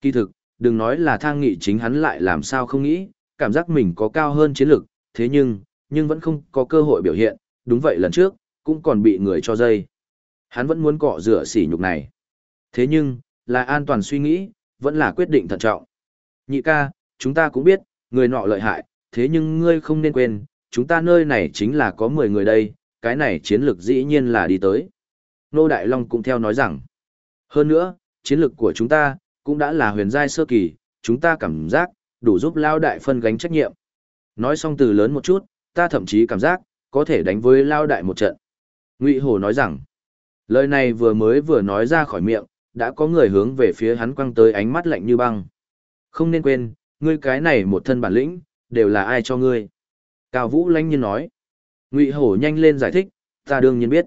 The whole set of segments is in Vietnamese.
Kỳ thực, đừng nói là thang nghị chính hắn lại làm sao không nghĩ, cảm giác mình có cao hơn chiến lực, thế nhưng, nhưng vẫn không có cơ hội biểu hiện, đúng vậy lần trước, cũng còn bị người cho dây. Hắn vẫn muốn cọ rửa sỉ nhục này. Thế nhưng, là an toàn suy nghĩ, vẫn là quyết định thận trọng. Nhị ca, chúng ta cũng biết, người nọ lợi hại, thế nhưng ngươi không nên quên, chúng ta nơi này chính là có 10 người đây, cái này chiến lược dĩ nhiên là đi tới. Nô Đại Long cũng theo nói rằng, hơn nữa, chiến lược của chúng ta, cũng đã là huyền giai sơ kỳ, chúng ta cảm giác, đủ giúp Lao Đại phân gánh trách nhiệm. Nói xong từ lớn một chút, ta thậm chí cảm giác, có thể đánh với Lao Đại một trận. Ngụy Hồ nói rằng, lời này vừa mới vừa nói ra khỏi miệng, đã có người hướng về phía hắn quăng tới ánh mắt lạnh như băng. Không nên quên, ngươi cái này một thân bản lĩnh, đều là ai cho ngươi. Cao Vũ lanh nhiên nói. Ngụy Hổ nhanh lên giải thích, ta đương nhiên biết.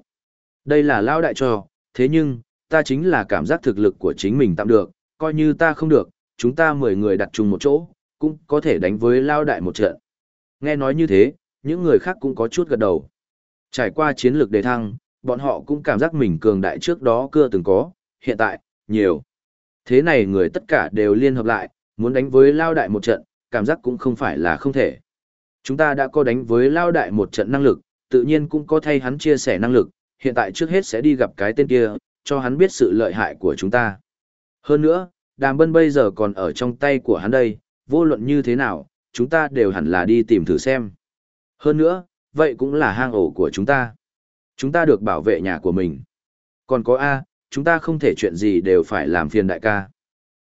Đây là lao đại trò, thế nhưng, ta chính là cảm giác thực lực của chính mình tạm được, coi như ta không được, chúng ta mười người đặt chung một chỗ, cũng có thể đánh với lao đại một trận. Nghe nói như thế, những người khác cũng có chút gật đầu. Trải qua chiến lược đề thăng, bọn họ cũng cảm giác mình cường đại trước đó cưa từng có, hiện tại, nhiều. Thế này người tất cả đều liên hợp lại, muốn đánh với lao đại một trận, cảm giác cũng không phải là không thể. Chúng ta đã có đánh với lao đại một trận năng lực, tự nhiên cũng có thay hắn chia sẻ năng lực, hiện tại trước hết sẽ đi gặp cái tên kia, cho hắn biết sự lợi hại của chúng ta. Hơn nữa, đàm bân bây giờ còn ở trong tay của hắn đây, vô luận như thế nào, chúng ta đều hẳn là đi tìm thử xem. Hơn nữa, vậy cũng là hang ổ của chúng ta. Chúng ta được bảo vệ nhà của mình. Còn có A, chúng ta không thể chuyện gì đều phải làm phiền đại ca.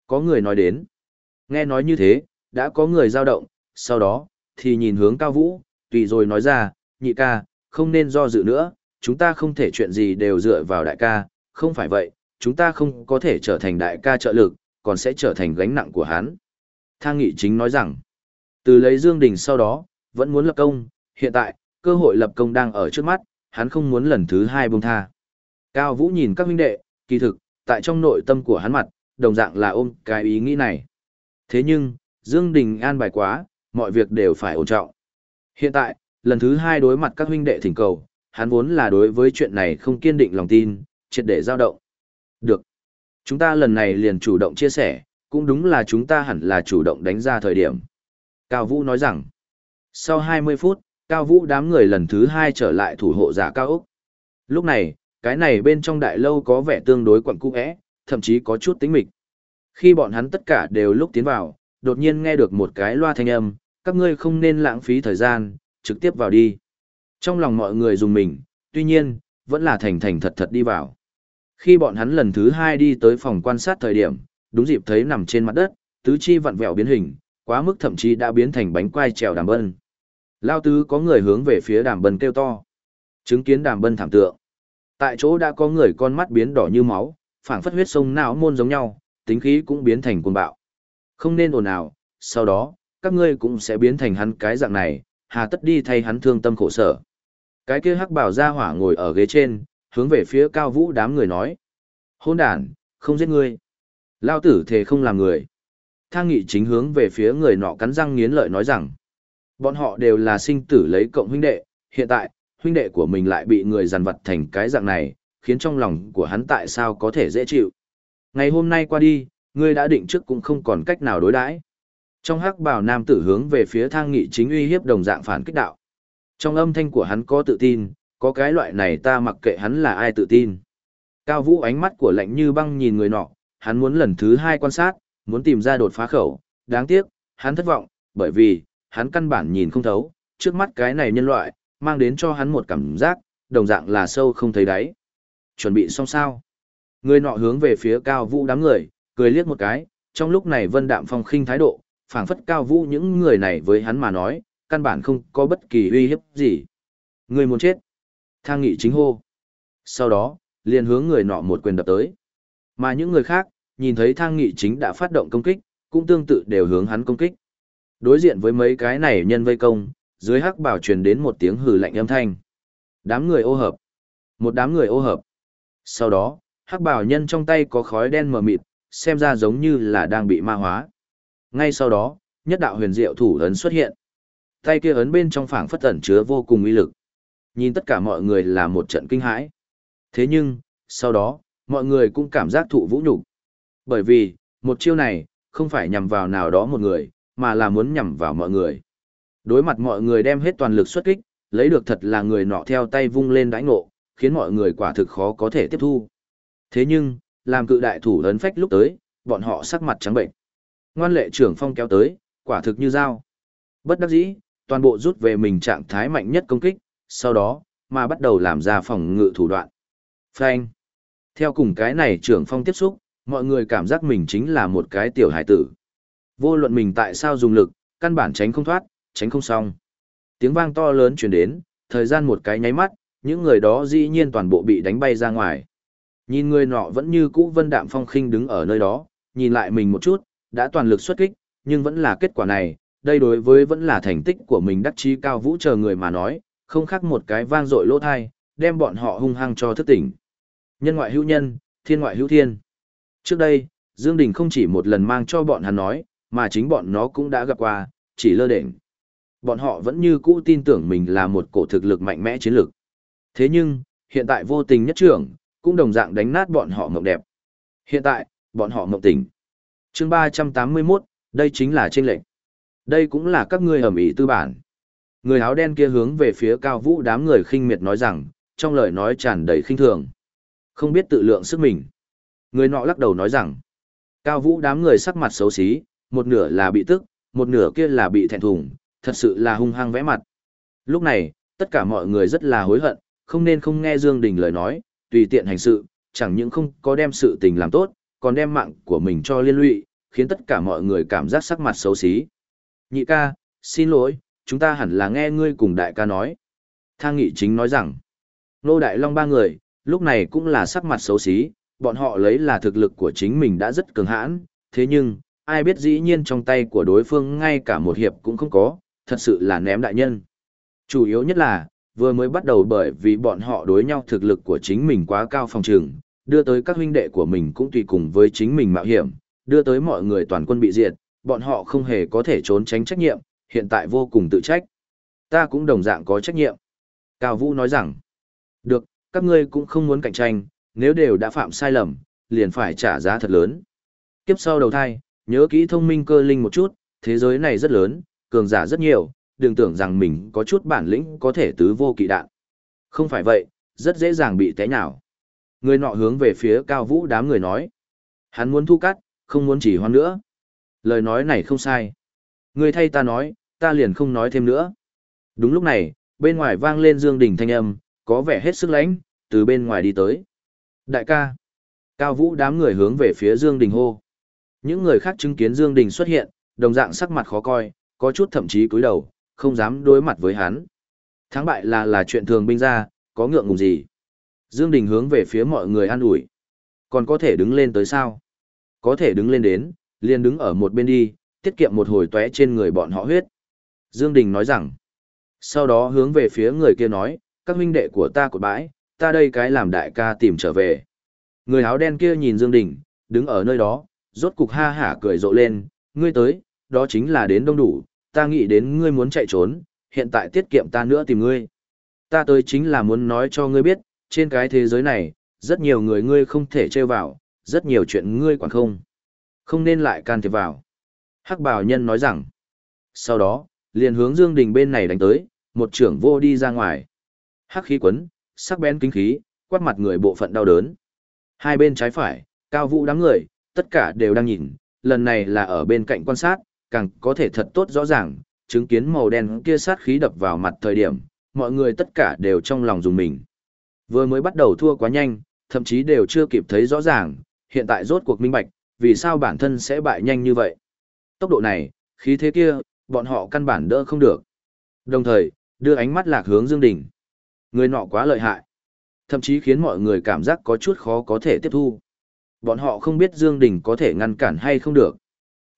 Có người nói đến. Nghe nói như thế, đã có người dao động, sau đó, thì nhìn hướng cao vũ, tùy rồi nói ra, nhị ca, không nên do dự nữa, chúng ta không thể chuyện gì đều dựa vào đại ca, không phải vậy, chúng ta không có thể trở thành đại ca trợ lực, còn sẽ trở thành gánh nặng của hắn. Thang nghị chính nói rằng, từ lấy Dương Đình sau đó, vẫn muốn lập công, hiện tại, cơ hội lập công đang ở trước mắt, hắn không muốn lần thứ hai buông tha. Cao Vũ nhìn các huynh đệ, kỳ thực, tại trong nội tâm của hắn mặt, đồng dạng là ôm cái ý nghĩ này. Thế nhưng, Dương Đình an bài quá, mọi việc đều phải ổn trọng. Hiện tại, lần thứ hai đối mặt các huynh đệ thỉnh cầu, hắn vốn là đối với chuyện này không kiên định lòng tin, triệt để dao động. Được. Chúng ta lần này liền chủ động chia sẻ, cũng đúng là chúng ta hẳn là chủ động đánh ra thời điểm. Cao Vũ nói rằng, sau 20 phút, Cao Vũ đám người lần thứ hai trở lại thủ hộ giả Cao Úc. Lúc này, cái này bên trong đại lâu có vẻ tương đối quẩn cung ẽ, thậm chí có chút tính mịch. Khi bọn hắn tất cả đều lúc tiến vào, đột nhiên nghe được một cái loa thanh âm, các ngươi không nên lãng phí thời gian, trực tiếp vào đi. Trong lòng mọi người dùng mình, tuy nhiên, vẫn là thành thành thật thật đi vào. Khi bọn hắn lần thứ hai đi tới phòng quan sát thời điểm, đúng dịp thấy nằm trên mặt đất, tứ chi vặn vẹo biến hình, quá mức thậm chí đã biến thành bánh quai trèo đàm bân. Lao tứ có người hướng về phía đàm bân kêu to. Chứng kiến đàm bân thảm tượng. Tại chỗ đã có người con mắt biến đỏ như máu, phảng phất huyết sông não môn giống nhau, tính khí cũng biến thành cuồng bạo. Không nên ồn ào, sau đó, các ngươi cũng sẽ biến thành hắn cái dạng này, hà tất đi thay hắn thương tâm khổ sở. Cái kia hắc bảo ra hỏa ngồi ở ghế trên, hướng về phía cao vũ đám người nói. Hôn đàn, không giết ngươi. Lao tử thề không làm người. Thang nghị chính hướng về phía người nọ cắn răng nghiến lợi nói rằng. Bọn họ đều là sinh tử lấy cộng huynh đệ, hiện tại, huynh đệ của mình lại bị người giàn vặt thành cái dạng này, khiến trong lòng của hắn tại sao có thể dễ chịu. Ngày hôm nay qua đi, ngươi đã định trước cũng không còn cách nào đối đãi. Trong hắc bào nam tử hướng về phía thang nghị chính uy hiếp đồng dạng phản kích đạo. Trong âm thanh của hắn có tự tin, có cái loại này ta mặc kệ hắn là ai tự tin. Cao vũ ánh mắt của lạnh như băng nhìn người nọ, hắn muốn lần thứ hai quan sát, muốn tìm ra đột phá khẩu, đáng tiếc, hắn thất vọng, bởi vì, hắn căn bản nhìn không thấu, trước mắt cái này nhân loại, mang đến cho hắn một cảm giác, đồng dạng là sâu không thấy đáy. Chuẩn bị xong sao? Người nọ hướng về phía cao vũ đám người, cười liếc một cái, trong lúc này vân đạm phong khinh thái độ, phảng phất cao vũ những người này với hắn mà nói, căn bản không có bất kỳ uy hiếp gì. Người muốn chết. Thang nghị chính hô. Sau đó, liền hướng người nọ một quyền đập tới. Mà những người khác, nhìn thấy thang nghị chính đã phát động công kích, cũng tương tự đều hướng hắn công kích. Đối diện với mấy cái này nhân vây công, dưới hắc bảo truyền đến một tiếng hừ lạnh âm thanh. Đám người ô hợp. Một đám người ô hợp. Sau đó, hắc bảo nhân trong tay có khói đen mờ mịt, xem ra giống như là đang bị ma hóa. Ngay sau đó, nhất đạo huyền diệu thủ ấn xuất hiện. Tay kia ấn bên trong phảng phất ẩn chứa vô cùng uy lực. Nhìn tất cả mọi người là một trận kinh hãi. Thế nhưng, sau đó, mọi người cũng cảm giác thụ vũ nhục. Bởi vì, một chiêu này, không phải nhằm vào nào đó một người, mà là muốn nhằm vào mọi người. Đối mặt mọi người đem hết toàn lực xuất kích, lấy được thật là người nọ theo tay vung lên đãi ngộ, khiến mọi người quả thực khó có thể tiếp thu. Thế nhưng, làm cự đại thủ lớn phách lúc tới, bọn họ sắc mặt trắng bệnh. Ngoan lệ trưởng phong kéo tới, quả thực như dao. Bất đắc dĩ, toàn bộ rút về mình trạng thái mạnh nhất công kích, sau đó, mà bắt đầu làm ra phòng ngự thủ đoạn. Phanh. Theo cùng cái này trưởng phong tiếp xúc, mọi người cảm giác mình chính là một cái tiểu hải tử. Vô luận mình tại sao dùng lực, căn bản tránh không thoát, tránh không xong. Tiếng vang to lớn truyền đến, thời gian một cái nháy mắt, những người đó dĩ nhiên toàn bộ bị đánh bay ra ngoài. Nhìn người nọ vẫn như cũ vân đạm phong khinh đứng ở nơi đó, nhìn lại mình một chút, đã toàn lực xuất kích, nhưng vẫn là kết quả này, đây đối với vẫn là thành tích của mình đắc chí cao vũ chờ người mà nói, không khác một cái vang dội lỗ thai, đem bọn họ hung hăng cho thức tỉnh. Nhân ngoại hữu nhân, thiên ngoại hữu thiên. Trước đây, Dương Đình không chỉ một lần mang cho bọn hắn nói, mà chính bọn nó cũng đã gặp qua, chỉ lơ đễnh. Bọn họ vẫn như cũ tin tưởng mình là một cổ thực lực mạnh mẽ chiến lược. Thế nhưng, hiện tại vô tình nhất trưởng, cũng đồng dạng đánh nát bọn họ mộng đẹp. Hiện tại, bọn họ mộng tỉnh. Chương 381, đây chính là trên lệnh. Đây cũng là các ngươi ẩm ý tư bản. Người áo đen kia hướng về phía cao vũ đám người khinh miệt nói rằng, trong lời nói tràn đầy khinh thường. Không biết tự lượng sức mình. Người nọ lắc đầu nói rằng, cao vũ đám người sắc mặt xấu xí, một nửa là bị tức, một nửa kia là bị thẹn thùng, thật sự là hung hăng vẽ mặt. Lúc này, tất cả mọi người rất là hối hận, không nên không nghe Dương Đình lời nói, tùy tiện hành sự, chẳng những không có đem sự tình làm tốt, còn đem mạng của mình cho liên lụy, khiến tất cả mọi người cảm giác sắc mặt xấu xí. Nhị ca, xin lỗi, chúng ta hẳn là nghe ngươi cùng đại ca nói. Thang nghị chính nói rằng, nô đại long ba người, lúc này cũng là sắc mặt xấu xí, bọn họ lấy là thực lực của chính mình đã rất cường hãn, thế nhưng, ai biết dĩ nhiên trong tay của đối phương ngay cả một hiệp cũng không có, thật sự là ném đại nhân. Chủ yếu nhất là, vừa mới bắt đầu bởi vì bọn họ đối nhau thực lực của chính mình quá cao phòng trường, đưa tới các huynh đệ của mình cũng tùy cùng với chính mình mạo hiểm, đưa tới mọi người toàn quân bị diệt, bọn họ không hề có thể trốn tránh trách nhiệm, hiện tại vô cùng tự trách. Ta cũng đồng dạng có trách nhiệm. Cao Vũ nói rằng, được, các ngươi cũng không muốn cạnh tranh, nếu đều đã phạm sai lầm, liền phải trả giá thật lớn. Kiếp sau đầu thai, nhớ kỹ thông minh cơ linh một chút, thế giới này rất lớn, cường giả rất nhiều, đừng tưởng rằng mình có chút bản lĩnh có thể tứ vô kỵ đạn. Không phải vậy, rất dễ dàng bị té nhào. Người nọ hướng về phía cao vũ đám người nói. Hắn muốn thu cắt, không muốn chỉ hoan nữa. Lời nói này không sai. Người thay ta nói, ta liền không nói thêm nữa. Đúng lúc này, bên ngoài vang lên Dương Đình thanh âm, có vẻ hết sức lãnh, từ bên ngoài đi tới. Đại ca. Cao vũ đám người hướng về phía Dương Đình hô. Những người khác chứng kiến Dương Đình xuất hiện, đồng dạng sắc mặt khó coi, có chút thậm chí cúi đầu, không dám đối mặt với hắn. Thắng bại là là chuyện thường binh ra, có ngượng ngùng gì. Dương Đình hướng về phía mọi người an ủi. Còn có thể đứng lên tới sao? Có thể đứng lên đến, liền đứng ở một bên đi, tiết kiệm một hồi tóe trên người bọn họ huyết. Dương Đình nói rằng. Sau đó hướng về phía người kia nói, các huynh đệ của ta của bãi, ta đây cái làm đại ca tìm trở về. Người áo đen kia nhìn Dương Đình, đứng ở nơi đó, rốt cục ha hả cười rộ lên, ngươi tới, đó chính là đến đông đủ, ta nghĩ đến ngươi muốn chạy trốn, hiện tại tiết kiệm ta nữa tìm ngươi. Ta tới chính là muốn nói cho ngươi biết, trên cái thế giới này, rất nhiều người ngươi không thể trêu vào, rất nhiều chuyện ngươi quản không. Không nên lại can thiệp vào. Hắc bào nhân nói rằng, sau đó, liền hướng Dương Đình bên này đánh tới, một trưởng vô đi ra ngoài. Hắc khí quấn, sắc bén kinh khí, quát mặt người bộ phận đau đớn. Hai bên trái phải, cao vũ đám người, tất cả đều đang nhìn, lần này là ở bên cạnh quan sát, càng có thể thật tốt rõ ràng, chứng kiến màu đen kia sát khí đập vào mặt thời điểm, mọi người tất cả đều trong lòng dùng mình. Vừa mới bắt đầu thua quá nhanh, thậm chí đều chưa kịp thấy rõ ràng, hiện tại rốt cuộc minh bạch, vì sao bản thân sẽ bại nhanh như vậy. Tốc độ này, khí thế kia, bọn họ căn bản đỡ không được. Đồng thời, đưa ánh mắt lạc hướng Dương Đình. Người nọ quá lợi hại. Thậm chí khiến mọi người cảm giác có chút khó có thể tiếp thu. Bọn họ không biết Dương Đình có thể ngăn cản hay không được.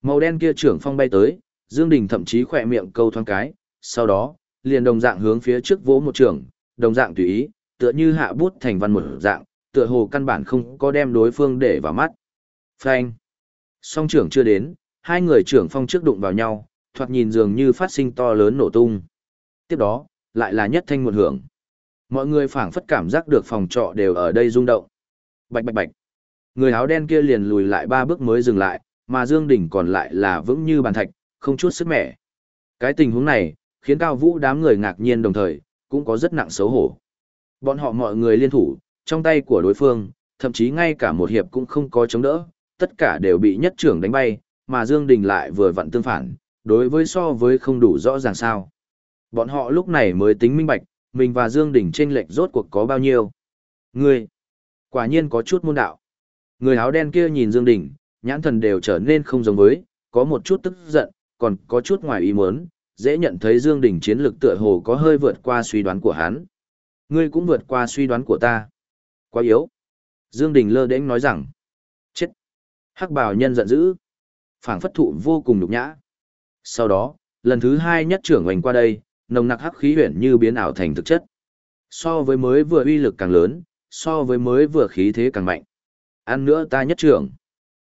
Màu đen kia trưởng phong bay tới, Dương Đình thậm chí khỏe miệng câu thoáng cái, sau đó, liền đồng dạng hướng phía trước vỗ một trường, đồng dạng tùy ý, tựa như hạ bút thành văn một dạng, tựa hồ căn bản không có đem đối phương để vào mắt. Phanh. Song trưởng chưa đến, hai người trưởng phong trước đụng vào nhau, thoạt nhìn dường như phát sinh to lớn nổ tung. Tiếp đó, lại là nhất thanh một hưởng. Mọi người phảng phất cảm giác được phòng trọ đều ở đây rung động. Bạch bạch bạch. Người áo đen kia liền lùi lại ba bước mới dừng lại, mà Dương Đình còn lại là vững như bàn thạch, không chút sức mẻ. Cái tình huống này, khiến Cao Vũ đám người ngạc nhiên đồng thời, cũng có rất nặng xấu hổ. Bọn họ mọi người liên thủ, trong tay của đối phương, thậm chí ngay cả một hiệp cũng không có chống đỡ, tất cả đều bị nhất trưởng đánh bay, mà Dương Đình lại vừa vặn tương phản, đối với so với không đủ rõ ràng sao. Bọn họ lúc này mới tính minh bạch, mình và Dương Đình trên lệch rốt cuộc có bao nhiêu. Ngươi, quả nhiên có chút môn đạo. Người áo đen kia nhìn Dương Đình, nhãn thần đều trở nên không giống với, có một chút tức giận, còn có chút ngoài ý muốn, dễ nhận thấy Dương Đình chiến lực tựa hồ có hơi vượt qua suy đoán của hắn. Ngươi cũng vượt qua suy đoán của ta. Quá yếu. Dương Đình lơ đễnh nói rằng. Chết. Hắc bào nhân giận dữ phảng phất thụ vô cùng nhục nhã. Sau đó, lần thứ hai nhất trưởng hoành qua đây, nồng nặc hắc khí huyển như biến ảo thành thực chất. So với mới vừa uy lực càng lớn, so với mới vừa khí thế càng mạnh. Ăn nữa ta nhất trưởng.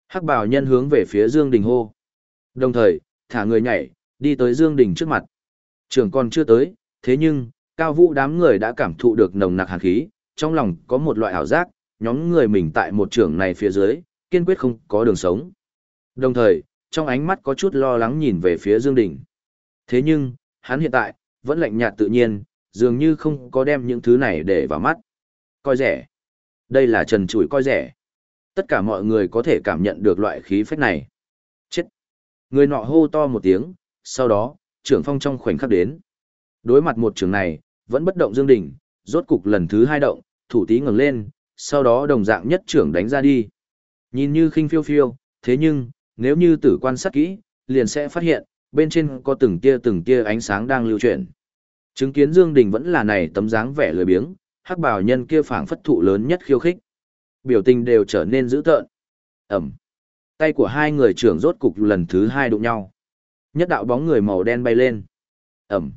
Hắc bào nhân hướng về phía Dương Đình hô. Đồng thời, thả người nhảy, đi tới Dương Đình trước mặt. Trưởng còn chưa tới, thế nhưng, cao vũ đám người đã cảm thụ được nồng nặc hàn khí, trong lòng có một loại ảo giác, nhóm người mình tại một trưởng này phía dưới, kiên quyết không có đường sống. Đồng thời, trong ánh mắt có chút lo lắng nhìn về phía Dương Đình. Thế nhưng, hắn hiện tại, vẫn lạnh nhạt tự nhiên, dường như không có đem những thứ này để vào mắt. Coi rẻ. Đây là trần trụi coi rẻ. Tất cả mọi người có thể cảm nhận được loại khí phách này. Chết. Người nọ hô to một tiếng, sau đó, trưởng phong trong khoảnh khắc đến. Đối mặt một trường này, vẫn bất động Dương Đình, rốt cục lần thứ hai động, thủ tí ngẩng lên, sau đó đồng dạng nhất trưởng đánh ra đi. Nhìn như khinh phiêu phiêu, thế nhưng, nếu như tử quan sát kỹ, liền sẽ phát hiện, bên trên có từng tia từng tia ánh sáng đang lưu chuyển. Chứng kiến Dương Đình vẫn là này tấm dáng vẻ lười biếng, hắc bào nhân kia phảng phất thụ lớn nhất khiêu khích. Biểu tình đều trở nên dữ tợn. Ẩm. Tay của hai người trưởng rốt cục lần thứ hai đụng nhau. Nhất đạo bóng người màu đen bay lên. Ẩm.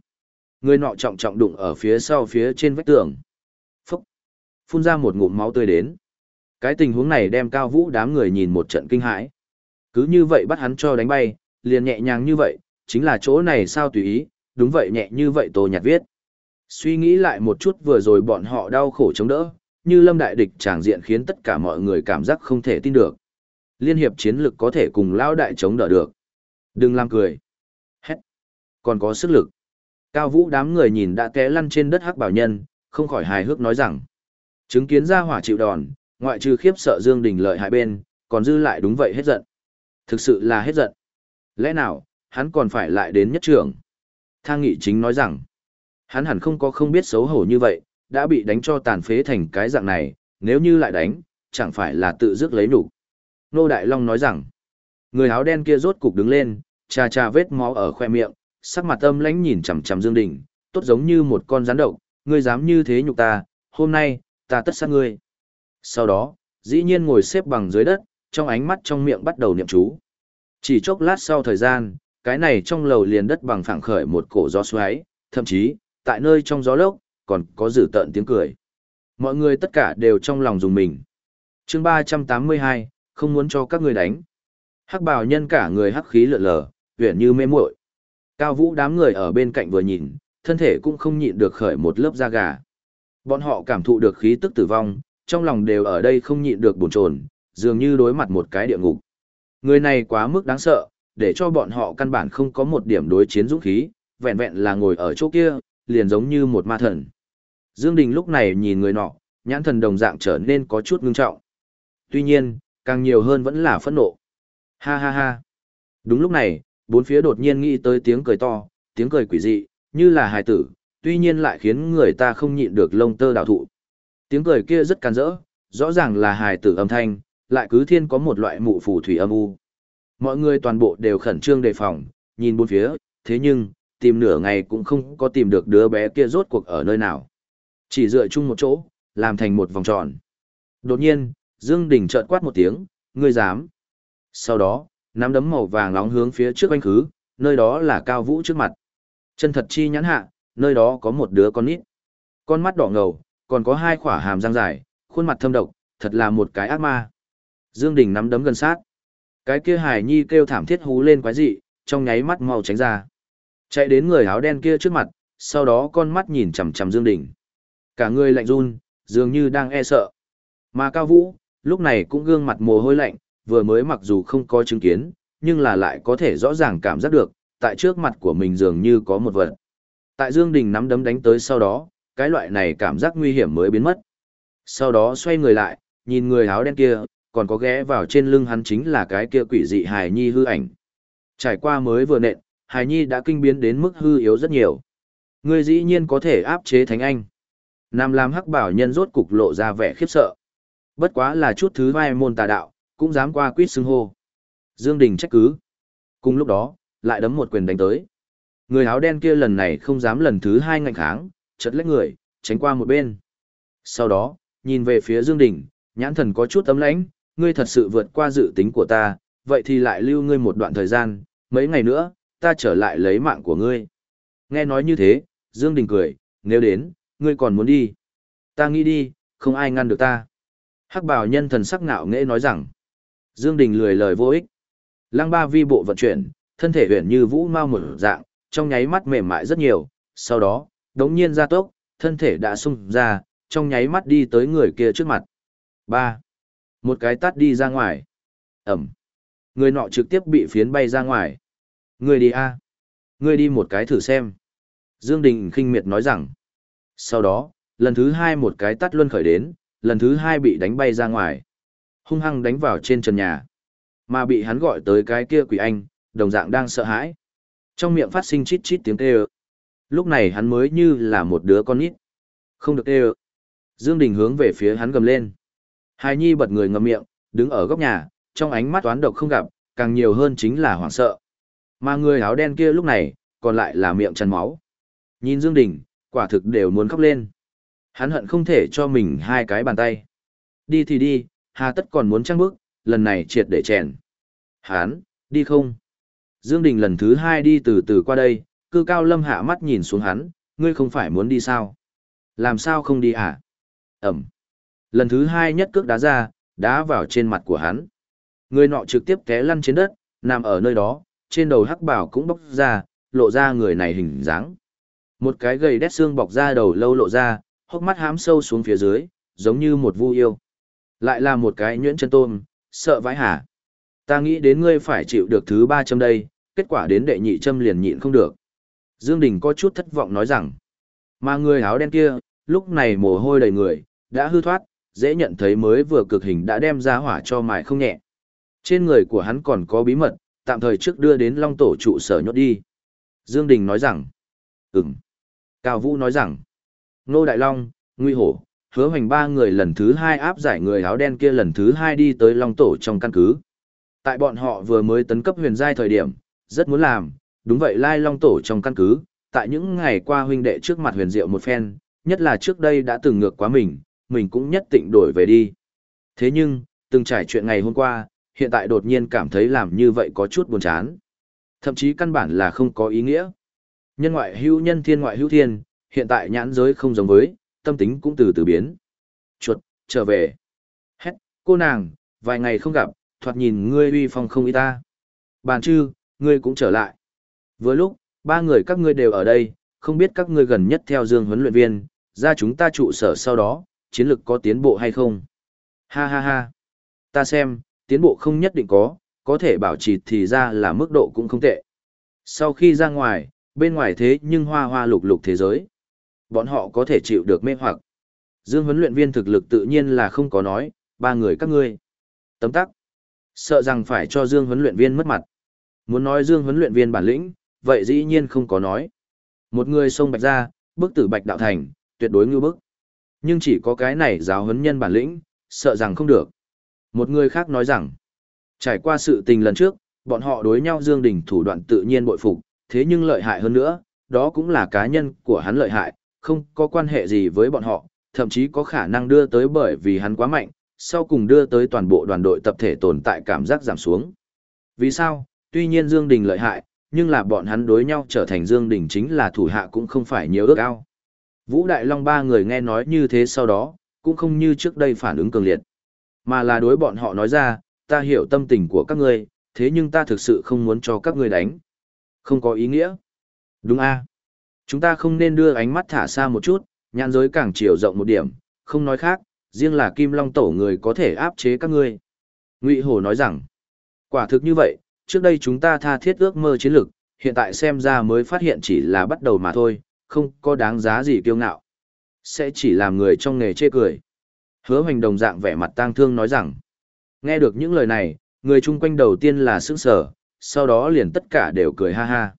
Người nọ trọng trọng đụng ở phía sau phía trên vách tường. Phúc. Phun ra một ngụm máu tươi đến. Cái tình huống này đem cao vũ đám người nhìn một trận kinh hãi. Cứ như vậy bắt hắn cho đánh bay, liền nhẹ nhàng như vậy, chính là chỗ này sao tùy ý, đúng vậy nhẹ như vậy tô nhạt viết. Suy nghĩ lại một chút vừa rồi bọn họ đau khổ chống đỡ, như lâm đại địch tràng diện khiến tất cả mọi người cảm giác không thể tin được. Liên hiệp chiến lực có thể cùng lao đại chống đỡ được. Đừng làm cười. Hét. Còn có sức lực. Cao vũ đám người nhìn đã té lăn trên đất hắc bảo nhân, không khỏi hài hước nói rằng. Chứng kiến ra hỏa chịu đòn, ngoại trừ khiếp sợ Dương Đình lợi hại bên, còn dư lại đúng vậy hết giận. Thực sự là hết giận. Lẽ nào, hắn còn phải lại đến nhất trưởng? Thang nghị chính nói rằng, hắn hẳn không có không biết xấu hổ như vậy, đã bị đánh cho tàn phế thành cái dạng này, nếu như lại đánh, chẳng phải là tự dứt lấy đủ. Nô Đại Long nói rằng, người áo đen kia rốt cục đứng lên, trà trà vết máu ở khoe miệng, sắc mặt âm lãnh nhìn chằm chằm Dương Đình, tốt giống như một con rắn độc, ngươi dám như thế nhục ta, hôm nay, ta tất sát ngươi. Sau đó, dĩ nhiên ngồi xếp bằng dưới đất, trong ánh mắt trong miệng bắt đầu niệm chú. Chỉ chốc lát sau thời gian, cái này trong lầu liền đất bằng phẳng khởi một cổ gió xoáy, thậm chí, tại nơi trong gió lốc, còn có dử tợn tiếng cười. Mọi người tất cả đều trong lòng dùng mình. chương 382, không muốn cho các người đánh. Hắc bào nhân cả người hắc khí lượn lờ, uyển như mê muội. Cao vũ đám người ở bên cạnh vừa nhìn, thân thể cũng không nhịn được khởi một lớp da gà. Bọn họ cảm thụ được khí tức tử vong, trong lòng đều ở đây không nhịn được buồn chồn, dường như đối mặt một cái địa ngục. Người này quá mức đáng sợ, để cho bọn họ căn bản không có một điểm đối chiến dũng khí, vẹn vẹn là ngồi ở chỗ kia, liền giống như một ma thần. Dương Đình lúc này nhìn người nọ, nhãn thần đồng dạng trở nên có chút ngưng trọng. Tuy nhiên, càng nhiều hơn vẫn là phẫn nộ. Ha ha ha. Đúng lúc này, bốn phía đột nhiên nghĩ tới tiếng cười to, tiếng cười quỷ dị, như là hài tử, tuy nhiên lại khiến người ta không nhịn được lông tơ đào thụ. Tiếng cười kia rất can rỡ, rõ ràng là hài tử âm thanh, lại cứ thiên có một loại mụ phù thủy âm u. Mọi người toàn bộ đều khẩn trương đề phòng, nhìn bốn phía, thế nhưng, tìm nửa ngày cũng không có tìm được đứa bé kia rốt cuộc ở nơi nào. Chỉ dựa chung một chỗ, làm thành một vòng tròn. Đột nhiên, Dương Đình chợt quát một tiếng, ngươi dám. Sau đó, nắm đấm màu vàng nóng hướng phía trước anh khứ, nơi đó là cao vũ trước mặt. Chân thật chi nhãn hạ, nơi đó có một đứa con nít. Con mắt đỏ ngầu, còn có hai khỏa hàm răng dài, khuôn mặt thâm độc, thật là một cái ác ma. Dương Đình nắm đấm gần sát. Cái kia Hải Nhi kêu thảm thiết hú lên quái dị, trong nháy mắt mau tránh ra. Chạy đến người áo đen kia trước mặt, sau đó con mắt nhìn chằm chằm Dương Đình. Cả người lạnh run, dường như đang e sợ. Mà Cao Vũ, lúc này cũng gương mặt mồ hôi lạnh, vừa mới mặc dù không có chứng kiến, nhưng là lại có thể rõ ràng cảm giác được, tại trước mặt của mình dường như có một vật. Tại Dương Đình nắm đấm đánh tới sau đó, cái loại này cảm giác nguy hiểm mới biến mất. Sau đó xoay người lại, nhìn người áo đen kia, còn có ghé vào trên lưng hắn chính là cái kia quỷ dị hài nhi hư ảnh. Trải qua mới vừa nện, hài nhi đã kinh biến đến mức hư yếu rất nhiều. Ngươi dĩ nhiên có thể áp chế thánh anh. Nam Lam Hắc Bảo nhân rốt cục lộ ra vẻ khiếp sợ. Bất quá là chút thứ vai môn tà đạo, cũng dám qua quýt xưng hô. Dương Đình trách cứ. Cùng lúc đó, lại đấm một quyền đánh tới. Người áo đen kia lần này không dám lần thứ hai ngạnh kháng, chật lách người, tránh qua một bên. Sau đó, nhìn về phía Dương Đình, nhãn thần có chút tấm lãnh, ngươi thật sự vượt qua dự tính của ta, vậy thì lại lưu ngươi một đoạn thời gian, mấy ngày nữa, ta trở lại lấy mạng của ngươi. Nghe nói như thế, Dương Đình cười, nếu đến, ngươi còn muốn đi. Ta nghĩ đi, không ai ngăn được ta. Hắc bào nhân thần sắc ngạo nghễ nói rằng, Dương Đình lười lời vô ích. Lăng ba vi bộ vận chuyển, thân thể huyền như vũ mau một dạng, trong nháy mắt mềm mại rất nhiều, sau đó, đống nhiên ra tốc, thân thể đã sung ra, trong nháy mắt đi tới người kia trước mặt. ba một cái tát đi ra ngoài. Ẩm. Người nọ trực tiếp bị phiến bay ra ngoài. Người đi a Người đi một cái thử xem. Dương Đình khinh miệt nói rằng. Sau đó, lần thứ hai một cái tát luân khởi đến, lần thứ hai bị đánh bay ra ngoài. Hung hăng đánh vào trên trần nhà. Mà bị hắn gọi tới cái kia quỷ anh, đồng dạng đang sợ hãi. Trong miệng phát sinh chít chít tiếng kêu. Lúc này hắn mới như là một đứa con nít. Không được kêu. Dương Đình hướng về phía hắn gầm lên. Hài Nhi bật người ngậm miệng, đứng ở góc nhà, trong ánh mắt toán độc không gặp, càng nhiều hơn chính là hoảng sợ. Mà người áo đen kia lúc này, còn lại là miệng chăn máu. Nhìn Dương Đình, quả thực đều muốn khóc lên. Hắn hận không thể cho mình hai cái bàn tay. Đi thì đi, hà tất còn muốn trăng bước, lần này triệt để chèn. Hắn, đi không? Dương Đình lần thứ hai đi từ từ qua đây, cư cao lâm hạ mắt nhìn xuống hắn, ngươi không phải muốn đi sao? Làm sao không đi hả? Ẩm. Lần thứ hai nhất cước đá ra, đá vào trên mặt của hắn. Người nọ trực tiếp té lăn trên đất, nằm ở nơi đó, trên đầu hắc bảo cũng bóc ra, lộ ra người này hình dáng. Một cái gầy đét xương bọc ra đầu lâu lộ ra, hốc mắt hám sâu xuống phía dưới, giống như một vu yêu. Lại là một cái nhuyễn chân tôm, sợ vãi hả? Ta nghĩ đến ngươi phải chịu được thứ ba châm đây, kết quả đến đệ nhị châm liền nhịn không được. Dương Đình có chút thất vọng nói rằng, mà người áo đen kia, lúc này mồ hôi đầy người, đã hư thoát, dễ nhận thấy mới vừa cực hình đã đem ra hỏa cho mài không nhẹ. Trên người của hắn còn có bí mật, tạm thời trước đưa đến Long Tổ trụ sở nhốt đi. Dương Đình nói rằng, ừm. Cao Vũ nói rằng, Nô Đại Long, Nguy Hổ, hứa hoành ba người lần thứ hai áp giải người áo đen kia lần thứ hai đi tới Long Tổ trong căn cứ. Tại bọn họ vừa mới tấn cấp huyền giai thời điểm, rất muốn làm, đúng vậy Lai Long Tổ trong căn cứ, tại những ngày qua huynh đệ trước mặt huyền diệu một phen, nhất là trước đây đã từng ngược quá mình, mình cũng nhất định đổi về đi. Thế nhưng, từng trải chuyện ngày hôm qua, hiện tại đột nhiên cảm thấy làm như vậy có chút buồn chán. Thậm chí căn bản là không có ý nghĩa. Nhân ngoại hữu nhân thiên ngoại hữu thiên, hiện tại nhãn giới không giống với, tâm tính cũng từ từ biến. Chuột, trở về. Hét, cô nàng, vài ngày không gặp, thoạt nhìn ngươi uy phong không ý ta. Bàn chư, ngươi cũng trở lại. Vừa lúc, ba người các ngươi đều ở đây, không biết các ngươi gần nhất theo dương huấn luyện viên, ra chúng ta trụ sở sau đó, chiến lực có tiến bộ hay không? Ha ha ha. Ta xem, tiến bộ không nhất định có, có thể bảo trì thì ra là mức độ cũng không tệ. Sau khi ra ngoài, bên ngoài thế nhưng hoa hoa lục lục thế giới. Bọn họ có thể chịu được mê hoặc. Dương huấn luyện viên thực lực tự nhiên là không có nói, ba người các ngươi. Tấm tắc. Sợ rằng phải cho Dương huấn luyện viên mất mặt. Muốn nói Dương huấn luyện viên bản lĩnh, vậy dĩ nhiên không có nói. Một người xông bạch ra, bức tử bạch đạo thành, tuyệt đối ngư bức. Nhưng chỉ có cái này giáo huấn nhân bản lĩnh, sợ rằng không được. Một người khác nói rằng, trải qua sự tình lần trước, bọn họ đối nhau Dương Đình thủ đoạn tự nhiên bội phục, thế nhưng lợi hại hơn nữa, đó cũng là cá nhân của hắn lợi hại, không có quan hệ gì với bọn họ, thậm chí có khả năng đưa tới bởi vì hắn quá mạnh, sau cùng đưa tới toàn bộ đoàn đội tập thể tồn tại cảm giác giảm xuống. Vì sao? Tuy nhiên Dương Đình lợi hại, nhưng là bọn hắn đối nhau trở thành Dương Đình chính là thủ hạ cũng không phải nhiều ước ao. Vũ Đại Long ba người nghe nói như thế sau đó, cũng không như trước đây phản ứng cường liệt. Mà là đối bọn họ nói ra, ta hiểu tâm tình của các ngươi, thế nhưng ta thực sự không muốn cho các ngươi đánh. Không có ý nghĩa. Đúng a Chúng ta không nên đưa ánh mắt thả xa một chút, nhãn giới càng chiều rộng một điểm, không nói khác, riêng là Kim Long Tổ người có thể áp chế các ngươi. Ngụy Hổ nói rằng, quả thực như vậy, trước đây chúng ta tha thiết ước mơ chiến lược, hiện tại xem ra mới phát hiện chỉ là bắt đầu mà thôi, không có đáng giá gì kiêu ngạo. Sẽ chỉ làm người trong nghề chê cười. Hứa hoành đồng dạng vẻ mặt tang thương nói rằng, nghe được những lời này, người chung quanh đầu tiên là sững sờ, sau đó liền tất cả đều cười ha ha.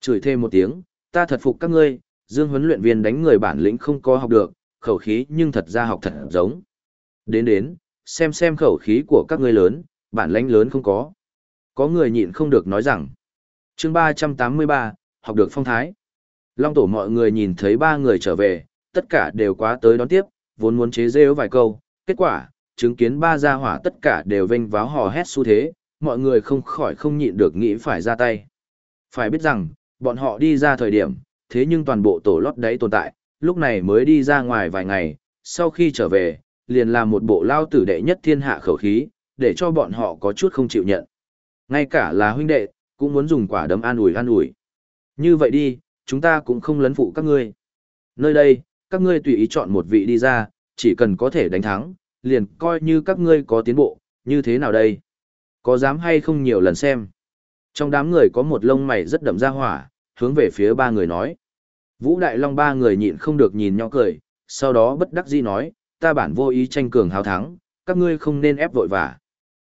Chửi thêm một tiếng, ta thật phục các ngươi, dương huấn luyện viên đánh người bản lĩnh không có học được, khẩu khí nhưng thật ra học thật giống. Đến đến, xem xem khẩu khí của các ngươi lớn, bản lãnh lớn không có. Có người nhịn không được nói rằng, chương 383, học được phong thái. Long tổ mọi người nhìn thấy ba người trở về, tất cả đều quá tới đón tiếp, vốn muốn chế rêu vài câu, kết quả, chứng kiến ba gia hỏa tất cả đều vênh váo hò hét xu thế, mọi người không khỏi không nhịn được nghĩ phải ra tay. Phải biết rằng, bọn họ đi ra thời điểm, thế nhưng toàn bộ tổ lót đấy tồn tại, lúc này mới đi ra ngoài vài ngày, sau khi trở về, liền làm một bộ lao tử đệ nhất thiên hạ khẩu khí, để cho bọn họ có chút không chịu nhận. Ngay cả là huynh đệ, cũng muốn dùng quả đấm an ủi an ủi. Như vậy đi, chúng ta cũng không lấn phụ các ngươi. Nơi đây, các ngươi tùy ý chọn một vị đi ra, chỉ cần có thể đánh thắng, liền coi như các ngươi có tiến bộ, như thế nào đây? Có dám hay không nhiều lần xem? Trong đám người có một lông mày rất đậm ra hỏa, hướng về phía ba người nói. Vũ Đại Long ba người nhịn không được nhìn nhau cười, sau đó bất đắc dĩ nói, ta bản vô ý tranh cường hào thắng, các ngươi không nên ép vội vả.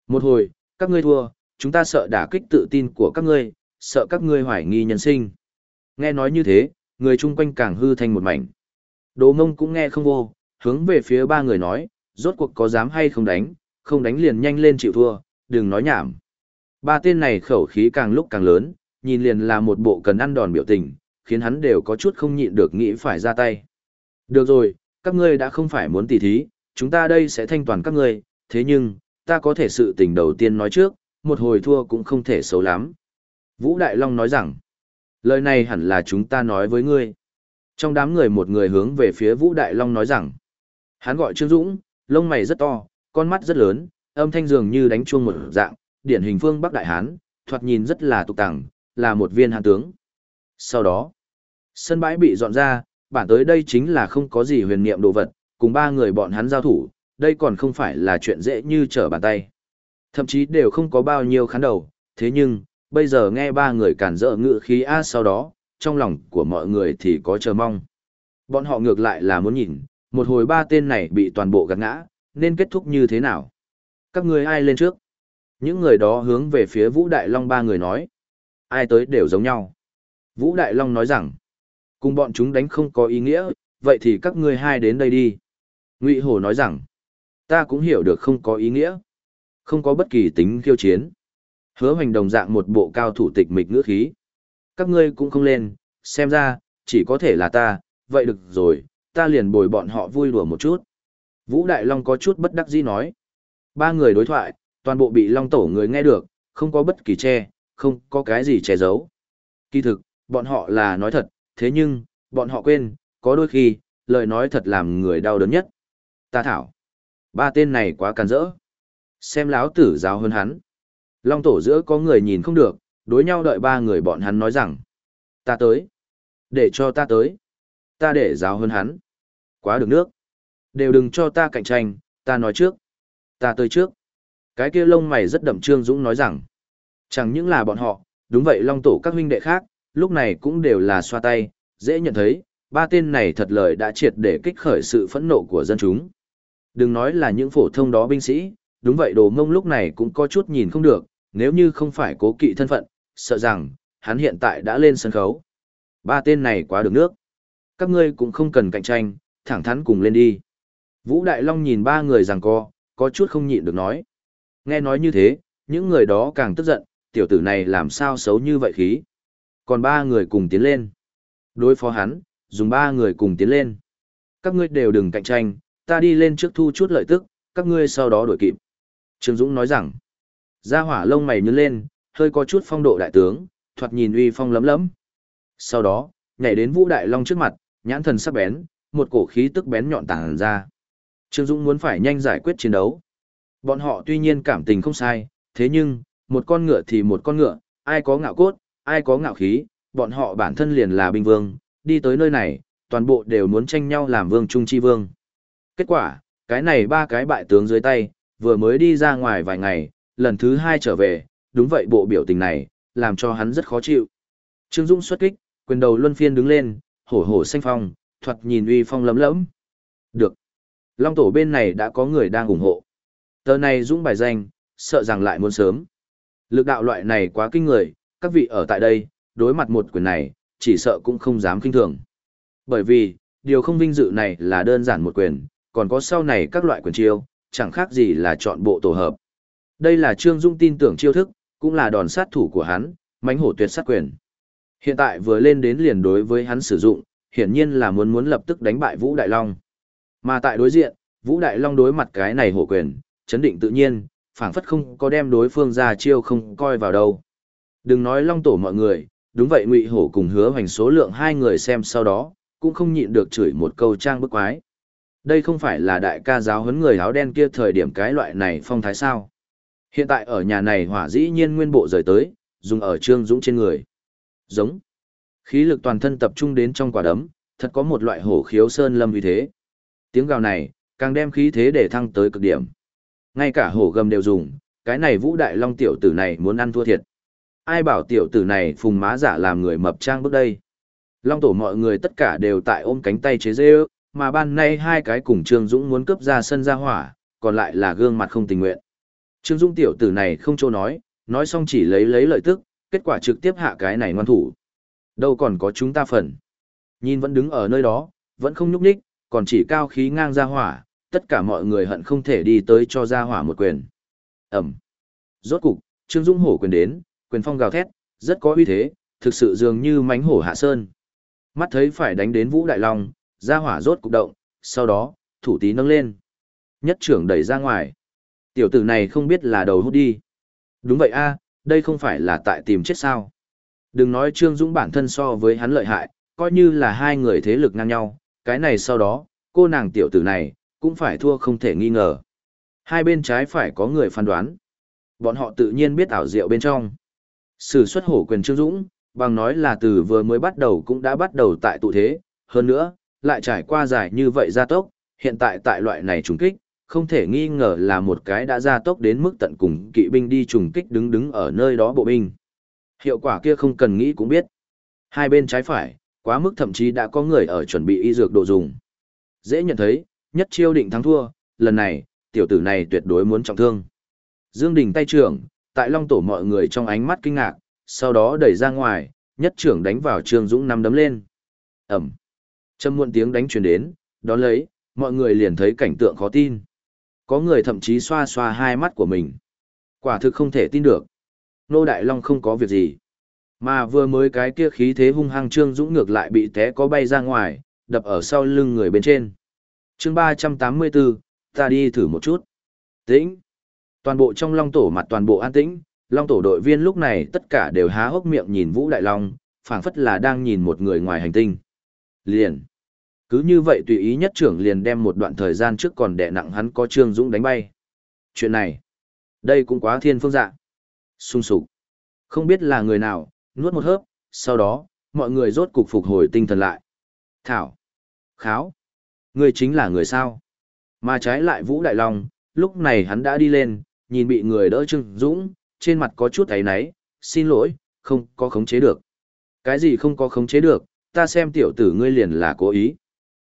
Một hồi, các ngươi thua, chúng ta sợ đả kích tự tin của các ngươi, sợ các ngươi hoài nghi nhân sinh. Nghe nói như thế, người chung quanh càng hư thành một mảnh. Đồ mông cũng nghe không vô, hướng về phía ba người nói, rốt cuộc có dám hay không đánh, không đánh liền nhanh lên chịu thua, đừng nói nhảm. Ba tên này khẩu khí càng lúc càng lớn, nhìn liền là một bộ cần ăn đòn biểu tình, khiến hắn đều có chút không nhịn được nghĩ phải ra tay. Được rồi, các ngươi đã không phải muốn tỉ thí, chúng ta đây sẽ thanh toàn các ngươi, thế nhưng, ta có thể sự tình đầu tiên nói trước, một hồi thua cũng không thể xấu lắm. Vũ Đại Long nói rằng, lời này hẳn là chúng ta nói với ngươi. Trong đám người một người hướng về phía Vũ Đại Long nói rằng, hắn gọi Trương Dũng, lông mày rất to, con mắt rất lớn, âm thanh dường như đánh chuông một dạng, điển hình phương Bắc Đại Hán, thoạt nhìn rất là tục tẳng, là một viên hàn tướng. Sau đó, sân bãi bị dọn ra, bản tới đây chính là không có gì huyền niệm đồ vật, cùng ba người bọn hắn giao thủ, đây còn không phải là chuyện dễ như trở bàn tay. Thậm chí đều không có bao nhiêu khán đầu, thế nhưng, bây giờ nghe ba người cản rỡ ngự khí A sau đó, trong lòng của mọi người thì có chờ mong. Bọn họ ngược lại là muốn nhìn, một hồi ba tên này bị toàn bộ gạt ngã, nên kết thúc như thế nào? Các người ai lên trước? Những người đó hướng về phía Vũ Đại Long ba người nói. Ai tới đều giống nhau. Vũ Đại Long nói rằng, cùng bọn chúng đánh không có ý nghĩa, vậy thì các ngươi hai đến đây đi. Ngụy Hổ nói rằng, ta cũng hiểu được không có ý nghĩa. Không có bất kỳ tính khiêu chiến. Hứa hoành đồng dạng một bộ cao thủ tịch mịch ngữ khí. Các ngươi cũng không lên, xem ra, chỉ có thể là ta, vậy được rồi, ta liền bồi bọn họ vui đùa một chút. Vũ Đại Long có chút bất đắc dĩ nói. Ba người đối thoại, toàn bộ bị Long Tổ người nghe được, không có bất kỳ che, không có cái gì che giấu. Kỳ thực, bọn họ là nói thật, thế nhưng, bọn họ quên, có đôi khi, lời nói thật làm người đau đớn nhất. Ta thảo. Ba tên này quá càn rỡ. Xem láo tử giáo hơn hắn. Long tổ giữa có người nhìn không được, đối nhau đợi ba người bọn hắn nói rằng. Ta tới. Để cho ta tới. Ta để giáo hơn hắn. Quá được nước. Đều đừng cho ta cạnh tranh, ta nói trước. Ta tới trước. Cái kia lông mày rất đậm trương dũng nói rằng. Chẳng những là bọn họ, đúng vậy long tổ các huynh đệ khác, lúc này cũng đều là xoa tay, dễ nhận thấy, ba tên này thật lời đã triệt để kích khởi sự phẫn nộ của dân chúng. Đừng nói là những phổ thông đó binh sĩ, đúng vậy đồ mông lúc này cũng có chút nhìn không được, nếu như không phải cố kỵ thân phận, sợ rằng, hắn hiện tại đã lên sân khấu. Ba tên này quá được nước. Các ngươi cũng không cần cạnh tranh, thẳng thắn cùng lên đi. Vũ Đại Long nhìn ba người rằng co, có chút không nhịn được nói. Nghe nói như thế, những người đó càng tức giận, tiểu tử này làm sao xấu như vậy khí. Còn ba người cùng tiến lên. Đối phó hắn, dùng ba người cùng tiến lên. Các ngươi đều đừng cạnh tranh, ta đi lên trước thu chút lợi tức, các ngươi sau đó đuổi kịp. Trương Dũng nói rằng, ra hỏa lông mày nhướng lên, hơi có chút phong độ đại tướng, thoạt nhìn uy phong lấm lấm. Sau đó, nhảy đến Vũ Đại Long trước mặt, nhãn thần sắc bén, một cổ khí tức bén nhọn tàng ra. Trương Dũng muốn phải nhanh giải quyết chiến đấu. Bọn họ tuy nhiên cảm tình không sai, thế nhưng, một con ngựa thì một con ngựa, ai có ngạo cốt, ai có ngạo khí, bọn họ bản thân liền là binh vương, đi tới nơi này, toàn bộ đều muốn tranh nhau làm vương trung chi vương. Kết quả, cái này ba cái bại tướng dưới tay, vừa mới đi ra ngoài vài ngày, lần thứ hai trở về, đúng vậy bộ biểu tình này, làm cho hắn rất khó chịu. Trương Dũng xuất kích, quyền đầu luân phiên đứng lên, hổ hổ xanh phong, thuật nhìn uy phong lấm lẫm. Được. Long tổ bên này đã có người đang ủng hộ. Tờ này Dũng bài danh, sợ rằng lại muốn sớm. Lực đạo loại này quá kinh người, các vị ở tại đây, đối mặt một quyền này, chỉ sợ cũng không dám kinh thường. Bởi vì, điều không vinh dự này là đơn giản một quyền, còn có sau này các loại quyền chiêu, chẳng khác gì là chọn bộ tổ hợp. Đây là Trương Dung tin tưởng chiêu thức, cũng là đòn sát thủ của hắn, mãnh hổ tuyệt sát quyền. Hiện tại vừa lên đến liền đối với hắn sử dụng, hiển nhiên là muốn muốn lập tức đánh bại Vũ Đại Long. Mà tại đối diện, Vũ Đại Long đối mặt cái này hổ quyền, chấn định tự nhiên, phảng phất không có đem đối phương ra chiêu không coi vào đâu. Đừng nói Long tổ mọi người, đúng vậy Ngụy Hổ cùng Hứa Hoành số lượng hai người xem sau đó, cũng không nhịn được chửi một câu trang bức quái. Đây không phải là đại ca giáo huấn người áo đen kia thời điểm cái loại này phong thái sao? Hiện tại ở nhà này hỏa dĩ nhiên nguyên bộ rời tới, dùng ở Trương Dũng trên người. Giống. Khí lực toàn thân tập trung đến trong quả đấm, thật có một loại hổ khiếu sơn lâm vì thế. Tiếng gào này, càng đem khí thế để thăng tới cực điểm. Ngay cả hổ gầm đều dùng, cái này vũ đại long tiểu tử này muốn ăn thua thiệt. Ai bảo tiểu tử này phùng má giả làm người mập trang bước đây. Long tổ mọi người tất cả đều tại ôm cánh tay chế dê mà ban nay hai cái cùng Trương Dũng muốn cướp ra sân ra hỏa, còn lại là gương mặt không tình nguyện. Trương Dũng tiểu tử này không chỗ nói, nói xong chỉ lấy lấy lợi tức, kết quả trực tiếp hạ cái này ngoan thủ. Đâu còn có chúng ta phần. Nhìn vẫn đứng ở nơi đó, vẫn không nhúc nhích, còn chỉ cao khí ngang ra hỏa, tất cả mọi người hận không thể đi tới cho ra hỏa một quyền. Ẩm. Rốt cục, Trương Dũng hổ quyền đến, quyền phong gào thét, rất có uy thế, thực sự dường như mánh hổ hạ sơn. Mắt thấy phải đánh đến Vũ Đại Long, ra hỏa rốt cục động, sau đó, thủ tí nâng lên. Nhất trưởng đẩy ra ngoài. Tiểu tử này không biết là đầu hút đi. Đúng vậy a, đây không phải là tại tìm chết sao. Đừng nói Trương Dũng bản thân so với hắn lợi hại, coi như là hai người thế lực ngang nhau, cái này sau đó, cô nàng tiểu tử này, cũng phải thua không thể nghi ngờ. Hai bên trái phải có người phán đoán. Bọn họ tự nhiên biết ảo diệu bên trong. Sử xuất hổ quyền Trương Dũng, bằng nói là từ vừa mới bắt đầu cũng đã bắt đầu tại tụ thế, hơn nữa, lại trải qua dài như vậy gia tốc, hiện tại tại loại này trùng kích, không thể nghi ngờ là một cái đã gia tốc đến mức tận cùng kỵ binh đi trùng kích đứng đứng ở nơi đó bộ binh. Hiệu quả kia không cần nghĩ cũng biết. Hai bên trái phải, quá mức thậm chí đã có người ở chuẩn bị y dược độ dùng. Dễ nhận thấy, nhất chiêu định thắng thua, lần này, tiểu tử này tuyệt đối muốn trọng thương. Dương Đình tay trưởng, tại long tổ mọi người trong ánh mắt kinh ngạc, sau đó đẩy ra ngoài, nhất trưởng đánh vào Trương Dũng năm đấm lên. Ẩm. Trầm muộn tiếng đánh truyền đến, đón lấy, mọi người liền thấy cảnh tượng khó tin. Có người thậm chí xoa xoa hai mắt của mình. Quả thực không thể tin được. Nô Đại Long không có việc gì. Mà vừa mới cái kia khí thế hung hăng Trương Dũng ngược lại bị té có bay ra ngoài, đập ở sau lưng người bên trên. chương 384, ta đi thử một chút. Tĩnh. Toàn bộ trong Long Tổ mặt toàn bộ an tĩnh, Long Tổ đội viên lúc này tất cả đều há hốc miệng nhìn Vũ Đại Long, phảng phất là đang nhìn một người ngoài hành tinh. Liền. Cứ như vậy tùy ý nhất trưởng liền đem một đoạn thời gian trước còn đè nặng hắn có Trương Dũng đánh bay. Chuyện này, đây cũng quá thiên phương dạ. Xung sục. Không biết là người nào, nuốt một hớp, sau đó, mọi người rốt cục phục hồi tinh thần lại. Thảo. Kháo. Người chính là người sao. Mà trái lại Vũ Đại Long, lúc này hắn đã đi lên, nhìn bị người đỡ Trương Dũng, trên mặt có chút ấy náy, xin lỗi, không có khống chế được. Cái gì không có khống chế được, ta xem tiểu tử ngươi liền là cố ý.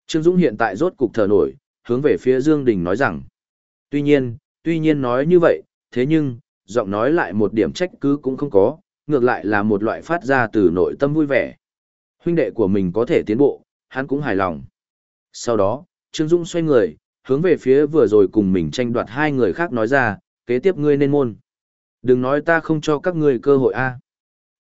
Trương Dũng hiện tại rốt cục thở nổi, hướng về phía Dương Đình nói rằng. Tuy nhiên, tuy nhiên nói như vậy, thế nhưng, giọng nói lại một điểm trách cứ cũng không có, ngược lại là một loại phát ra từ nội tâm vui vẻ. Huynh đệ của mình có thể tiến bộ, hắn cũng hài lòng. Sau đó, Trương Dũng xoay người, hướng về phía vừa rồi cùng mình tranh đoạt hai người khác nói ra, kế tiếp ngươi nên môn. Đừng nói ta không cho các ngươi cơ hội a.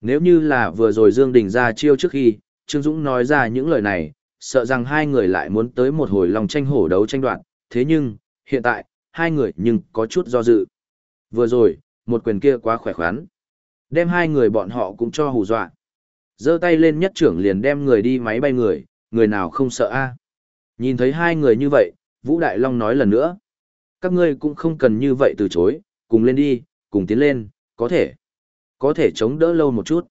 Nếu như là vừa rồi Dương Đình ra chiêu trước khi, Trương Dũng nói ra những lời này, sợ rằng hai người lại muốn tới một hồi lòng tranh hổ đấu tranh đoạt, thế nhưng, hiện tại, hai người nhưng có chút do dự. Vừa rồi, một quyền kia quá khỏe khoắn. Đem hai người bọn họ cũng cho hù dọa. giơ tay lên nhất trưởng liền đem người đi máy bay người, người nào không sợ a Nhìn thấy hai người như vậy, Vũ Đại Long nói lần nữa. Các ngươi cũng không cần như vậy từ chối, cùng lên đi, cùng tiến lên, có thể. Có thể chống đỡ lâu một chút.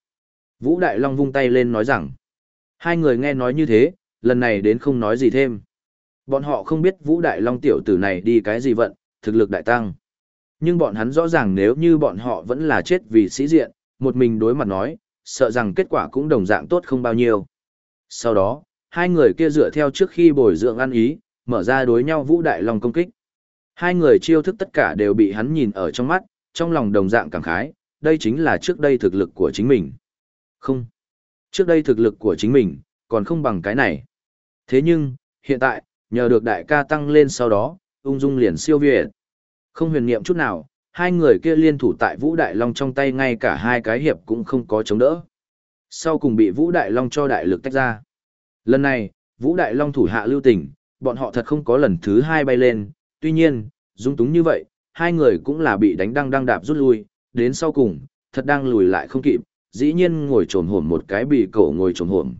Vũ Đại Long vung tay lên nói rằng. Hai người nghe nói như thế, lần này đến không nói gì thêm. Bọn họ không biết Vũ Đại Long tiểu tử này đi cái gì vận, thực lực đại tăng. Nhưng bọn hắn rõ ràng nếu như bọn họ vẫn là chết vì sĩ diện, một mình đối mặt nói, sợ rằng kết quả cũng đồng dạng tốt không bao nhiêu. Sau đó, hai người kia dựa theo trước khi bồi dưỡng ăn ý, mở ra đối nhau Vũ Đại Long công kích. Hai người chiêu thức tất cả đều bị hắn nhìn ở trong mắt, trong lòng đồng dạng cảm khái, đây chính là trước đây thực lực của chính mình. Không. Trước đây thực lực của chính mình, còn không bằng cái này. Thế nhưng, hiện tại, nhờ được đại ca tăng lên sau đó, ung dung liền siêu việt. Không huyền niệm chút nào, hai người kia liên thủ tại Vũ Đại Long trong tay ngay cả hai cái hiệp cũng không có chống đỡ. Sau cùng bị Vũ Đại Long cho đại lực tách ra. Lần này, Vũ Đại Long thủ hạ lưu tình, bọn họ thật không có lần thứ hai bay lên, tuy nhiên, dung túng như vậy, hai người cũng là bị đánh đăng đăng đạp rút lui, đến sau cùng, thật đang lùi lại không kịp, dĩ nhiên ngồi trồn hổm một cái bị cổ ngồi trồn hổm.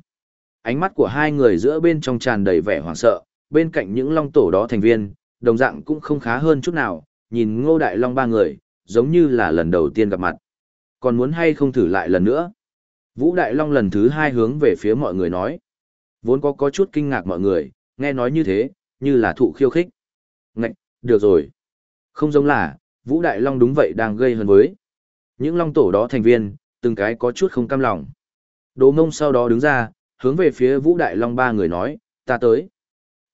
Ánh mắt của hai người giữa bên trong tràn đầy vẻ hoảng sợ, bên cạnh những long tổ đó thành viên, đồng dạng cũng không khá hơn chút nào, nhìn ngô đại long ba người, giống như là lần đầu tiên gặp mặt. Còn muốn hay không thử lại lần nữa? Vũ Đại Long lần thứ hai hướng về phía mọi người nói. Vốn có có chút kinh ngạc mọi người, nghe nói như thế, như là thụ khiêu khích. Ngạch, được rồi. Không giống là, Vũ Đại Long đúng vậy đang gây hấn với. Những long tổ đó thành viên, từng cái có chút không cam lòng. Đỗ mông sau đó đứng ra, hướng về phía Vũ Đại Long ba người nói, ta tới.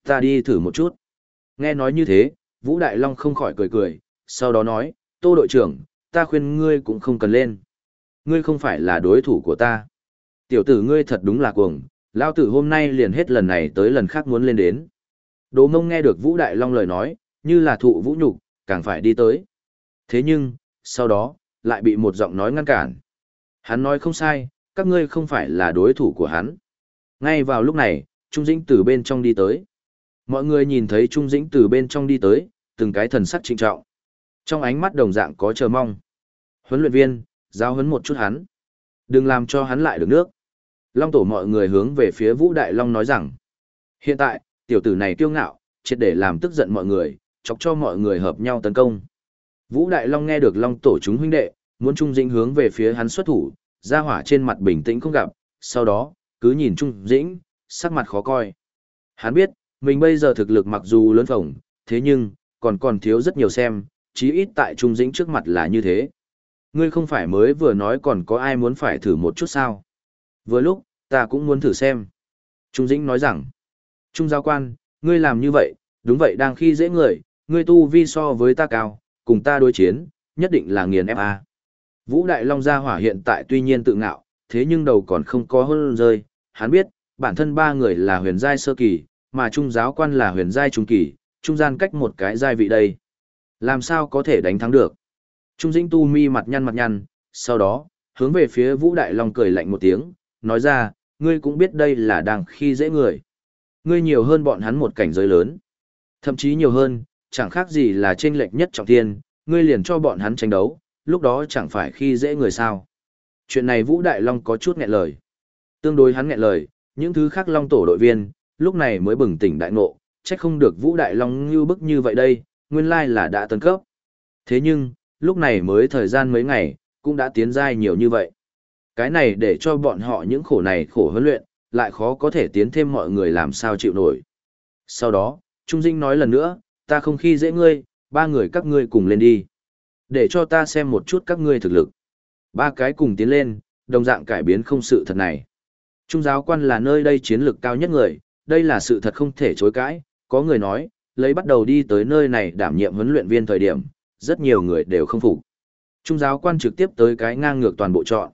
Ta đi thử một chút. Nghe nói như thế, Vũ Đại Long không khỏi cười cười, sau đó nói, Tô đội trưởng, ta khuyên ngươi cũng không cần lên. Ngươi không phải là đối thủ của ta. Tiểu tử ngươi thật đúng là cuồng, lao tử hôm nay liền hết lần này tới lần khác muốn lên đến. Đỗ mông nghe được Vũ Đại Long lời nói, như là thụ vũ nhục, càng phải đi tới. Thế nhưng, sau đó, lại bị một giọng nói ngăn cản. Hắn nói không sai, các ngươi không phải là đối thủ của hắn. Ngay vào lúc này, Trung Dĩnh từ bên trong đi tới. Mọi người nhìn thấy Trung Dĩnh từ bên trong đi tới, từng cái thần sắc trịnh trọng. Trong ánh mắt đồng dạng có chờ mong. Huấn luyện viên, giáo huấn một chút hắn. Đừng làm cho hắn lại được nước. Long tổ mọi người hướng về phía Vũ Đại Long nói rằng. Hiện tại, tiểu tử này kiêu ngạo, triệt để làm tức giận mọi người, chọc cho mọi người hợp nhau tấn công. Vũ Đại Long nghe được Long tổ chúng huynh đệ, muốn Trung Dĩnh hướng về phía hắn xuất thủ, ra hỏa trên mặt bình tĩnh không gặp, sau đó, cứ nhìn Trung Dĩnh, sắc mặt khó coi. Hắn biết, mình bây giờ thực lực mặc dù lớn phổng, thế nhưng, còn còn thiếu rất nhiều xem, chí ít tại Trung Dĩnh trước mặt là như thế. Ngươi không phải mới vừa nói còn có ai muốn phải thử một chút sao? Vừa lúc, ta cũng muốn thử xem. Trung Dĩnh nói rằng, Trung giao quan, ngươi làm như vậy, đúng vậy đang khi dễ người, ngươi tu vi so với ta cao, cùng ta đối chiến, nhất định là nghiền ép a. Vũ Đại Long gia hỏa hiện tại tuy nhiên tự ngạo, thế nhưng đầu còn không có hơn rơi, hắn biết, bản thân ba người là huyền giai sơ kỳ, mà trung giáo quan là huyền giai trung kỳ, trung gian cách một cái giai vị đây. Làm sao có thể đánh thắng được? Trung Dĩnh Tu mi mặt nhăn mặt nhăn, sau đó, hướng về phía Vũ Đại Long cười lạnh một tiếng, nói ra, ngươi cũng biết đây là đang khi dễ người. Ngươi nhiều hơn bọn hắn một cảnh giới lớn. Thậm chí nhiều hơn, chẳng khác gì là chênh lệch nhất trọng thiên, ngươi liền cho bọn hắn tranh đấu, lúc đó chẳng phải khi dễ người sao. Chuyện này Vũ Đại Long có chút nghẹn lời. Tương đối hắn nghẹn lời, những thứ khác Long tổ đội viên, lúc này mới bừng tỉnh đại ngộ, trách không được Vũ Đại Long như bức như vậy đây, nguyên lai là đã tấn cấp. Thế nhưng, lúc này mới thời gian mấy ngày, cũng đã tiến giai nhiều như vậy. Cái này để cho bọn họ những khổ này khổ huấn luyện, lại khó có thể tiến thêm mọi người làm sao chịu nổi. Sau đó, Trung Dinh nói lần nữa, ta không khi dễ ngươi, ba người các ngươi cùng lên đi. Để cho ta xem một chút các ngươi thực lực. Ba cái cùng tiến lên, đồng dạng cải biến không sự thật này. Trung giáo quan là nơi đây chiến lược cao nhất người, đây là sự thật không thể chối cãi. Có người nói, lấy bắt đầu đi tới nơi này đảm nhiệm huấn luyện viên thời điểm, rất nhiều người đều không phục. Trung giáo quan trực tiếp tới cái ngang ngược toàn bộ chọn.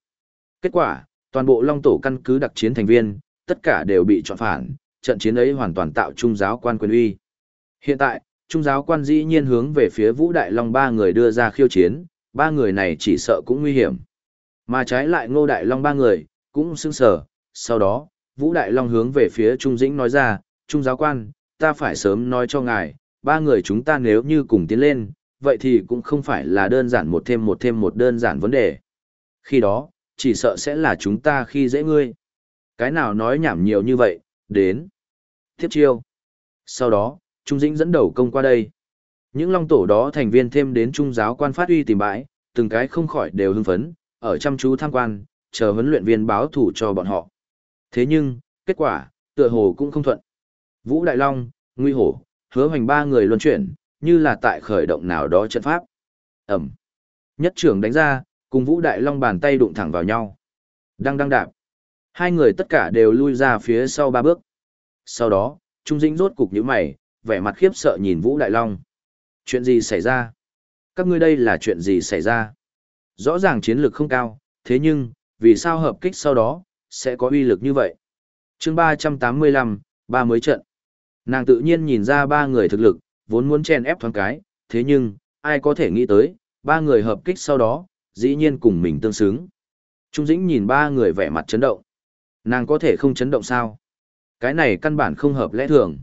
Kết quả, toàn bộ long tổ căn cứ đặc chiến thành viên, tất cả đều bị chọn phản, trận chiến ấy hoàn toàn tạo trung giáo quan quyền uy. Hiện tại, trung giáo quan dĩ nhiên hướng về phía Vũ Đại Long ba người đưa ra khiêu chiến, ba người này chỉ sợ cũng nguy hiểm. Mà trái lại Ngô Đại Long ba người, cũng sững sờ, sau đó, Vũ Đại Long hướng về phía Trung Dĩnh nói ra, Trung giáo quan, ta phải sớm nói cho ngài, ba người chúng ta nếu như cùng tiến lên, vậy thì cũng không phải là đơn giản một thêm một thêm một đơn giản vấn đề. Khi đó, chỉ sợ sẽ là chúng ta khi dễ ngươi. Cái nào nói nhảm nhiều như vậy, đến. Tiếp chiêu. Sau đó, Trung Dĩnh dẫn đầu công qua đây. Những long tổ đó thành viên thêm đến trung giáo quan phát uy tìm bãi, từng cái không khỏi đều hưng phấn, ở chăm chú tham quan, chờ huấn luyện viên báo thủ cho bọn họ. Thế nhưng, kết quả, tựa hồ cũng không thuận. Vũ Đại Long, Nguy Hổ, hứa hoành ba người luân chuyển, như là tại khởi động nào đó trận pháp. Ẩm. Nhất trưởng đánh ra, cùng Vũ Đại Long bàn tay đụng thẳng vào nhau. Đang đang đạp. Hai người tất cả đều lui ra phía sau ba bước. Sau đó, Trung Dĩnh rốt cục nhíu mày, vẻ mặt khiếp sợ nhìn Vũ Đại Long. Chuyện gì xảy ra? Các ngươi đây là chuyện gì xảy ra? Rõ ràng chiến lược không cao, thế nhưng, vì sao hợp kích sau đó, sẽ có uy lực như vậy? chương ba trăm tám mươi lăm, ba mới trận. Nàng tự nhiên nhìn ra ba người thực lực, vốn muốn chen ép thoáng cái, thế nhưng, ai có thể nghĩ tới, ba người hợp kích sau đó, dĩ nhiên cùng mình tương xứng. Trung Dĩnh nhìn ba người vẻ mặt chấn động. Nàng có thể không chấn động sao? Cái này căn bản không hợp lẽ thường.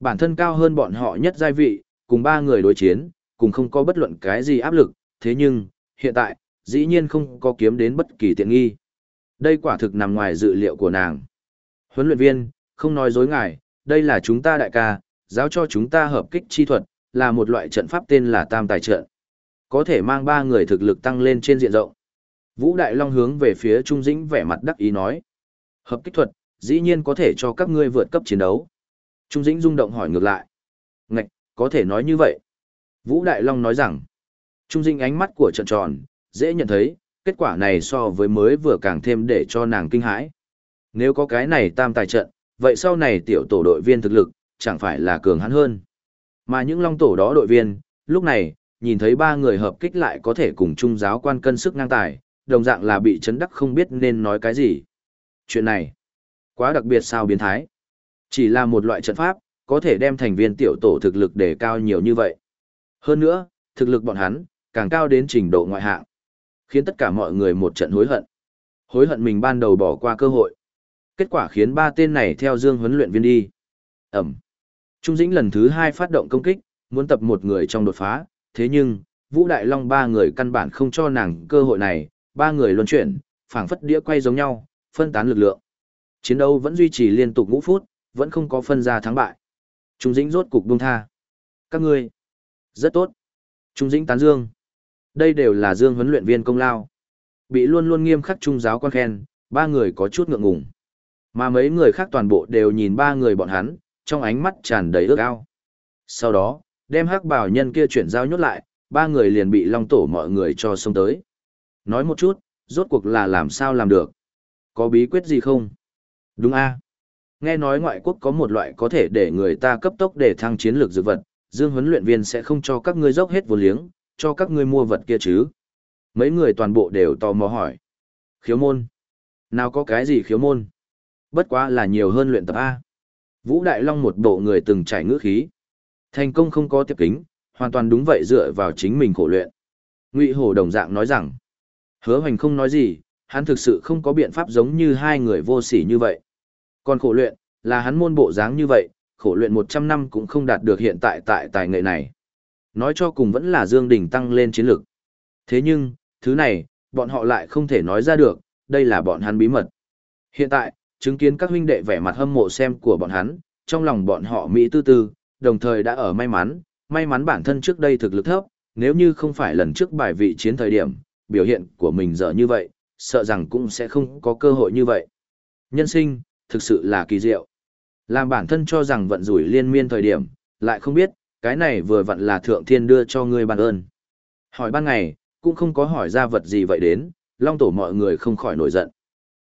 Bản thân cao hơn bọn họ nhất giai vị, cùng ba người đối chiến, cùng không có bất luận cái gì áp lực, thế nhưng, hiện tại, dĩ nhiên không có kiếm đến bất kỳ tiện nghi. Đây quả thực nằm ngoài dự liệu của nàng. Huấn luyện viên, không nói dối ngài, đây là chúng ta đại ca, giáo cho chúng ta hợp kích chi thuật, là một loại trận pháp tên là tam tài trận. Có thể mang ba người thực lực tăng lên trên diện rộng. Vũ Đại Long hướng về phía Trung Dĩnh vẻ mặt đắc ý nói. Hợp kích thuật, dĩ nhiên có thể cho các ngươi vượt cấp chiến đấu. Trung Dĩnh rung động hỏi ngược lại. Ngạch, có thể nói như vậy. Vũ Đại Long nói rằng. Trung Dĩnh ánh mắt của trận tròn, dễ nhận thấy, kết quả này so với mới vừa càng thêm để cho nàng kinh hãi. Nếu có cái này tam tài trận, vậy sau này tiểu tổ đội viên thực lực, chẳng phải là cường hắn hơn. Mà những long tổ đó đội viên, lúc này, nhìn thấy ba người hợp kích lại có thể cùng chung giáo quan cân sức ngang tài, đồng dạng là bị chấn đắc không biết nên nói cái gì. Chuyện này, quá đặc biệt sao biến thái. Chỉ là một loại trận pháp, có thể đem thành viên tiểu tổ thực lực đề cao nhiều như vậy. Hơn nữa, thực lực bọn hắn, càng cao đến trình độ ngoại hạng. Khiến tất cả mọi người một trận hối hận. Hối hận mình ban đầu bỏ qua cơ hội. Kết quả khiến ba tên này theo dương huấn luyện viên đi. Ẩm. Trung Dĩnh lần thứ hai phát động công kích, muốn tập một người trong đột phá, thế nhưng, Vũ Đại Long ba người căn bản không cho nàng cơ hội này, ba người luân chuyển, phảng phất đĩa quay giống nhau, phân tán lực lượng. Chiến đấu vẫn duy trì liên tục ngũ phút, vẫn không có phân ra thắng bại. Trung Dĩnh rốt cục buông tha. Các ngươi, rất tốt. Trung Dĩnh tán dương. Đây đều là Dương huấn luyện viên công lao. Bị luôn luôn nghiêm khắc trung giáo quan khen, ba người có chút ngượng ngùng. Mà mấy người khác toàn bộ đều nhìn ba người bọn hắn, trong ánh mắt tràn đầy ước ao. Sau đó, đem hắc bảo nhân kia chuyển giao nhốt lại, ba người liền bị long tổ mọi người cho xông tới. Nói một chút, rốt cuộc là làm sao làm được? Có bí quyết gì không? Đúng a Nghe nói ngoại quốc có một loại có thể để người ta cấp tốc để thăng chiến lược dược vật, dương huấn luyện viên sẽ không cho các ngươi dốc hết vô liếng, cho các ngươi mua vật kia chứ. Mấy người toàn bộ đều tò mò hỏi. Khiếu môn. Nào có cái gì khiếu môn? Bất quá là nhiều hơn luyện tập A. Vũ Đại Long một bộ người từng trải ngữ khí. Thành công không có tiếp kính, hoàn toàn đúng vậy dựa vào chính mình khổ luyện. Ngụy Hổ đồng dạng nói rằng, hứa hoành không nói gì, hắn thực sự không có biện pháp giống như hai người vô sỉ như vậy. Còn khổ luyện, là hắn môn bộ dáng như vậy, khổ luyện 100 năm cũng không đạt được hiện tại tại tài nghệ này. Nói cho cùng vẫn là Dương Đình tăng lên chiến lực. Thế nhưng, thứ này, bọn họ lại không thể nói ra được, đây là bọn hắn bí mật. Hiện tại, chứng kiến các huynh đệ vẻ mặt hâm mộ xem của bọn hắn, trong lòng bọn họ Mỹ tư tư, đồng thời đã ở may mắn, may mắn bản thân trước đây thực lực thấp, nếu như không phải lần trước bài vị chiến thời điểm, biểu hiện của mình dở như vậy, sợ rằng cũng sẽ không có cơ hội như vậy. Nhân sinh, thực sự là kỳ diệu. Làm bản thân cho rằng vận rủi liên miên thời điểm, lại không biết, cái này vừa vặn là thượng thiên đưa cho ngươi ban ơn. Hỏi ban ngày, cũng không có hỏi ra vật gì vậy đến, long tổ mọi người không khỏi nổi giận.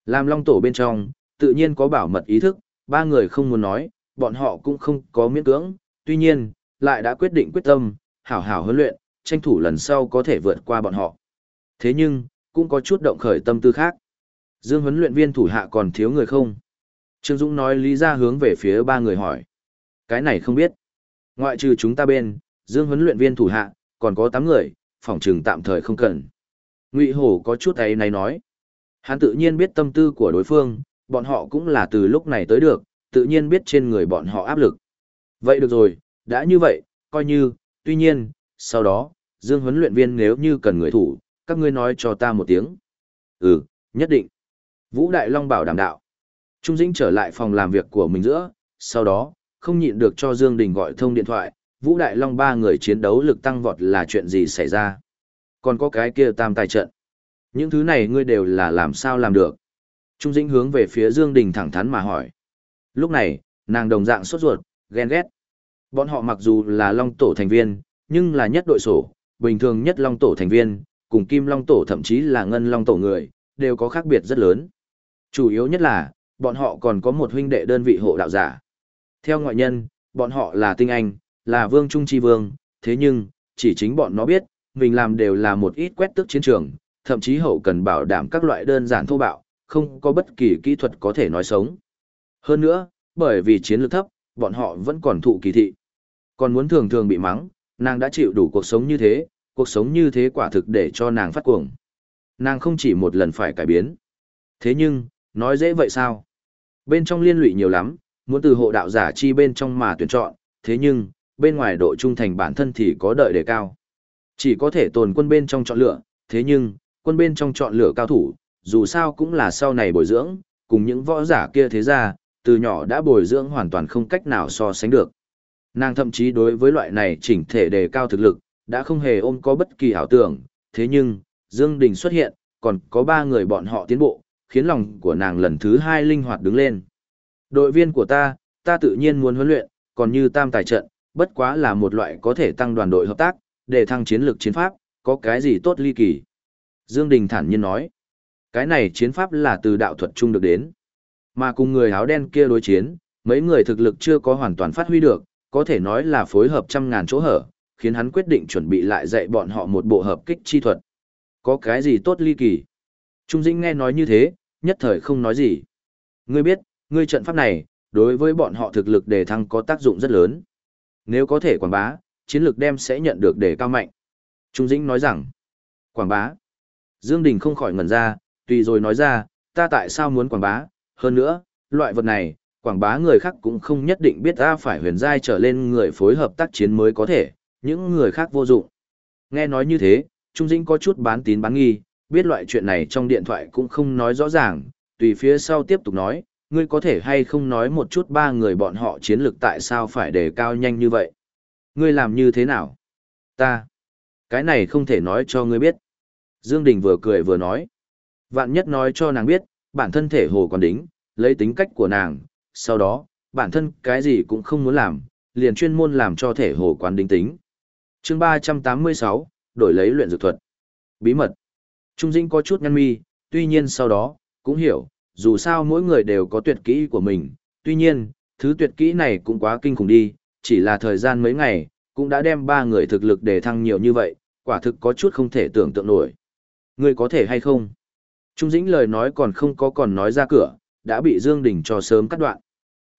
Làm long tổ bên trong, tự nhiên có bảo mật ý thức, ba người không muốn nói, bọn họ cũng không có miễn cưỡng, tuy nhiên, lại đã quyết định quyết tâm, hảo hảo huấn luyện, tranh thủ lần sau có thể vượt qua bọn họ. Thế nhưng, cũng có chút động khởi tâm tư khác. Dương huấn luyện viên thủ hạ còn thiếu người không? Trương Dũng nói lý ra hướng về phía ba người hỏi. Cái này không biết. Ngoại trừ chúng ta bên, Dương huấn luyện viên thủ hạ, còn có 8 người, phòng trường tạm thời không cần. Ngụy Hổ có chút ấy này nói. Hắn tự nhiên biết tâm tư của đối phương, bọn họ cũng là từ lúc này tới được, tự nhiên biết trên người bọn họ áp lực. Vậy được rồi, đã như vậy, coi như, tuy nhiên, sau đó, Dương huấn luyện viên nếu như cần người thủ, các ngươi nói cho ta một tiếng. Ừ, nhất định. Vũ Đại Long bảo đảm đạo. Trung Dĩnh trở lại phòng làm việc của mình giữa, sau đó, không nhịn được cho Dương Đình gọi thông điện thoại, Vũ Đại Long ba người chiến đấu lực tăng vọt là chuyện gì xảy ra. Còn có cái kia tam tài trận. Những thứ này ngươi đều là làm sao làm được. Trung Dĩnh hướng về phía Dương Đình thẳng thắn mà hỏi. Lúc này, nàng đồng dạng sốt ruột, ghen ghét. Bọn họ mặc dù là long tổ thành viên, nhưng là nhất đội sổ, bình thường nhất long tổ thành viên, cùng kim long tổ thậm chí là ngân long tổ người, đều có khác biệt rất lớn. Chủ yếu nhất là, bọn họ còn có một huynh đệ đơn vị hộ đạo giả. Theo ngoại nhân, bọn họ là tinh anh, là vương trung chi vương, thế nhưng, chỉ chính bọn nó biết, mình làm đều là một ít quét tước chiến trường, thậm chí hậu cần bảo đảm các loại đơn giản thô bạo, không có bất kỳ kỹ thuật có thể nói sống. Hơn nữa, bởi vì chiến lược thấp, bọn họ vẫn còn thụ kỳ thị. Còn muốn thường thường bị mắng, nàng đã chịu đủ cuộc sống như thế, cuộc sống như thế quả thực để cho nàng phát cuồng. Nàng không chỉ một lần phải cải biến. Thế nhưng, nói dễ vậy sao? Bên trong liên lụy nhiều lắm, muốn từ hộ đạo giả chi bên trong mà tuyển chọn, thế nhưng, bên ngoài độ trung thành bản thân thì có đợi đề cao. Chỉ có thể tồn quân bên trong chọn lựa, thế nhưng, quân bên trong chọn lựa cao thủ, dù sao cũng là sau này bồi dưỡng, cùng những võ giả kia thế ra, từ nhỏ đã bồi dưỡng hoàn toàn không cách nào so sánh được. Nàng thậm chí đối với loại này chỉnh thể đề cao thực lực, đã không hề ôm có bất kỳ ảo tưởng, thế nhưng, Dương Đình xuất hiện, còn có ba người bọn họ tiến bộ, khiến lòng của nàng lần thứ hai linh hoạt đứng lên. Đội viên của ta, ta tự nhiên muốn huấn luyện, còn như tam tài trận, bất quá là một loại có thể tăng đoàn đội hợp tác, để thăng chiến lược chiến pháp, có cái gì tốt ly kỳ. Dương Đình thản nhiên nói, cái này chiến pháp là từ đạo thuật chung được đến. Mà cùng người áo đen kia đối chiến, mấy người thực lực chưa có hoàn toàn phát huy được, có thể nói là phối hợp trăm ngàn chỗ hở, khiến hắn quyết định chuẩn bị lại dạy bọn họ một bộ hợp kích chi thuật. Có cái gì tốt ly kỳ? Trung Dĩnh nghe nói như thế, nhất thời không nói gì. Ngươi biết, ngươi trận pháp này, đối với bọn họ thực lực đề thăng có tác dụng rất lớn. Nếu có thể quảng bá, chiến lược đem sẽ nhận được đề cao mạnh. Trung Dĩnh nói rằng, quảng bá. Dương Đình không khỏi ngẩn ra, tùy rồi nói ra, ta tại sao muốn quảng bá, hơn nữa, loại vật này, quảng bá người khác cũng không nhất định biết ta phải huyền giai trở lên người phối hợp tác chiến mới có thể, những người khác vô dụng. Nghe nói như thế, Trung Dĩnh có chút bán tín bán nghi, biết loại chuyện này trong điện thoại cũng không nói rõ ràng, tùy phía sau tiếp tục nói, ngươi có thể hay không nói một chút ba người bọn họ chiến lược tại sao phải đề cao nhanh như vậy. Ngươi làm như thế nào? Ta. Cái này không thể nói cho ngươi biết. Dương Đình vừa cười vừa nói. Vạn nhất nói cho nàng biết, bản thân thể hồ còn đính, lấy tính cách của nàng, sau đó, bản thân cái gì cũng không muốn làm, liền chuyên môn làm cho thể hồ quán đính tính. Chương 386, đổi lấy luyện dược thuật. Bí mật. Trung Dĩnh có chút nhăn mi, tuy nhiên sau đó, cũng hiểu, dù sao mỗi người đều có tuyệt kỹ của mình, tuy nhiên, thứ tuyệt kỹ này cũng quá kinh khủng đi, chỉ là thời gian mấy ngày, cũng đã đem ba người thực lực để thăng nhiều như vậy, quả thực có chút không thể tưởng tượng nổi. Người có thể hay không? Trung Dĩnh lời nói còn không có còn nói ra cửa, đã bị Dương Đình cho sớm cắt đoạn.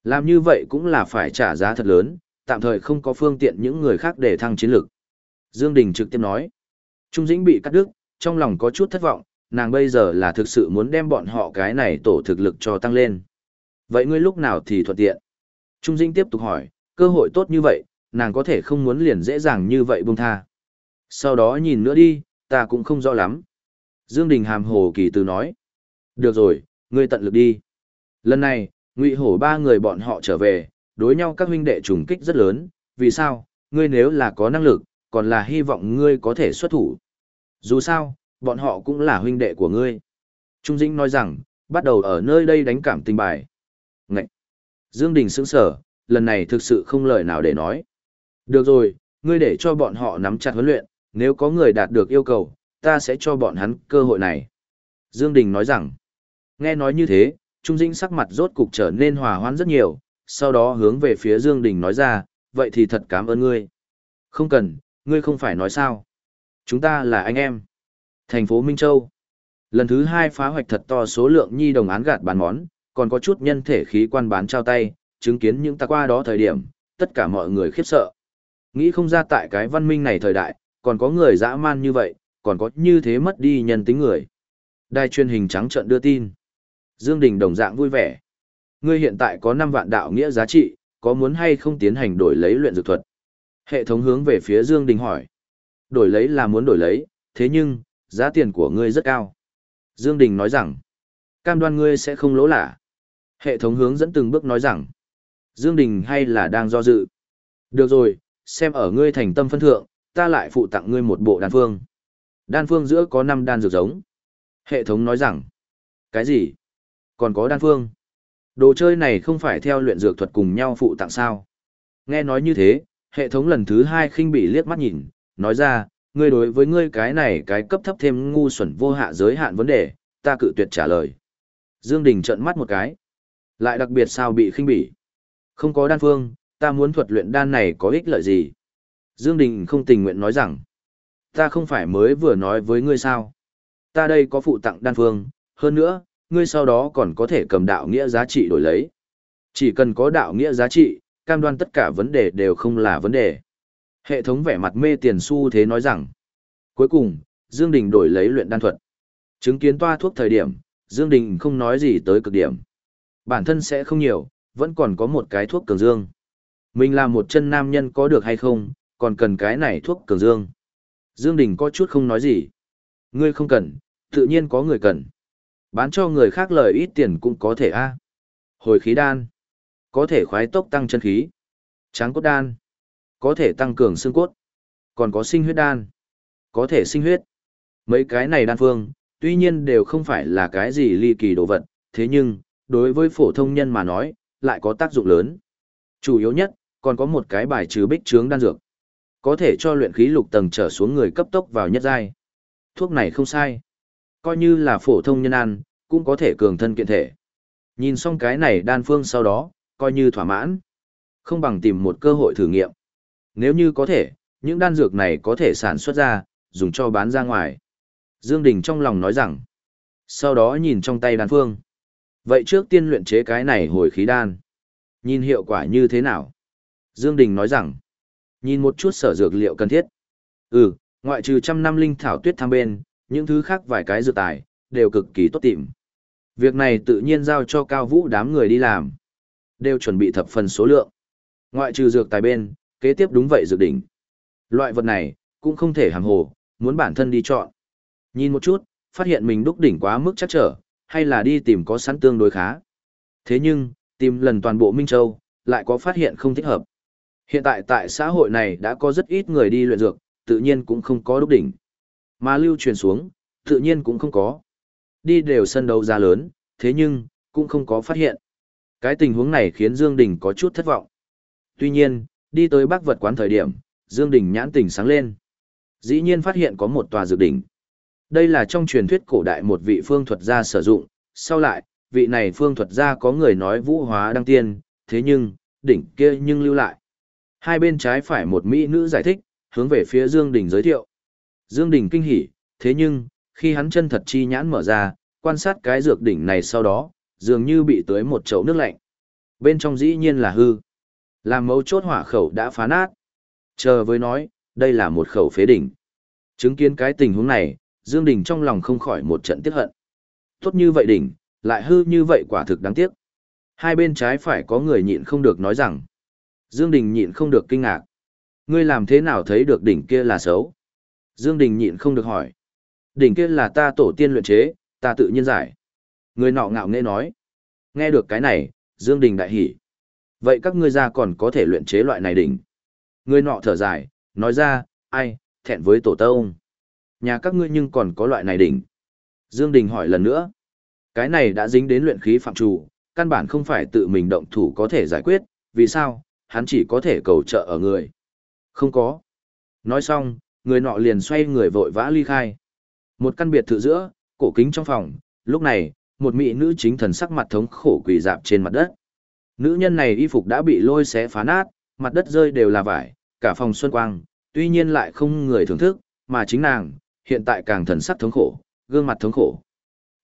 Làm như vậy cũng là phải trả giá thật lớn, tạm thời không có phương tiện những người khác để thăng chiến lực. Dương Đình trực tiếp nói. Trung Dĩnh bị cắt đứt, trong lòng có chút thất vọng, nàng bây giờ là thực sự muốn đem bọn họ cái này tổ thực lực cho tăng lên. Vậy ngươi lúc nào thì thuận tiện? Trung Dĩnh tiếp tục hỏi, cơ hội tốt như vậy, nàng có thể không muốn liền dễ dàng như vậy buông tha. Sau đó nhìn nữa đi, ta cũng không rõ lắm. Dương Đình hàm hồ kỳ từ nói. Được rồi, ngươi tận lực đi. Lần này, Ngụy Hổ ba người bọn họ trở về, đối nhau các huynh đệ trùng kích rất lớn, vì sao? Ngươi nếu là có năng lực, còn là hy vọng ngươi có thể xuất thủ. Dù sao, bọn họ cũng là huynh đệ của ngươi. Trung Dĩnh nói rằng, bắt đầu ở nơi đây đánh cảm tình bài. Ngậy! Dương Đình sững sờ, lần này thực sự không lời nào để nói. Được rồi, ngươi để cho bọn họ nắm chặt huấn luyện, nếu có người đạt được yêu cầu, ta sẽ cho bọn hắn cơ hội này. Dương Đình nói rằng, nghe nói như thế, Trung Dĩnh sắc mặt rốt cục trở nên hòa hoãn rất nhiều, sau đó hướng về phía Dương Đình nói ra, vậy thì thật cảm ơn ngươi. Không cần, ngươi không phải nói sao. Chúng ta là anh em. Thành phố Minh Châu. Lần thứ hai phá hoạch thật to số lượng nhi đồng án gạt bán món, còn có chút nhân thể khí quan bán trao tay, chứng kiến những ta qua đó thời điểm, tất cả mọi người khiếp sợ. Nghĩ không ra tại cái văn minh này thời đại, còn có người dã man như vậy, còn có như thế mất đi nhân tính người. Đài truyền hình trắng trợn đưa tin. Dương Đình đồng dạng vui vẻ. Ngươi hiện tại có 5 vạn đạo nghĩa giá trị, có muốn hay không tiến hành đổi lấy luyện dược thuật? Hệ thống hướng về phía Dương Đình hỏi. Đổi lấy là muốn đổi lấy, thế nhưng, giá tiền của ngươi rất cao. Dương Đình nói rằng, cam đoan ngươi sẽ không lỗ lạ. Hệ thống hướng dẫn từng bước nói rằng, Dương Đình hay là đang do dự. Được rồi, xem ở ngươi thành tâm phân thượng, ta lại phụ tặng ngươi một bộ đan phương. Đan phương giữa có 5 đan dược giống. Hệ thống nói rằng, cái gì? Còn có đan phương. Đồ chơi này không phải theo luyện dược thuật cùng nhau phụ tặng sao. Nghe nói như thế, hệ thống lần thứ hai khinh bị liếc mắt nhìn, nói ra, ngươi đối với ngươi cái này cái cấp thấp thêm ngu xuẩn vô hạ giới hạn vấn đề, ta cự tuyệt trả lời. Dương Đình trợn mắt một cái. Lại đặc biệt sao bị khinh bỉ. Không có đan phương, ta muốn thuật luyện đan này có ích lợi gì? Dương Đình không tình nguyện nói rằng, ta không phải mới vừa nói với ngươi sao? Ta đây có phụ tặng đan phương, hơn nữa, ngươi sau đó còn có thể cầm đạo nghĩa giá trị đổi lấy. Chỉ cần có đạo nghĩa giá trị, cam đoan tất cả vấn đề đều không là vấn đề. Hệ thống vẻ mặt mê tiền su thế nói rằng, cuối cùng, Dương Đình đổi lấy luyện đan thuật. Chứng kiến toa thuốc thời điểm, Dương Đình không nói gì tới cực điểm. Bản thân sẽ không nhiều, vẫn còn có một cái thuốc cường dương. Mình là một chân nam nhân có được hay không, còn cần cái này thuốc cường dương. Dương Đình có chút không nói gì. Ngươi không cần, tự nhiên có người cần. Bán cho người khác lời ít tiền cũng có thể a. Hồi khí đan. Có thể khoái tốc tăng chân khí. Tráng cốt đan. Có thể tăng cường xương cốt. Còn có sinh huyết đan. Có thể sinh huyết. Mấy cái này đan phương, tuy nhiên đều không phải là cái gì ly kỳ đồ vật, thế nhưng, đối với phổ thông nhân mà nói, lại có tác dụng lớn. Chủ yếu nhất, còn có một cái bài trừ bích trướng đan dược. Có thể cho luyện khí lục tầng trở xuống người cấp tốc vào nhất giai. Thuốc này không sai. Coi như là phổ thông nhân ăn, cũng có thể cường thân kiện thể. Nhìn xong cái này đan phương sau đó, coi như thỏa mãn. Không bằng tìm một cơ hội thử nghiệm. Nếu như có thể, những đan dược này có thể sản xuất ra, dùng cho bán ra ngoài. Dương Đình trong lòng nói rằng, sau đó nhìn trong tay đan phương. Vậy trước tiên luyện chế cái này hồi khí đan. Nhìn hiệu quả như thế nào? Dương Đình nói rằng, nhìn một chút sở dược liệu cần thiết. Ừ, ngoại trừ trăm năm linh thảo tuyết tham bên, những thứ khác vài cái dược tài, đều cực kỳ tốt tìm. Việc này tự nhiên giao cho cao vũ đám người đi làm. Đều chuẩn bị thập phần số lượng. Ngoại trừ dược tài bên, kế tiếp đúng vậy dự đỉnh. Loại vật này, cũng không thể hàng hồ, muốn bản thân đi chọn. Nhìn một chút, phát hiện mình đúc đỉnh quá mức chắc trở, hay là đi tìm có sẵn tương đối khá. Thế nhưng, tìm lần toàn bộ Minh Châu, lại có phát hiện không thích hợp. Hiện tại tại xã hội này đã có rất ít người đi luyện dược, tự nhiên cũng không có đúc đỉnh. Mà lưu truyền xuống, tự nhiên cũng không có. Đi đều sân đấu giá lớn, thế nhưng, cũng không có phát hiện. Cái tình huống này khiến Dương Đình có chút thất vọng. Tuy nhiên, đi tới bác vật quán thời điểm, Dương Đình nhãn tình sáng lên. Dĩ nhiên phát hiện có một tòa dược đỉnh. Đây là trong truyền thuyết cổ đại một vị phương thuật gia sử dụng, sau lại, vị này phương thuật gia có người nói vũ hóa đăng tiên, thế nhưng, đỉnh kia nhưng lưu lại. Hai bên trái phải một mỹ nữ giải thích, hướng về phía Dương Đình giới thiệu. Dương Đình kinh hỉ, thế nhưng, khi hắn chân thật chi nhãn mở ra, quan sát cái dược đỉnh này sau đó, dường như bị tưới một chậu nước lạnh. Bên trong dĩ nhiên là hư. Làm mấu chốt hỏa khẩu đã phá nát. Chờ với nói, đây là một khẩu phế đỉnh. Chứng kiến cái tình huống này, Dương Đình trong lòng không khỏi một trận tiếc hận. Tốt như vậy đỉnh, lại hư như vậy quả thực đáng tiếc. Hai bên trái phải có người nhịn không được nói rằng. Dương Đình nhịn không được kinh ngạc. Ngươi làm thế nào thấy được đỉnh kia là xấu? Dương Đình nhịn không được hỏi. Đỉnh kia là ta tổ tiên luyện chế, ta tự nhiên giải. Người nọ ngạo nghễ nói. Nghe được cái này, Dương Đình đại hỉ. Vậy các ngươi ra còn có thể luyện chế loại này đỉnh. Người nọ thở dài, nói ra, ai, thẹn với tổ tông. Nhà các ngươi nhưng còn có loại này đỉnh. Dương Đình hỏi lần nữa. Cái này đã dính đến luyện khí phạm chủ, căn bản không phải tự mình động thủ có thể giải quyết, vì sao, hắn chỉ có thể cầu trợ ở người. Không có. Nói xong, người nọ liền xoay người vội vã ly khai. Một căn biệt thự giữa, cổ kính trong phòng, lúc này, một mỹ nữ chính thần sắc mặt thống khổ quỳ dạp trên mặt đất. Nữ nhân này y phục đã bị lôi xé phá nát, mặt đất rơi đều là vải, cả phòng xuân quang, tuy nhiên lại không người thưởng thức, mà chính nàng, hiện tại càng thần sắc thống khổ, gương mặt thống khổ.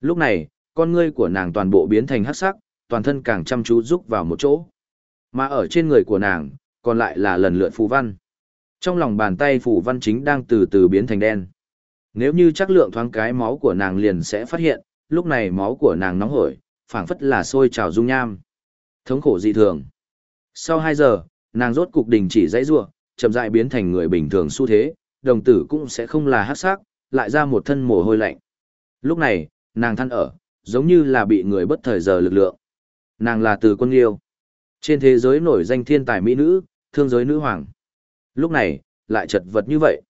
Lúc này, con ngươi của nàng toàn bộ biến thành hắc sắc, toàn thân càng chăm chú rúc vào một chỗ. Mà ở trên người của nàng, còn lại là lần lượt phù văn. Trong lòng bàn tay phù văn chính đang từ từ biến thành đen. Nếu như chắc lượng thoáng cái máu của nàng liền sẽ phát hiện, lúc này máu của nàng nóng hổi, phảng phất là sôi trào dung nham. Thống khổ dị thường. Sau 2 giờ, nàng rốt cục đình chỉ dãy rua, chậm rãi biến thành người bình thường xu thế, đồng tử cũng sẽ không là hắc sắc, lại ra một thân mồ hôi lạnh. Lúc này, nàng than ở, giống như là bị người bất thời giờ lực lượng. Nàng là từ quân yêu. Trên thế giới nổi danh thiên tài mỹ nữ, thương giới nữ hoàng. Lúc này, lại chật vật như vậy.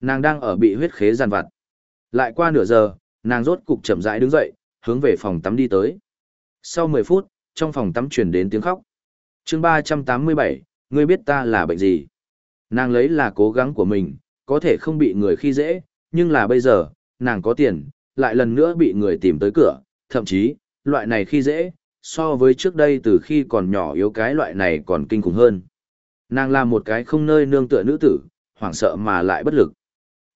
Nàng đang ở bị huyết khế giàn vặt. Lại qua nửa giờ, nàng rốt cục chậm rãi đứng dậy, hướng về phòng tắm đi tới. Sau 10 phút, trong phòng tắm truyền đến tiếng khóc. chương 387, ngươi biết ta là bệnh gì? Nàng lấy là cố gắng của mình, có thể không bị người khi dễ, nhưng là bây giờ, nàng có tiền, lại lần nữa bị người tìm tới cửa, thậm chí, loại này khi dễ, so với trước đây từ khi còn nhỏ yếu cái loại này còn kinh khủng hơn. Nàng là một cái không nơi nương tựa nữ tử, hoảng sợ mà lại bất lực.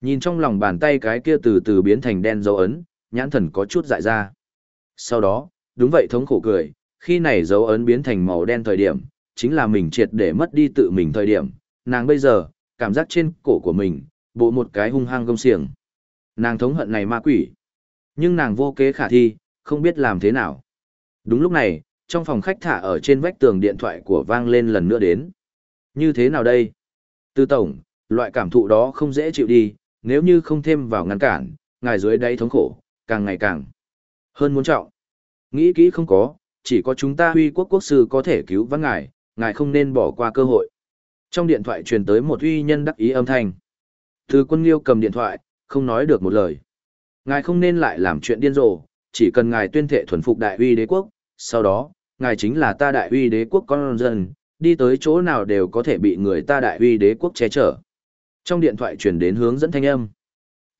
Nhìn trong lòng bàn tay cái kia từ từ biến thành đen dấu ấn, nhãn thần có chút dại ra. Sau đó, đúng vậy thống khổ cười, khi này dấu ấn biến thành màu đen thời điểm, chính là mình triệt để mất đi tự mình thời điểm, nàng bây giờ, cảm giác trên cổ của mình, bộ một cái hung hăng gông xiềng. Nàng thống hận này ma quỷ. Nhưng nàng vô kế khả thi, không biết làm thế nào. Đúng lúc này, trong phòng khách thả ở trên vách tường điện thoại của vang lên lần nữa đến. Như thế nào đây? Tư tổng, loại cảm thụ đó không dễ chịu đi, nếu như không thêm vào ngăn cản, ngài dưới đáy thống khổ, càng ngày càng hơn muốn trọng. Nghĩ kỹ không có, chỉ có chúng ta huy quốc quốc sư có thể cứu vãn ngài, ngài không nên bỏ qua cơ hội. Trong điện thoại truyền tới một uy nhân đắc ý âm thanh. Từ quân liêu cầm điện thoại, không nói được một lời. Ngài không nên lại làm chuyện điên rồ, chỉ cần ngài tuyên thệ thuần phục đại uy đế quốc, sau đó, ngài chính là ta đại uy đế quốc con dân, đi tới chỗ nào đều có thể bị người ta đại uy đế quốc che chở. Trong điện thoại truyền đến hướng dẫn thanh âm.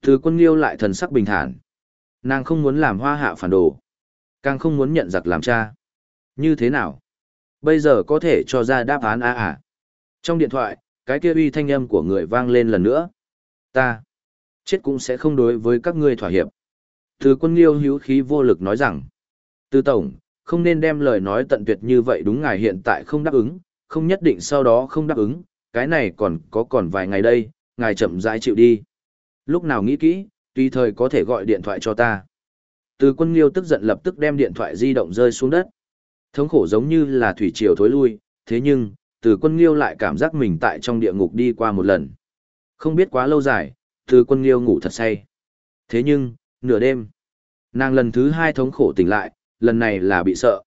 Từ quân liêu lại thần sắc bình thản. Nàng không muốn làm hoa hạ phản đồ. Càng không muốn nhận giặc làm cha. Như thế nào? Bây giờ có thể cho ra đáp án a à, Trong điện thoại, cái kia uy thanh âm của người vang lên lần nữa. Ta, chết cũng sẽ không đối với các ngươi thỏa hiệp. Từ quân liêu hữu khí vô lực nói rằng, từ tổng, không nên đem lời nói tận tuyệt như vậy đúng ngài hiện tại không đáp ứng, không nhất định sau đó không đáp ứng, cái này còn có còn vài ngày đây, ngài chậm rãi chịu đi. Lúc nào nghĩ kỹ, tùy thời có thể gọi điện thoại cho ta. Từ quân liêu tức giận lập tức đem điện thoại di động rơi xuống đất. Thống khổ giống như là thủy triều thối lui, thế nhưng, từ quân liêu lại cảm giác mình tại trong địa ngục đi qua một lần. Không biết quá lâu dài, từ quân liêu ngủ thật say. Thế nhưng, nửa đêm, nàng lần thứ hai thống khổ tỉnh lại, lần này là bị sợ.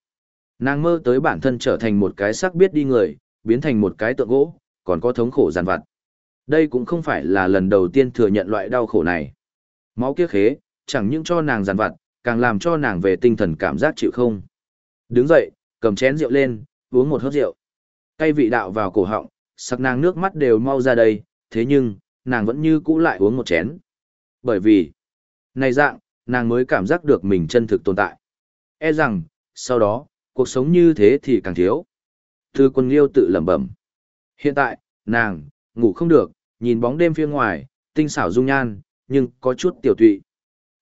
Nàng mơ tới bản thân trở thành một cái sắc biết đi người, biến thành một cái tượng gỗ, còn có thống khổ giàn vặt. Đây cũng không phải là lần đầu tiên thừa nhận loại đau khổ này. Máu kia khế, chẳng những cho nàng giàn vặt, càng làm cho nàng về tinh thần cảm giác chịu không. Đứng dậy, cầm chén rượu lên, uống một hớp rượu. Cây vị đạo vào cổ họng, sắc nàng nước mắt đều mau ra đây, thế nhưng, nàng vẫn như cũ lại uống một chén. Bởi vì, này dạng, nàng mới cảm giác được mình chân thực tồn tại. E rằng, sau đó, cuộc sống như thế thì càng thiếu. Thư quân liêu tự lẩm bẩm. Hiện tại, nàng, ngủ không được, nhìn bóng đêm phía ngoài, tinh xảo dung nhan, nhưng có chút tiểu tụy.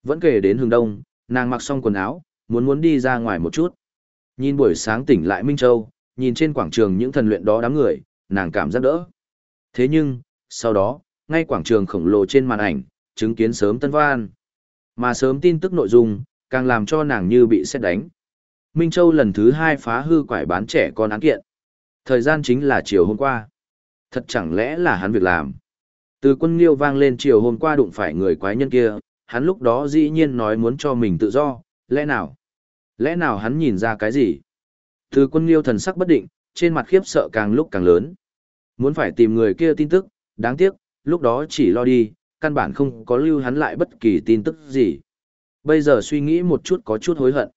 Vẫn kể đến hướng đông, nàng mặc xong quần áo, muốn muốn đi ra ngoài một chút. Nhìn buổi sáng tỉnh lại Minh Châu, nhìn trên quảng trường những thần luyện đó đám người, nàng cảm giác đỡ. Thế nhưng, sau đó, ngay quảng trường khổng lồ trên màn ảnh, chứng kiến sớm tân văn. Mà sớm tin tức nội dung, càng làm cho nàng như bị xét đánh. Minh Châu lần thứ hai phá hư quải bán trẻ con án kiện. Thời gian chính là chiều hôm qua. Thật chẳng lẽ là hắn việc làm. Từ quân liêu vang lên chiều hôm qua đụng phải người quái nhân kia, hắn lúc đó dĩ nhiên nói muốn cho mình tự do, lẽ nào? Lẽ nào hắn nhìn ra cái gì? Từ quân liêu thần sắc bất định, trên mặt khiếp sợ càng lúc càng lớn. Muốn phải tìm người kia tin tức, đáng tiếc, lúc đó chỉ lo đi, căn bản không có lưu hắn lại bất kỳ tin tức gì. Bây giờ suy nghĩ một chút có chút hối hận.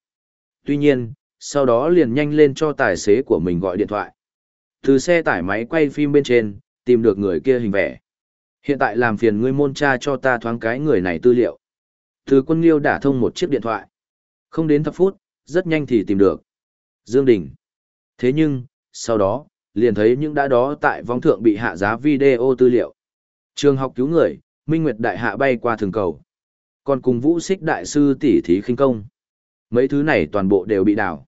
Tuy nhiên, sau đó liền nhanh lên cho tài xế của mình gọi điện thoại. Từ xe tải máy quay phim bên trên, tìm được người kia hình vẽ. Hiện tại làm phiền ngươi môn tra cho ta thoáng cái người này tư liệu. Từ quân liêu đả thông một chiếc điện thoại. Không đến thập phút, rất nhanh thì tìm được. Dương Đình. Thế nhưng, sau đó, liền thấy những đã đó tại vong thượng bị hạ giá video tư liệu. Trường học cứu người, Minh Nguyệt Đại Hạ bay qua thường cầu. Còn cùng vũ xích đại sư tỷ thí khinh công. Mấy thứ này toàn bộ đều bị đảo.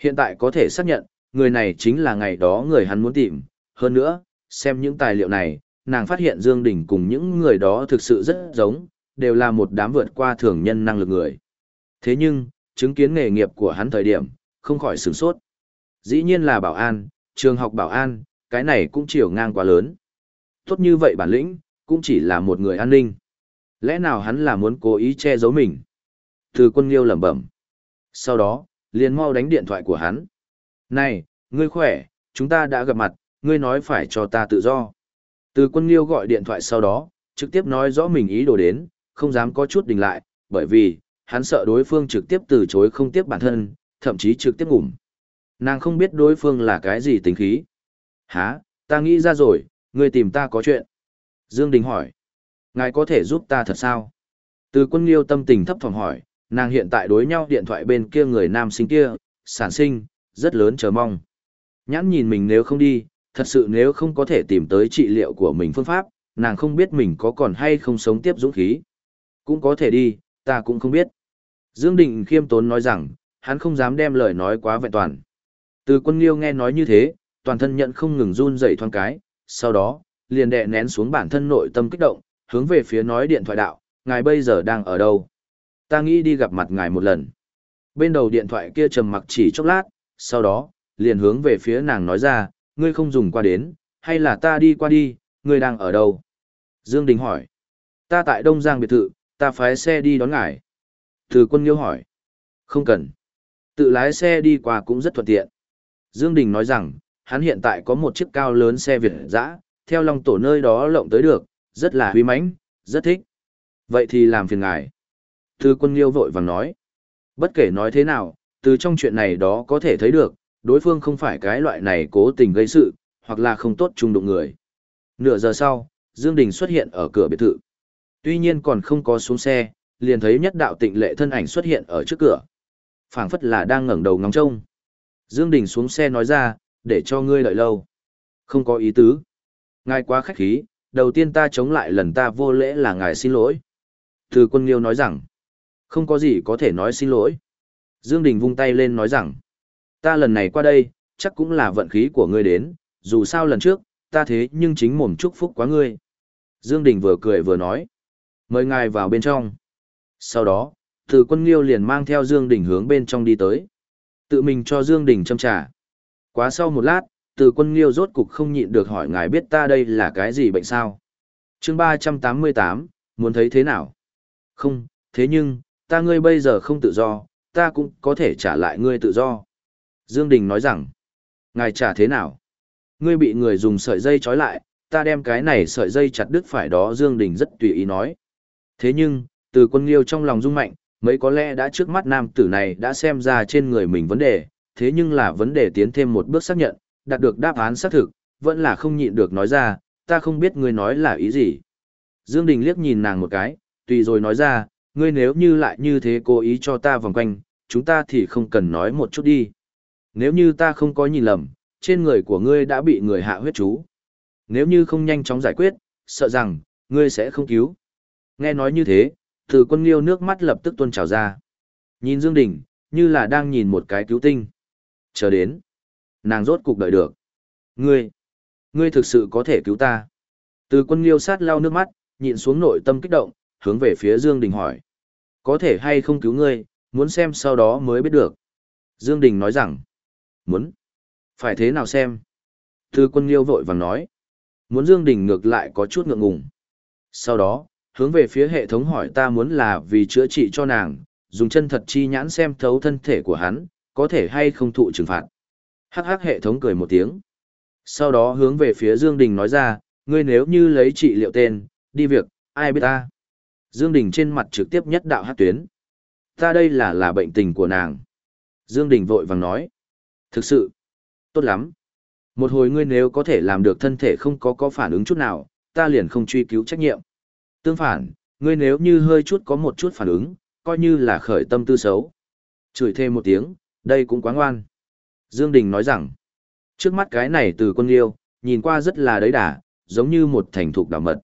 Hiện tại có thể xác nhận, người này chính là ngày đó người hắn muốn tìm. Hơn nữa, xem những tài liệu này, nàng phát hiện Dương Đình cùng những người đó thực sự rất giống, đều là một đám vượt qua thường nhân năng lực người. Thế nhưng, chứng kiến nghề nghiệp của hắn thời điểm, không khỏi sửng sốt. Dĩ nhiên là bảo an, trường học bảo an, cái này cũng chiều ngang quá lớn. Tốt như vậy bản lĩnh, cũng chỉ là một người an ninh. Lẽ nào hắn là muốn cố ý che giấu mình? Từ quân liêu lẩm bẩm. Sau đó, liền mau đánh điện thoại của hắn. Này, ngươi khỏe, chúng ta đã gặp mặt, ngươi nói phải cho ta tự do. Từ quân liêu gọi điện thoại sau đó, trực tiếp nói rõ mình ý đồ đến, không dám có chút đình lại, bởi vì, hắn sợ đối phương trực tiếp từ chối không tiếp bản thân, thậm chí trực tiếp ngủm. Nàng không biết đối phương là cái gì tính khí. Hả, ta nghĩ ra rồi, ngươi tìm ta có chuyện. Dương Đình hỏi, Ngài có thể giúp ta thật sao? Từ quân liêu tâm tình thấp thỏm hỏi, nàng hiện tại đối nhau điện thoại bên kia người nam sinh kia, sản sinh, rất lớn chờ mong. Nhãn nhìn mình nếu không đi, thật sự nếu không có thể tìm tới trị liệu của mình phương pháp, nàng không biết mình có còn hay không sống tiếp dũng khí. Cũng có thể đi, ta cũng không biết. Dương Định khiêm tốn nói rằng, hắn không dám đem lời nói quá vẹn toàn. Từ quân liêu nghe nói như thế, toàn thân nhận không ngừng run dậy thoáng cái, sau đó, liền đè nén xuống bản thân nội tâm kích động, hướng về phía nói điện thoại đạo, ngài bây giờ đang ở đâu? Ta nghĩ đi gặp mặt ngài một lần. Bên đầu điện thoại kia trầm mặc chỉ chốc lát, sau đó, liền hướng về phía nàng nói ra, ngươi không dùng qua đến, hay là ta đi qua đi, ngươi đang ở đâu? Dương Đình hỏi. Ta tại Đông Giang biệt thự, ta phái xe đi đón ngài. Từ quân Nghiêu hỏi. Không cần. Tự lái xe đi qua cũng rất thuận tiện. Dương Đình nói rằng, hắn hiện tại có một chiếc cao lớn xe Việt dã, theo lòng tổ nơi đó lộng tới được, rất là huy mãnh, rất thích. Vậy thì làm phiền ngài. Từ quân Nghiêu vội vàng nói. Bất kể nói thế nào, từ trong chuyện này đó có thể thấy được, đối phương không phải cái loại này cố tình gây sự, hoặc là không tốt chung đụng người. Nửa giờ sau, Dương Đình xuất hiện ở cửa biệt thự. Tuy nhiên còn không có xuống xe, liền thấy nhất đạo tịnh lệ thân ảnh xuất hiện ở trước cửa. phảng phất là đang ngẩng đầu ngóng trông. Dương Đình xuống xe nói ra, để cho ngươi đợi lâu. Không có ý tứ. Ngài quá khách khí, đầu tiên ta chống lại lần ta vô lễ là ngài xin lỗi. Từ quân liêu nói rằng, không có gì có thể nói xin lỗi. Dương Đình vung tay lên nói rằng, ta lần này qua đây, chắc cũng là vận khí của ngươi đến, dù sao lần trước, ta thế nhưng chính mồm chúc phúc quá ngươi. Dương Đình vừa cười vừa nói, mời ngài vào bên trong. Sau đó, từ quân liêu liền mang theo Dương Đình hướng bên trong đi tới. Tự mình cho Dương Đình châm trà. Quá sau một lát, từ quân liêu rốt cục không nhịn được hỏi ngài biết ta đây là cái gì bệnh sao. Chương 388, muốn thấy thế nào? Không, thế nhưng, ta ngươi bây giờ không tự do, ta cũng có thể trả lại ngươi tự do. Dương Đình nói rằng, ngài trả thế nào? Ngươi bị người dùng sợi dây trói lại, ta đem cái này sợi dây chặt đứt phải đó Dương Đình rất tùy ý nói. Thế nhưng, từ quân liêu trong lòng rung mạnh, mấy có lẽ đã trước mắt nam tử này đã xem ra trên người mình vấn đề, thế nhưng là vấn đề tiến thêm một bước xác nhận, đạt được đáp án xác thực, vẫn là không nhịn được nói ra, ta không biết ngươi nói là ý gì. Dương Đình liếc nhìn nàng một cái, tùy rồi nói ra, ngươi nếu như lại như thế cố ý cho ta vòng quanh, chúng ta thì không cần nói một chút đi. Nếu như ta không có nhìn lầm, trên người của ngươi đã bị người hạ huyết chú. Nếu như không nhanh chóng giải quyết, sợ rằng, ngươi sẽ không cứu. Nghe nói như thế, từ quân liêu nước mắt lập tức tuôn trào ra. Nhìn Dương Đình, như là đang nhìn một cái cứu tinh. Chờ đến. Nàng rốt cục đợi được. Ngươi, ngươi thực sự có thể cứu ta. Từ quân liêu sát lau nước mắt, nhịn xuống nội tâm kích động, hướng về phía Dương Đình hỏi. Có thể hay không cứu ngươi, muốn xem sau đó mới biết được. Dương Đình nói rằng, muốn. Phải thế nào xem? thư quân liêu vội vàng nói. Muốn Dương Đình ngược lại có chút ngượng ngùng. Sau đó, hướng về phía hệ thống hỏi ta muốn là vì chữa trị cho nàng, dùng chân thật chi nhãn xem thấu thân thể của hắn, có thể hay không thụ trừng phạt. Hắc hắc hệ thống cười một tiếng. Sau đó hướng về phía Dương Đình nói ra, ngươi nếu như lấy trị liệu tên, đi việc, ai biết ta. Dương Đình trên mặt trực tiếp nhất đạo hát tuyến. Ta đây là là bệnh tình của nàng. Dương Đình vội vàng nói. Thực sự, tốt lắm. Một hồi ngươi nếu có thể làm được thân thể không có có phản ứng chút nào, ta liền không truy cứu trách nhiệm. Tương phản, ngươi nếu như hơi chút có một chút phản ứng, coi như là khởi tâm tư xấu. Chửi thêm một tiếng, đây cũng quá ngoan. Dương Đình nói rằng, trước mắt cái này từ quân liêu, nhìn qua rất là đấy đà, giống như một thành thục đảo mật.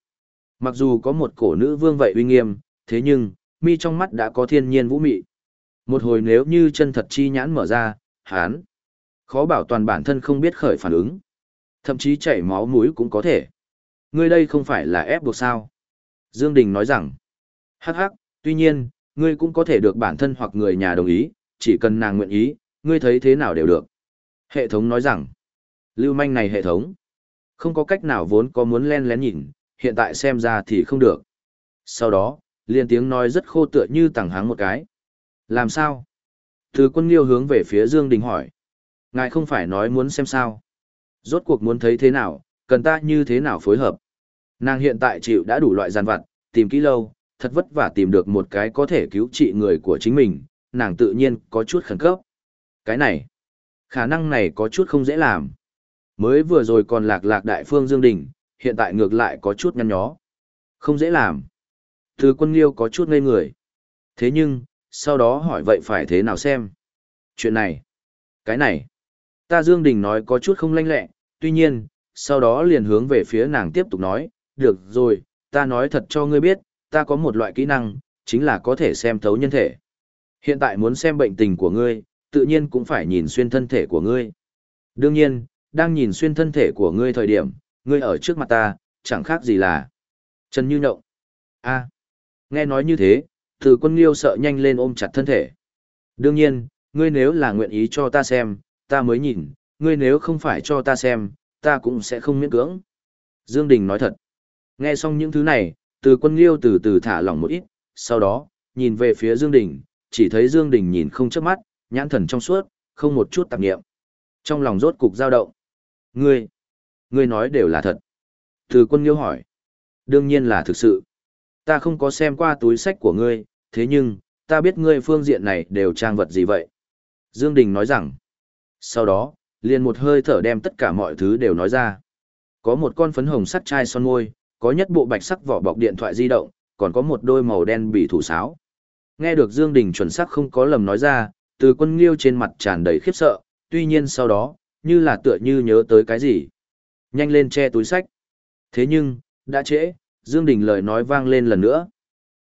Mặc dù có một cổ nữ vương vậy uy nghiêm, thế nhưng, mi trong mắt đã có thiên nhiên vũ mị. Một hồi nếu như chân thật chi nhãn mở ra, hán, khó bảo toàn bản thân không biết khởi phản ứng. Thậm chí chảy máu mũi cũng có thể. Ngươi đây không phải là ép buộc sao. Dương Đình nói rằng, hắc hắc, tuy nhiên, ngươi cũng có thể được bản thân hoặc người nhà đồng ý, chỉ cần nàng nguyện ý, ngươi thấy thế nào đều được. Hệ thống nói rằng, lưu manh này hệ thống, không có cách nào vốn có muốn len lén nhìn, hiện tại xem ra thì không được. Sau đó, liền tiếng nói rất khô tựa như tàng háng một cái. Làm sao? Thứ quân liêu hướng về phía Dương Đình hỏi. Ngài không phải nói muốn xem sao. Rốt cuộc muốn thấy thế nào, cần ta như thế nào phối hợp. Nàng hiện tại chịu đã đủ loại gian vặt, tìm kỹ lâu, thật vất vả tìm được một cái có thể cứu trị người của chính mình, nàng tự nhiên có chút khẩn cấp. Cái này, khả năng này có chút không dễ làm. Mới vừa rồi còn lạc lạc đại phương Dương Đình, hiện tại ngược lại có chút nhăn nhó. Không dễ làm. Thứ quân liêu có chút ngây người. Thế nhưng, sau đó hỏi vậy phải thế nào xem? Chuyện này, cái này, ta Dương Đình nói có chút không lanh lẹ, tuy nhiên, sau đó liền hướng về phía nàng tiếp tục nói, được rồi, ta nói thật cho ngươi biết, ta có một loại kỹ năng, chính là có thể xem thấu nhân thể. Hiện tại muốn xem bệnh tình của ngươi, tự nhiên cũng phải nhìn xuyên thân thể của ngươi. Đương nhiên, đang nhìn xuyên thân thể của ngươi thời điểm, ngươi ở trước mặt ta, chẳng khác gì là Trần Như Nhộng. a nghe nói như thế, từ quân liêu sợ nhanh lên ôm chặt thân thể. Đương nhiên, ngươi nếu là nguyện ý cho ta xem, ta mới nhìn, ngươi nếu không phải cho ta xem, ta cũng sẽ không miễn cưỡng. Dương Đình nói thật. Nghe xong những thứ này, từ quân liêu từ từ thả lỏng một ít, sau đó, nhìn về phía Dương Đình, chỉ thấy Dương Đình nhìn không chớp mắt, nhãn thần trong suốt, không một chút tạp niệm. Trong lòng rốt cục dao động. Ngươi, ngươi nói đều là thật. Từ quân liêu hỏi. Đương nhiên là thực sự. Ta không có xem qua túi sách của ngươi, thế nhưng, ta biết ngươi phương diện này đều trang vật gì vậy. Dương Đình nói rằng. Sau đó, liền một hơi thở đem tất cả mọi thứ đều nói ra. Có một con phấn hồng sắt chai son môi, có nhất bộ bạch sắc vỏ bọc điện thoại di động, còn có một đôi màu đen bị thủ sáo. Nghe được Dương Đình chuẩn xác không có lầm nói ra, từ quân liêu trên mặt tràn đầy khiếp sợ, tuy nhiên sau đó, như là tựa như nhớ tới cái gì. Nhanh lên che túi sách. Thế nhưng, đã trễ, Dương Đình lời nói vang lên lần nữa.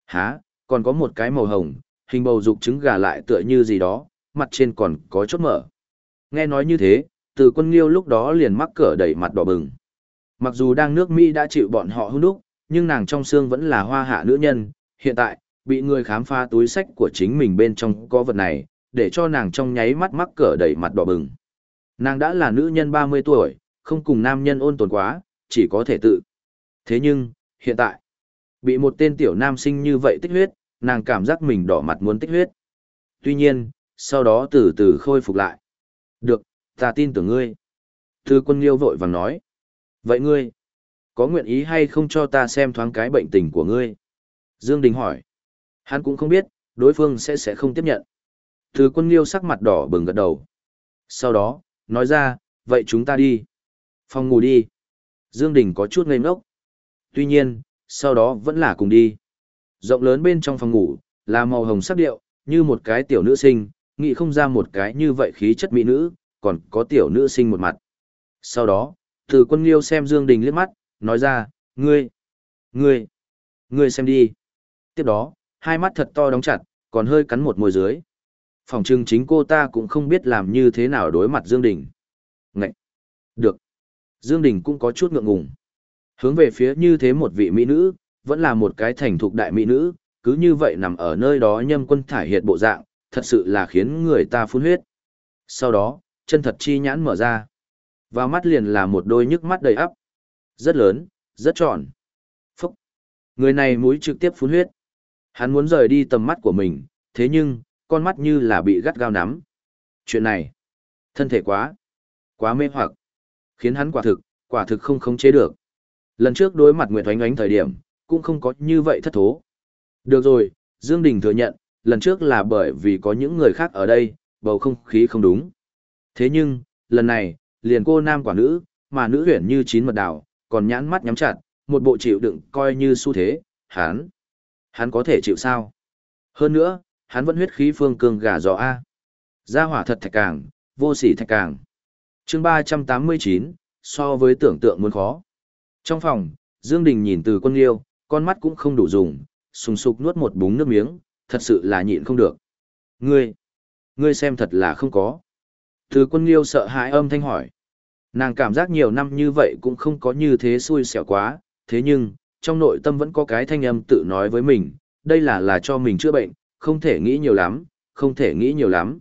Hả, còn có một cái màu hồng, hình bầu dục trứng gà lại tựa như gì đó, mặt trên còn có chốt mở. Nghe nói như thế, từ quân liêu lúc đó liền mắc cỡ đẩy mặt đỏ bừng. Mặc dù đang nước Mỹ đã chịu bọn họ hôn đúc, nhưng nàng trong xương vẫn là hoa hạ nữ nhân, hiện tại, bị người khám phá túi sách của chính mình bên trong có vật này, để cho nàng trong nháy mắt mắc cỡ đẩy mặt đỏ bừng. Nàng đã là nữ nhân 30 tuổi, không cùng nam nhân ôn tồn quá, chỉ có thể tự. Thế nhưng, hiện tại, bị một tên tiểu nam sinh như vậy tích huyết, nàng cảm giác mình đỏ mặt muốn tích huyết. Tuy nhiên, sau đó từ từ khôi phục lại. Được, ta tin tưởng ngươi. Thư quân liêu vội vàng nói. Vậy ngươi, có nguyện ý hay không cho ta xem thoáng cái bệnh tình của ngươi? Dương Đình hỏi. Hắn cũng không biết, đối phương sẽ sẽ không tiếp nhận. Thư quân liêu sắc mặt đỏ bừng gật đầu. Sau đó, nói ra, vậy chúng ta đi. Phòng ngủ đi. Dương Đình có chút ngây ngốc. Tuy nhiên, sau đó vẫn là cùng đi. Rộng lớn bên trong phòng ngủ, là màu hồng sắc điệu, như một cái tiểu nữ sinh, nghĩ không ra một cái như vậy khí chất mỹ nữ, còn có tiểu nữ sinh một mặt. Sau đó, từ quân liêu xem Dương Đình liếc mắt, nói ra, ngươi, ngươi, ngươi xem đi. Tiếp đó, hai mắt thật to đóng chặt, còn hơi cắn một môi dưới. Phòng trưng chính cô ta cũng không biết làm như thế nào đối mặt Dương Đình. Ngậy! Được! Dương Đình cũng có chút ngượng ngùng. Hướng về phía như thế một vị mỹ nữ, vẫn là một cái thành thục đại mỹ nữ, cứ như vậy nằm ở nơi đó nhâm quân thải hiệt bộ dạng, thật sự là khiến người ta phun huyết. Sau đó, chân thật chi nhãn mở ra. Vào mắt liền là một đôi nhức mắt đầy ắp. Rất lớn, rất tròn. Phúc! Người này mũi trực tiếp phun huyết. Hắn muốn rời đi tầm mắt của mình, thế nhưng, con mắt như là bị gắt gao nắm. Chuyện này, thân thể quá, quá mê hoặc, khiến hắn quả thực, quả thực không khống chế được. Lần trước đối mặt Nguyệt Oánh Oánh thời điểm, cũng không có như vậy thất thố. Được rồi, Dương Đình thừa nhận, lần trước là bởi vì có những người khác ở đây, bầu không khí không đúng. Thế nhưng, lần này, liền cô nam quả nữ, mà nữ huyển như chín mật đào, còn nhãn mắt nhắm chặt, một bộ chịu đựng coi như xu thế, hắn, hắn có thể chịu sao? Hơn nữa, hắn vẫn huyết khí phương cường gà giò A. Gia hỏa thật thạch càng, vô sỉ thạch càng. chương 389, so với tưởng tượng muốn khó. Trong phòng, Dương Đình nhìn từ quân liêu, con mắt cũng không đủ dùng, sùng sục nuốt một búng nước miếng, thật sự là nhịn không được. Ngươi, ngươi xem thật là không có. thứ quân liêu sợ hãi âm thanh hỏi. Nàng cảm giác nhiều năm như vậy cũng không có như thế xui xẻo quá, thế nhưng, trong nội tâm vẫn có cái thanh âm tự nói với mình, đây là là cho mình chữa bệnh, không thể nghĩ nhiều lắm, không thể nghĩ nhiều lắm.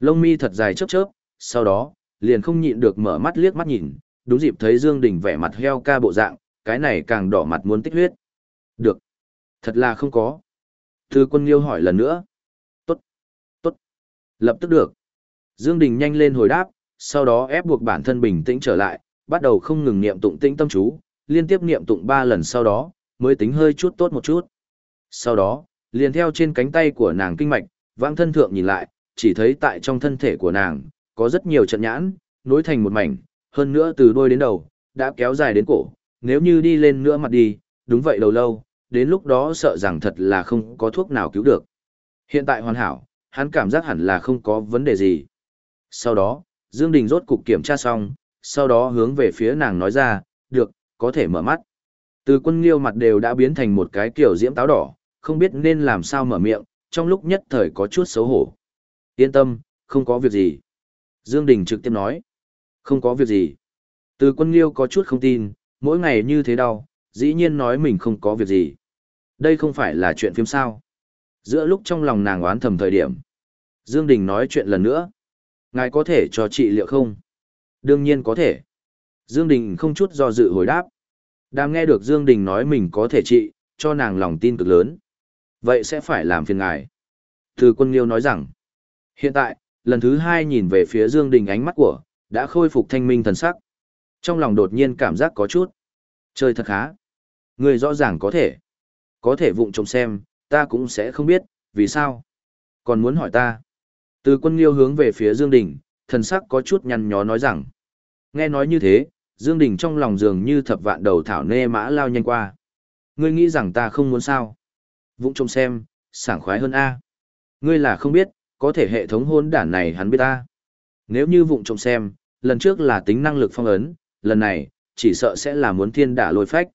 Lông mi thật dài chớp chớp, sau đó, liền không nhịn được mở mắt liếc mắt nhìn, đúng dịp thấy Dương Đình vẻ mặt heo ca bộ dạng, cái này càng đỏ mặt muốn tích huyết. Được. Thật là không có. Thư quân liêu hỏi lần nữa. Tốt. Tốt. Lập tức được. Dương Đình nhanh lên hồi đáp, sau đó ép buộc bản thân bình tĩnh trở lại, bắt đầu không ngừng niệm tụng tĩnh tâm chú, liên tiếp niệm tụng ba lần sau đó, mới tính hơi chút tốt một chút. Sau đó, liền theo trên cánh tay của nàng kinh mạch, vãng thân thượng nhìn lại, chỉ thấy tại trong thân thể của nàng, có rất nhiều trận nhãn, nối thành một mảnh, hơn nữa từ đôi đến đầu, đã kéo dài đến cổ, nếu như đi lên nữa mặt đi, đúng vậy đầu lâu, đến lúc đó sợ rằng thật là không có thuốc nào cứu được. Hiện tại hoàn hảo, hắn cảm giác hẳn là không có vấn đề gì. Sau đó, Dương Đình rốt cục kiểm tra xong, sau đó hướng về phía nàng nói ra, được, có thể mở mắt. Từ quân liêu mặt đều đã biến thành một cái kiểu diễm táo đỏ, không biết nên làm sao mở miệng, trong lúc nhất thời có chút xấu hổ. Yên tâm, không có việc gì. Dương Đình trực tiếp nói, không có việc gì. Từ quân liêu có chút không tin, mỗi ngày như thế đau, dĩ nhiên nói mình không có việc gì. Đây không phải là chuyện phim sao. Giữa lúc trong lòng nàng oán thầm thời điểm, Dương Đình nói chuyện lần nữa. Ngài có thể cho trị liệu không? Đương nhiên có thể. Dương Đình không chút do dự hồi đáp. Đang nghe được Dương Đình nói mình có thể trị, cho nàng lòng tin cực lớn. Vậy sẽ phải làm phiền ngài. Từ quân liêu nói rằng, hiện tại, lần thứ hai nhìn về phía Dương Đình ánh mắt của, đã khôi phục thanh minh thần sắc. Trong lòng đột nhiên cảm giác có chút. Chơi thật khá. Ngươi rõ ràng có thể. Có thể vụng trông xem, ta cũng sẽ không biết, vì sao. Còn muốn hỏi ta. Từ quân liêu hướng về phía Dương Đình, thần sắc có chút nhăn nhó nói rằng. Nghe nói như thế, Dương Đình trong lòng dường như thập vạn đầu thảo nê mã lao nhanh qua. Ngươi nghĩ rằng ta không muốn sao? Vụng trông xem, sảng khoái hơn A. Ngươi là không biết, có thể hệ thống hôn đản này hắn biết ta. Nếu như vụng trông xem, lần trước là tính năng lực phong ấn, lần này, chỉ sợ sẽ là muốn thiên đả lôi phách.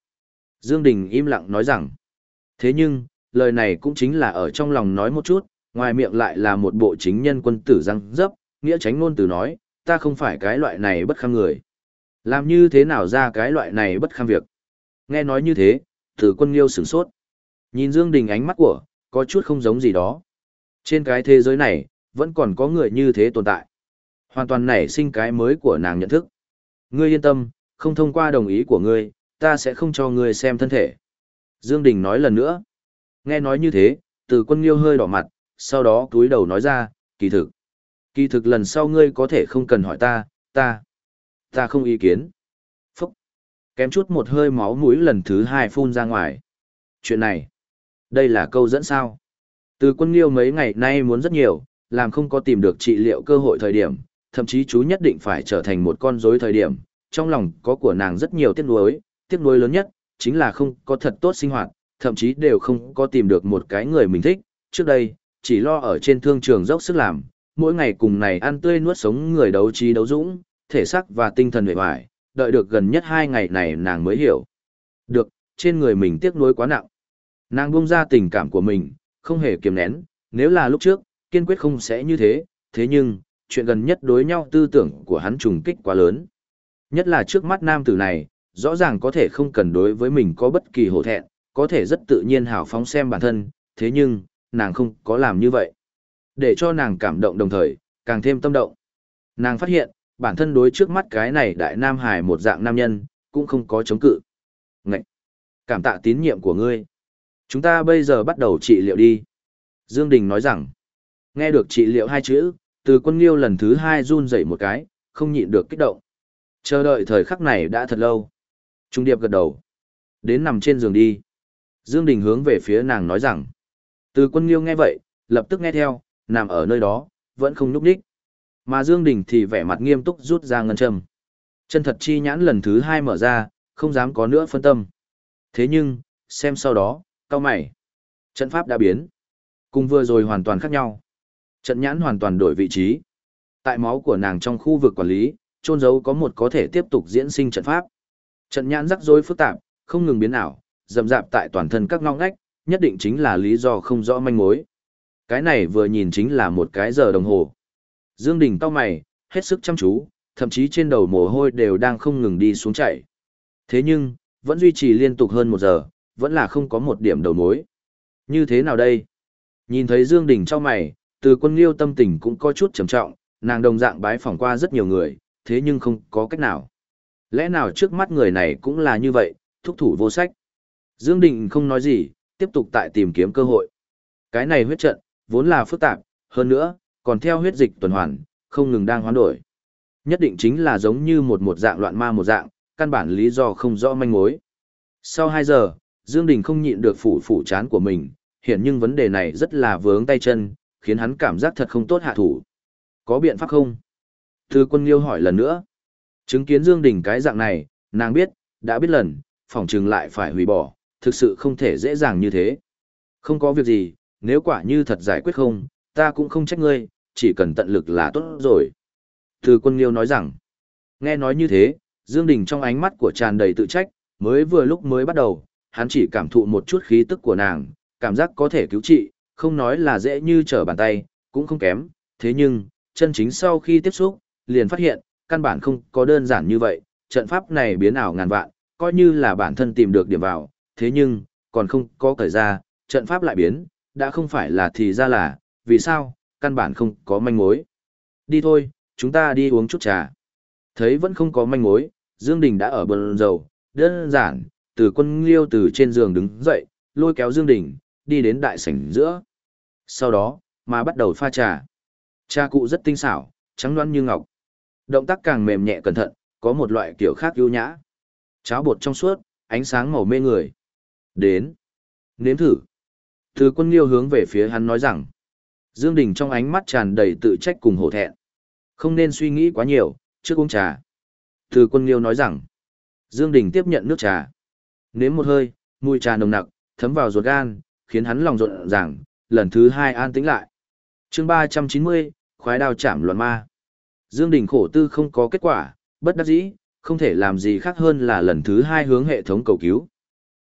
Dương Đình im lặng nói rằng. Thế nhưng, lời này cũng chính là ở trong lòng nói một chút, ngoài miệng lại là một bộ chính nhân quân tử răng dấp, nghĩa tránh ngôn từ nói, ta không phải cái loại này bất kham người. Làm như thế nào ra cái loại này bất kham việc. Nghe nói như thế, tử quân liêu sửng sốt. Nhìn Dương Đình ánh mắt của, có chút không giống gì đó. Trên cái thế giới này, vẫn còn có người như thế tồn tại. Hoàn toàn nảy sinh cái mới của nàng nhận thức. Ngươi yên tâm, không thông qua đồng ý của ngươi, ta sẽ không cho ngươi xem thân thể. Dương Đình nói lần nữa. Nghe nói như thế, từ quân Nghiêu hơi đỏ mặt, sau đó túi đầu nói ra, kỳ thực. Kỳ thực lần sau ngươi có thể không cần hỏi ta, ta. Ta không ý kiến. Phúc. Kém chút một hơi máu mũi lần thứ hai phun ra ngoài. Chuyện này. Đây là câu dẫn sao. Từ quân Nghiêu mấy ngày nay muốn rất nhiều, làm không có tìm được trị liệu cơ hội thời điểm, thậm chí chú nhất định phải trở thành một con rối thời điểm. Trong lòng có của nàng rất nhiều tiếc nuối, tiếc nuối lớn nhất, chính là không có thật tốt sinh hoạt, thậm chí đều không có tìm được một cái người mình thích. Trước đây, chỉ lo ở trên thương trường dốc sức làm, mỗi ngày cùng này ăn tươi nuốt sống người đấu trí đấu dũng, thể xác và tinh thần vệ hoài, đợi được gần nhất hai ngày này nàng mới hiểu. Được, trên người mình tiếc nuối quá nặng. Nàng buông ra tình cảm của mình, không hề kiềm nén, nếu là lúc trước, kiên quyết không sẽ như thế, thế nhưng, chuyện gần nhất đối nhau tư tưởng của hắn trùng kích quá lớn. Nhất là trước mắt nam tử này, rõ ràng có thể không cần đối với mình có bất kỳ hổ thẹn, có thể rất tự nhiên hào phóng xem bản thân, thế nhưng, nàng không có làm như vậy. Để cho nàng cảm động đồng thời, càng thêm tâm động. Nàng phát hiện, bản thân đối trước mắt cái này đại nam hải một dạng nam nhân, cũng không có chống cự. Ngậy! Cảm tạ tín nhiệm của ngươi. Chúng ta bây giờ bắt đầu trị liệu đi. Dương Đình nói rằng, nghe được trị liệu hai chữ, từ quân liêu lần thứ hai run rẩy một cái, không nhịn được kích động. Chờ đợi thời khắc này đã thật lâu. Trung điệp gật đầu. Đến nằm trên giường đi. Dương Đình hướng về phía nàng nói rằng, từ quân liêu nghe vậy, lập tức nghe theo, nằm ở nơi đó, vẫn không núp đích. Mà Dương Đình thì vẻ mặt nghiêm túc rút ra ngân châm. Chân thật chi nhãn lần thứ hai mở ra, không dám có nữa phân tâm. Thế nhưng, xem sau đó, cao mày. Trận pháp đã biến. Cùng vừa rồi hoàn toàn khác nhau. Trận nhãn hoàn toàn đổi vị trí. Tại máu của nàng trong khu vực quản lý, trôn giấu có một có thể tiếp tục diễn sinh trận pháp. Trận nhãn rắc rối phức tạp, không ngừng biến ảo, dầm dạp tại toàn thân các ngóc ngách, nhất định chính là lý do không rõ manh mối. Cái này vừa nhìn chính là một cái giờ đồng hồ. Dương Đình cau mày, hết sức chăm chú, thậm chí trên đầu mồ hôi đều đang không ngừng đi xuống chảy. Thế nhưng, vẫn duy trì liên tục hơn một giờ, vẫn là không có một điểm đầu mối. Như thế nào đây? Nhìn thấy Dương Đình cho mày, từ quân liêu tâm tình cũng có chút trầm trọng, nàng đồng dạng bái phỏng qua rất nhiều người, thế nhưng không có cách nào. Lẽ nào trước mắt người này cũng là như vậy, thúc thủ vô sách. Dương Đình không nói gì, tiếp tục tại tìm kiếm cơ hội. Cái này huyết trận, vốn là phức tạp, hơn nữa, còn theo huyết dịch tuần hoàn, không ngừng đang hoán đổi. Nhất định chính là giống như một một dạng loạn ma một dạng, căn bản lý do không rõ manh mối. Sau 2 giờ, Dương Đình không nhịn được phủ phủ chán của mình, hiện nhưng vấn đề này rất là vướng tay chân, khiến hắn cảm giác thật không tốt hạ thủ. Có biện pháp không? Thư quân liêu hỏi lần nữa. Chứng kiến Dương Đình cái dạng này, nàng biết, đã biết lần, phỏng trừng lại phải hủy bỏ, thực sự không thể dễ dàng như thế. Không có việc gì, nếu quả như thật giải quyết không, ta cũng không trách ngươi, chỉ cần tận lực là tốt rồi. Từ quân liêu nói rằng, nghe nói như thế, Dương Đình trong ánh mắt của tràn đầy tự trách, mới vừa lúc mới bắt đầu, hắn chỉ cảm thụ một chút khí tức của nàng, cảm giác có thể cứu trị, không nói là dễ như trở bàn tay, cũng không kém, thế nhưng, chân chính sau khi tiếp xúc, liền phát hiện, căn bản không có đơn giản như vậy, trận pháp này biến ảo ngàn vạn, coi như là bản thân tìm được điểm vào, thế nhưng, còn không có cởi ra, trận pháp lại biến, đã không phải là thì ra là, vì sao, căn bản không có manh mối. Đi thôi, chúng ta đi uống chút trà. Thấy vẫn không có manh mối, Dương Đình đã ở bờ dầu, đơn giản, từ quân liêu từ trên giường đứng dậy, lôi kéo Dương Đình, đi đến đại sảnh giữa. Sau đó, mà bắt đầu pha trà. Trà cụ rất tinh xảo, trắng đoán như ngọc. Động tác càng mềm nhẹ cẩn thận, có một loại kiểu khác ưu nhã. Cháo bột trong suốt, ánh sáng màu mê người. Đến. Nếm thử. Từ quân liêu hướng về phía hắn nói rằng. Dương Đình trong ánh mắt tràn đầy tự trách cùng hổ thẹn. Không nên suy nghĩ quá nhiều, trước uống trà. Từ quân liêu nói rằng. Dương Đình tiếp nhận nước trà. Nếm một hơi, mùi trà nồng nặc, thấm vào ruột gan, khiến hắn lòng rộn ràng, lần thứ hai an tĩnh lại. Chương 390, khoái đao chạm Luận ma. Dương Đình khổ tư không có kết quả, bất đắc dĩ, không thể làm gì khác hơn là lần thứ hai hướng hệ thống cầu cứu.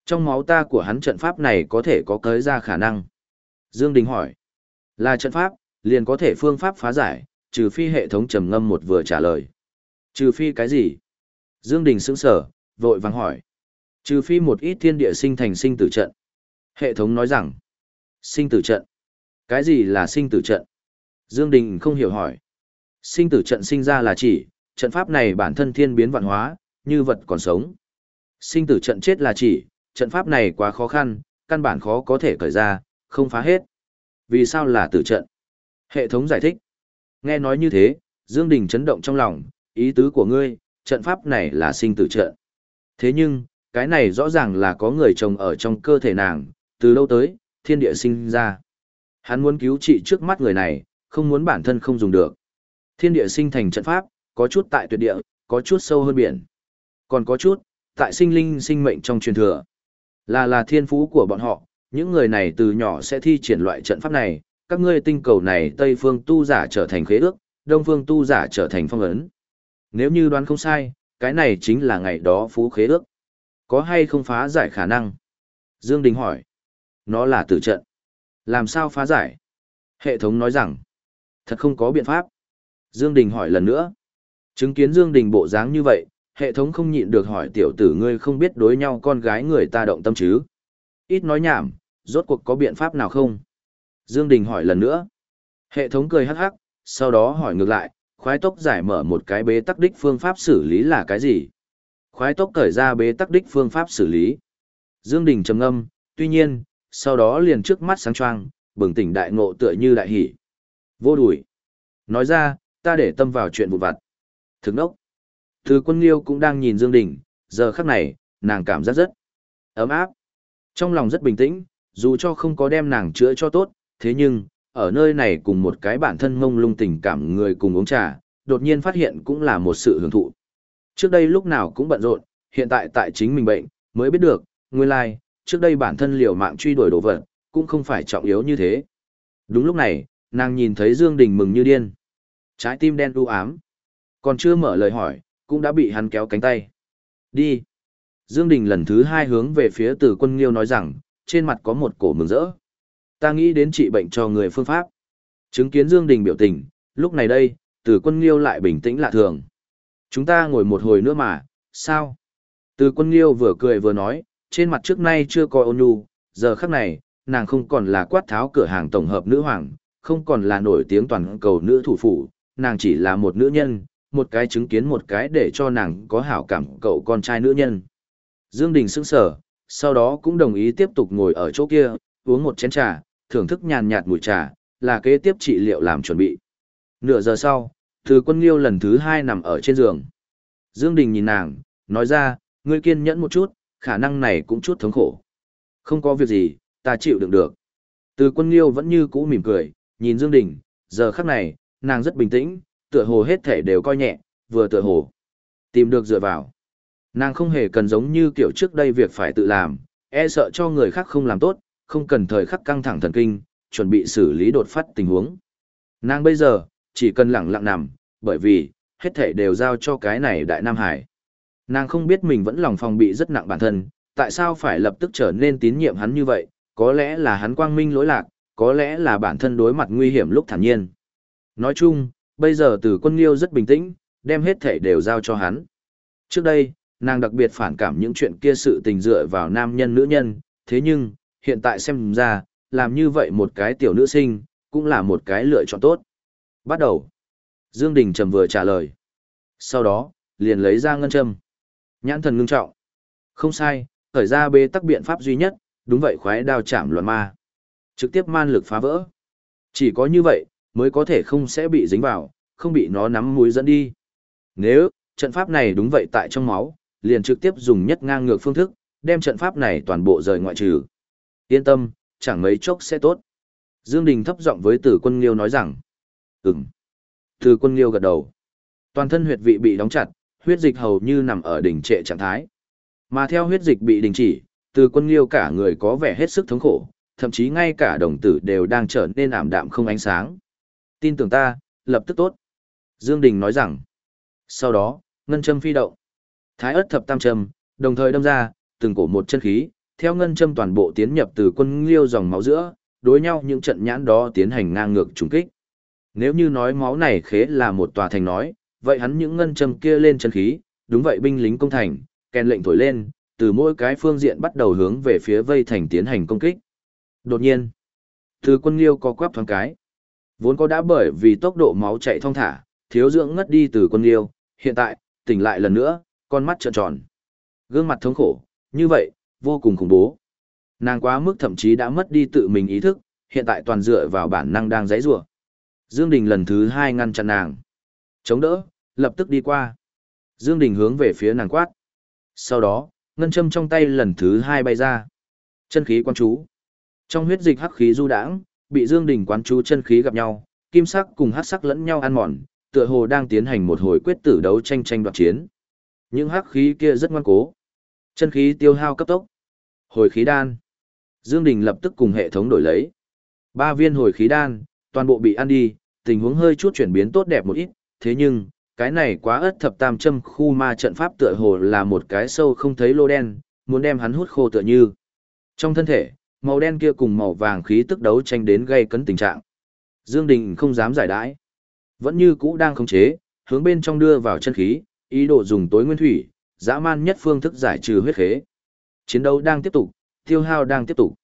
Trong máu ta của hắn trận pháp này có thể có tới ra khả năng. Dương Đình hỏi, là trận pháp, liền có thể phương pháp phá giải, trừ phi hệ thống trầm ngâm một vừa trả lời. Trừ phi cái gì? Dương Đình sững sờ, vội vàng hỏi. Trừ phi một ít thiên địa sinh thành sinh tử trận. Hệ thống nói rằng, sinh tử trận. Cái gì là sinh tử trận? Dương Đình không hiểu hỏi. Sinh tử trận sinh ra là chỉ, trận pháp này bản thân thiên biến vạn hóa, như vật còn sống. Sinh tử trận chết là chỉ, trận pháp này quá khó khăn, căn bản khó có thể cởi ra, không phá hết. Vì sao là tử trận? Hệ thống giải thích. Nghe nói như thế, Dương Đình chấn động trong lòng, ý tứ của ngươi, trận pháp này là sinh tử trận. Thế nhưng, cái này rõ ràng là có người chồng ở trong cơ thể nàng, từ lâu tới, thiên địa sinh ra. Hắn muốn cứu trị trước mắt người này, không muốn bản thân không dùng được. Thiên địa sinh thành trận pháp, có chút tại tuyệt địa, có chút sâu hơn biển. Còn có chút, tại sinh linh sinh mệnh trong truyền thừa. Là là thiên phú của bọn họ, những người này từ nhỏ sẽ thi triển loại trận pháp này, các ngươi tinh cầu này Tây phương tu giả trở thành khế ước, Đông phương tu giả trở thành phong ấn. Nếu như đoán không sai, cái này chính là ngày đó phú khế ước. Có hay không phá giải khả năng? Dương Đình hỏi. Nó là tử trận. Làm sao phá giải? Hệ thống nói rằng. Thật không có biện pháp. Dương Đình hỏi lần nữa. Chứng kiến Dương Đình bộ dáng như vậy, hệ thống không nhịn được hỏi tiểu tử ngươi không biết đối nhau con gái người ta động tâm chứ. Ít nói nhảm, rốt cuộc có biện pháp nào không? Dương Đình hỏi lần nữa. Hệ thống cười hắc hắc, sau đó hỏi ngược lại, khoái tốc giải mở một cái bế tắc đích phương pháp xử lý là cái gì? Khoái tốc cởi ra bế tắc đích phương pháp xử lý. Dương Đình trầm ngâm, tuy nhiên, sau đó liền trước mắt sáng choang, bừng tỉnh đại ngộ tựa như đại hỉ, Vô đuổi. Nói ra, ta để tâm vào chuyện vụ vặt. Thực nốc. Từ quân liêu cũng đang nhìn Dương Đình, giờ khắc này, nàng cảm giác rất ấm áp. Trong lòng rất bình tĩnh, dù cho không có đem nàng chữa cho tốt, thế nhưng, ở nơi này cùng một cái bản thân mông lung tình cảm người cùng uống trà, đột nhiên phát hiện cũng là một sự hưởng thụ. Trước đây lúc nào cũng bận rộn, hiện tại tại chính mình bệnh, mới biết được, nguyên lai, like, trước đây bản thân liều mạng truy đuổi đồ vật, cũng không phải trọng yếu như thế. Đúng lúc này, nàng nhìn thấy Dương Đình mừng như điên. Trái tim đen u ám. Còn chưa mở lời hỏi, cũng đã bị hắn kéo cánh tay. Đi. Dương Đình lần thứ hai hướng về phía tử quân Nghiêu nói rằng, trên mặt có một cổ mừng rỡ. Ta nghĩ đến trị bệnh cho người phương pháp. Chứng kiến Dương Đình biểu tình, lúc này đây, tử quân Nghiêu lại bình tĩnh lạ thường. Chúng ta ngồi một hồi nữa mà, sao? Tử quân Nghiêu vừa cười vừa nói, trên mặt trước nay chưa coi ôn nhu, giờ khắc này, nàng không còn là quát tháo cửa hàng tổng hợp nữ hoàng, không còn là nổi tiếng toàn cầu nữ thủ phủ, nàng chỉ là một nữ nhân, một cái chứng kiến một cái để cho nàng có hảo cảm cậu con trai nữ nhân. Dương Đình sững sờ, sau đó cũng đồng ý tiếp tục ngồi ở chỗ kia, uống một chén trà, thưởng thức nhàn nhạt mùi trà, là kế tiếp trị liệu làm chuẩn bị. Nửa giờ sau, Từ Quân Liêu lần thứ hai nằm ở trên giường. Dương Đình nhìn nàng, nói ra, ngươi kiên nhẫn một chút, khả năng này cũng chút thống khổ. Không có việc gì, ta chịu đựng được. Từ Quân Liêu vẫn như cũ mỉm cười, nhìn Dương Đình, giờ khắc này, nàng rất bình tĩnh, tựa hồ hết thể đều coi nhẹ, vừa tựa hồ. Tìm được dựa vào. Nàng không hề cần giống như kiểu trước đây việc phải tự làm, e sợ cho người khác không làm tốt, không cần thời khắc căng thẳng thần kinh, chuẩn bị xử lý đột phát tình huống. Nàng bây giờ, chỉ cần lặng lặng nằm, bởi vì, hết thể đều giao cho cái này đại Nam Hải. Nàng không biết mình vẫn lòng phòng bị rất nặng bản thân, tại sao phải lập tức trở nên tín nhiệm hắn như vậy, có lẽ là hắn quang minh lỗi lạc, có lẽ là bản thân đối mặt nguy hiểm lúc thản nhiên. Nói chung, bây giờ từ quân liêu rất bình tĩnh, đem hết thể đều giao cho hắn. Trước đây, nàng đặc biệt phản cảm những chuyện kia sự tình dựa vào nam nhân nữ nhân, thế nhưng, hiện tại xem ra, làm như vậy một cái tiểu nữ sinh, cũng là một cái lựa chọn tốt. Bắt đầu. Dương Đình trầm vừa trả lời. Sau đó, liền lấy ra ngân châm. Nhãn thần ngưng trọng. Không sai, khởi ra bê tắc biện pháp duy nhất, đúng vậy khoái đao chạm loạn ma. Trực tiếp man lực phá vỡ. Chỉ có như vậy, mới có thể không sẽ bị dính vào, không bị nó nắm mũi dẫn đi. Nếu, trận pháp này đúng vậy tại trong máu, liền trực tiếp dùng nhất ngang ngược phương thức, đem trận pháp này toàn bộ rời ngoại trừ. Yên tâm, chẳng mấy chốc sẽ tốt. Dương Đình thấp giọng với tử quân liêu nói rằng. Ừm. Tử quân liêu gật đầu. Toàn thân huyệt vị bị đóng chặt, huyết dịch hầu như nằm ở đỉnh trệ trạng thái. Mà theo huyết dịch bị đình chỉ, từ quân liêu cả người có vẻ hết sức thống khổ, thậm chí ngay cả đồng tử đều đang trở nên ảm đạm không ánh sáng. Tin tưởng ta, lập tức tốt. Dương Đình nói rằng. Sau đó, ngân châm phi động. Thái ớt thập tam châm, đồng thời đâm ra, từng cổ một chân khí, theo ngân châm toàn bộ tiến nhập từ quân liêu dòng máu giữa, đối nhau những trận nhãn đó tiến hành ngang ngược trùng kích. Nếu như nói máu này khế là một tòa thành nói, vậy hắn những ngân châm kia lên chân khí, đúng vậy binh lính công thành, kèn lệnh thổi lên, từ mỗi cái phương diện bắt đầu hướng về phía vây thành tiến hành công kích. Đột nhiên, từ quân liêu có quắp thoáng cái. Vốn có đã bởi vì tốc độ máu chạy thong thả, thiếu dưỡng ngất đi từ quân liêu, hiện tại, tỉnh lại lần nữa, con mắt trợn tròn. Gương mặt thống khổ, như vậy, vô cùng khủng bố. Nàng quá mức thậm chí đã mất đi tự mình ý thức, hiện tại toàn dựa vào bản năng đang giãy giụa. Dương Đình lần thứ hai ngăn chặn nàng. Chống đỡ, lập tức đi qua. Dương Đình hướng về phía nàng quát. Sau đó, ngân châm trong tay lần thứ hai bay ra. Chân khí quan chú. Trong huyết dịch hắc khí du đãng, bị Dương Đình quán chú chân khí gặp nhau, kim sắc cùng hắc sắc lẫn nhau ăn mòn, tựa hồ đang tiến hành một hồi quyết tử đấu tranh tranh đoạt chiến. Những hắc khí kia rất ngoan cố. Chân khí tiêu hao cấp tốc. Hồi khí đan. Dương Đình lập tức cùng hệ thống đổi lấy. Ba viên hồi khí đan, toàn bộ bị ăn đi, tình huống hơi chút chuyển biến tốt đẹp một ít, thế nhưng, cái này quá ớt thập tam châm khu ma trận pháp tựa hồ là một cái sâu không thấy lô đen, muốn đem hắn hút khô tựa như. Trong thân thể, màu đen kia cùng màu vàng khí tức đấu tranh đến gây cấn tình trạng. Dương Đình không dám giải đãi. Vẫn như cũ đang khống chế, hướng bên trong đưa vào chân khí, ý đồ dùng tối nguyên thủy, dã man nhất phương thức giải trừ huyết khế. Chiến đấu đang tiếp tục, tiêu hao đang tiếp tục.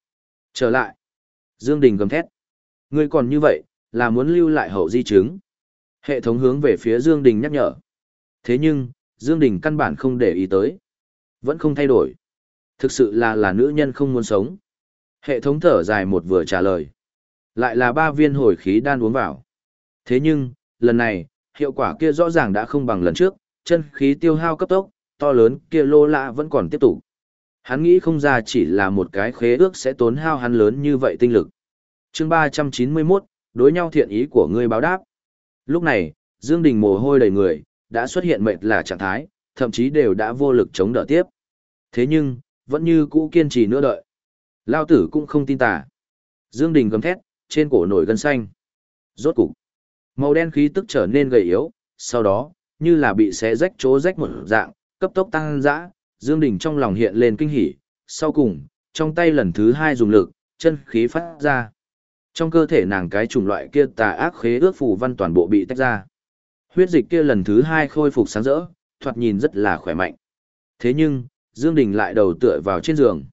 Trở lại. Dương Đình gầm thét. Ngươi còn như vậy, là muốn lưu lại hậu di chứng. Hệ thống hướng về phía Dương Đình nhắc nhở. Thế nhưng, Dương Đình căn bản không để ý tới. Vẫn không thay đổi. Thực sự là là nữ nhân không muốn sống. Hệ thống thở dài một vừa trả lời. Lại là ba viên hồi khí đan uống vào. Thế nhưng, lần này, hiệu quả kia rõ ràng đã không bằng lần trước, chân khí tiêu hao cấp tốc, to lớn kia lô lạ vẫn còn tiếp tục. Hắn nghĩ không ra chỉ là một cái khế ước sẽ tốn hao hắn lớn như vậy tinh lực. chương 391, đối nhau thiện ý của ngươi báo đáp. Lúc này, Dương Đình mồ hôi đầy người, đã xuất hiện mệt là trạng thái, thậm chí đều đã vô lực chống đỡ tiếp. Thế nhưng, vẫn như cũ kiên trì nữa đợi. Lao tử cũng không tin tà. Dương Đình gầm thét, trên cổ nổi gân xanh. Rốt cục, màu đen khí tức trở nên gầy yếu, sau đó, như là bị xé rách chỗ rách một dạng, cấp tốc tăng dã, Dương Đình trong lòng hiện lên kinh hỉ, sau cùng, trong tay lần thứ hai dùng lực, chân khí phát ra. Trong cơ thể nàng cái chủng loại kia tà ác khế ước phù văn toàn bộ bị tách ra. Huyết dịch kia lần thứ hai khôi phục sáng rỡ, thoạt nhìn rất là khỏe mạnh. Thế nhưng, Dương Đình lại đầu tựa vào trên giường.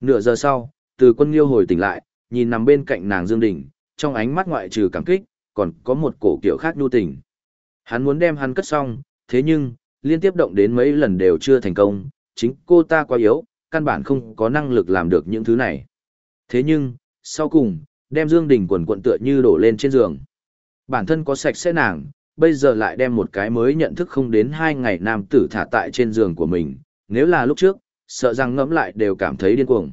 Nửa giờ sau, từ quân liêu hồi tỉnh lại, nhìn nằm bên cạnh nàng Dương Đình, trong ánh mắt ngoại trừ cảm kích, còn có một cổ kiểu khác nhu tình. Hắn muốn đem hắn cất xong, thế nhưng, liên tiếp động đến mấy lần đều chưa thành công, chính cô ta quá yếu, căn bản không có năng lực làm được những thứ này. Thế nhưng, sau cùng, đem Dương Đình quần quận tựa như đổ lên trên giường. Bản thân có sạch sẽ nàng, bây giờ lại đem một cái mới nhận thức không đến hai ngày nam tử thả tại trên giường của mình, nếu là lúc trước, sợ rằng ngẫm lại đều cảm thấy điên cuồng.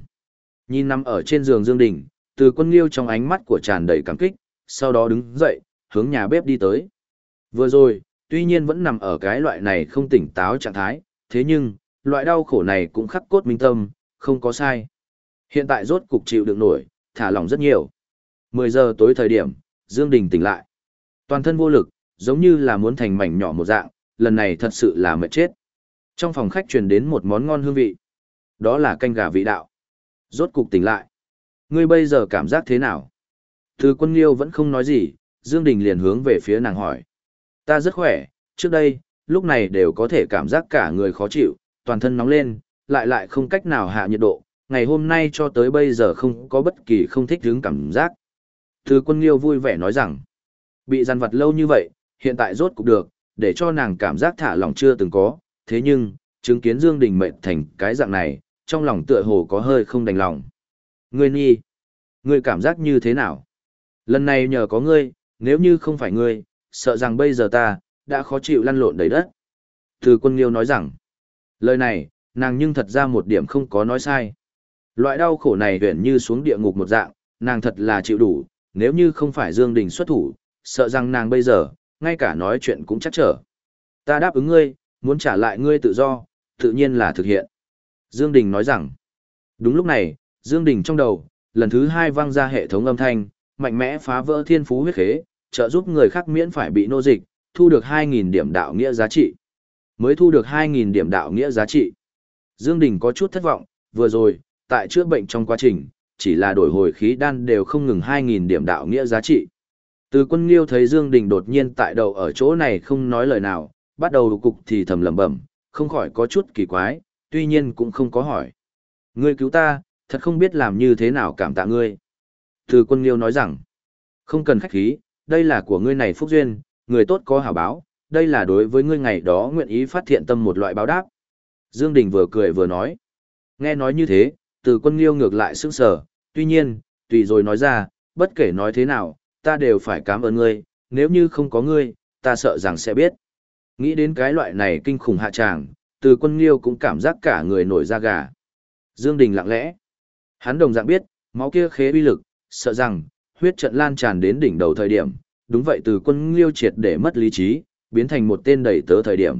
Nhìn nằm ở trên giường Dương Đình, từ quân liêu trong ánh mắt của tràn đầy cảm kích, sau đó đứng dậy, hướng nhà bếp đi tới. Vừa rồi, tuy nhiên vẫn nằm ở cái loại này không tỉnh táo trạng thái, thế nhưng, loại đau khổ này cũng khắc cốt minh tâm, không có sai. Hiện tại rốt cục chịu đựng nổi, thả lỏng rất nhiều. 10 giờ tối thời điểm, Dương Đình tỉnh lại. Toàn thân vô lực, giống như là muốn thành mảnh nhỏ một dạng, lần này thật sự là mệt chết. Trong phòng khách truyền đến một món ngon hương vị. Đó là canh gà vị đạo. Rốt cục tỉnh lại. Ngươi bây giờ cảm giác thế nào? Từ quân liêu vẫn không nói gì, Dương Đình liền hướng về phía nàng hỏi. Ta rất khỏe, trước đây, lúc này đều có thể cảm giác cả người khó chịu, toàn thân nóng lên, lại lại không cách nào hạ nhiệt độ, ngày hôm nay cho tới bây giờ không có bất kỳ không thích hướng cảm giác. Từ quân liêu vui vẻ nói rằng, bị giàn vật lâu như vậy, hiện tại rốt cục được, để cho nàng cảm giác thả lòng chưa từng có, thế nhưng, chứng kiến Dương Đình mệnh thành cái dạng này, trong lòng tựa hồ có hơi không đành lòng. Ngươi nhi, ngươi cảm giác như thế nào? Lần này nhờ có ngươi, nếu như không phải ngươi, sợ rằng bây giờ ta, đã khó chịu lăn lộn đầy đất. Từ quân nghiêu nói rằng, lời này, nàng nhưng thật ra một điểm không có nói sai. Loại đau khổ này huyển như xuống địa ngục một dạng, nàng thật là chịu đủ, nếu như không phải Dương Đình xuất thủ, sợ rằng nàng bây giờ, ngay cả nói chuyện cũng chắc trở. Ta đáp ứng ngươi, muốn trả lại ngươi tự do, tự nhiên là thực hiện. Dương Đình nói rằng, đúng lúc này, Dương Đình trong đầu, lần thứ hai vang ra hệ thống âm thanh, mạnh mẽ phá vỡ thiên phú huyết khế, trợ giúp người khác miễn phải bị nô dịch, thu được 2.000 điểm đạo nghĩa giá trị. Mới thu được 2.000 điểm đạo nghĩa giá trị. Dương Đình có chút thất vọng, vừa rồi, tại chữa bệnh trong quá trình, chỉ là đổi hồi khí đan đều không ngừng 2.000 điểm đạo nghĩa giá trị. Từ quân liêu thấy Dương Đình đột nhiên tại đầu ở chỗ này không nói lời nào, bắt đầu cục thì thầm lẩm bẩm, không khỏi có chút kỳ quái, tuy nhiên cũng không có hỏi. Ngươi cứu ta, thật không biết làm như thế nào cảm tạ ngươi. Từ quân liêu nói rằng, không cần khách khí, đây là của ngươi này phúc duyên, người tốt có hảo báo, đây là đối với ngươi ngày đó nguyện ý phát thiện tâm một loại báo đáp. Dương Đình vừa cười vừa nói. Nghe nói như thế, từ quân liêu ngược lại sững sờ, tuy nhiên, tùy rồi nói ra, bất kể nói thế nào, ta đều phải cảm ơn ngươi, nếu như không có ngươi, ta sợ rằng sẽ biết. Nghĩ đến cái loại này kinh khủng hạ tràng, từ quân liêu cũng cảm giác cả người nổi da gà. Dương Đình lặng lẽ. Hắn đồng dạng biết, máu kia khế uy lực, sợ rằng, huyết trận lan tràn đến đỉnh đầu thời điểm, đúng vậy từ quân liêu triệt để mất lý trí, biến thành một tên đầy tớ thời điểm.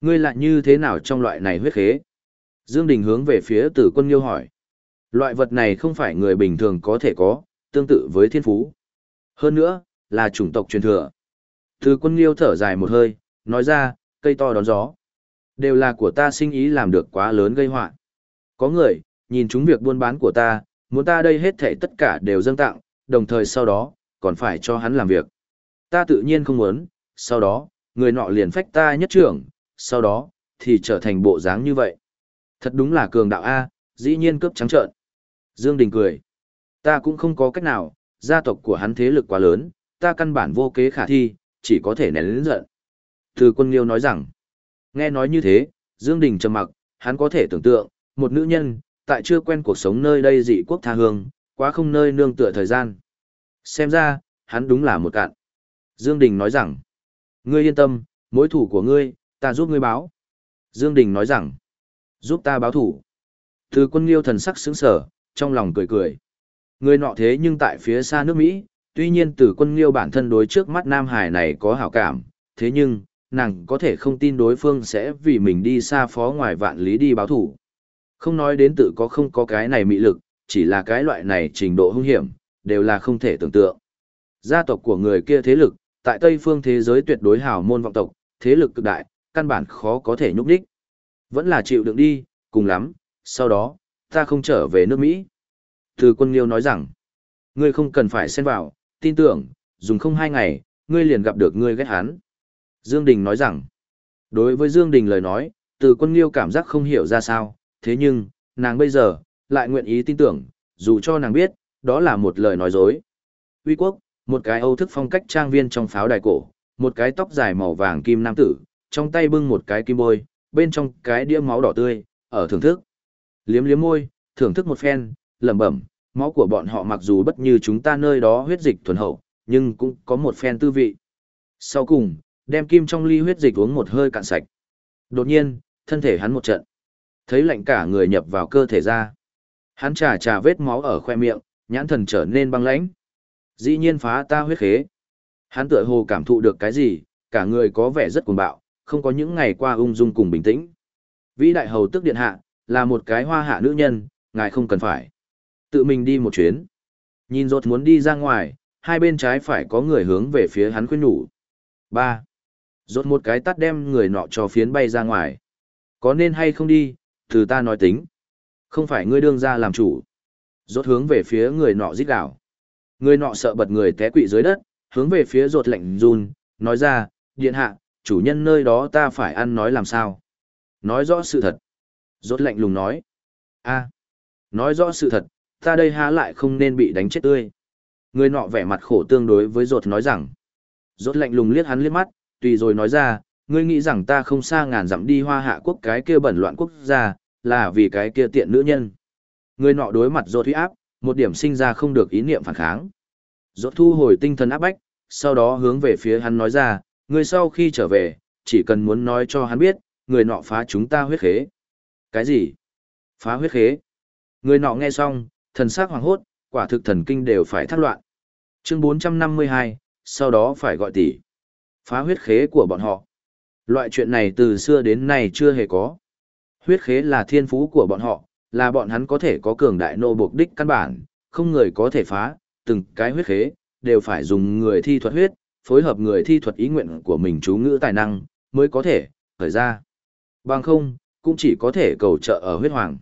Ngươi lại như thế nào trong loại này huyết khế? Dương Đình hướng về phía Tử quân liêu hỏi. Loại vật này không phải người bình thường có thể có, tương tự với thiên phú. Hơn nữa, là chủng tộc truyền thừa. Từ quân liêu thở dài một hơi, nói ra, cây to đón gió. Đều là của ta sinh ý làm được quá lớn gây họa. Có người, nhìn chúng việc buôn bán của ta, muốn ta đây hết thảy tất cả đều dâng tặng, đồng thời sau đó, còn phải cho hắn làm việc. Ta tự nhiên không muốn, sau đó, người nọ liền phách ta nhất trưởng, sau đó, thì trở thành bộ dáng như vậy. Thật đúng là cường đạo A, dĩ nhiên cướp trắng trợn. Dương Đình cười. Ta cũng không có cách nào, gia tộc của hắn thế lực quá lớn, ta căn bản vô kế khả thi, chỉ có thể nén lớn giận. Từ quân liêu nói rằng, nghe nói như thế, Dương Đình trầm mặc, hắn có thể tưởng tượng, một nữ nhân, tại chưa quen cuộc sống nơi đây dị quốc tha hương, quá không nơi nương tựa thời gian. Xem ra, hắn đúng là một cạn. Dương Đình nói rằng, ngươi yên tâm, mối thủ của ngươi, ta giúp ngươi báo. Dương Đình nói rằng, giúp ta báo thủ. Từ quân liêu thần sắc sững sờ, trong lòng cười cười. Người nọ thế nhưng tại phía xa nước Mỹ, tuy nhiên từ quân liêu bản thân đối trước mắt Nam Hải này có hảo cảm, thế nhưng, nàng có thể không tin đối phương sẽ vì mình đi xa phó ngoài vạn lý đi báo thủ. Không nói đến tự có không có cái này mị lực, chỉ là cái loại này trình độ hung hiểm, đều là không thể tưởng tượng. Gia tộc của người kia thế lực, tại Tây phương thế giới tuyệt đối hào môn vọng tộc, thế lực cực đại, căn bản khó có thể nhúc đích. Vẫn là chịu đựng đi, cùng lắm, sau đó, ta không trở về nước Mỹ. Từ quân liêu nói rằng, ngươi không cần phải xen vào, tin tưởng, dùng không hai ngày, ngươi liền gặp được ngươi ghét hắn. Dương Đình nói rằng, đối với Dương Đình lời nói, từ quân liêu cảm giác không hiểu ra sao, thế nhưng, nàng bây giờ, lại nguyện ý tin tưởng, dù cho nàng biết, đó là một lời nói dối. Uy quốc, một cái âu thức phong cách trang viên trong pháo đài cổ, một cái tóc dài màu vàng kim nam tử, trong tay bưng một cái kim bôi, bên trong cái đĩa máu đỏ tươi, ở thưởng thức. Liếm liếm môi, thưởng thức một phen, lẩm bẩm, máu của bọn họ mặc dù bất như chúng ta nơi đó huyết dịch thuần hậu, nhưng cũng có một phen tư vị. Sau cùng, đem kim trong ly huyết dịch uống một hơi cạn sạch. Đột nhiên, thân thể hắn một trận. Thấy lạnh cả người nhập vào cơ thể ra. Hắn trà trà vết máu ở khoe miệng, nhãn thần trở nên băng lãnh. Dĩ nhiên phá ta huyết khế. Hắn tựa hồ cảm thụ được cái gì, cả người có vẻ rất cuồng bạo, không có những ngày qua ung dung cùng bình tĩnh. Vĩ đại hầu tức điện hạ, là một cái hoa hạ nữ nhân, ngài không cần phải. Tự mình đi một chuyến. Nhìn rốt muốn đi ra ngoài, hai bên trái phải có người hướng về phía hắn khuyên nhủ. 3. Rốt một cái tắt đem người nọ cho phiến bay ra ngoài. Có nên hay không đi, từ ta nói tính. Không phải ngươi đương ra làm chủ. Rốt hướng về phía người nọ rít đảo. Người nọ sợ bật người té quỵ dưới đất, hướng về phía rốt lạnh run, nói ra, điện hạ, chủ nhân nơi đó ta phải ăn nói làm sao. Nói rõ sự thật. Rốt lạnh lùng nói. a, nói rõ sự thật, ta đây há lại không nên bị đánh chết tươi. Người nọ vẻ mặt khổ tương đối với rốt nói rằng. Rốt lạnh lùng liếc hắn liếc mắt, tùy rồi nói ra, ngươi nghĩ rằng ta không xa ngàn dặm đi hoa hạ quốc cái kia bẩn loạn quốc gia, là vì cái kia tiện nữ nhân. Người nọ đối mặt rột huy áp, một điểm sinh ra không được ý niệm phản kháng. Rốt thu hồi tinh thần áp bách, sau đó hướng về phía hắn nói ra, ngươi sau khi trở về, chỉ cần muốn nói cho hắn biết, người nọ phá chúng ta huyết khế. Cái gì? Phá huyết khế? Người nọ nghe xong, thần sắc hoàng hốt, quả thực thần kinh đều phải thắt loạn. Chương 452, sau đó phải gọi tỷ. Phá huyết khế của bọn họ. Loại chuyện này từ xưa đến nay chưa hề có. Huyết khế là thiên phú của bọn họ, là bọn hắn có thể có cường đại nô buộc đích căn bản, không người có thể phá, từng cái huyết khế, đều phải dùng người thi thuật huyết, phối hợp người thi thuật ý nguyện của mình chú ngữ tài năng, mới có thể, khởi ra. Bằng không, cũng chỉ có thể cầu trợ ở huyết hoàng.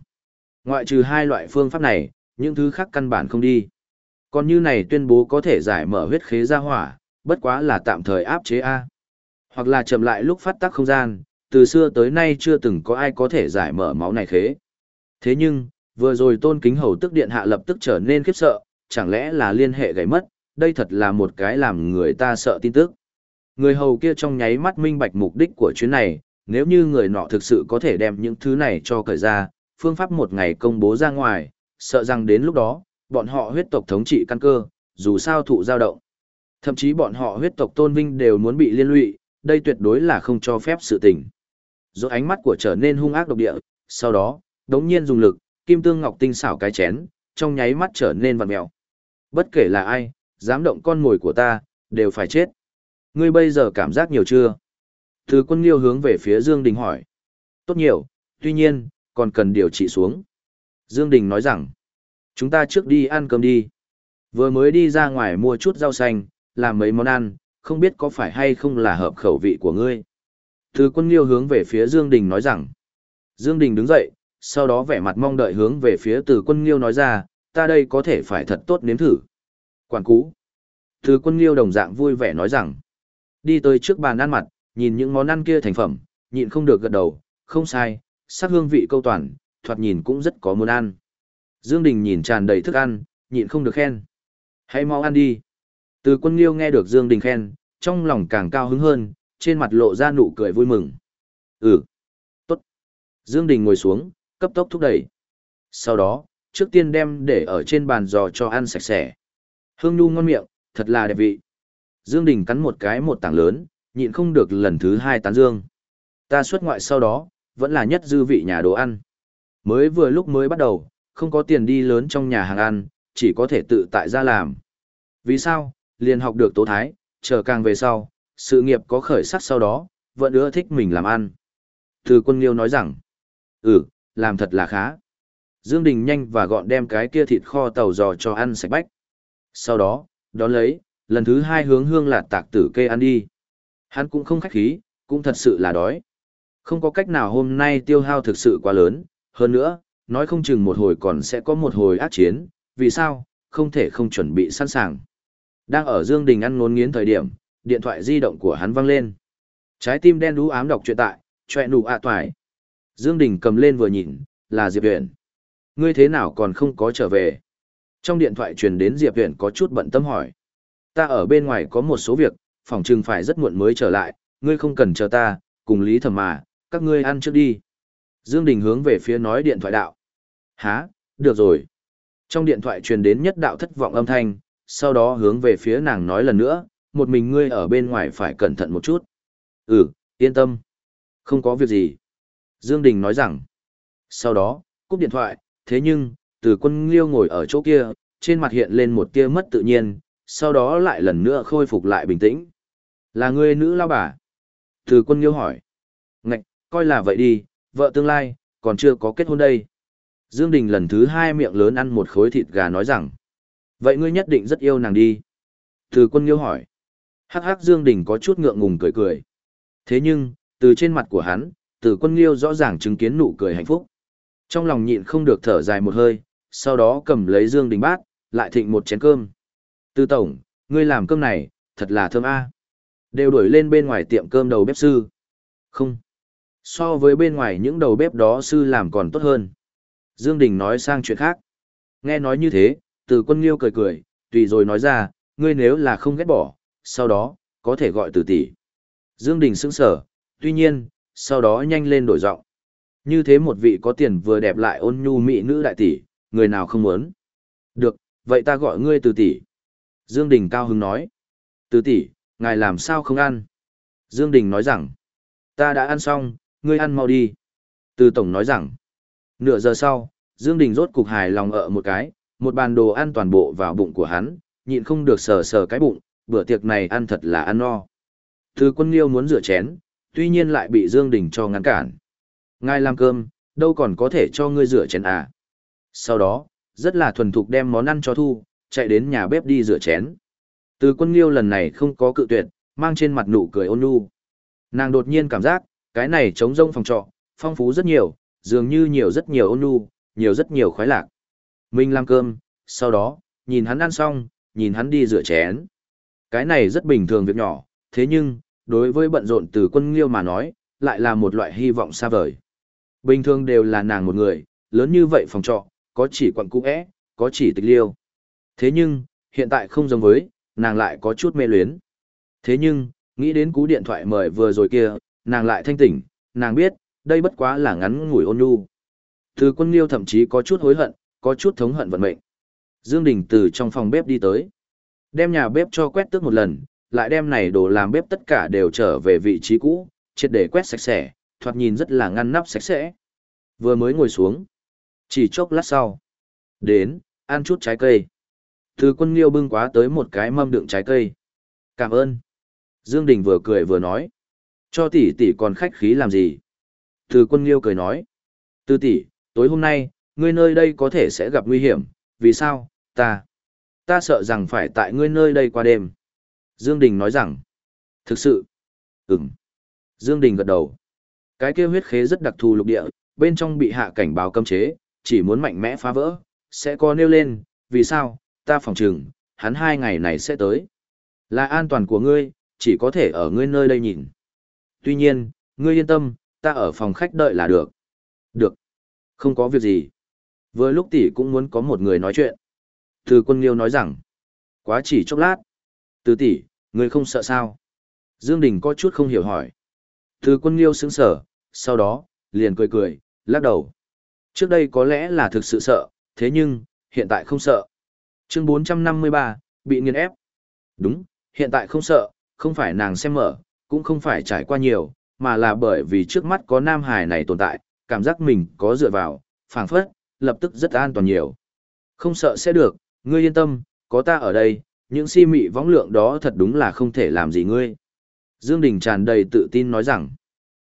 Ngoại trừ hai loại phương pháp này, những thứ khác căn bản không đi. Còn như này tuyên bố có thể giải mở huyết khế ra hỏa, bất quá là tạm thời áp chế A. Hoặc là chậm lại lúc phát tác không gian, từ xưa tới nay chưa từng có ai có thể giải mở máu này khế. Thế nhưng, vừa rồi tôn kính hầu tức điện hạ lập tức trở nên khiếp sợ, chẳng lẽ là liên hệ gãy mất, đây thật là một cái làm người ta sợ tin tức. Người hầu kia trong nháy mắt minh bạch mục đích của chuyến này, nếu như người nọ thực sự có thể đem những thứ này cho cởi ra, phương pháp một ngày công bố ra ngoài, sợ rằng đến lúc đó, bọn họ huyết tộc thống trị căn cơ, dù sao thụ giao động. Thậm chí bọn họ huyết tộc tôn vinh đều muốn bị liên lụy, đây tuyệt đối là không cho phép sự tình. Rồi ánh mắt của trở nên hung ác độc địa, sau đó, đống nhiên dùng lực, kim tương ngọc tinh xảo cái chén, trong nháy mắt trở nên vằn mèo. Bất kể là ai, dám động con mồi của ta, đều phải chết. Ngươi bây giờ cảm giác nhiều chưa? Thứ quân liêu hướng về phía Dương Đình hỏi. Tốt nhiều, tuy nhiên, còn cần điều trị xuống. Dương Đình nói rằng, chúng ta trước đi ăn cơm đi. Vừa mới đi ra ngoài mua chút rau xanh, làm mấy món ăn, không biết có phải hay không là hợp khẩu vị của ngươi. Từ quân liêu hướng về phía Dương Đình nói rằng, Dương Đình đứng dậy, sau đó vẻ mặt mong đợi hướng về phía từ quân liêu nói ra, ta đây có thể phải thật tốt nếm thử. Quản cú. Từ quân liêu đồng dạng vui vẻ nói rằng, đi tới trước bàn ăn mặt, nhìn những món ăn kia thành phẩm, nhịn không được gật đầu, không sai, sắc hương vị câu toàn, thoạt nhìn cũng rất có muốn ăn. Dương Đình nhìn tràn đầy thức ăn, nhịn không được khen. Hãy mau ăn đi. Từ quân liêu nghe được Dương Đình khen, trong lòng càng cao hứng hơn, trên mặt lộ ra nụ cười vui mừng. Ừ. Tốt. Dương Đình ngồi xuống, cấp tốc thúc đẩy. Sau đó, trước tiên đem để ở trên bàn giò cho ăn sạch sẽ. Hương nhu ngon miệng, thật là đẹp vị. Dương Đình cắn một cái một tảng lớn, nhịn không được lần thứ hai tán dương. Ta xuất ngoại sau đó, vẫn là nhất dư vị nhà đồ ăn. Mới vừa lúc mới bắt đầu, không có tiền đi lớn trong nhà hàng ăn, chỉ có thể tự tại ra làm. Vì sao? Liền học được tố thái, chờ càng về sau, sự nghiệp có khởi sắc sau đó, vẫn ưa thích mình làm ăn. Từ quân liêu nói rằng, ừ, làm thật là khá. Dương Đình nhanh và gọn đem cái kia thịt kho tàu giò cho ăn sạch bách. Sau đó, đón lấy, lần thứ hai hướng hương là tạc tử kê ăn đi. Hắn cũng không khách khí, cũng thật sự là đói. Không có cách nào hôm nay tiêu hao thực sự quá lớn, hơn nữa, nói không chừng một hồi còn sẽ có một hồi ác chiến, vì sao, không thể không chuẩn bị sẵn sàng. Đang ở Dương Đình ăn ngốn nghiến thời điểm, điện thoại di động của hắn vang lên. Trái tim đen đú ám đọc truyện tại, choẹ nụ ạ toài. Dương Đình cầm lên vừa nhìn, là Diệp Huyền. Ngươi thế nào còn không có trở về? Trong điện thoại truyền đến Diệp Huyền có chút bận tâm hỏi. Ta ở bên ngoài có một số việc, phòng trừng phải rất muộn mới trở lại, ngươi không cần chờ ta, cùng Lý Thẩm mà, các ngươi ăn trước đi. Dương Đình hướng về phía nói điện thoại đạo. Hả, được rồi. Trong điện thoại truyền đến nhất đạo thất vọng âm thanh, sau đó hướng về phía nàng nói lần nữa, một mình ngươi ở bên ngoài phải cẩn thận một chút. Ừ, yên tâm. Không có việc gì. Dương Đình nói rằng. Sau đó, cúp điện thoại, thế nhưng, từ quân liêu ngồi ở chỗ kia, trên mặt hiện lên một tia mất tự nhiên, sau đó lại lần nữa khôi phục lại bình tĩnh. Là ngươi nữ lao bà? Từ quân liêu hỏi. Ngạch, coi là vậy đi, vợ tương lai, còn chưa có kết hôn đây. Dương Đình lần thứ hai miệng lớn ăn một khối thịt gà nói rằng, vậy ngươi nhất định rất yêu nàng đi. Từ quân nghiêu hỏi. Hắc hắc Dương Đình có chút ngượng ngùng cười cười. Thế nhưng, từ trên mặt của hắn, từ quân nghiêu rõ ràng chứng kiến nụ cười hạnh phúc. Trong lòng nhịn không được thở dài một hơi, sau đó cầm lấy Dương Đình bát, lại thịnh một chén cơm. Từ tổng, ngươi làm cơm này, thật là thơm a. Đều đuổi lên bên ngoài tiệm cơm đầu bếp sư. Không. So với bên ngoài những đầu bếp đó sư làm còn tốt hơn. Dương Đình nói sang chuyện khác. Nghe nói như thế, từ quân liêu cười cười, tùy rồi nói ra, ngươi nếu là không ghét bỏ, sau đó, có thể gọi từ tỷ. Dương Đình sững sờ, tuy nhiên, sau đó nhanh lên đổi giọng. Như thế một vị có tiền vừa đẹp lại ôn nhu mỹ nữ đại tỷ, người nào không muốn. Được, vậy ta gọi ngươi từ tỷ. Dương Đình cao hứng nói. Từ tỷ, ngài làm sao không ăn? Dương Đình nói rằng, ta đã ăn xong, ngươi ăn mau đi. Từ tổng nói rằng, nửa giờ sau, Dương Đình rốt cục hài lòng ở một cái, một bàn đồ ăn toàn bộ vào bụng của hắn, nhịn không được sờ sờ cái bụng, bữa tiệc này ăn thật là ăn no. Từ quân liêu muốn rửa chén, tuy nhiên lại bị Dương Đình cho ngăn cản. Ngài làm cơm, đâu còn có thể cho ngươi rửa chén à. Sau đó, rất là thuần thục đem món ăn cho thu, chạy đến nhà bếp đi rửa chén. Từ quân liêu lần này không có cự tuyệt, mang trên mặt nụ cười ôn nhu. Nàng đột nhiên cảm giác, cái này trống rông phòng trọ, phong phú rất nhiều, dường như nhiều rất nhiều ôn nhu, nhiều rất nhiều khoái lạc. Mình làm cơm, sau đó, nhìn hắn ăn xong, nhìn hắn đi rửa chén. Cái này rất bình thường việc nhỏ, thế nhưng, đối với bận rộn từ quân liêu mà nói, lại là một loại hy vọng xa vời. Bình thường đều là nàng một người, lớn như vậy phòng trọ, có chỉ quặng cũ é, có chỉ tịch liêu. Thế nhưng, hiện tại không giống với, nàng lại có chút mê luyến. Thế nhưng, nghĩ đến cú điện thoại mời vừa rồi kia, nàng lại thanh tỉnh, nàng biết, đây bất quá là ngắn ngủi ôn nhu. Từ quân liêu thậm chí có chút hối hận, có chút thống hận vận mệnh. Dương Đình từ trong phòng bếp đi tới. Đem nhà bếp cho quét tước một lần, lại đem này đồ làm bếp tất cả đều trở về vị trí cũ, triệt để quét sạch sẽ, thoạt nhìn rất là ngăn nắp sạch sẽ. Vừa mới ngồi xuống. Chỉ chốc lát sau. Đến, ăn chút trái cây. Từ quân liêu bưng quá tới một cái mâm đựng trái cây. Cảm ơn. Dương Đình vừa cười vừa nói. Cho tỷ tỷ còn khách khí làm gì? Từ quân liêu cười nói. Từ tỷ, tối hôm nay, ngươi nơi đây có thể sẽ gặp nguy hiểm, vì sao, ta, ta sợ rằng phải tại ngươi nơi đây qua đêm. Dương Đình nói rằng, thực sự, ừm. Dương Đình gật đầu. Cái kia huyết khế rất đặc thù lục địa, bên trong bị hạ cảnh báo cấm chế, chỉ muốn mạnh mẽ phá vỡ, sẽ có nêu lên, vì sao, ta phòng trừng, hắn hai ngày này sẽ tới. Là an toàn của ngươi, chỉ có thể ở ngươi nơi đây nhìn. Tuy nhiên, ngươi yên tâm, ta ở phòng khách đợi là được. Được. Không có việc gì. Vừa lúc tỷ cũng muốn có một người nói chuyện. Từ quân liêu nói rằng, quá chỉ chốc lát. Từ tỷ, ngươi không sợ sao? Dương Đình có chút không hiểu hỏi. Từ quân liêu sững sờ, sau đó, liền cười cười, lắc đầu. Trước đây có lẽ là thực sự sợ, thế nhưng, hiện tại không sợ. Chương 453, bị nghiền ép. Đúng, hiện tại không sợ, không phải nàng xem mở, cũng không phải trải qua nhiều, mà là bởi vì trước mắt có nam hải này tồn tại, cảm giác mình có dựa vào, phảng phất, lập tức rất an toàn nhiều. Không sợ sẽ được, ngươi yên tâm, có ta ở đây, những si mị võng lượng đó thật đúng là không thể làm gì ngươi. Dương Đình tràn đầy tự tin nói rằng,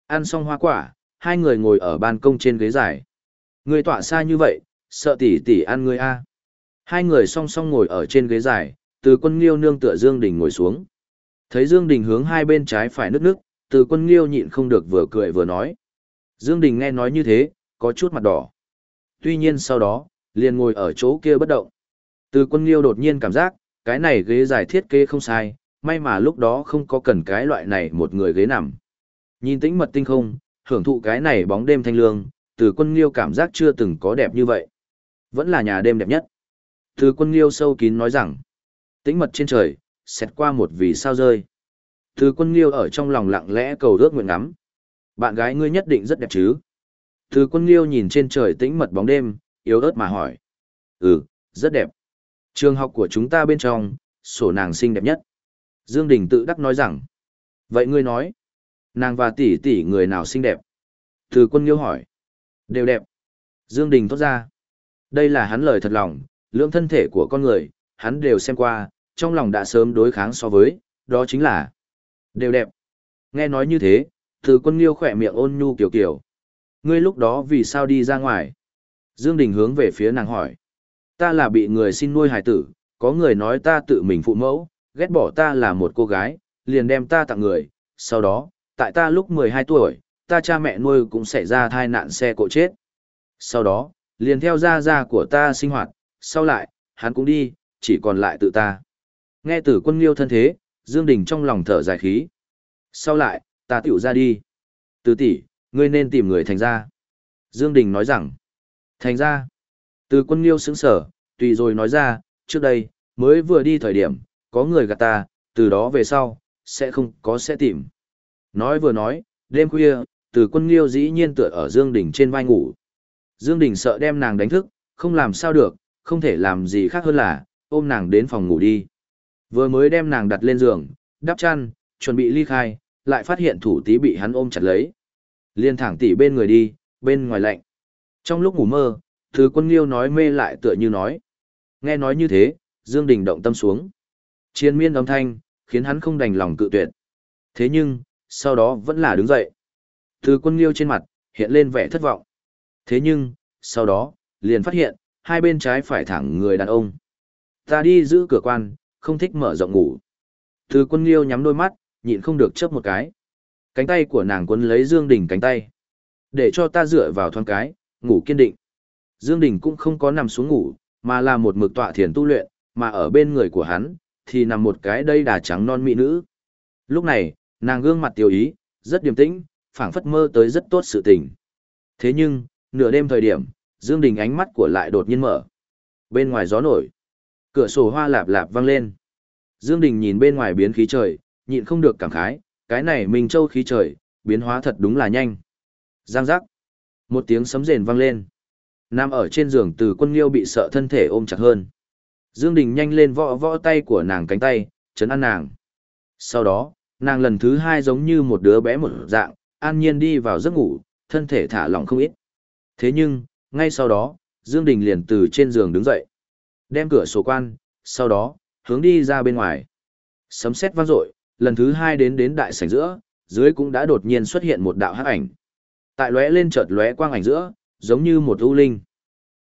ăn xong hoa quả, hai người ngồi ở ban công trên ghế dài. Ngươi tỏa xa như vậy, sợ tỷ tỷ ăn ngươi a. Hai người song song ngồi ở trên ghế dài, từ quân liêu nương tựa Dương Đình ngồi xuống. Thấy Dương Đình hướng hai bên trái phải nước nước, từ quân liêu nhịn không được vừa cười vừa nói. Dương Đình nghe nói như thế, có chút mặt đỏ. Tuy nhiên sau đó, liền ngồi ở chỗ kia bất động. Từ quân liêu đột nhiên cảm giác, cái này ghế dài thiết kế không sai, may mà lúc đó không có cần cái loại này một người ghế nằm. Nhìn tĩnh mật tinh không, hưởng thụ cái này bóng đêm thanh lương, từ quân liêu cảm giác chưa từng có đẹp như vậy. Vẫn là nhà đêm đẹp nhất. Từ quân liêu sâu kín nói rằng, tĩnh mật trên trời, xét qua một vì sao rơi. Từ quân liêu ở trong lòng lặng lẽ cầu ước nguyện ngắm. Bạn gái ngươi nhất định rất đẹp chứ. Từ quân liêu nhìn trên trời tĩnh mật bóng đêm, yếu ớt mà hỏi. Ừ, rất đẹp. Trường học của chúng ta bên trong, sổ nàng xinh đẹp nhất. Dương Đình tự đắc nói rằng. Vậy ngươi nói, nàng và tỷ tỷ người nào xinh đẹp? Từ quân liêu hỏi. Đều đẹp. Dương Đình thốt ra. Đây là hắn lời thật lòng, lượng thân thể của con người, hắn đều xem qua, trong lòng đã sớm đối kháng so với, đó chính là đều đẹp. Nghe nói như thế, từ quân liêu khỏe miệng ôn nhu kiểu kiểu. Ngươi lúc đó vì sao đi ra ngoài? Dương Đình hướng về phía nàng hỏi. Ta là bị người xin nuôi hài tử, có người nói ta tự mình phụ mẫu, ghét bỏ ta là một cô gái, liền đem ta tặng người. Sau đó, tại ta lúc 12 tuổi, ta cha mẹ nuôi cũng xảy ra tai nạn xe cộ chết. Sau đó, liền theo gia gia của ta sinh hoạt, sau lại, hắn cũng đi, chỉ còn lại tự ta. Nghe tử quân liêu thân thế, Dương Đình trong lòng thở dài khí. Sau lại, ta tiểu ra đi. Từ tỷ, ngươi nên tìm người thành ra. Dương Đình nói rằng, thành ra. Từ quân liêu sững sở, tùy rồi nói ra, trước đây, mới vừa đi thời điểm, có người gạt ta, từ đó về sau, sẽ không có sẽ tìm. Nói vừa nói, đêm khuya, từ quân liêu dĩ nhiên tựa ở Dương Đình trên vai ngủ. Dương Đình sợ đem nàng đánh thức, không làm sao được, không thể làm gì khác hơn là, ôm nàng đến phòng ngủ đi. Vừa mới đem nàng đặt lên giường, đắp chăn, chuẩn bị ly khai, lại phát hiện thủ tí bị hắn ôm chặt lấy. Liên thẳng tỉ bên người đi, bên ngoài lạnh. Trong lúc ngủ mơ, thứ quân liêu nói mê lại tựa như nói. Nghe nói như thế, Dương Đình động tâm xuống. Chiến miên âm thanh, khiến hắn không đành lòng cự tuyệt. Thế nhưng, sau đó vẫn là đứng dậy. thứ quân liêu trên mặt, hiện lên vẻ thất vọng. Thế nhưng, sau đó, liền phát hiện, hai bên trái phải thẳng người đàn ông. Ta đi giữ cửa quan, không thích mở rộng ngủ. thứ quân liêu nhắm đôi mắt, nhịn không được chớp một cái. Cánh tay của nàng quân lấy Dương Đình cánh tay. Để cho ta dựa vào thoáng cái, ngủ kiên định. Dương Đình cũng không có nằm xuống ngủ, mà là một mực tọa thiền tu luyện, mà ở bên người của hắn, thì nằm một cái đây đà trắng non mỹ nữ. Lúc này, nàng gương mặt tiểu ý, rất điềm tĩnh, phảng phất mơ tới rất tốt sự tình. Thế nhưng, nửa đêm thời điểm, Dương Đình ánh mắt của lại đột nhiên mở. Bên ngoài gió nổi, cửa sổ hoa lạp lạp vang lên. Dương Đình nhìn bên ngoài biến khí trời, nhịn không được cảm khái, cái này Minh Châu khí trời, biến hóa thật đúng là nhanh. Giang giác. Một tiếng sấm rền vang lên. Nam ở trên giường từ quân liêu bị sợ thân thể ôm chặt hơn. Dương Đình nhanh lên võ võ tay của nàng cánh tay, chấn an nàng. Sau đó, nàng lần thứ hai giống như một đứa bé một dạng, an nhiên đi vào giấc ngủ, thân thể thả lỏng không ít. Thế nhưng, ngay sau đó, Dương Đình liền từ trên giường đứng dậy. Đem cửa sổ quan, sau đó, hướng đi ra bên ngoài. Sấm sét vang dội, lần thứ hai đến đến đại sảnh giữa, dưới cũng đã đột nhiên xuất hiện một đạo hắc ảnh. Tại lóe lên chợt lóe quang ảnh giữa, giống như một u linh.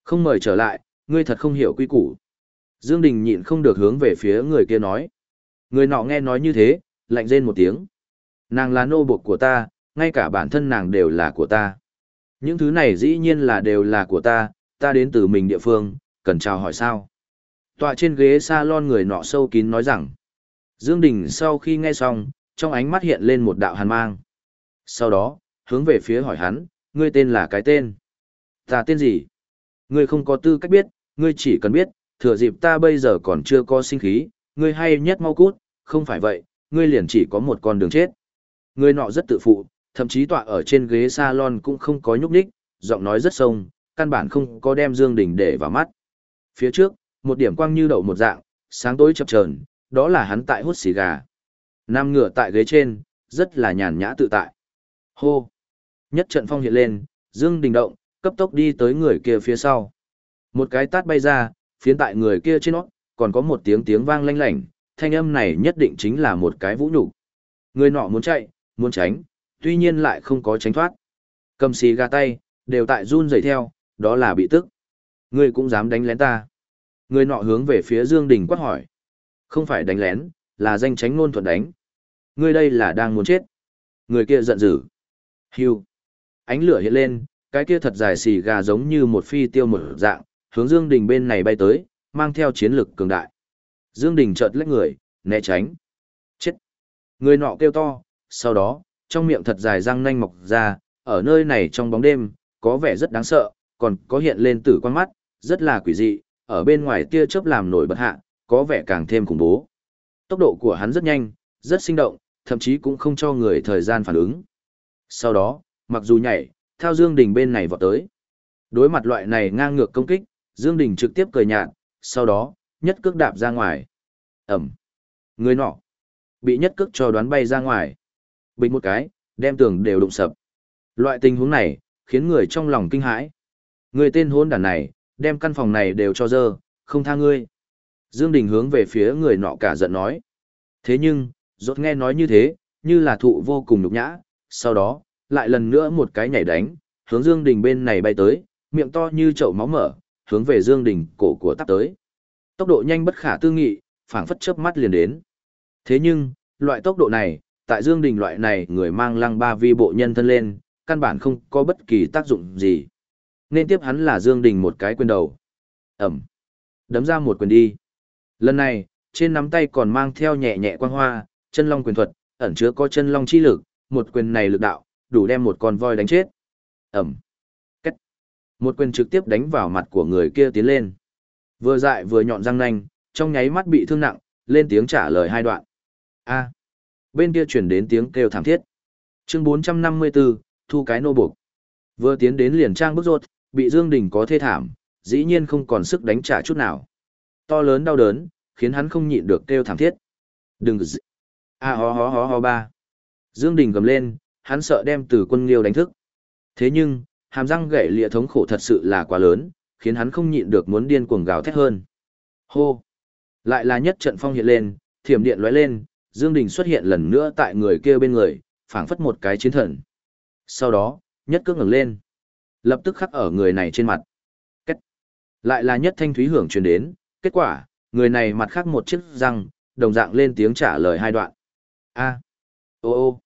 Không mời trở lại, ngươi thật không hiểu quy củ. Dương Đình nhịn không được hướng về phía người kia nói. Người nọ nghe nói như thế, lạnh rên một tiếng. Nàng là nô buộc của ta, ngay cả bản thân nàng đều là của ta. Những thứ này dĩ nhiên là đều là của ta, ta đến từ mình địa phương, cần chào hỏi sao. Tọa trên ghế salon người nọ sâu kín nói rằng. Dương Đình sau khi nghe xong, trong ánh mắt hiện lên một đạo hàn mang. Sau đó, hướng về phía hỏi hắn, ngươi tên là cái tên. Ta tên gì? Ngươi không có tư cách biết, ngươi chỉ cần biết, thừa dịp ta bây giờ còn chưa có sinh khí, ngươi hay nhất mau cút, không phải vậy, ngươi liền chỉ có một con đường chết. Ngươi nọ rất tự phụ, thậm chí tọa ở trên ghế salon cũng không có nhúc nhích, giọng nói rất sông, căn bản không có đem Dương Đình để vào mắt. Phía trước, một điểm quang như đậu một dạng, sáng tối chập chờn, đó là hắn tại hút xì gà. Nam ngựa tại ghế trên, rất là nhàn nhã tự tại. Hô! Nhất trận phong hiện lên, Dương Đình động, cấp tốc đi tới người kia phía sau. Một cái tát bay ra, phiến tại người kia trên nó, còn có một tiếng tiếng vang lanh lảnh, thanh âm này nhất định chính là một cái vũ nhục. Người nọ muốn chạy, muốn tránh, tuy nhiên lại không có tránh thoát. Cầm xì gà tay, đều tại run rẩy theo, đó là bị tức. Ngươi cũng dám đánh lén ta. Người nọ hướng về phía Dương Đình quát hỏi. Không phải đánh lén, là danh tránh ngôn thuận đánh. Ngươi đây là đang muốn chết. Người kia giận dữ. Hưu. Ánh lửa hiện lên, cái kia thật dài xì gà giống như một phi tiêu một dạng, hướng Dương Đình bên này bay tới, mang theo chiến lực cường đại. Dương Đình chợt lách người, né tránh. Chết. Người nọ kêu to, sau đó, trong miệng thật dài răng nanh mọc ra, ở nơi này trong bóng đêm, có vẻ rất đáng sợ, còn có hiện lên tử quan mắt, rất là quỷ dị, ở bên ngoài tia chớp làm nổi bật hạ, có vẻ càng thêm khủng bố. Tốc độ của hắn rất nhanh, rất sinh động, thậm chí cũng không cho người thời gian phản ứng. Sau đó, mặc dù nhảy, theo Dương Đình bên này vọt tới. Đối mặt loại này ngang ngược công kích, Dương Đình trực tiếp cười nhạt, sau đó, nhất cước đạp ra ngoài. Ẩm. Người nọ. Bị nhất cước cho đoán bay ra ngoài. Bình một cái, đem tường đều đụng sập. Loại tình huống này, khiến người trong lòng kinh hãi. Người tên hôn đàn này, đem căn phòng này đều cho dơ, không tha ngươi. Dương Đình hướng về phía người nọ cả giận nói. Thế nhưng, rốt nghe nói như thế, như là thụ vô cùng nhục nhã, sau đó, lại lần nữa một cái nhảy đánh, hướng Dương Đình bên này bay tới, miệng to như chậu máu mở, hướng về Dương Đình cổ của tắp tới. Tốc độ nhanh bất khả tư nghị, phảng phất chớp mắt liền đến. Thế nhưng, loại tốc độ này, tại Dương Đình loại này người mang lăng ba vi bộ nhân thân lên, căn bản không có bất kỳ tác dụng gì. Nên tiếp hắn là Dương Đình một cái quyền đầu. Ẩm. Đấm ra một quyền đi. Lần này, trên nắm tay còn mang theo nhẹ nhẹ quang hoa, chân long quyền thuật, ẩn chứa có chân long chi lực, một quyền này lực đạo, đủ đem một con voi đánh chết. Ẩm. Cách. Một quyền trực tiếp đánh vào mặt của người kia tiến lên. Vừa dại vừa nhọn răng nanh, trong nháy mắt bị thương nặng, lên tiếng trả lời hai đoạn. A. Bên kia chuyển đến tiếng kêu thảm thiết. Chương 454, thu cái nô buộc. Vừa tiến đến liền trang bức rột, bị Dương Đình có thê thảm, dĩ nhiên không còn sức đánh trả chút nào. To lớn đau đớn, khiến hắn không nhịn được kêu thảm thiết. Đừng dị. A ho ho ho ho ba. Dương Đình gầm lên, hắn sợ đem từ quân liêu đánh thức. Thế nhưng, hàm răng gãy lịa thống khổ thật sự là quá lớn, khiến hắn không nhịn được muốn điên cuồng gào thét hơn. Hô! Lại là nhất trận phong hiện lên, thiểm điện lóe lên, Dương Đình xuất hiện lần nữa tại người kia bên người, phảng phất một cái chiến thần. Sau đó, nhất cước ngẩng lên, lập tức khắc ở người này trên mặt. Kết. Lại là nhất thanh thúy hưởng truyền đến, kết quả, người này mặt khắc một chiếc răng, đồng dạng lên tiếng trả lời hai đoạn. A. Ô ô.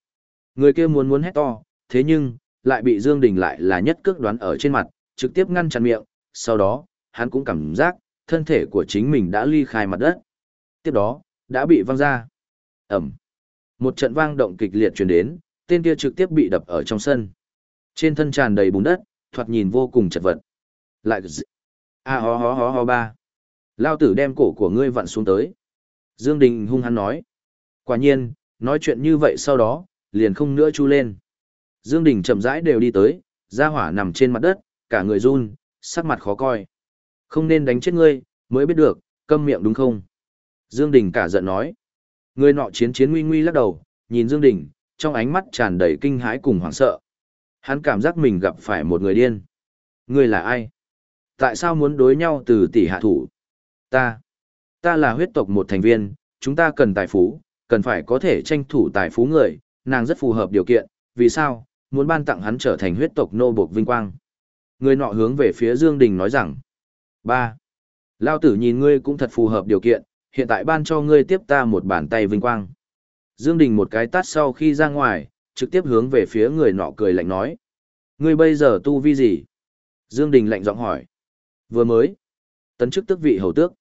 Người kia muốn muốn hét to, thế nhưng, lại bị Dương Đình lại là nhất cước đoán ở trên mặt, trực tiếp ngăn chặn miệng, sau đó, hắn cũng cảm giác, thân thể của chính mình đã ly khai mặt đất. Tiếp đó, đã bị văng ra. Ẩm. Một trận vang động kịch liệt truyền đến, tên kia trực tiếp bị đập ở trong sân. Trên thân tràn đầy bùn đất, thoạt nhìn vô cùng chật vật. Lại A ho ho ho ho ba. Lao tử đem cổ của ngươi vặn xuống tới. Dương Đình hung hăng nói. Quả nhiên, nói chuyện như vậy sau đó, liền không nữa chu lên. Dương Đình chậm rãi đều đi tới, gia hỏa nằm trên mặt đất, cả người run, sắc mặt khó coi. Không nên đánh chết ngươi, mới biết được, câm miệng đúng không? Dương Đình cả giận nói. Người nọ chiến chiến nguy nguy lắc đầu, nhìn Dương Đình, trong ánh mắt tràn đầy kinh hãi cùng hoảng sợ. Hắn cảm giác mình gặp phải một người điên. Ngươi là ai? Tại sao muốn đối nhau từ tỷ hạ thủ? Ta. Ta là huyết tộc một thành viên, chúng ta cần tài phú, cần phải có thể tranh thủ tài phú người, nàng rất phù hợp điều kiện, vì sao? Muốn ban tặng hắn trở thành huyết tộc nô bộc vinh quang. Người nọ hướng về phía Dương Đình nói rằng. ba Lao tử nhìn ngươi cũng thật phù hợp điều kiện, hiện tại ban cho ngươi tiếp ta một bàn tay vinh quang. Dương Đình một cái tát sau khi ra ngoài, trực tiếp hướng về phía người nọ cười lạnh nói. Ngươi bây giờ tu vi gì? Dương Đình lạnh giọng hỏi. Vừa mới. Tấn chức tước vị hầu tước.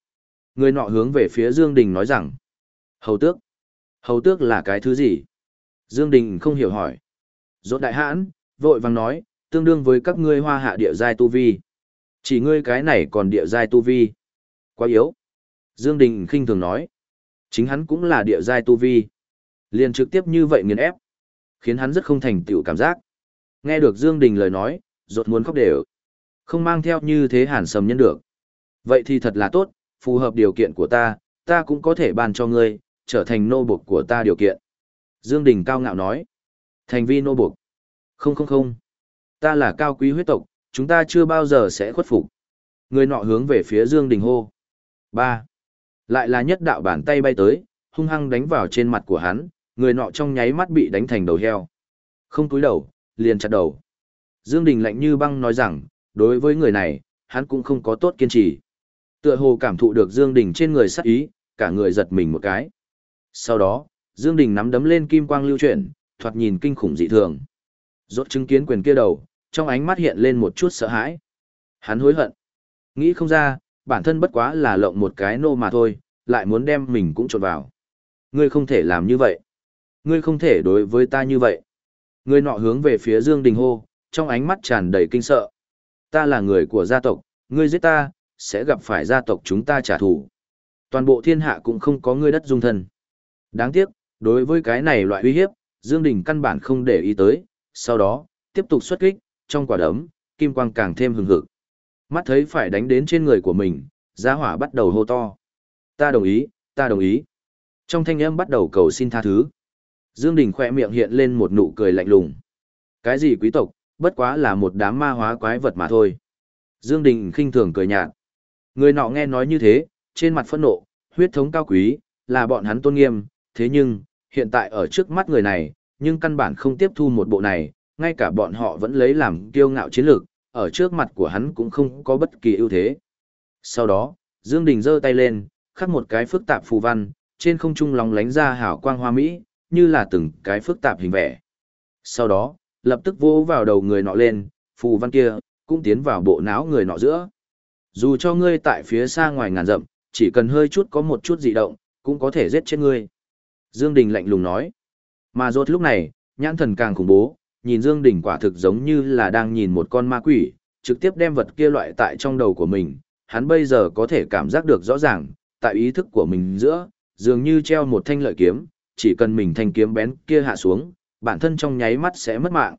Người nọ hướng về phía Dương Đình nói rằng. Hầu tước. Hầu tước là cái thứ gì? Dương Đình không hiểu hỏi. Rốt đại hãn, vội vàng nói, tương đương với các ngươi hoa hạ địa giai tu vi. Chỉ ngươi cái này còn địa giai tu vi. Quá yếu. Dương Đình khinh thường nói. Chính hắn cũng là địa giai tu vi. Liền trực tiếp như vậy nghiền ép. Khiến hắn rất không thành tựu cảm giác. Nghe được Dương Đình lời nói, rốt muốn khóc đều. Không mang theo như thế hàn sầm nhân được. Vậy thì thật là tốt, phù hợp điều kiện của ta, ta cũng có thể ban cho ngươi, trở thành nô buộc của ta điều kiện. Dương Đình cao ngạo nói. Thành vi nô buộc. Không không không. Ta là cao quý huyết tộc, chúng ta chưa bao giờ sẽ khuất phục. Người nọ hướng về phía Dương Đình hô. ba Lại là nhất đạo bàn tay bay tới, hung hăng đánh vào trên mặt của hắn, người nọ trong nháy mắt bị đánh thành đầu heo. Không túi đầu, liền chặt đầu. Dương Đình lạnh như băng nói rằng, đối với người này, hắn cũng không có tốt kiên trì. Tựa hồ cảm thụ được Dương Đình trên người sắc ý, cả người giật mình một cái. Sau đó, Dương Đình nắm đấm lên kim quang lưu chuyển, thoạt nhìn kinh khủng dị thường. Rốt chứng kiến quyền kia đầu, trong ánh mắt hiện lên một chút sợ hãi. Hắn hối hận. Nghĩ không ra, bản thân bất quá là lộng một cái nô mà thôi, lại muốn đem mình cũng trộn vào. Ngươi không thể làm như vậy. Ngươi không thể đối với ta như vậy. Ngươi nọ hướng về phía Dương Đình hô, trong ánh mắt tràn đầy kinh sợ. Ta là người của gia tộc, ngươi giết ta, sẽ gặp phải gia tộc chúng ta trả thù. Toàn bộ thiên hạ cũng không có ngươi đất dung thân. Đáng tiếc, đối với cái này loại uy hiếp, Dương Đình căn bản không để ý tới, sau đó, tiếp tục xuất kích, trong quả đấm, kim quang càng thêm hừng hực. Mắt thấy phải đánh đến trên người của mình, giá hỏa bắt đầu hô to. Ta đồng ý, ta đồng ý. Trong thanh âm bắt đầu cầu xin tha thứ. Dương Đình khẽ miệng hiện lên một nụ cười lạnh lùng. Cái gì quý tộc, bất quá là một đám ma hóa quái vật mà thôi. Dương Đình khinh thường cười nhạt. Người nọ nghe nói như thế, trên mặt phẫn nộ, huyết thống cao quý, là bọn hắn tôn nghiêm, thế nhưng, hiện tại ở trước mắt người này, nhưng căn bản không tiếp thu một bộ này, ngay cả bọn họ vẫn lấy làm kiêu ngạo chiến lược, ở trước mặt của hắn cũng không có bất kỳ ưu thế. Sau đó, Dương Đình giơ tay lên, khắc một cái phức tạp phù văn, trên không trung lóng lánh ra hào quang hoa mỹ, như là từng cái phức tạp hình vẽ. Sau đó, lập tức vỗ vào đầu người nọ lên, phù văn kia, cũng tiến vào bộ não người nọ giữa. Dù cho ngươi tại phía xa ngoài ngàn dặm, chỉ cần hơi chút có một chút dị động, cũng có thể giết chết ngươi. Dương Đình lạnh lùng nói. Mà rốt lúc này, nhãn thần càng khủng bố, nhìn Dương Đình quả thực giống như là đang nhìn một con ma quỷ, trực tiếp đem vật kia loại tại trong đầu của mình. Hắn bây giờ có thể cảm giác được rõ ràng, tại ý thức của mình giữa, dường như treo một thanh lợi kiếm, chỉ cần mình thanh kiếm bén kia hạ xuống, bản thân trong nháy mắt sẽ mất mạng.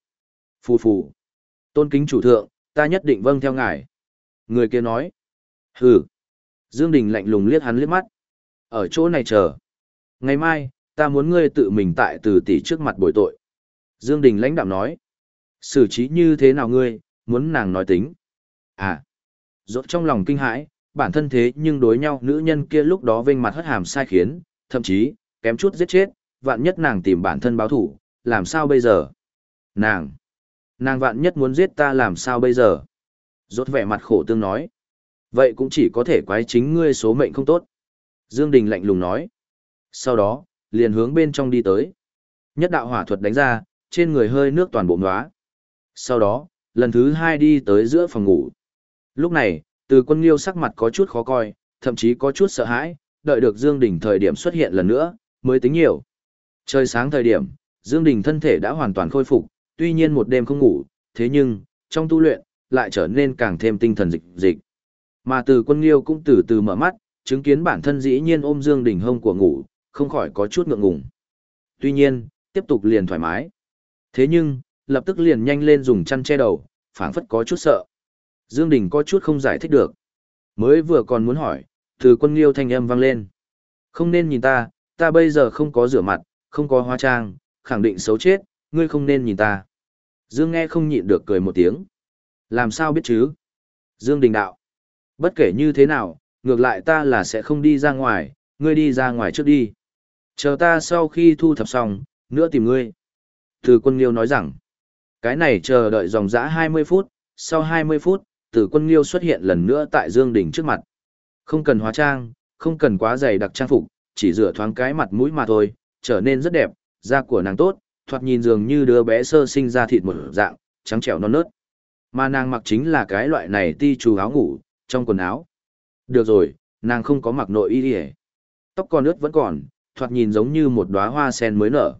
Phù phù. Tôn kính chủ thượng, ta nhất định vâng theo ngài. Người kia nói. Hừ. Dương Đình lạnh lùng liếc hắn liếc mắt. Ở chỗ này chờ. Ngày mai, ta muốn ngươi tự mình tại từ tỷ trước mặt bồi tội. Dương Đình lãnh đạm nói. Xử trí như thế nào ngươi, muốn nàng nói tính. À. Rốt trong lòng kinh hãi, bản thân thế nhưng đối nhau nữ nhân kia lúc đó vênh mặt hất hàm sai khiến, thậm chí, kém chút giết chết, vạn nhất nàng tìm bản thân báo thủ, làm sao bây giờ? Nàng! Nàng vạn nhất muốn giết ta làm sao bây giờ? Rốt vẻ mặt khổ tương nói. Vậy cũng chỉ có thể quái chính ngươi số mệnh không tốt. Dương Đình lạnh lùng nói. Sau đó, liền hướng bên trong đi tới. Nhất đạo hỏa thuật đánh ra, trên người hơi nước toàn bộ ngóa. Sau đó, lần thứ hai đi tới giữa phòng ngủ. Lúc này, từ quân liêu sắc mặt có chút khó coi, thậm chí có chút sợ hãi, đợi được Dương Đình thời điểm xuất hiện lần nữa, mới tính nhiều. Trời sáng thời điểm, Dương Đình thân thể đã hoàn toàn khôi phục, tuy nhiên một đêm không ngủ, thế nhưng, trong tu luyện, lại trở nên càng thêm tinh thần dịch dịch. Mà từ quân liêu cũng từ từ mở mắt, chứng kiến bản thân dĩ nhiên ôm Dương Đình hông của ngủ, không khỏi có chút ngượng ngùng. Tuy nhiên, tiếp tục liền thoải mái. Thế nhưng, lập tức liền nhanh lên dùng chăn che đầu, phảng phất có chút sợ. Dương Đình có chút không giải thích được. Mới vừa còn muốn hỏi, từ quân liêu thanh âm vang lên. Không nên nhìn ta, ta bây giờ không có rửa mặt, không có hóa trang, khẳng định xấu chết, ngươi không nên nhìn ta. Dương nghe không nhịn được cười một tiếng. Làm sao biết chứ? Dương Đình đạo. Bất kể như thế nào, ngược lại ta là sẽ không đi ra ngoài, ngươi đi ra ngoài trước đi. Chờ ta sau khi thu thập xong, nữa tìm ngươi. Từ quân liêu nói rằng, cái này chờ đợi dòng dã 20 phút, sau 20 phút, từ quân liêu xuất hiện lần nữa tại Dương Đình trước mặt. Không cần hóa trang, không cần quá dày đặc trang phục, chỉ rửa thoáng cái mặt mũi mà thôi, trở nên rất đẹp, da của nàng tốt, thoạt nhìn dường như đứa bé sơ sinh ra thịt một dạng, trắng trẻo non nớt. Mà nàng mặc chính là cái loại này ti trù áo ngủ, trong quần áo. Được rồi, nàng không có mặc nội y đi Tóc còn ướt vẫn còn, thoạt nhìn giống như một đóa hoa sen mới nở.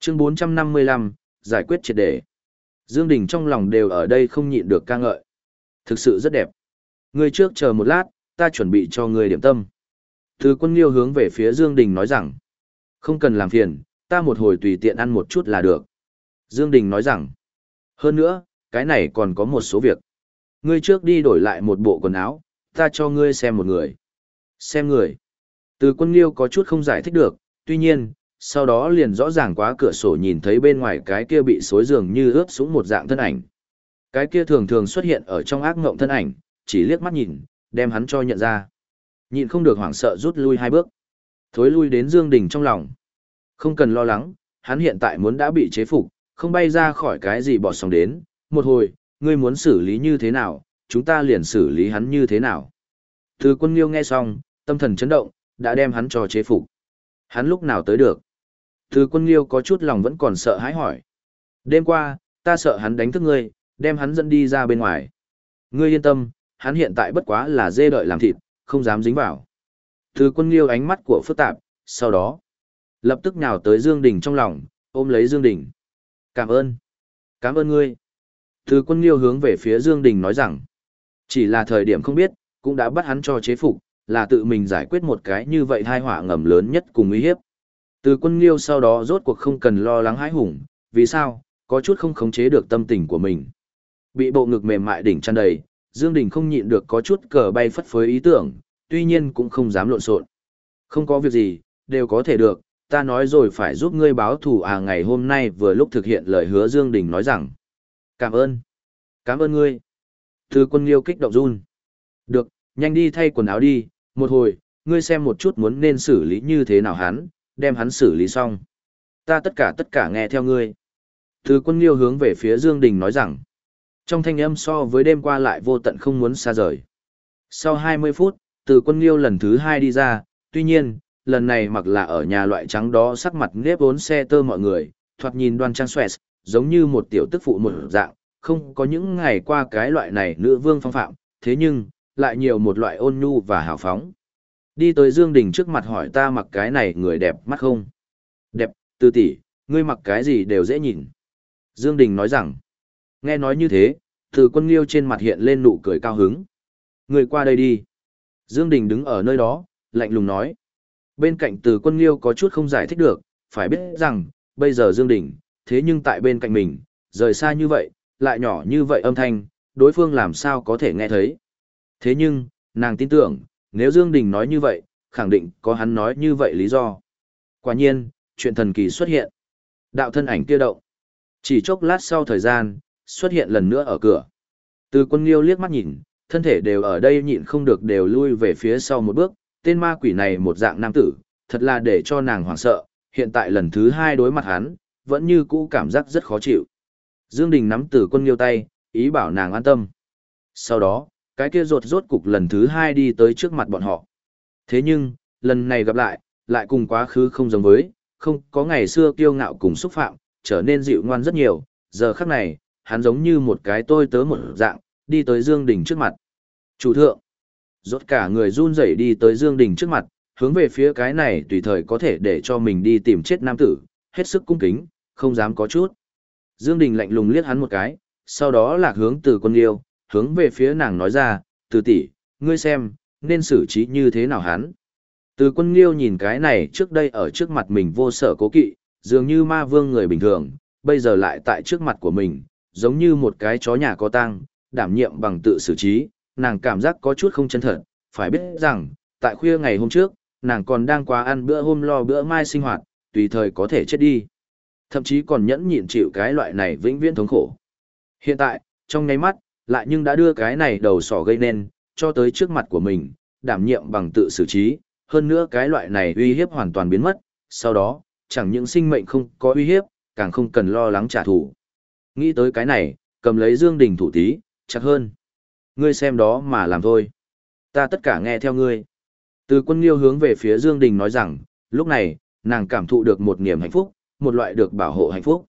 Chương 455, giải quyết triệt đề. Dương Đình trong lòng đều ở đây không nhịn được ca ngợi. Thực sự rất đẹp. Ngươi trước chờ một lát, ta chuẩn bị cho ngươi điểm tâm. Thứ quân liêu hướng về phía Dương Đình nói rằng, không cần làm phiền, ta một hồi tùy tiện ăn một chút là được. Dương Đình nói rằng, hơn nữa, cái này còn có một số việc. Ngươi trước đi đổi lại một bộ quần áo, ta cho ngươi xem một người. Xem người. Từ quân liêu có chút không giải thích được, tuy nhiên, sau đó liền rõ ràng quá cửa sổ nhìn thấy bên ngoài cái kia bị xối giường như ướp xuống một dạng thân ảnh. Cái kia thường thường xuất hiện ở trong ác ngộng thân ảnh, chỉ liếc mắt nhìn, đem hắn cho nhận ra. nhìn không được hoảng sợ rút lui hai bước. Thối lui đến Dương Đình trong lòng. Không cần lo lắng, hắn hiện tại muốn đã bị chế phục, không bay ra khỏi cái gì bỏ sóng đến. Một hồi, ngươi muốn xử lý như thế nào, chúng ta liền xử lý hắn như thế nào. Từ quân liêu nghe xong, tâm thần chấn động, đã đem hắn cho chế phục. Hắn lúc nào tới được? Từ quân liêu có chút lòng vẫn còn sợ hãi hỏi. Đêm qua, ta sợ hắn đánh thức ngươi, đem hắn dẫn đi ra bên ngoài. Ngươi yên tâm, hắn hiện tại bất quá là dê đợi làm thịt, không dám dính vào. Từ quân liêu ánh mắt của phức tạp, sau đó, lập tức nhào tới Dương Đình trong lòng, ôm lấy Dương Đình. Cảm ơn. Cảm ơn ngươi. Từ quân liêu hướng về phía Dương Đình nói rằng, chỉ là thời điểm không biết, cũng đã bắt hắn cho chế phục, là tự mình giải quyết một cái như vậy hai họa ngầm lớn nhất cùng uy hiếp. Từ quân liêu sau đó rốt cuộc không cần lo lắng hãi hùng, vì sao, có chút không khống chế được tâm tình của mình. Bị bộ ngực mềm mại đỉnh chăn đầy, Dương Đình không nhịn được có chút cờ bay phất phới ý tưởng, tuy nhiên cũng không dám lộn xộn. Không có việc gì, đều có thể được, ta nói rồi phải giúp ngươi báo thù à ngày hôm nay vừa lúc thực hiện lời hứa Dương Đình nói rằng. Cảm ơn. Cảm ơn ngươi. Từ quân liêu kích động run. Được, nhanh đi thay quần áo đi, một hồi, ngươi xem một chút muốn nên xử lý như thế nào hắn, đem hắn xử lý xong. Ta tất cả tất cả nghe theo ngươi. Từ quân liêu hướng về phía Dương Đình nói rằng. Trong thanh âm so với đêm qua lại vô tận không muốn xa rời. Sau 20 phút, từ quân liêu lần thứ hai đi ra, tuy nhiên, lần này mặc là ở nhà loại trắng đó sắc mặt nếp vốn xe tơ mọi người, thoạt nhìn đoan trang xoẹt, giống như một tiểu tức phụ một dạng, không có những ngày qua cái loại này nữ vương phong phạm, thế nhưng, lại nhiều một loại ôn nhu và hào phóng. Đi tới Dương Đình trước mặt hỏi ta mặc cái này người đẹp mắt không? Đẹp, tư tỷ, ngươi mặc cái gì đều dễ nhìn. Dương Đình nói rằng, nghe nói như thế, từ quân liêu trên mặt hiện lên nụ cười cao hứng. Người qua đây đi. Dương Đình đứng ở nơi đó, lạnh lùng nói. Bên cạnh từ quân liêu có chút không giải thích được, phải biết rằng, bây giờ Dương Đình, thế nhưng tại bên cạnh mình, rời xa như vậy, lại nhỏ như vậy âm thanh, đối phương làm sao có thể nghe thấy. Thế nhưng, nàng tin tưởng, nếu Dương Đình nói như vậy, khẳng định có hắn nói như vậy lý do. Quả nhiên, chuyện thần kỳ xuất hiện. Đạo thân ảnh kia động. Chỉ chốc lát sau thời gian, xuất hiện lần nữa ở cửa. Từ quân liêu liếc mắt nhìn, thân thể đều ở đây nhịn không được đều lui về phía sau một bước, tên ma quỷ này một dạng nam tử, thật là để cho nàng hoảng sợ, hiện tại lần thứ hai đối mặt hắn, vẫn như cũ cảm giác rất khó chịu. Dương Đình nắm từ quân liêu tay, ý bảo nàng an tâm. Sau đó, cái kia rột rốt cục lần thứ hai đi tới trước mặt bọn họ. Thế nhưng, lần này gặp lại, lại cùng quá khứ không giống với, không có ngày xưa kiêu ngạo cùng xúc phạm, trở nên dịu ngoan rất nhiều, giờ khắc này, hắn giống như một cái tôi tớ một dạng, đi tới Dương Đình trước mặt. Chủ thượng, rốt cả người run rẩy đi tới Dương Đình trước mặt, hướng về phía cái này tùy thời có thể để cho mình đi tìm chết nam tử, hết sức cung kính, không dám có chút. Dương Đình lạnh lùng liếc hắn một cái, sau đó lạc hướng từ quân yêu, hướng về phía nàng nói ra, từ tỷ, ngươi xem, nên xử trí như thế nào hắn. Từ quân liêu nhìn cái này trước đây ở trước mặt mình vô sở cố kỵ, dường như ma vương người bình thường, bây giờ lại tại trước mặt của mình, giống như một cái chó nhà có tang, đảm nhiệm bằng tự xử trí, nàng cảm giác có chút không chân thật, phải biết rằng, tại khuya ngày hôm trước, nàng còn đang quá ăn bữa hôm lo bữa mai sinh hoạt, tùy thời có thể chết đi. Thậm chí còn nhẫn nhịn chịu cái loại này vĩnh viễn thống khổ. Hiện tại, trong nháy mắt, lại nhưng đã đưa cái này đầu sỏ gây nên, cho tới trước mặt của mình, đảm nhiệm bằng tự xử trí, hơn nữa cái loại này uy hiếp hoàn toàn biến mất, sau đó, chẳng những sinh mệnh không có uy hiếp, càng không cần lo lắng trả thù. Nghĩ tới cái này, cầm lấy Dương Đình thủ tí, chặt hơn. Ngươi xem đó mà làm thôi. Ta tất cả nghe theo ngươi. Từ quân liêu hướng về phía Dương Đình nói rằng, lúc này, nàng cảm thụ được một niềm hạnh phúc, một loại được bảo hộ hạnh phúc.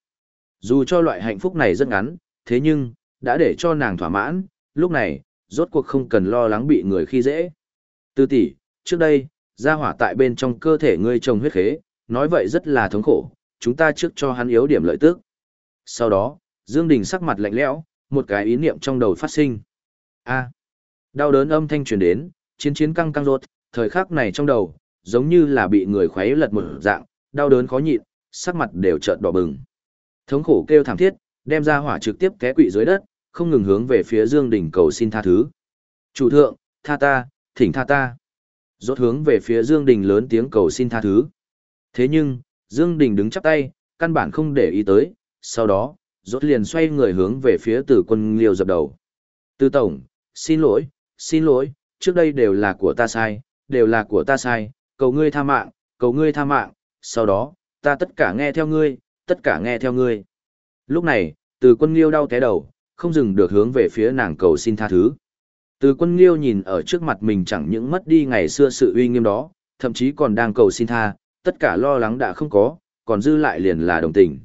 Dù cho loại hạnh phúc này rất ngắn, thế nhưng, đã để cho nàng thỏa mãn, lúc này, rốt cuộc không cần lo lắng bị người khi dễ. Tư tỷ, trước đây, gia hỏa tại bên trong cơ thể ngươi trồng huyết khế, nói vậy rất là thống khổ, chúng ta trước cho hắn yếu điểm lợi tức. Sau đó, Dương Đình sắc mặt lạnh lẽo, một cái ý niệm trong đầu phát sinh. A. Đau đớn âm thanh truyền đến, chiến chiến căng căng rốt, thời khắc này trong đầu, giống như là bị người khuấy lật một dạng, đau đớn khó nhịn, sắc mặt đều trợn đỏ bừng. Thống khổ kêu thảm thiết, đem ra hỏa trực tiếp té quỵ dưới đất, không ngừng hướng về phía Dương Đình cầu xin tha thứ. Chủ thượng, tha ta, thỉnh tha ta. Rốt hướng về phía Dương Đình lớn tiếng cầu xin tha thứ. Thế nhưng, Dương Đình đứng chắp tay, căn bản không để ý tới, sau đó, rốt liền xoay người hướng về phía tử quân liều dập đầu. Tư tổng, xin lỗi, xin lỗi, trước đây đều là của ta sai, đều là của ta sai, cầu ngươi tha mạng, cầu ngươi tha mạng, sau đó, ta tất cả nghe theo ngươi, tất cả nghe theo ngươi. Lúc này, từ quân liêu đau té đầu, không dừng được hướng về phía nàng cầu xin tha thứ. Từ quân liêu nhìn ở trước mặt mình chẳng những mất đi ngày xưa sự uy nghiêm đó, thậm chí còn đang cầu xin tha, tất cả lo lắng đã không có, còn dư lại liền là đồng tình.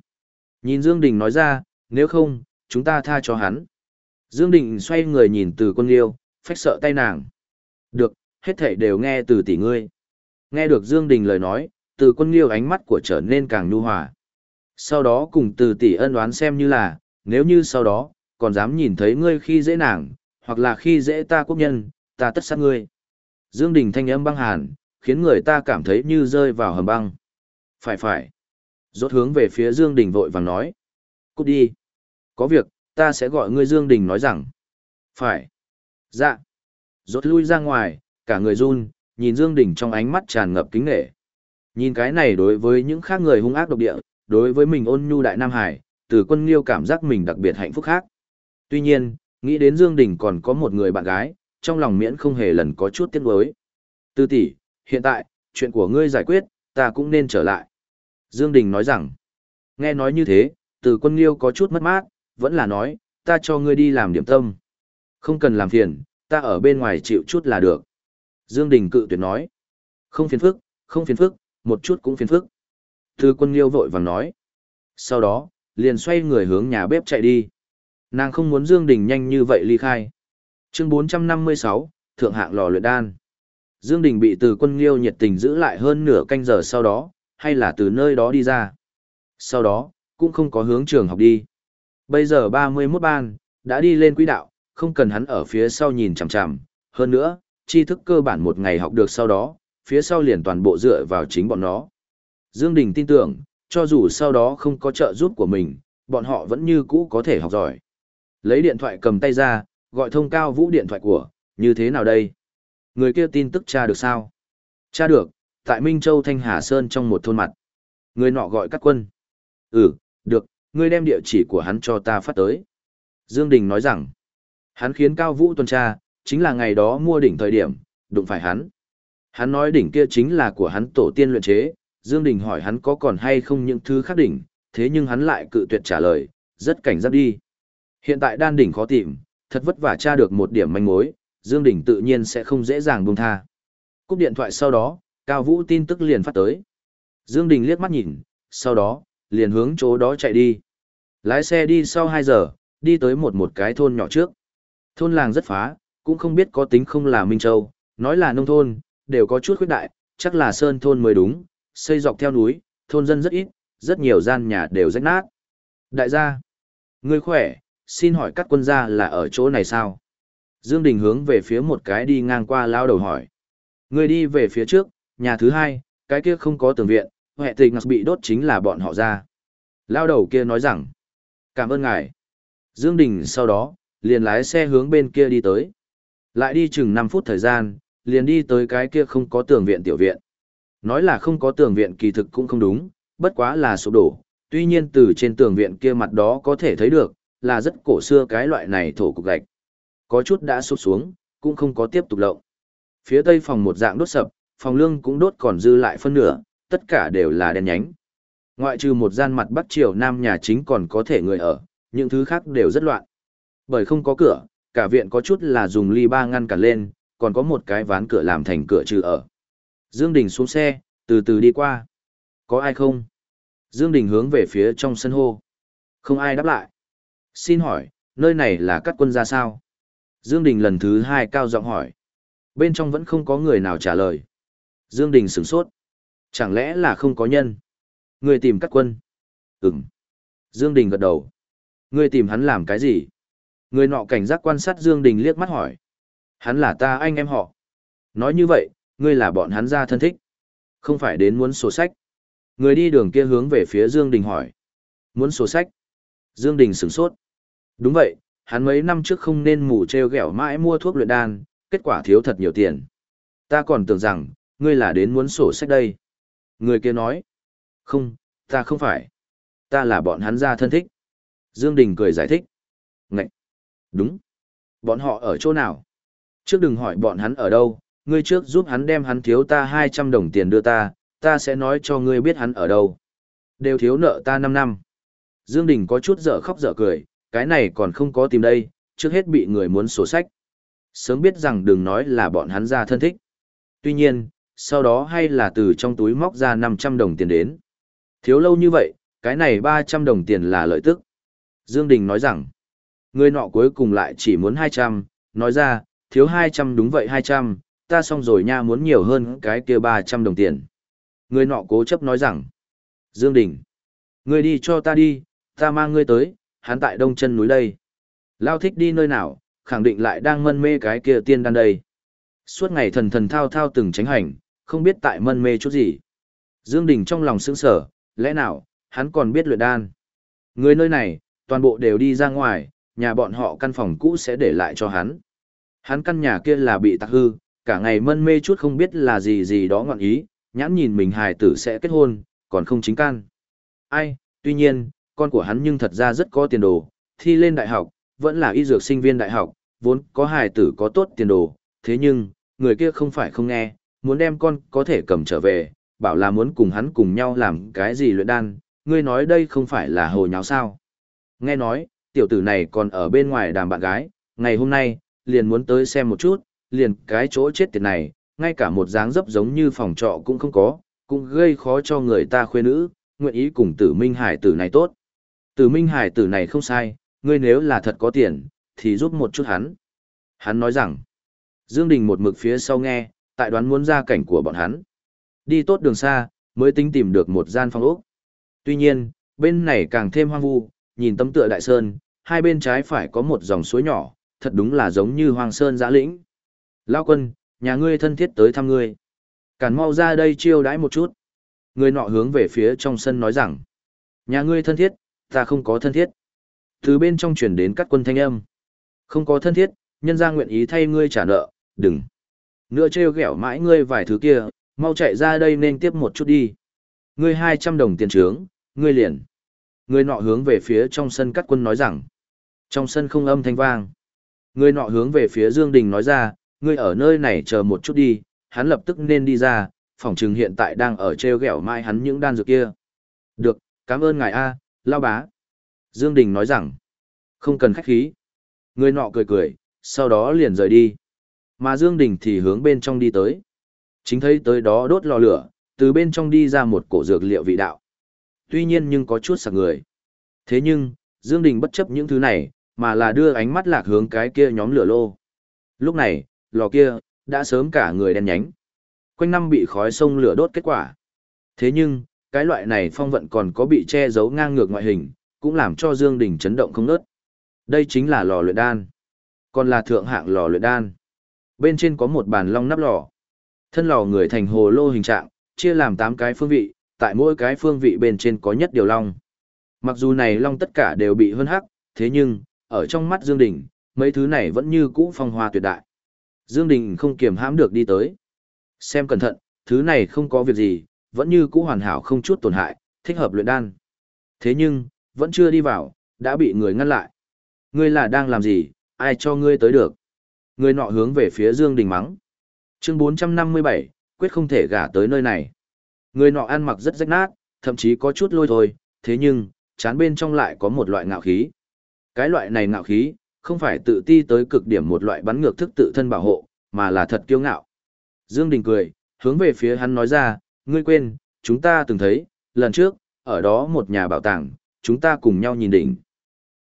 Nhìn Dương Đình nói ra, nếu không, chúng ta tha cho hắn. Dương Đình xoay người nhìn từ quân liêu, phách sợ tay nàng. Được, hết thảy đều nghe từ tỷ ngươi. Nghe được Dương Đình lời nói, từ quân liêu ánh mắt của trở nên càng nhu hòa. Sau đó cùng từ tỷ ân đoán xem như là, nếu như sau đó, còn dám nhìn thấy ngươi khi dễ nàng, hoặc là khi dễ ta quốc nhân, ta tất sát ngươi. Dương Đình thanh âm băng hàn, khiến người ta cảm thấy như rơi vào hầm băng. Phải phải. Rốt hướng về phía Dương Đình vội vàng nói. Cút đi. Có việc, ta sẽ gọi ngươi Dương Đình nói rằng. Phải. Dạ. Rốt lui ra ngoài, cả người run, nhìn Dương Đình trong ánh mắt tràn ngập kính nể. Nhìn cái này đối với những khác người hung ác độc địa, đối với mình ôn nhu đại Nam Hải, từ quân liêu cảm giác mình đặc biệt hạnh phúc khác. Tuy nhiên, nghĩ đến Dương Đình còn có một người bạn gái, trong lòng miễn không hề lần có chút tiếc nuối. Tư tỷ, hiện tại, chuyện của ngươi giải quyết, ta cũng nên trở lại. Dương Đình nói rằng, nghe nói như thế, từ quân liêu có chút mất mát, vẫn là nói, ta cho ngươi đi làm điểm tâm. Không cần làm phiền, ta ở bên ngoài chịu chút là được. Dương Đình cự tuyệt nói. Không phiền phức, không phiền phức, một chút cũng phiền phức. Từ quân liêu vội vàng nói. Sau đó, liền xoay người hướng nhà bếp chạy đi. Nàng không muốn Dương Đình nhanh như vậy ly khai. Chương 456, Thượng hạng lò luyện đan. Dương Đình bị từ quân liêu nhiệt tình giữ lại hơn nửa canh giờ sau đó, hay là từ nơi đó đi ra. Sau đó, cũng không có hướng trường học đi. Bây giờ 31 ban, đã đi lên quỹ đạo, không cần hắn ở phía sau nhìn chằm chằm. Hơn nữa, tri thức cơ bản một ngày học được sau đó, phía sau liền toàn bộ dựa vào chính bọn nó. Dương Đình tin tưởng, cho dù sau đó không có trợ giúp của mình, bọn họ vẫn như cũ có thể học giỏi. Lấy điện thoại cầm tay ra, gọi thông cao vũ điện thoại của, như thế nào đây? Người kia tin tức tra được sao? Tra được, tại Minh Châu Thanh Hà Sơn trong một thôn mặt. Người nọ gọi các quân. Ừ, được, ngươi đem địa chỉ của hắn cho ta phát tới. Dương Đình nói rằng, hắn khiến Cao Vũ tuần tra, chính là ngày đó mua đỉnh thời điểm, đụng phải hắn. Hắn nói đỉnh kia chính là của hắn tổ tiên luyện chế, Dương Đình hỏi hắn có còn hay không những thứ khác đỉnh, thế nhưng hắn lại cự tuyệt trả lời, rất cảnh giác đi. Hiện tại đan đỉnh khó tìm, thật vất vả tra được một điểm manh mối, Dương Đình tự nhiên sẽ không dễ dàng buông tha. Cúp điện thoại sau đó, Cao Vũ tin tức liền phát tới. Dương Đình liếc mắt nhìn, sau đó, liền hướng chỗ đó chạy đi. Lái xe đi sau 2 giờ, đi tới một một cái thôn nhỏ trước. Thôn làng rất phá, cũng không biết có tính không là Minh Châu, nói là nông thôn, đều có chút khuyết đại, chắc là sơn thôn mới đúng, xây dọc theo núi, thôn dân rất ít, rất nhiều gian nhà đều rách nát. Đại gia, người khỏe, xin hỏi các quân gia là ở chỗ này sao? Dương Đình hướng về phía một cái đi ngang qua lao đầu hỏi. Người đi về phía trước, nhà thứ hai, cái kia không có tường viện, hệ tình bị đốt chính là bọn họ ra. Lao đầu kia nói rằng, cảm ơn ngài. Dương Đình sau đó, liền lái xe hướng bên kia đi tới. Lại đi chừng 5 phút thời gian, liền đi tới cái kia không có tường viện tiểu viện. Nói là không có tường viện kỳ thực cũng không đúng, bất quá là sụp đổ, tuy nhiên từ trên tường viện kia mặt đó có thể thấy được, là rất cổ xưa cái loại này thổ cục gạch. Có chút đã sụp xuống, cũng không có tiếp tục lộng. Phía tây phòng một dạng đốt sập, phòng lương cũng đốt còn dư lại phân nửa, tất cả đều là đen nhánh. Ngoại trừ một gian mặt bắc triều nam nhà chính còn có thể người ở, những thứ khác đều rất loạn. Bởi không có cửa, cả viện có chút là dùng ly ba ngăn cản lên, còn có một cái ván cửa làm thành cửa trừ ở. Dương Đình xuống xe, từ từ đi qua. Có ai không? Dương Đình hướng về phía trong sân hô. Không ai đáp lại. Xin hỏi, nơi này là các quân gia sao? Dương Đình lần thứ hai cao giọng hỏi. Bên trong vẫn không có người nào trả lời. Dương Đình sửng sốt. Chẳng lẽ là không có nhân? Người tìm các quân. Ừm. Dương Đình gật đầu. Người tìm hắn làm cái gì? Người nọ cảnh giác quan sát Dương Đình liếc mắt hỏi. Hắn là ta anh em họ. Nói như vậy, ngươi là bọn hắn ra thân thích. Không phải đến muốn sổ sách. Người đi đường kia hướng về phía Dương Đình hỏi. Muốn sổ sách. Dương Đình sửng sốt. Đúng vậy, hắn mấy năm trước không nên mù treo gẹo mãi mua thuốc luyện đan, kết quả thiếu thật nhiều tiền. Ta còn tưởng rằng, ngươi là đến muốn sổ sách đây. Người kia nói. Không, ta không phải. Ta là bọn hắn ra thân thích. Dương Đình cười giải thích. Ngậy. Đúng. Bọn họ ở chỗ nào? Trước đừng hỏi bọn hắn ở đâu, ngươi trước giúp hắn đem hắn thiếu ta 200 đồng tiền đưa ta, ta sẽ nói cho ngươi biết hắn ở đâu. Đều thiếu nợ ta 5 năm. Dương Đình có chút dở khóc dở cười, cái này còn không có tìm đây, trước hết bị người muốn sổ sách. Sớm biết rằng đừng nói là bọn hắn ra thân thích. Tuy nhiên, sau đó hay là từ trong túi móc ra 500 đồng tiền đến. Thiếu lâu như vậy, cái này 300 đồng tiền là lợi tức. Dương Đình nói rằng, người nọ cuối cùng lại chỉ muốn 200, nói ra, thiếu 200 đúng vậy 200, ta xong rồi nha muốn nhiều hơn cái kia 300 đồng tiền. Người nọ cố chấp nói rằng, Dương Đình, ngươi đi cho ta đi, ta mang ngươi tới, hắn tại đông chân núi đây. Lao thích đi nơi nào, khẳng định lại đang mân mê cái kia tiên đan đây. Suốt ngày thần thần thao thao từng tránh hành, không biết tại mân mê chút gì. Dương Đình trong lòng sững sờ, lẽ nào, hắn còn biết luyện đan. Người nơi này, toàn bộ đều đi ra ngoài, nhà bọn họ căn phòng cũ sẽ để lại cho hắn. Hắn căn nhà kia là bị tạc hư, cả ngày mân mê chút không biết là gì gì đó ngọn ý, nhãn nhìn mình hài tử sẽ kết hôn, còn không chính căn. Ai, tuy nhiên, con của hắn nhưng thật ra rất có tiền đồ, thi lên đại học, vẫn là y dược sinh viên đại học, vốn có hài tử có tốt tiền đồ, thế nhưng, người kia không phải không nghe, muốn đem con có thể cầm trở về, bảo là muốn cùng hắn cùng nhau làm cái gì luyện đan, ngươi nói đây không phải là hồ nháo sao. Nghe nói, tiểu tử này còn ở bên ngoài đàm bạn gái, ngày hôm nay, liền muốn tới xem một chút, liền cái chỗ chết tiệt này, ngay cả một dáng dấp giống như phòng trọ cũng không có, cũng gây khó cho người ta khuê nữ, nguyện ý cùng tử minh hải tử này tốt. Tử minh hải tử này không sai, ngươi nếu là thật có tiền, thì giúp một chút hắn. Hắn nói rằng, Dương Đình một mực phía sau nghe, tại đoán muốn ra cảnh của bọn hắn. Đi tốt đường xa, mới tính tìm được một gian phòng ốc. Tuy nhiên, bên này càng thêm hoang vu, nhìn tấm tựa đại sơn, hai bên trái phải có một dòng suối nhỏ, thật đúng là giống như hoàng sơn giã lĩnh. Lao quân, nhà ngươi thân thiết tới thăm ngươi. Cản mau ra đây chiêu đãi một chút. Người nọ hướng về phía trong sân nói rằng, nhà ngươi thân thiết, ta không có thân thiết. Từ bên trong chuyển đến các quân thanh âm. Không có thân thiết, nhân ra nguyện ý thay ngươi trả nợ, đừng. Nữa trêu ghẹo mãi ngươi vài thứ kia, mau chạy ra đây nên tiếp một chút đi. Ngươi 200 đồng tiền trướng, ngươi liền. Người nọ hướng về phía trong sân cắt quân nói rằng. Trong sân không âm thanh vang. Người nọ hướng về phía Dương Đình nói ra, ngươi ở nơi này chờ một chút đi, hắn lập tức nên đi ra, phòng trừng hiện tại đang ở treo gẹo mai hắn những đan dược kia. Được, cảm ơn ngài A, lao bá. Dương Đình nói rằng, không cần khách khí. Người nọ cười cười, sau đó liền rời đi. Mà Dương Đình thì hướng bên trong đi tới. Chính thấy tới đó đốt lò lửa, từ bên trong đi ra một cổ dược liệu vị đạo. Tuy nhiên nhưng có chút sạc người. Thế nhưng, Dương Đình bất chấp những thứ này, mà là đưa ánh mắt lạc hướng cái kia nhóm lửa lô. Lúc này, lò kia, đã sớm cả người đen nhánh. Quanh năm bị khói sông lửa đốt kết quả. Thế nhưng, cái loại này phong vận còn có bị che giấu ngang ngược ngoại hình, cũng làm cho Dương Đình chấn động không ngớt. Đây chính là lò luyện đan. Còn là thượng hạng lò luyện đan. Bên trên có một bàn long nắp lò. Thân lò người thành hồ lô hình trạng, chia làm 8 cái phương vị, tại mỗi cái phương vị bên trên có nhất điều long. Mặc dù này long tất cả đều bị hơn hắc, thế nhưng, ở trong mắt Dương Đình, mấy thứ này vẫn như cũ phong hoa tuyệt đại. Dương Đình không kiềm hãm được đi tới. Xem cẩn thận, thứ này không có việc gì, vẫn như cũ hoàn hảo không chút tổn hại, thích hợp luyện đan. Thế nhưng, vẫn chưa đi vào, đã bị người ngăn lại. Ngươi là đang làm gì, ai cho ngươi tới được? Người nọ hướng về phía Dương Đình mắng. Chương 457, quyết không thể gả tới nơi này. Người nọ ăn mặc rất rách nát, thậm chí có chút lôi thôi, thế nhưng, chán bên trong lại có một loại ngạo khí. Cái loại này ngạo khí, không phải tự ti tới cực điểm một loại bắn ngược thức tự thân bảo hộ, mà là thật kiêu ngạo. Dương Đình cười, hướng về phía hắn nói ra, ngươi quên, chúng ta từng thấy, lần trước, ở đó một nhà bảo tàng, chúng ta cùng nhau nhìn đỉnh.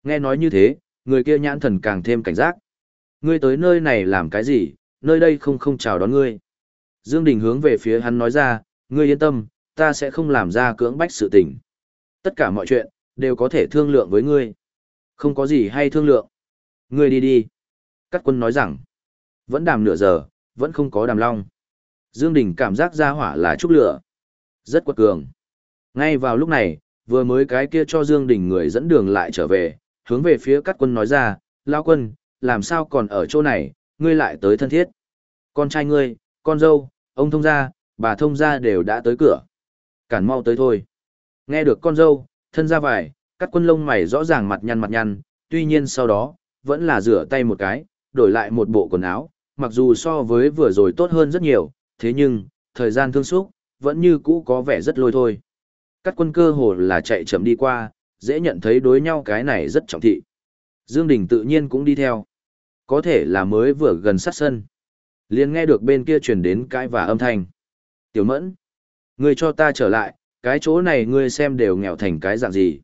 Nghe nói như thế, người kia nhãn thần càng thêm cảnh giác. Ngươi tới nơi này làm cái gì, nơi đây không không chào đón ngươi. Dương Đình hướng về phía hắn nói ra, ngươi yên tâm, ta sẽ không làm ra cưỡng bách sự tình. Tất cả mọi chuyện, đều có thể thương lượng với ngươi. Không có gì hay thương lượng. Ngươi đi đi. Cát quân nói rằng, vẫn đàm nửa giờ, vẫn không có đàm long. Dương Đình cảm giác ra hỏa là trúc lửa. Rất quật cường. Ngay vào lúc này, vừa mới cái kia cho Dương Đình người dẫn đường lại trở về, hướng về phía Cát quân nói ra, Lão quân, làm sao còn ở chỗ này, ngươi lại tới thân thiết. Con trai ngươi, con dâu, ông thông gia, bà thông gia đều đã tới cửa. Cản mau tới thôi. Nghe được con dâu, thân gia vải, Cát quân lông mày rõ ràng mặt nhăn mặt nhăn, tuy nhiên sau đó, vẫn là rửa tay một cái, đổi lại một bộ quần áo, mặc dù so với vừa rồi tốt hơn rất nhiều, thế nhưng, thời gian thương xúc, vẫn như cũ có vẻ rất lôi thôi. Các quân cơ hồ là chạy chậm đi qua, dễ nhận thấy đối nhau cái này rất trọng thị. Dương Đình tự nhiên cũng đi theo. Có thể là mới vừa gần sát sân. liền nghe được bên kia truyền đến cái và âm thanh. Tiểu mẫn, ngươi cho ta trở lại, cái chỗ này ngươi xem đều nghèo thành cái dạng gì.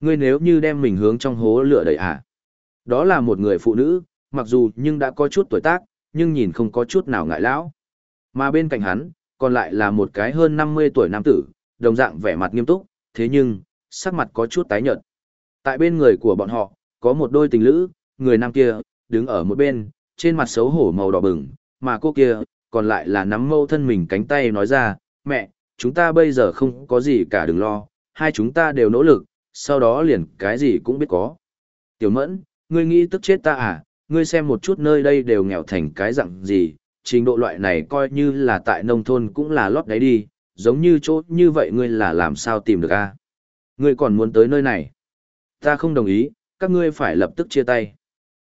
Ngươi nếu như đem mình hướng trong hố lửa đầy à. Đó là một người phụ nữ, mặc dù nhưng đã có chút tuổi tác, nhưng nhìn không có chút nào ngại lão. Mà bên cạnh hắn, còn lại là một cái hơn 50 tuổi nam tử, đồng dạng vẻ mặt nghiêm túc, thế nhưng, sắc mặt có chút tái nhợt. Tại bên người của bọn họ, có một đôi tình lữ, người nam kia, đứng ở một bên, trên mặt xấu hổ màu đỏ bừng, mà cô kia, còn lại là nắm mâu thân mình cánh tay nói ra, mẹ, chúng ta bây giờ không có gì cả đừng lo, hai chúng ta đều nỗ lực, sau đó liền cái gì cũng biết có. Tiểu mẫn, ngươi nghĩ tức chết ta à, ngươi xem một chút nơi đây đều nghèo thành cái dạng gì, trình độ loại này coi như là tại nông thôn cũng là lót đáy đi, giống như chỗ như vậy ngươi là làm sao tìm được a? Ngươi còn muốn tới nơi này? Ta không đồng ý, các ngươi phải lập tức chia tay.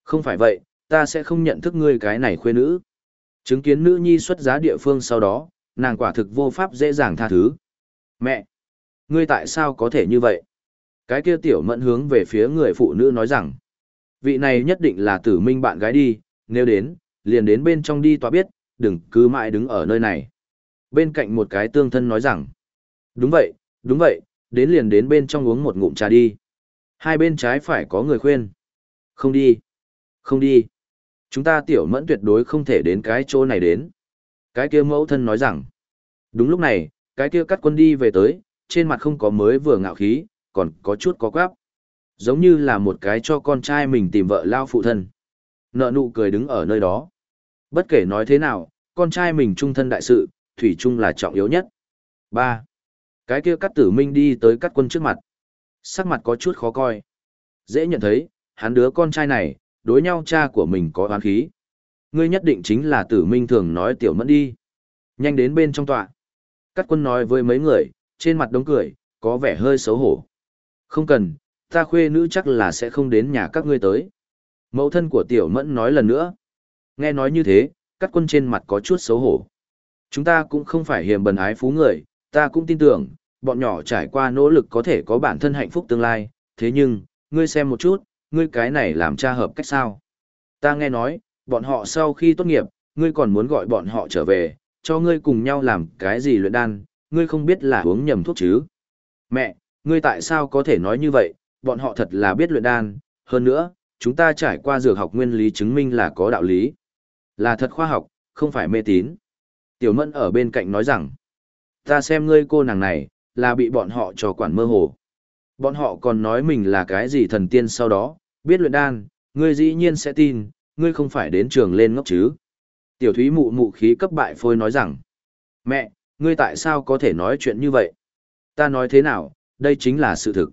Không phải vậy, ta sẽ không nhận thức ngươi cái này khuê nữ. Chứng kiến nữ nhi xuất giá địa phương sau đó, nàng quả thực vô pháp dễ dàng tha thứ. Mẹ! Ngươi tại sao có thể như vậy? Cái kia tiểu mẫn hướng về phía người phụ nữ nói rằng, vị này nhất định là tử minh bạn gái đi, nếu đến, liền đến bên trong đi tòa biết, đừng cứ mãi đứng ở nơi này. Bên cạnh một cái tương thân nói rằng, đúng vậy, đúng vậy, đến liền đến bên trong uống một ngụm trà đi. Hai bên trái phải có người khuyên. Không đi, không đi. Chúng ta tiểu mẫn tuyệt đối không thể đến cái chỗ này đến. Cái kia mẫu thân nói rằng, đúng lúc này, cái kia cắt quân đi về tới, trên mặt không có mới vừa ngạo khí, còn có chút có quáp. Giống như là một cái cho con trai mình tìm vợ lao phụ thân. Nợ nụ cười đứng ở nơi đó. Bất kể nói thế nào, con trai mình trung thân đại sự, thủy chung là trọng yếu nhất. 3. Cái kia cắt tử minh đi tới cắt quân trước mặt. Sắc mặt có chút khó coi. Dễ nhận thấy, hắn đứa con trai này, đối nhau cha của mình có oán khí. Ngươi nhất định chính là tử minh thường nói tiểu mẫn đi. Nhanh đến bên trong tọa. Cắt quân nói với mấy người, trên mặt đống cười, có vẻ hơi xấu hổ. Không cần, ta khuê nữ chắc là sẽ không đến nhà các ngươi tới. Mẫu thân của tiểu mẫn nói lần nữa. Nghe nói như thế, cắt quân trên mặt có chút xấu hổ. Chúng ta cũng không phải hiềm bần ái phú người, ta cũng tin tưởng, bọn nhỏ trải qua nỗ lực có thể có bản thân hạnh phúc tương lai, thế nhưng, ngươi xem một chút, ngươi cái này làm cha hợp cách sao? Ta nghe nói, bọn họ sau khi tốt nghiệp, ngươi còn muốn gọi bọn họ trở về, cho ngươi cùng nhau làm cái gì luyện đan, ngươi không biết là uống nhầm thuốc chứ? Mẹ, ngươi tại sao có thể nói như vậy, bọn họ thật là biết luyện đan, hơn nữa, chúng ta trải qua dược học nguyên lý chứng minh là có đạo lý. Là thật khoa học, không phải mê tín. Tiểu Mẫn ở bên cạnh nói rằng, ta xem ngươi cô nàng này, là bị bọn họ cho quản mơ hồ. Bọn họ còn nói mình là cái gì thần tiên sau đó, biết luyện đan, ngươi dĩ nhiên sẽ tin, ngươi không phải đến trường lên ngốc chứ. Tiểu thúy mụ mụ khí cấp bại phôi nói rằng, mẹ, ngươi tại sao có thể nói chuyện như vậy? Ta nói thế nào, đây chính là sự thực.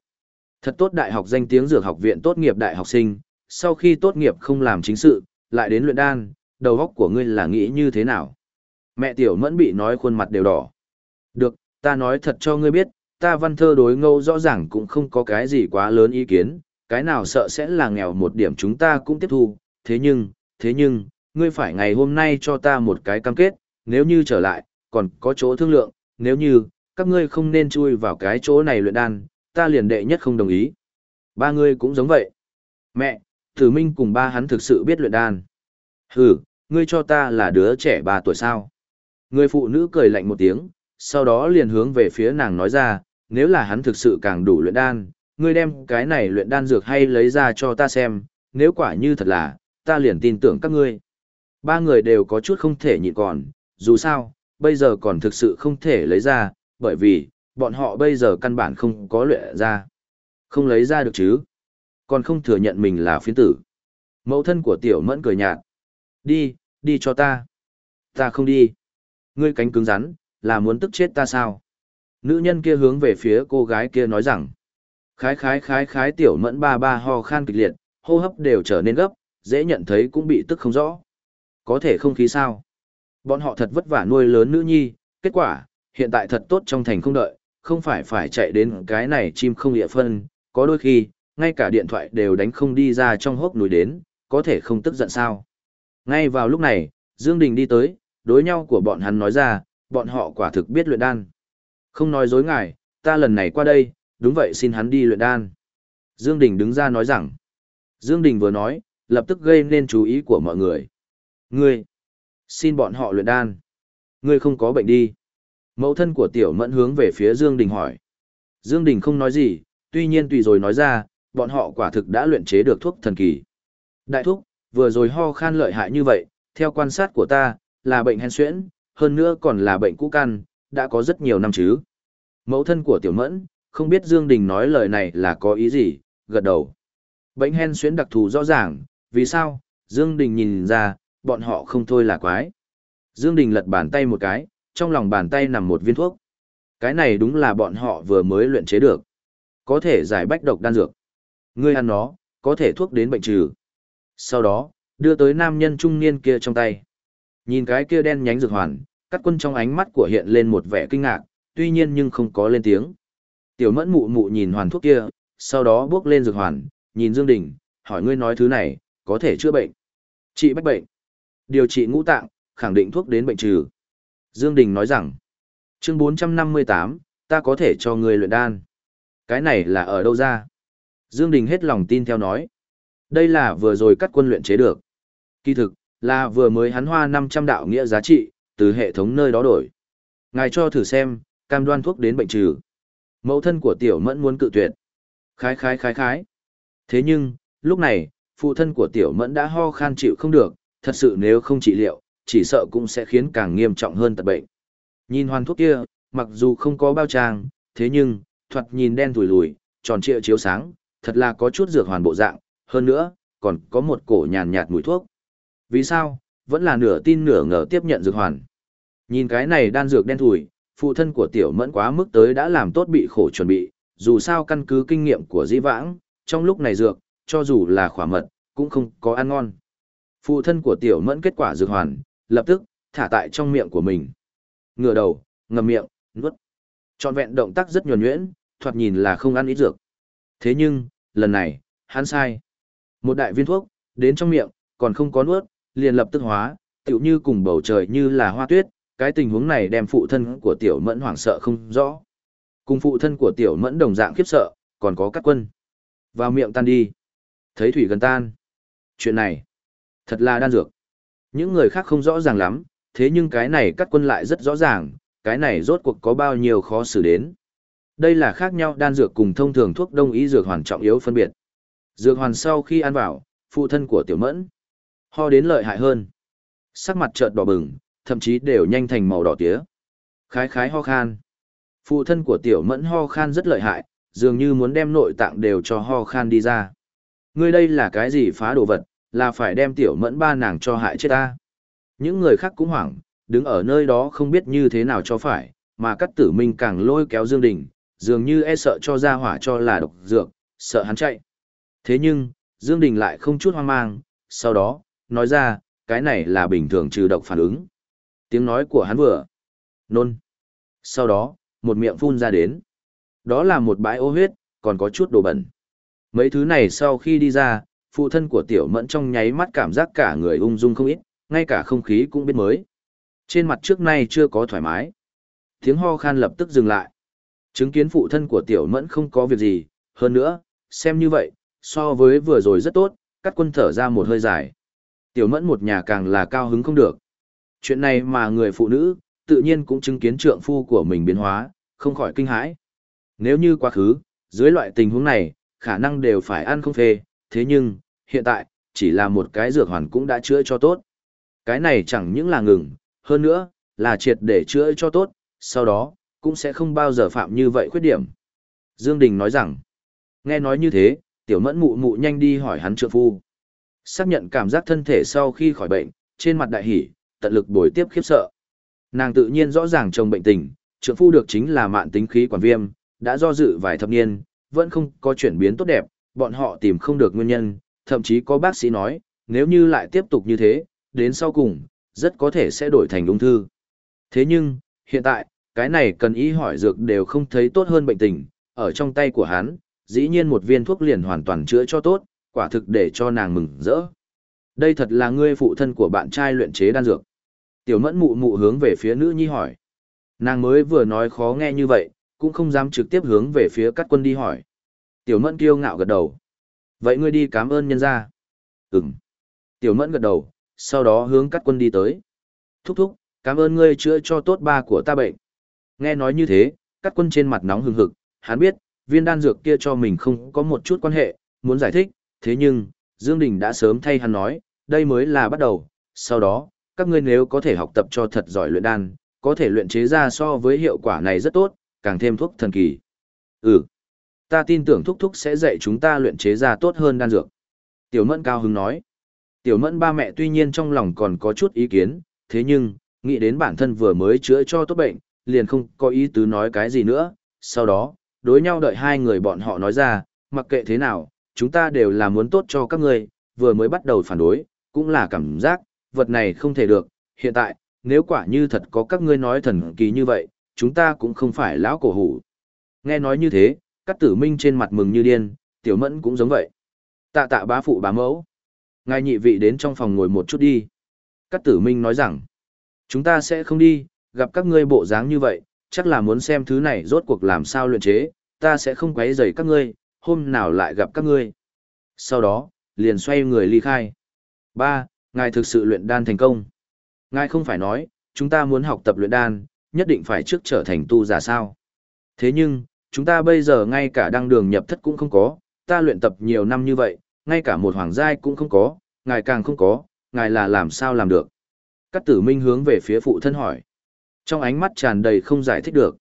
Thật tốt đại học danh tiếng dược học viện tốt nghiệp đại học sinh, sau khi tốt nghiệp không làm chính sự, lại đến luyện đan, đầu óc của ngươi là nghĩ như thế nào? Mẹ tiểu mẫn bị nói khuôn mặt đều đỏ. Được, ta nói thật cho ngươi biết, ta văn thơ đối ngâu rõ ràng cũng không có cái gì quá lớn ý kiến, cái nào sợ sẽ là nghèo một điểm chúng ta cũng tiếp thu, thế nhưng, thế nhưng, ngươi phải ngày hôm nay cho ta một cái cam kết, nếu như trở lại, còn có chỗ thương lượng, nếu như, các ngươi không nên chui vào cái chỗ này luyện đan, ta liền đệ nhất không đồng ý. Ba ngươi cũng giống vậy. Mẹ, Tử Minh cùng ba hắn thực sự biết luyện đan. Hừ, ngươi cho ta là đứa trẻ ba tuổi sao? Người phụ nữ cười lạnh một tiếng, sau đó liền hướng về phía nàng nói ra, nếu là hắn thực sự càng đủ luyện đan, ngươi đem cái này luyện đan dược hay lấy ra cho ta xem, nếu quả như thật là, ta liền tin tưởng các ngươi. Ba người đều có chút không thể nhịn còn, dù sao, bây giờ còn thực sự không thể lấy ra, bởi vì, bọn họ bây giờ căn bản không có luyện ra. Không lấy ra được chứ. Còn không thừa nhận mình là phiến tử. Mẫu thân của tiểu mẫn cười nhạt. Đi, đi cho ta. Ta không đi. Ngươi cánh cứng rắn, là muốn tức chết ta sao? Nữ nhân kia hướng về phía cô gái kia nói rằng. Khái khái khái khái tiểu mẫn ba ba ho khan kịch liệt, hô hấp đều trở nên gấp, dễ nhận thấy cũng bị tức không rõ. Có thể không khí sao? Bọn họ thật vất vả nuôi lớn nữ nhi, kết quả, hiện tại thật tốt trong thành không đợi, không phải phải chạy đến cái này chim không địa phân, có đôi khi, ngay cả điện thoại đều đánh không đi ra trong hốc núi đến, có thể không tức giận sao. Ngay vào lúc này, Dương Đình đi tới, đối nhau của bọn hắn nói ra, bọn họ quả thực biết luyện đan. Không nói dối ngài, ta lần này qua đây, đúng vậy xin hắn đi luyện đan. Dương Đình đứng ra nói rằng, Dương Đình vừa nói, lập tức gây nên chú ý của mọi người. Ngươi, xin bọn họ luyện đan. Ngươi không có bệnh đi. Mẫu thân của tiểu mẫn hướng về phía Dương Đình hỏi. Dương Đình không nói gì, tuy nhiên tùy rồi nói ra, bọn họ quả thực đã luyện chế được thuốc thần kỳ. Đại thúc, vừa rồi ho khan lợi hại như vậy, theo quan sát của ta, là bệnh hen suyễn, hơn nữa còn là bệnh cũ căn, đã có rất nhiều năm chứ. Mẫu thân của tiểu mẫn, không biết Dương Đình nói lời này là có ý gì, gật đầu. Bệnh hen suyễn đặc thù rõ ràng, vì sao, Dương Đình nhìn ra, bọn họ không thôi là quái. Dương Đình lật bàn tay một cái, trong lòng bàn tay nằm một viên thuốc. Cái này đúng là bọn họ vừa mới luyện chế được. Có thể giải bách độc đan dược. Ngươi ăn nó, có thể thuốc đến bệnh trừ. Sau đó, đưa tới nam nhân trung niên kia trong tay. Nhìn cái kia đen nhánh dược hoàn, cắt quân trong ánh mắt của hiện lên một vẻ kinh ngạc, tuy nhiên nhưng không có lên tiếng. Tiểu mẫn mụ mụ nhìn hoàn thuốc kia, sau đó bước lên dược hoàn, nhìn Dương Đình, hỏi ngươi nói thứ này, có thể chữa bệnh. Trị bách bệnh. Điều trị ngũ tạng, khẳng định thuốc đến bệnh trừ. Dương Đình nói rằng, chương 458, ta có thể cho ngươi luyện đan. Cái này là ở đâu ra? Dương Đình hết lòng tin theo nói. Đây là vừa rồi cắt quân luyện chế được. Kỳ thực, là vừa mới hắn hoa 500 đạo nghĩa giá trị, từ hệ thống nơi đó đổi. Ngài cho thử xem, cam đoan thuốc đến bệnh trừ. Mẫu thân của tiểu mẫn muốn cự tuyệt. Khái khái khái khái. Thế nhưng, lúc này, phụ thân của tiểu mẫn đã ho khan chịu không được, thật sự nếu không trị liệu, chỉ sợ cũng sẽ khiến càng nghiêm trọng hơn tật bệnh. Nhìn hoàn thuốc kia, mặc dù không có bao trang, thế nhưng, thoạt nhìn đen thủi lùi, tròn trịa chiếu sáng, thật là có chút dược hoàn bộ dạng, hơn nữa, còn có một cổ nhàn nhạt mùi thuốc. Vì sao? Vẫn là nửa tin nửa ngờ tiếp nhận dược hoàn. Nhìn cái này đan dược đen thủi, phụ thân của tiểu mẫn quá mức tới đã làm tốt bị khổ chuẩn bị, dù sao căn cứ kinh nghiệm của dĩ vãng, trong lúc này dược, cho dù là khỏa mật, cũng không có ăn ngon. Phụ thân của tiểu mẫn kết quả dược hoàn, lập tức, thả tại trong miệng của mình. Ngửa đầu, ngầm miệng, nuốt. Trọn vẹn động tác rất nhuần nhuyễn, thoạt nhìn là không ăn ít dược. Thế nhưng, lần này, hắn sai. Một đại viên thuốc, đến trong miệng, còn không có nuốt, liền lập tức hóa, tựu như cùng bầu trời như là hoa tuyết, cái tình huống này đem phụ thân của tiểu mẫn hoảng sợ không rõ. Cùng phụ thân của tiểu mẫn đồng dạng khiếp sợ, còn có các quân. Vào miệng tan đi. Thấy thủy gần tan. Chuyện này, thật là đan dược. Những người khác không rõ ràng lắm, thế nhưng cái này cắt quân lại rất rõ ràng, cái này rốt cuộc có bao nhiêu khó xử đến. Đây là khác nhau đan dược cùng thông thường thuốc đông y dược hoàn trọng yếu phân biệt. Dược hoàn sau khi ăn vào, phụ thân của tiểu mẫn, ho đến lợi hại hơn. Sắc mặt chợt đỏ bừng, thậm chí đều nhanh thành màu đỏ tía. Khái khái ho khan. Phụ thân của tiểu mẫn ho khan rất lợi hại, dường như muốn đem nội tạng đều cho ho khan đi ra. Ngươi đây là cái gì phá đồ vật, là phải đem tiểu mẫn ba nàng cho hại chết ta. Những người khác cũng hoảng, đứng ở nơi đó không biết như thế nào cho phải, mà cắt tử minh càng lôi kéo Dương Đình, dường như e sợ cho ra hỏa cho là độc dược, sợ hắn chạy. Thế nhưng, Dương Đình lại không chút hoang mang, sau đó, nói ra, cái này là bình thường trừ độc phản ứng. Tiếng nói của hắn vừa nôn. Sau đó, một miệng phun ra đến. Đó là một bãi ô huyết, còn có chút đồ bẩn. Mấy thứ này sau khi đi ra, phụ thân của tiểu mẫn trong nháy mắt cảm giác cả người ung dung không ít, ngay cả không khí cũng biết mới. Trên mặt trước nay chưa có thoải mái. Tiếng ho khan lập tức dừng lại. Chứng kiến phụ thân của tiểu mẫn không có việc gì, hơn nữa, xem như vậy, so với vừa rồi rất tốt, cắt quân thở ra một hơi dài. Tiểu mẫn một nhà càng là cao hứng không được. Chuyện này mà người phụ nữ, tự nhiên cũng chứng kiến trượng phu của mình biến hóa, không khỏi kinh hãi. Nếu như quá khứ, dưới loại tình huống này, khả năng đều phải ăn không phê, thế nhưng, hiện tại, chỉ là một cái dược hoàn cũng đã chữa cho tốt. Cái này chẳng những là ngừng, hơn nữa, là triệt để chữa cho tốt, sau đó, cũng sẽ không bao giờ phạm như vậy khuyết điểm. Dương Đình nói rằng, nghe nói như thế, tiểu mẫn mụ mụ nhanh đi hỏi hắn trượng phu. Xác nhận cảm giác thân thể sau khi khỏi bệnh, trên mặt đại hỉ, tận lực bồi tiếp khiếp sợ. Nàng tự nhiên rõ ràng chồng bệnh tình, trượng phu được chính là mạn tính khí quản viêm, đã do dự vài thập niên, vẫn không có chuyển biến tốt đẹp, bọn họ tìm không được nguyên nhân, thậm chí có bác sĩ nói, nếu như lại tiếp tục như thế, đến sau cùng, rất có thể sẽ đổi thành ung thư. Thế nhưng, hiện tại, cái này cần ý hỏi dược đều không thấy tốt hơn bệnh tình, ở trong tay của hắn, dĩ nhiên một viên thuốc liền hoàn toàn chữa cho tốt, quả thực để cho nàng mừng rỡ. Đây thật là ngươi phụ thân của bạn trai luyện chế đan dược. Tiểu mẫn mụ mụ hướng về phía nữ nhi hỏi. Nàng mới vừa nói khó nghe như vậy, cũng không dám trực tiếp hướng về phía các quân đi hỏi. Tiểu mẫn kiêu ngạo gật đầu. Vậy ngươi đi cảm ơn nhân gia. Ừm. Tiểu mẫn gật đầu, sau đó hướng cắt quân đi tới. Thúc thúc, cảm ơn ngươi chữa cho tốt ba của ta bệnh. Nghe nói như thế, cắt quân trên mặt nóng hừng hực, hắn biết, viên đan dược kia cho mình không có một chút quan hệ, muốn giải thích, thế nhưng, Dương Đình đã sớm thay hắn nói, đây mới là bắt đầu, sau đó, các ngươi nếu có thể học tập cho thật giỏi luyện đan, có thể luyện chế ra so với hiệu quả này rất tốt, càng thêm thuốc thần kỳ. Ừ, ta tin tưởng thúc thúc sẽ dạy chúng ta luyện chế ra tốt hơn đan dược. Tiểu Mẫn cao hứng nói. Tiểu Mẫn ba mẹ tuy nhiên trong lòng còn có chút ý kiến, thế nhưng, nghĩ đến bản thân vừa mới chữa cho tốt bệnh, liền không có ý tứ nói cái gì nữa. Sau đó, đối nhau đợi hai người bọn họ nói ra, mặc kệ thế nào, chúng ta đều là muốn tốt cho các người, vừa mới bắt đầu phản đối, cũng là cảm giác, vật này không thể được, hiện tại, nếu quả như thật có các ngươi nói thần kỳ như vậy, chúng ta cũng không phải lão cổ hủ. Nghe nói như thế, Cát tử minh trên mặt mừng như điên, tiểu mẫn cũng giống vậy. Tạ tạ bá phụ bá mẫu. Ngài nhị vị đến trong phòng ngồi một chút đi. Cát tử minh nói rằng, chúng ta sẽ không đi, gặp các ngươi bộ dáng như vậy, chắc là muốn xem thứ này rốt cuộc làm sao luyện chế, ta sẽ không quấy rầy các ngươi, hôm nào lại gặp các ngươi. Sau đó, liền xoay người ly khai. Ba, Ngài thực sự luyện đan thành công. Ngài không phải nói, chúng ta muốn học tập luyện đan, nhất định phải trước trở thành tu giả sao. Thế nhưng, chúng ta bây giờ ngay cả đăng đường nhập thất cũng không có, ta luyện tập nhiều năm như vậy, ngay cả một hoàng giai cũng không có, ngài càng không có, ngài là làm sao làm được. Cát tử minh hướng về phía phụ thân hỏi. Trong ánh mắt tràn đầy không giải thích được.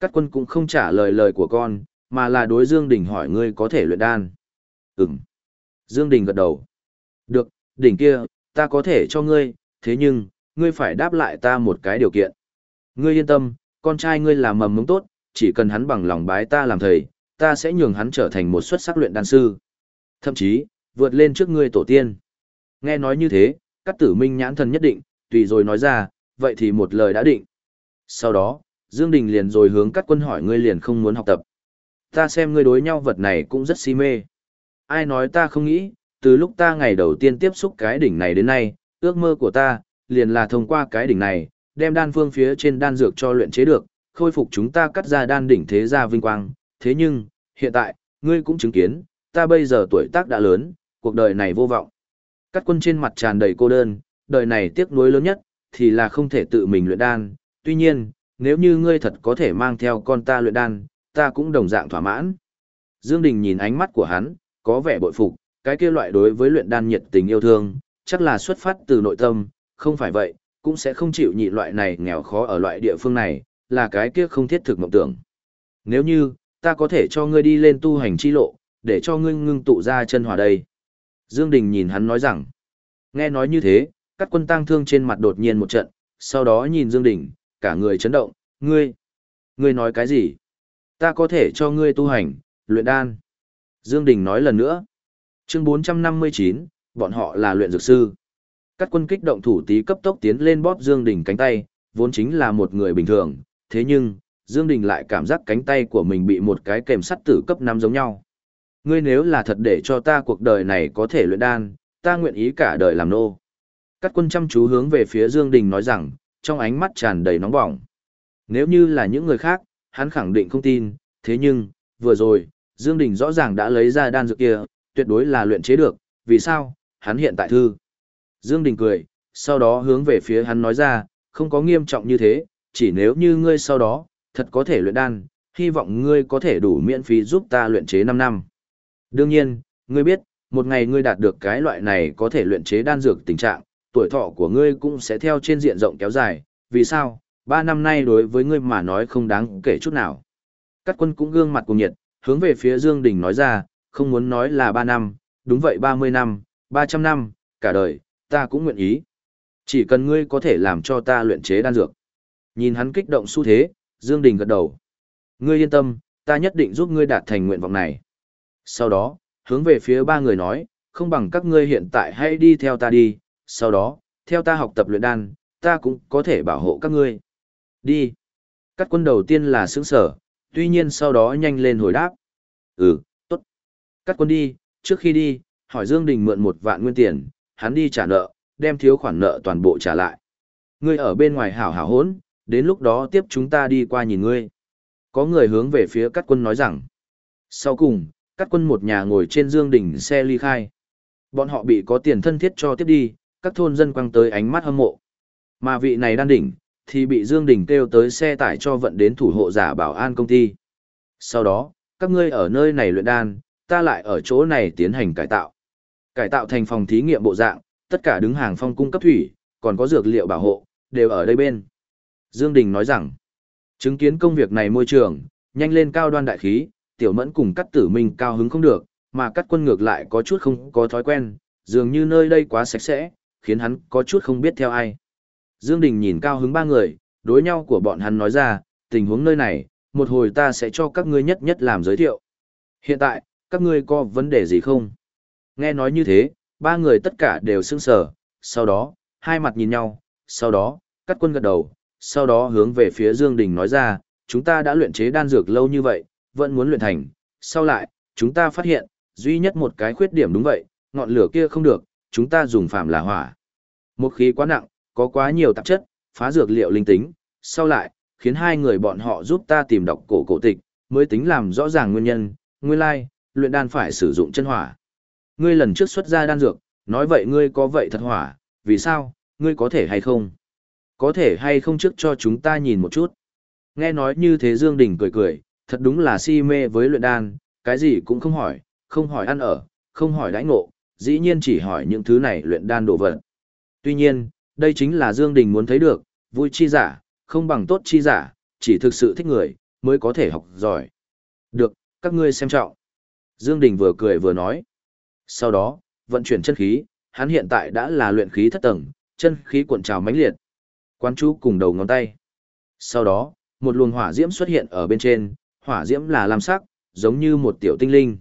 Cát quân cũng không trả lời lời của con, mà là đối Dương Đình hỏi ngươi có thể luyện đan. Ừm. Dương Đình gật đầu. Được, đỉnh kia, ta có thể cho ngươi, thế nhưng, ngươi phải đáp lại ta một cái điều kiện. Ngươi yên tâm, con trai ngươi là mầm mống tốt, chỉ cần hắn bằng lòng bái ta làm thầy, ta sẽ nhường hắn trở thành một xuất sắc luyện đan sư. Thậm chí, vượt lên trước ngươi tổ tiên. Nghe nói như thế, các tử minh nhãn thần nhất định, tùy rồi nói ra, vậy thì một lời đã định. Sau đó, Dương Đình liền rồi hướng các quân hỏi ngươi liền không muốn học tập. Ta xem ngươi đối nhau vật này cũng rất si mê. Ai nói ta không nghĩ, từ lúc ta ngày đầu tiên tiếp xúc cái đỉnh này đến nay, ước mơ của ta, liền là thông qua cái đỉnh này, đem đan phương phía trên đan dược cho luyện chế được, khôi phục chúng ta cắt ra đan đỉnh thế gia vinh quang. Thế nhưng, hiện tại, ngươi cũng chứng kiến, ta bây giờ tuổi tác đã lớn, cuộc đời này vô vọng. Cắt quân trên mặt tràn đầy cô đơn, đời này tiếc nuối lớn nhất, thì là không thể tự mình luyện đan. Tuy nhiên, nếu như ngươi thật có thể mang theo con ta luyện đan, ta cũng đồng dạng thỏa mãn. Dương Đình nhìn ánh mắt của hắn, có vẻ bội phục, cái kia loại đối với luyện đan nhiệt tình yêu thương, chắc là xuất phát từ nội tâm, không phải vậy, cũng sẽ không chịu nhị loại này nghèo khó ở loại địa phương này, là cái kia không thiết thực mộng tưởng. Nếu như, ta có thể cho ngươi đi lên tu hành chi lộ, để cho ngươi ngưng tụ ra chân hòa đây. Dương Đình nhìn hắn nói rằng, nghe nói như thế, các quân tăng thương trên mặt đột nhiên một trận, sau đó nhìn Dương Đình, cả người chấn động, ngươi, ngươi nói cái gì? Ta có thể cho ngươi tu hành, luyện đan. Dương Đình nói lần nữa. Chương 459, bọn họ là luyện dược sư. Các quân kích động thủ tí cấp tốc tiến lên bóp Dương Đình cánh tay, vốn chính là một người bình thường, thế nhưng, Dương Đình lại cảm giác cánh tay của mình bị một cái kềm sắt tử cấp năm giống nhau. Ngươi nếu là thật để cho ta cuộc đời này có thể luyện đan, ta nguyện ý cả đời làm nô. Cát quân chăm chú hướng về phía Dương Đình nói rằng, trong ánh mắt tràn đầy nóng bỏng. Nếu như là những người khác, hắn khẳng định không tin, thế nhưng, vừa rồi, Dương Đình rõ ràng đã lấy ra đan dược kia, tuyệt đối là luyện chế được, vì sao, hắn hiện tại thư. Dương Đình cười, sau đó hướng về phía hắn nói ra, không có nghiêm trọng như thế, chỉ nếu như ngươi sau đó, thật có thể luyện đan, hy vọng ngươi có thể đủ miễn phí giúp ta luyện chế 5 năm. Đương nhiên, ngươi biết, một ngày ngươi đạt được cái loại này có thể luyện chế đan dược tình trạng, tuổi thọ của ngươi cũng sẽ theo trên diện rộng kéo dài, vì sao, 3 năm nay đối với ngươi mà nói không đáng kể chút nào. Cát quân cũng gương mặt cùng nhiệt, hướng về phía Dương Đình nói ra, không muốn nói là 3 năm, đúng vậy 30 năm, 300 năm, cả đời, ta cũng nguyện ý. Chỉ cần ngươi có thể làm cho ta luyện chế đan dược. Nhìn hắn kích động xu thế, Dương Đình gật đầu. Ngươi yên tâm, ta nhất định giúp ngươi đạt thành nguyện vọng này. Sau đó, hướng về phía ba người nói, không bằng các ngươi hiện tại hãy đi theo ta đi, sau đó, theo ta học tập luyện đan, ta cũng có thể bảo hộ các ngươi. Đi. Các quân đầu tiên là sướng sở, tuy nhiên sau đó nhanh lên hồi đáp. Ừ, tốt. Các quân đi, trước khi đi, hỏi Dương Đình mượn một vạn nguyên tiền, hắn đi trả nợ, đem thiếu khoản nợ toàn bộ trả lại. Ngươi ở bên ngoài hảo hảo hốn, đến lúc đó tiếp chúng ta đi qua nhìn ngươi. Có người hướng về phía các quân nói rằng. Sau cùng, các quân một nhà ngồi trên Dương đỉnh xe ly khai. Bọn họ bị có tiền thân thiết cho tiếp đi, các thôn dân quăng tới ánh mắt hâm mộ. Mà vị này đan đỉnh, thì bị Dương Đình kêu tới xe tải cho vận đến thủ hộ giả bảo an công ty. Sau đó, các ngươi ở nơi này luyện đan, ta lại ở chỗ này tiến hành cải tạo. Cải tạo thành phòng thí nghiệm bộ dạng, tất cả đứng hàng phong cung cấp thủy, còn có dược liệu bảo hộ, đều ở đây bên. Dương Đình nói rằng, chứng kiến công việc này môi trường, nhanh lên cao đoan đại khí, tiểu mẫn cùng cắt tử minh cao hứng không được, mà cắt quân ngược lại có chút không có thói quen, dường như nơi đây quá sạch sẽ, khiến hắn có chút không biết theo ai. Dương Đình nhìn cao hứng ba người, đối nhau của bọn hắn nói ra, tình huống nơi này, một hồi ta sẽ cho các ngươi nhất nhất làm giới thiệu. Hiện tại, các ngươi có vấn đề gì không? Nghe nói như thế, ba người tất cả đều sững sờ, sau đó, hai mặt nhìn nhau, sau đó, cắt quân gật đầu, sau đó hướng về phía Dương Đình nói ra, chúng ta đã luyện chế đan dược lâu như vậy, vẫn muốn luyện thành, sau lại, chúng ta phát hiện, duy nhất một cái khuyết điểm đúng vậy, ngọn lửa kia không được, chúng ta dùng phạm là hỏa. Một khí quá nặng, có quá nhiều tạp chất, phá dược liệu linh tính, sau lại, khiến hai người bọn họ giúp ta tìm đọc cổ cổ tịch, mới tính làm rõ ràng nguyên nhân, nguyên lai, luyện đan phải sử dụng chân hỏa. Ngươi lần trước xuất ra đan dược, nói vậy ngươi có vậy thật hỏa, vì sao, ngươi có thể hay không? Có thể hay không trước cho chúng ta nhìn một chút. Nghe nói như thế Dương Đình cười cười, thật đúng là si mê với luyện đan, cái gì cũng không hỏi, không hỏi ăn ở, không hỏi đãi ngộ, dĩ nhiên chỉ hỏi những thứ này luyện đan đồ vật. Tuy nhiên, đây chính là Dương Đình muốn thấy được, vui chi giả, không bằng tốt chi giả, chỉ thực sự thích người, mới có thể học giỏi. Được, các ngươi xem trọng. Dương Đình vừa cười vừa nói. Sau đó, vận chuyển chân khí, hắn hiện tại đã là luyện khí thất tầng, chân khí cuộn trào mãnh liệt. Quán chú cùng đầu ngón tay. Sau đó, một luồng hỏa diễm xuất hiện ở bên trên, hỏa diễm là lam sắc, giống như một tiểu tinh linh.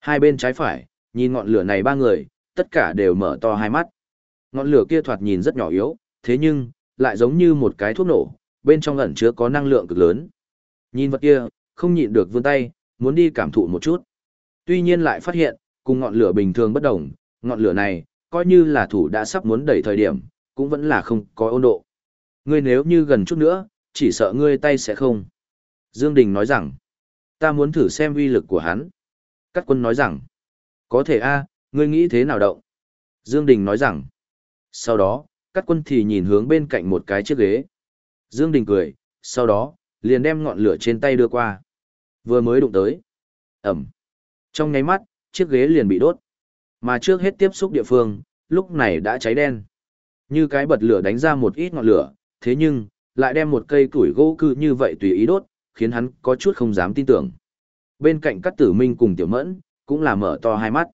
Hai bên trái phải, nhìn ngọn lửa này ba người, tất cả đều mở to hai mắt. Ngọn lửa kia thoạt nhìn rất nhỏ yếu, thế nhưng, lại giống như một cái thuốc nổ, bên trong ẩn chứa có năng lượng cực lớn. Nhìn vật kia, không nhịn được vươn tay, muốn đi cảm thụ một chút. Tuy nhiên lại phát hiện, cùng ngọn lửa bình thường bất đồng, ngọn lửa này, coi như là thủ đã sắp muốn đẩy thời điểm, cũng vẫn là không có ôn độ. Ngươi nếu như gần chút nữa, chỉ sợ ngươi tay sẽ không. Dương Đình nói rằng, ta muốn thử xem uy lực của hắn. Cát quân nói rằng, có thể a, ngươi nghĩ thế nào động? Dương Đình nói rằng, sau đó, Cát quân thì nhìn hướng bên cạnh một cái chiếc ghế. Dương Đình cười, sau đó, liền đem ngọn lửa trên tay đưa qua. Vừa mới đụng tới. Ẩm. Trong nháy mắt, chiếc ghế liền bị đốt. Mà trước hết tiếp xúc địa phương, lúc này đã cháy đen. Như cái bật lửa đánh ra một ít ngọn lửa, thế nhưng, lại đem một cây củi gỗ cư như vậy tùy ý đốt, khiến hắn có chút không dám tin tưởng. Bên cạnh các tử minh cùng tiểu mẫn, cũng là mở to hai mắt.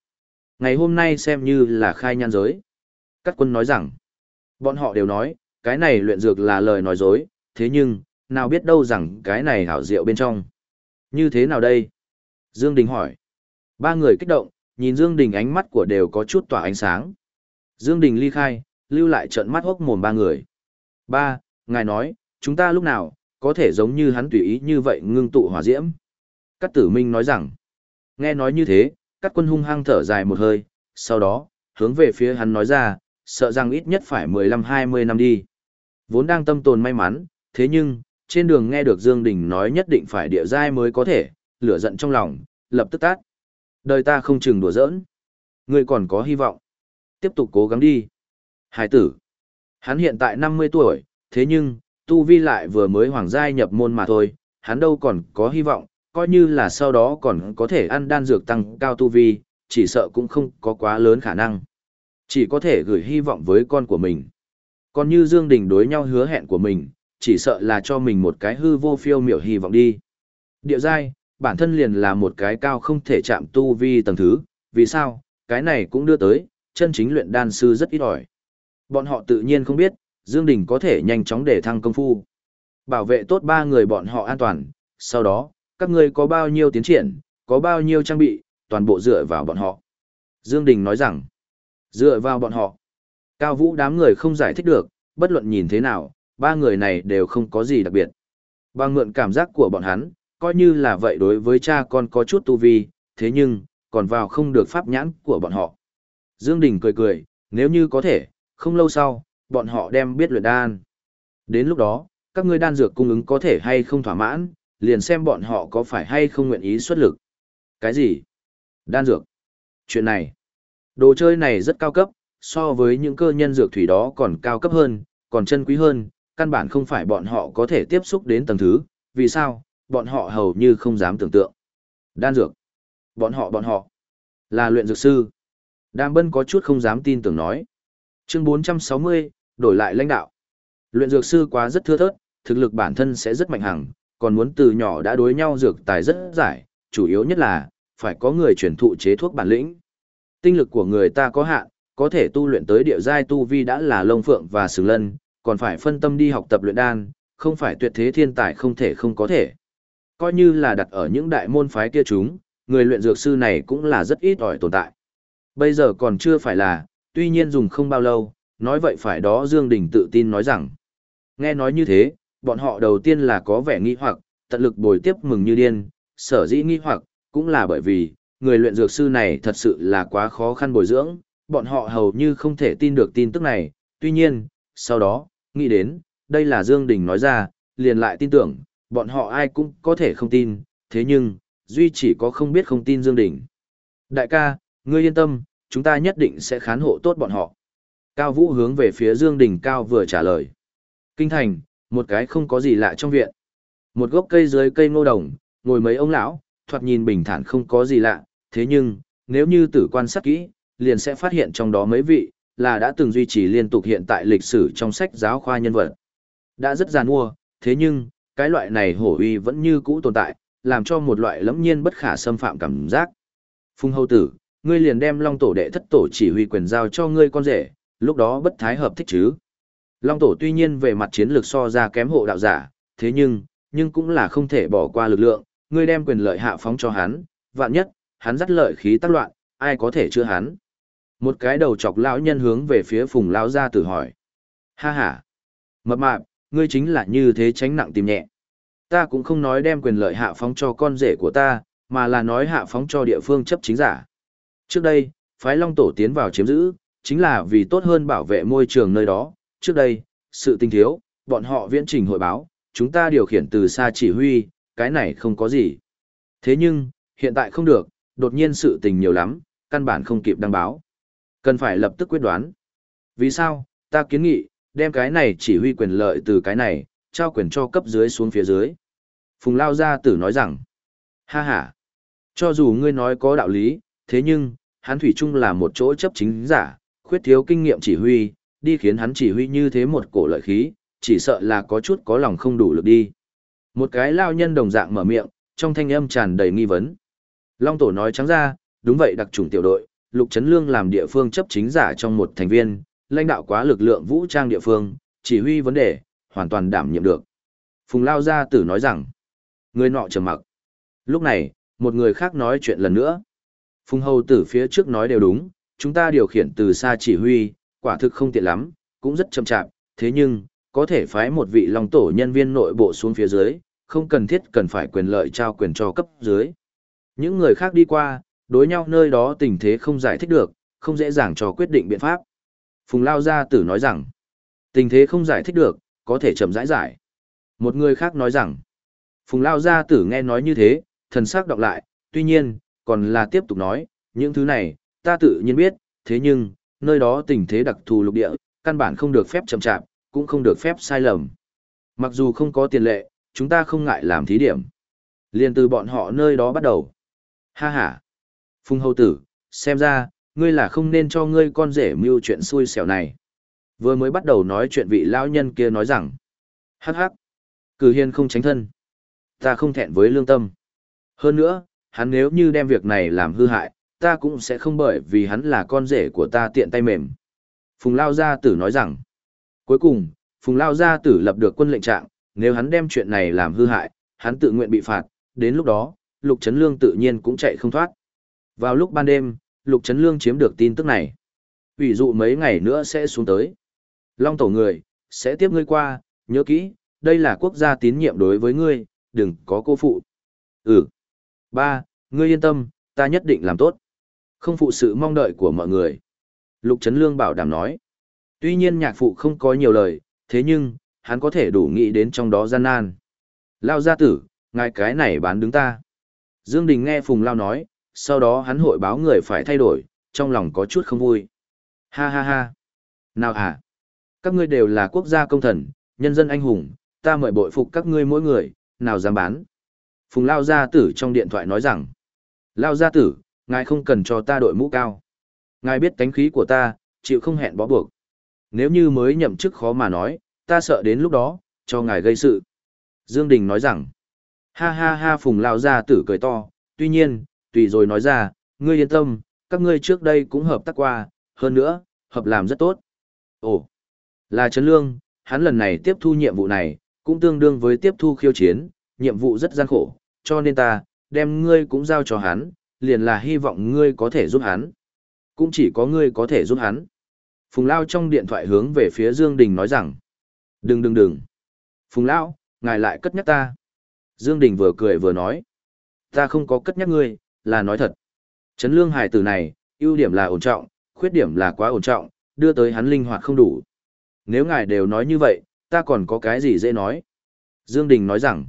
Ngày hôm nay xem như là khai nhan giới. Các quân nói rằng, bọn họ đều nói, cái này luyện dược là lời nói dối, thế nhưng, nào biết đâu rằng cái này hảo diệu bên trong. Như thế nào đây? Dương Đình hỏi. Ba người kích động, nhìn Dương Đình ánh mắt của đều có chút tỏa ánh sáng. Dương Đình ly khai, lưu lại trận mắt hốc mồm ba người. Ba, ngài nói, chúng ta lúc nào, có thể giống như hắn tùy ý như vậy ngưng tụ hỏa diễm. Cát tử minh nói rằng, nghe nói như thế, Cát quân hung hăng thở dài một hơi, sau đó, hướng về phía hắn nói ra, sợ rằng ít nhất phải 15-20 năm đi. Vốn đang tâm tồn may mắn, thế nhưng, trên đường nghe được Dương Đình nói nhất định phải địa giai mới có thể, lửa giận trong lòng, lập tức tát. Đời ta không chừng đùa giỡn. Ngươi còn có hy vọng. Tiếp tục cố gắng đi. Hải tử. Hắn hiện tại 50 tuổi, thế nhưng, Tu Vi lại vừa mới hoàng giai nhập môn mà thôi, hắn đâu còn có hy vọng, coi như là sau đó còn có thể ăn đan dược tăng cao Tu Vi, chỉ sợ cũng không có quá lớn khả năng. Chỉ có thể gửi hy vọng với con của mình. Còn như Dương Đình đối nhau hứa hẹn của mình, chỉ sợ là cho mình một cái hư vô phiêu miểu hy vọng đi. Địa giai, bản thân liền là một cái cao không thể chạm tu vi tầng thứ, vì sao, cái này cũng đưa tới, chân chính luyện đan sư rất ít ỏi. Bọn họ tự nhiên không biết, Dương Đình có thể nhanh chóng để thăng công phu. Bảo vệ tốt ba người bọn họ an toàn, sau đó, các ngươi có bao nhiêu tiến triển, có bao nhiêu trang bị, toàn bộ dựa vào bọn họ. Dương Đình nói rằng, dựa vào bọn họ. Cao Vũ đám người không giải thích được, bất luận nhìn thế nào, ba người này đều không có gì đặc biệt. Bằng mượn cảm giác của bọn hắn, coi như là vậy đối với cha con có chút tu vi, thế nhưng, còn vào không được pháp nhãn của bọn họ. Dương Đình cười cười, nếu như có thể, không lâu sau, bọn họ đem biết luyện đan. Đến lúc đó, các ngươi đan dược cung ứng có thể hay không thỏa mãn, liền xem bọn họ có phải hay không nguyện ý xuất lực. Cái gì? Đan dược. Chuyện này. Đồ chơi này rất cao cấp, so với những cơ nhân dược thủy đó còn cao cấp hơn, còn chân quý hơn, căn bản không phải bọn họ có thể tiếp xúc đến tầng thứ, vì sao, bọn họ hầu như không dám tưởng tượng. Đan dược. Bọn họ bọn họ. Là luyện dược sư. Đàm Bân có chút không dám tin tưởng nói. Chương 460, đổi lại lãnh đạo. Luyện dược sư quá rất thưa thớt, thực lực bản thân sẽ rất mạnh hằng, còn muốn từ nhỏ đã đối nhau dược tài rất giải, chủ yếu nhất là, phải có người truyền thụ chế thuốc bản lĩnh. Tinh lực của người ta có hạn, có thể tu luyện tới địa giai tu vi đã là lông phượng và sừng lân, còn phải phân tâm đi học tập luyện đan, không phải tuyệt thế thiên tài không thể không có thể. Coi như là đặt ở những đại môn phái kia chúng, người luyện dược sư này cũng là rất ít ỏi tồn tại. Bây giờ còn chưa phải là, tuy nhiên dùng không bao lâu, nói vậy phải đó Dương Đình tự tin nói rằng. Nghe nói như thế, bọn họ đầu tiên là có vẻ nghi hoặc, tận lực bồi tiếp mừng như điên, sở dĩ nghi hoặc, cũng là bởi vì, người luyện dược sư này thật sự là quá khó khăn bồi dưỡng, bọn họ hầu như không thể tin được tin tức này, tuy nhiên, sau đó, nghĩ đến, đây là Dương Đình nói ra, liền lại tin tưởng, bọn họ ai cũng có thể không tin, thế nhưng, Duy chỉ có không biết không tin Dương Đình. Đại ca, ngươi yên tâm, chúng ta nhất định sẽ khán hộ tốt bọn họ. Cao Vũ hướng về phía Dương Đình Cao vừa trả lời. Kinh thành, một cái không có gì lạ trong viện. Một gốc cây dưới cây ngô đồng, ngồi mấy ông lão, thoạt nhìn bình thản không có gì lạ, thế nhưng, nếu như tử quan sát kỹ, liền sẽ phát hiện trong đó mấy vị, là đã từng duy trì liên tục hiện tại lịch sử trong sách giáo khoa nhân vật. Đã rất giàn mua, thế nhưng, cái loại này hổ uy vẫn như cũ tồn tại, làm cho một loại lẫm nhiên bất khả xâm phạm cảm giác. Phung hầu tử, ngươi liền đem long tổ đệ thất tổ chỉ huy quyền giao cho ngươi con rể, lúc đó bất thái hợp thích chứ. Long tổ tuy nhiên về mặt chiến lược so ra kém hộ đạo giả, thế nhưng, nhưng cũng là không thể bỏ qua lực lượng, ngươi đem quyền lợi hạ phóng cho hắn, vạn nhất, hắn dắt lợi khí tác loạn, ai có thể chữa hắn. Một cái đầu chọc lão nhân hướng về phía phùng lão gia tử hỏi. Ha ha, mập mạp, ngươi chính là như thế tránh nặng tìm nhẹ. Ta cũng không nói đem quyền lợi hạ phóng cho con rể của ta, mà là nói hạ phóng cho địa phương chấp chính giả. Trước đây, phái Long Tổ tiến vào chiếm giữ, chính là vì tốt hơn bảo vệ môi trường nơi đó. Trước đây, sự tinh thiếu, bọn họ viễn trình hội báo, chúng ta điều khiển từ xa chỉ huy, cái này không có gì. Thế nhưng, hiện tại không được, đột nhiên sự tình nhiều lắm, căn bản không kịp đăng báo. Cần phải lập tức quyết đoán. Vì sao, ta kiến nghị, đem cái này chỉ huy quyền lợi từ cái này, trao quyền cho cấp dưới xuống phía dưới. Phùng Lao Gia Tử nói rằng, ha ha, cho dù ngươi nói có đạo lý, thế nhưng, hắn thủy chung là một chỗ chấp chính giả, khuyết thiếu kinh nghiệm chỉ huy, đi khiến hắn chỉ huy như thế một cổ lợi khí, chỉ sợ là có chút có lòng không đủ lực đi. Một cái lao nhân đồng dạng mở miệng, trong thanh âm tràn đầy nghi vấn. Long Tổ nói trắng ra, đúng vậy đặc trùng tiểu đội, Lục Trấn Lương làm địa phương chấp chính giả trong một thành viên, lãnh đạo quá lực lượng vũ trang địa phương, chỉ huy vấn đề, hoàn toàn đảm nhiệm được. Phùng Lao Gia Tử nói rằng, người nọ trầm mặc. Lúc này, một người khác nói chuyện lần nữa. Phùng Hầu Tử phía trước nói đều đúng, chúng ta điều khiển từ xa chỉ huy, quả thực không tiện lắm, cũng rất chậm chạp, thế nhưng, có thể phái một vị long tổ nhân viên nội bộ xuống phía dưới, không cần thiết cần phải quyền lợi trao quyền cho cấp dưới. Những người khác đi qua, đối nhau nơi đó tình thế không giải thích được, không dễ dàng cho quyết định biện pháp. Phùng Lao Gia Tử nói rằng, tình thế không giải thích được, có thể chậm rãi giải. Một người khác nói rằng, Phùng Lao Gia Tử nghe nói như thế, thần sắc đọc lại, tuy nhiên, còn là tiếp tục nói, những thứ này, ta tự nhiên biết, thế nhưng, nơi đó tình thế đặc thù lục địa, căn bản không được phép chậm chạp, cũng không được phép sai lầm. Mặc dù không có tiền lệ, chúng ta không ngại làm thí điểm. Liên từ bọn họ nơi đó bắt đầu. Ha ha. Phùng hầu tử, xem ra, ngươi là không nên cho ngươi con rể mưu chuyện xui xẻo này. Vừa mới bắt đầu nói chuyện vị lão nhân kia nói rằng. Hắc hắc. Cử hiên không tránh thân. Ta không thẹn với lương tâm. Hơn nữa, hắn nếu như đem việc này làm hư hại, ta cũng sẽ không bởi vì hắn là con rể của ta tiện tay mềm. Phùng Lao Gia Tử nói rằng, cuối cùng, Phùng Lao Gia Tử lập được quân lệnh trạng, nếu hắn đem chuyện này làm hư hại, hắn tự nguyện bị phạt, đến lúc đó, Lục Trấn Lương tự nhiên cũng chạy không thoát. Vào lúc ban đêm, Lục Trấn Lương chiếm được tin tức này. Ủy dụ mấy ngày nữa sẽ xuống tới. Long tổ người, sẽ tiếp ngươi qua, nhớ kỹ, đây là quốc gia tín nhiệm đối với ngươi, đừng có cô phụ. Ừ. Ba, ngươi yên tâm, ta nhất định làm tốt. Không phụ sự mong đợi của mọi người. Lục Trấn Lương bảo đảm nói. Tuy nhiên nhạc phụ không có nhiều lời, thế nhưng, hắn có thể đủ nghĩ đến trong đó gian nan. Lao gia tử, ngài cái này bán đứng ta. Dương Đình nghe Phùng Lao nói, sau đó hắn hội báo người phải thay đổi, trong lòng có chút không vui. Ha ha ha. Nào à? Các ngươi đều là quốc gia công thần, nhân dân anh hùng, ta mời bội phục các ngươi mỗi người, nào dám bán. Phùng Lao Gia Tử trong điện thoại nói rằng, Lao Gia Tử, ngài không cần cho ta đội mũ cao. Ngài biết tánh khí của ta, chịu không hẹn bó buộc. Nếu như mới nhậm chức khó mà nói, ta sợ đến lúc đó, cho ngài gây sự. Dương Đình nói rằng, ha ha ha Phùng Lao Gia Tử cười to, tuy nhiên, tùy rồi nói ra, ngươi yên tâm, các ngươi trước đây cũng hợp tác qua, hơn nữa, hợp làm rất tốt. Ồ, là Trấn Lương, hắn lần này tiếp thu nhiệm vụ này, cũng tương đương với tiếp thu khiêu chiến, nhiệm vụ rất gian khổ, cho nên ta, đem ngươi cũng giao cho hắn, liền là hy vọng ngươi có thể giúp hắn. Cũng chỉ có ngươi có thể giúp hắn. Phùng Lao trong điện thoại hướng về phía Dương Đình nói rằng, đừng đừng đừng. Phùng Lao, ngài lại cất nhắc ta. Dương Đình vừa cười vừa nói, ta không có cất nhắc ngươi, là nói thật. Trấn lương hải tử này, ưu điểm là ổn trọng, khuyết điểm là quá ổn trọng, đưa tới hắn linh hoạt không đủ. Nếu ngài đều nói như vậy, ta còn có cái gì dễ nói. Dương Đình nói rằng,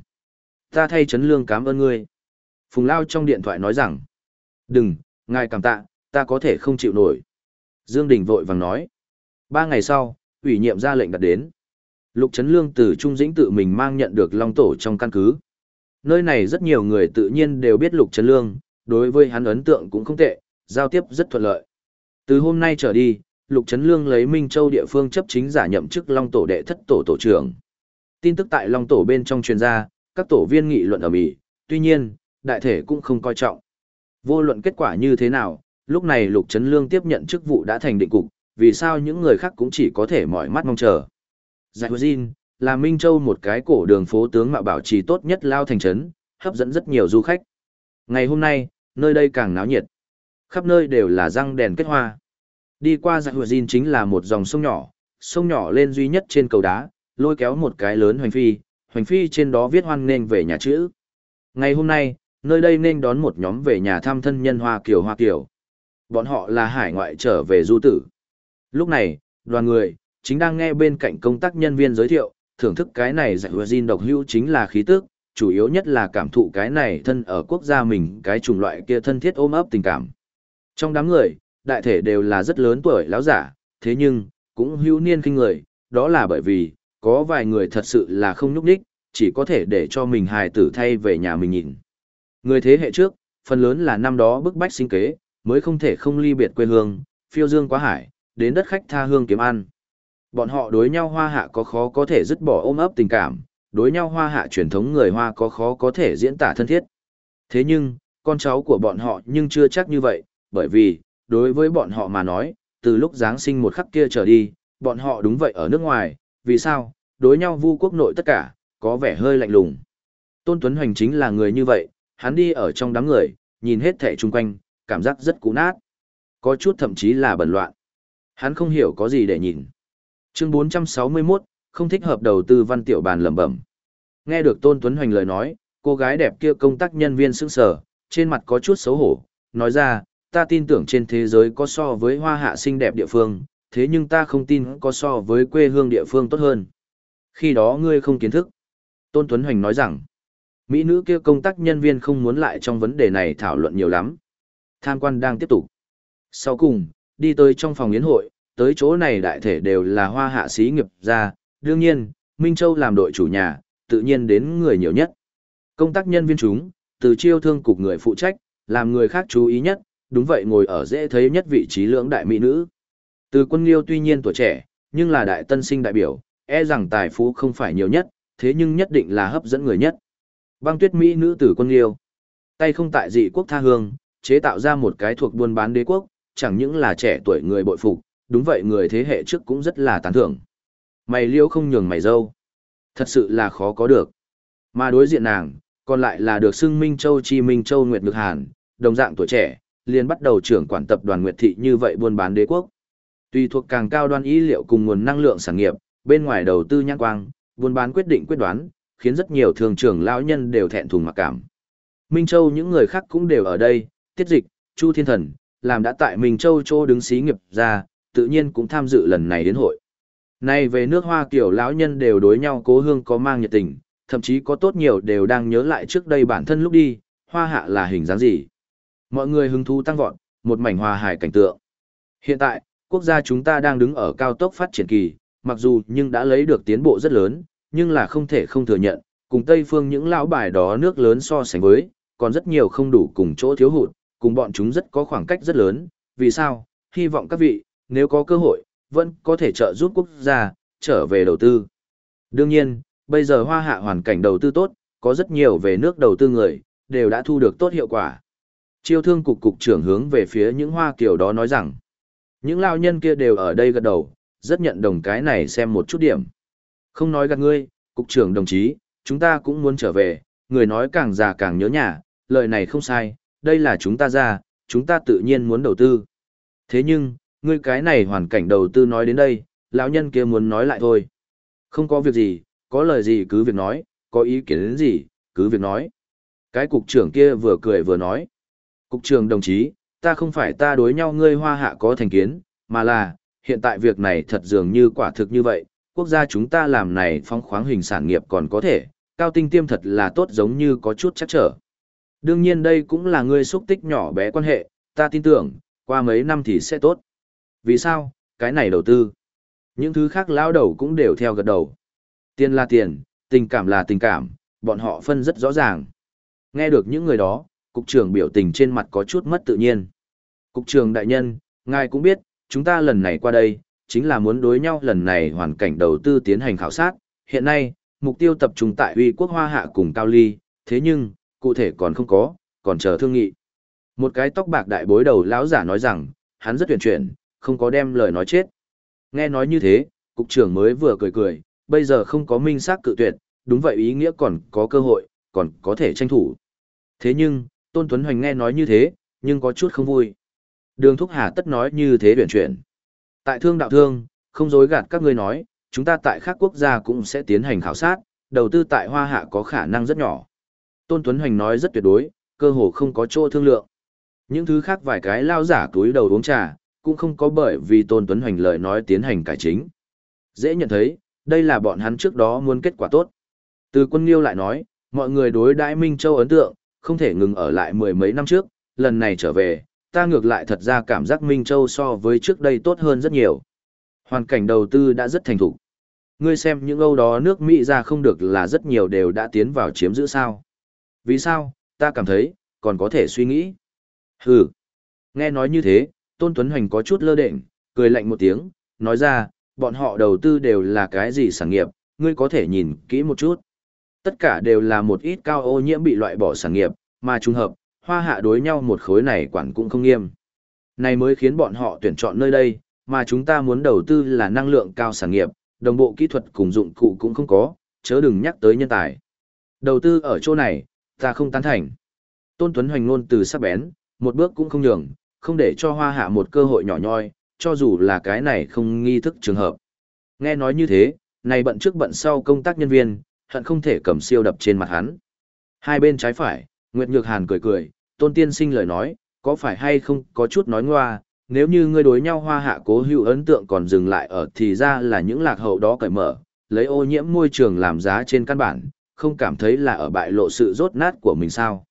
ta thay Trấn lương cảm ơn ngươi. Phùng Lao trong điện thoại nói rằng, đừng, ngài cảm tạ, ta có thể không chịu nổi. Dương Đình vội vàng nói. Ba ngày sau, ủy nhiệm ra lệnh đặt đến. Lục Trấn Lương từ Trung Dĩnh tự mình mang nhận được Long Tổ trong căn cứ. Nơi này rất nhiều người tự nhiên đều biết Lục Trấn Lương, đối với hắn ấn tượng cũng không tệ, giao tiếp rất thuận lợi. Từ hôm nay trở đi, Lục Trấn Lương lấy Minh Châu địa phương chấp chính giả nhậm chức Long Tổ đệ thất tổ tổ trưởng. Tin tức tại Long Tổ bên trong truyền ra, các tổ viên nghị luận ở Mỹ, tuy nhiên, đại thể cũng không coi trọng. Vô luận kết quả như thế nào, lúc này Lục Trấn Lương tiếp nhận chức vụ đã thành định cục, vì sao những người khác cũng chỉ có thể mỏi mắt mong chờ. Giải Hujin, là Minh Châu một cái cổ đường phố tướng mạo bảo trì tốt nhất lao thành trấn, hấp dẫn rất nhiều du khách. Ngày hôm nay, nơi đây càng náo nhiệt. Khắp nơi đều là răng đèn kết hoa. Đi qua Giải Hujin chính là một dòng sông nhỏ, sông nhỏ lên duy nhất trên cầu đá, lôi kéo một cái lớn hoành phi, hoành phi trên đó viết hoan nên về nhà chữ. Ngày hôm nay, nơi đây nên đón một nhóm về nhà thăm thân nhân Hoa Kiều Hoa Kiều. Bọn họ là hải ngoại trở về du tử. Lúc này, đoàn người, chính đang nghe bên cạnh công tác nhân viên giới thiệu, thưởng thức cái này giải hứa độc hữu chính là khí tức, chủ yếu nhất là cảm thụ cái này thân ở quốc gia mình cái chủng loại kia thân thiết ôm ấp tình cảm. Trong đám người, đại thể đều là rất lớn tuổi lão giả, thế nhưng, cũng hữu niên kinh người, đó là bởi vì, có vài người thật sự là không nhúc nhích, chỉ có thể để cho mình hài tử thay về nhà mình nhìn. Người thế hệ trước, phần lớn là năm đó bức bách sinh kế, mới không thể không ly biệt quê hương, phiêu dương quá hải, đến đất khách tha hương kiếm ăn. Bọn họ đối nhau hoa hạ có khó có thể dứt bỏ ôm ấp tình cảm, đối nhau hoa hạ truyền thống người hoa có khó có thể diễn tả thân thiết. Thế nhưng, con cháu của bọn họ nhưng chưa chắc như vậy, bởi vì, đối với bọn họ mà nói, từ lúc Giáng sinh một khắc kia trở đi, bọn họ đúng vậy ở nước ngoài, vì sao, đối nhau vu quốc nội tất cả, có vẻ hơi lạnh lùng. Tôn Tuấn Hoành chính là người như vậy, hắn đi ở trong đám người, nhìn hết thẻ chung quanh, cảm giác rất cũ nát. Có chút thậm chí là bẩn loạn. Hắn không hiểu có gì để nhìn. Chương 461, không thích hợp đầu tư văn tiểu bàn lẩm bẩm. Nghe được Tôn Tuấn Hoành lời nói, cô gái đẹp kia công tác nhân viên sững sờ, trên mặt có chút xấu hổ, nói ra, ta tin tưởng trên thế giới có so với hoa hạ xinh đẹp địa phương, thế nhưng ta không tin có so với quê hương địa phương tốt hơn. Khi đó ngươi không kiến thức. Tôn Tuấn Hoành nói rằng, Mỹ nữ kia công tác nhân viên không muốn lại trong vấn đề này thảo luận nhiều lắm. Tham quan đang tiếp tục. Sau cùng, đi tới trong phòng yến hội, tới chỗ này đại thể đều là hoa hạ sĩ nghiệp gia, đương nhiên, Minh Châu làm đội chủ nhà, tự nhiên đến người nhiều nhất. Công tác nhân viên chúng, từ chiêu thương cục người phụ trách, làm người khác chú ý nhất, đúng vậy ngồi ở dễ thấy nhất vị trí lưỡng đại mỹ nữ. Từ quân liêu tuy nhiên tuổi trẻ, nhưng là đại tân sinh đại biểu, e rằng tài phú không phải nhiều nhất, thế nhưng nhất định là hấp dẫn người nhất. Băng tuyết Mỹ nữ tử quân yêu, Tay không tại dị quốc tha hương, chế tạo ra một cái thuộc buôn bán đế quốc, chẳng những là trẻ tuổi người bội phục, đúng vậy người thế hệ trước cũng rất là tán thưởng. Mày liêu không nhường mày dâu. Thật sự là khó có được. Mà đối diện nàng, còn lại là được xưng Minh Châu Chi Minh Châu Nguyệt Ngực Hàn, đồng dạng tuổi trẻ, liền bắt đầu trưởng quản tập đoàn Nguyệt Thị như vậy buôn bán đế quốc. Tùy thuộc càng cao đoan ý liệu cùng nguồn năng lượng sản nghiệp, bên ngoài đầu tư nhãn quang, buôn bán quyết định quyết đoán, khiến rất nhiều thường trưởng lão nhân đều thẹn thùng mặc cảm. Minh Châu những người khác cũng đều ở đây, tiết dịch, Chu Thiên Thần, làm đã tại Minh Châu chỗ đứng xí nghiệp ra, tự nhiên cũng tham dự lần này đến hội. Nay về nước Hoa kiểu lão nhân đều đối nhau cố hương có mang nhiệt tình, thậm chí có tốt nhiều đều đang nhớ lại trước đây bản thân lúc đi, hoa hạ là hình dáng gì. Mọi người hứng thú tăng vọt, một mảnh hòa hài cảnh tượng. Hiện tại, quốc gia chúng ta đang đứng ở cao tốc phát triển kỳ, mặc dù nhưng đã lấy được tiến bộ rất lớn, nhưng là không thể không thừa nhận, cùng Tây phương những lão bài đó nước lớn so sánh với, còn rất nhiều không đủ cùng chỗ thiếu hụt, cùng bọn chúng rất có khoảng cách rất lớn, vì sao, hy vọng các vị, nếu có cơ hội, vẫn có thể trợ giúp quốc gia, trở về đầu tư. Đương nhiên, bây giờ hoa hạ hoàn cảnh đầu tư tốt, có rất nhiều về nước đầu tư người, đều đã thu được tốt hiệu quả. Chiêu thương cục cục trưởng hướng về phía những hoa kiểu đó nói rằng, những lao nhân kia đều ở đây gật đầu, rất nhận đồng cái này xem một chút điểm. Không nói gạt ngươi, cục trưởng đồng chí, chúng ta cũng muốn trở về, người nói càng già càng nhớ nhà, lời này không sai, đây là chúng ta ra, chúng ta tự nhiên muốn đầu tư. Thế nhưng, ngươi cái này hoàn cảnh đầu tư nói đến đây, lão nhân kia muốn nói lại thôi. Không có việc gì, có lời gì cứ việc nói, có ý kiến đến gì, cứ việc nói. Cái cục trưởng kia vừa cười vừa nói. Cục trưởng đồng chí, ta không phải ta đối nhau ngươi hoa hạ có thành kiến, mà là, hiện tại việc này thật dường như quả thực như vậy, quốc gia chúng ta làm này phong khoáng hình sản nghiệp còn có thể, cao tinh tiêm thật là tốt giống như có chút chắc trở. Đương nhiên đây cũng là ngươi xúc tích nhỏ bé quan hệ, ta tin tưởng, qua mấy năm thì sẽ tốt. Vì sao, cái này đầu tư. Những thứ khác lao đầu cũng đều theo gật đầu. Tiền là tiền, tình cảm là tình cảm, bọn họ phân rất rõ ràng. Nghe được những người đó, cục trưởng biểu tình trên mặt có chút mất tự nhiên. Cục trưởng đại nhân, ngài cũng biết, chúng ta lần này qua đây, chính là muốn đối nhau lần này hoàn cảnh đầu tư tiến hành khảo sát. Hiện nay, mục tiêu tập trung tại uy quốc hoa hạ cùng cao ly, thế nhưng, cụ thể còn không có, còn chờ thương nghị. Một cái tóc bạc đại bối đầu lão giả nói rằng, hắn rất tuyển chuyển, không có đem lời nói chết. Nghe nói như thế, cục trưởng mới vừa cười cười, bây giờ không có minh xác cự tuyệt, đúng vậy ý nghĩa còn có cơ hội, còn có thể tranh thủ. Thế nhưng, Tôn Tuấn Hoành nghe nói như thế, nhưng có chút không vui. Đường Thúc Hà tất nói như thế tuyển chuyển. Tại thương đạo thương, không dối gạt các ngươi nói, chúng ta tại các quốc gia cũng sẽ tiến hành khảo sát, đầu tư tại Hoa Hạ có khả năng rất nhỏ. Tôn Tuấn Hoành nói rất tuyệt đối, cơ hồ không có chỗ thương lượng. Những thứ khác vài cái lao giả túi đầu uống trà, cũng không có bởi vì Tôn Tuấn Hoành lời nói tiến hành cải chính. Dễ nhận thấy, đây là bọn hắn trước đó muốn kết quả tốt. Từ quân Liêu lại nói, mọi người đối đãi Minh Châu ấn tượng, không thể ngừng ở lại mười mấy năm trước, lần này trở về, ta ngược lại thật ra cảm giác Minh Châu so với trước đây tốt hơn rất nhiều. Hoàn cảnh đầu tư đã rất thành thục. Ngươi xem những âu đó nước Mỹ ra không được là rất nhiều đều đã tiến vào chiếm giữ sao. Vì sao, ta cảm thấy, còn có thể suy nghĩ. Hừ. Nghe nói như thế, Tôn Tuấn Hoành có chút lơ đệnh, cười lạnh một tiếng, nói ra, bọn họ đầu tư đều là cái gì sản nghiệp, ngươi có thể nhìn kỹ một chút. Tất cả đều là một ít cao ô nhiễm bị loại bỏ sản nghiệp, mà trùng hợp, hoa hạ đối nhau một khối này quản cũng không nghiêm. Này mới khiến bọn họ tuyển chọn nơi đây, mà chúng ta muốn đầu tư là năng lượng cao sản nghiệp, đồng bộ kỹ thuật cùng dụng cụ cũng không có, chớ đừng nhắc tới nhân tài. Đầu tư ở chỗ này, ta không tán thành. Tôn Tuấn Hoành ngôn từ sắc bén, một bước cũng không nhường, không để cho hoa hạ một cơ hội nhỏ nhoi, cho dù là cái này không nghi thức trường hợp. Nghe nói như thế, này bận trước bận sau công tác nhân viên, hận không thể cầm siêu đập trên mặt hắn. Hai bên trái phải, Nguyệt Nhược Hàn cười cười, tôn tiên sinh lời nói, có phải hay không có chút nói ngoa, nếu như ngươi đối nhau hoa hạ cố hữu ấn tượng còn dừng lại ở thì ra là những lạc hậu đó cởi mở, lấy ô nhiễm môi trường làm giá trên căn bản, không cảm thấy là ở bại lộ sự rốt nát của mình sao.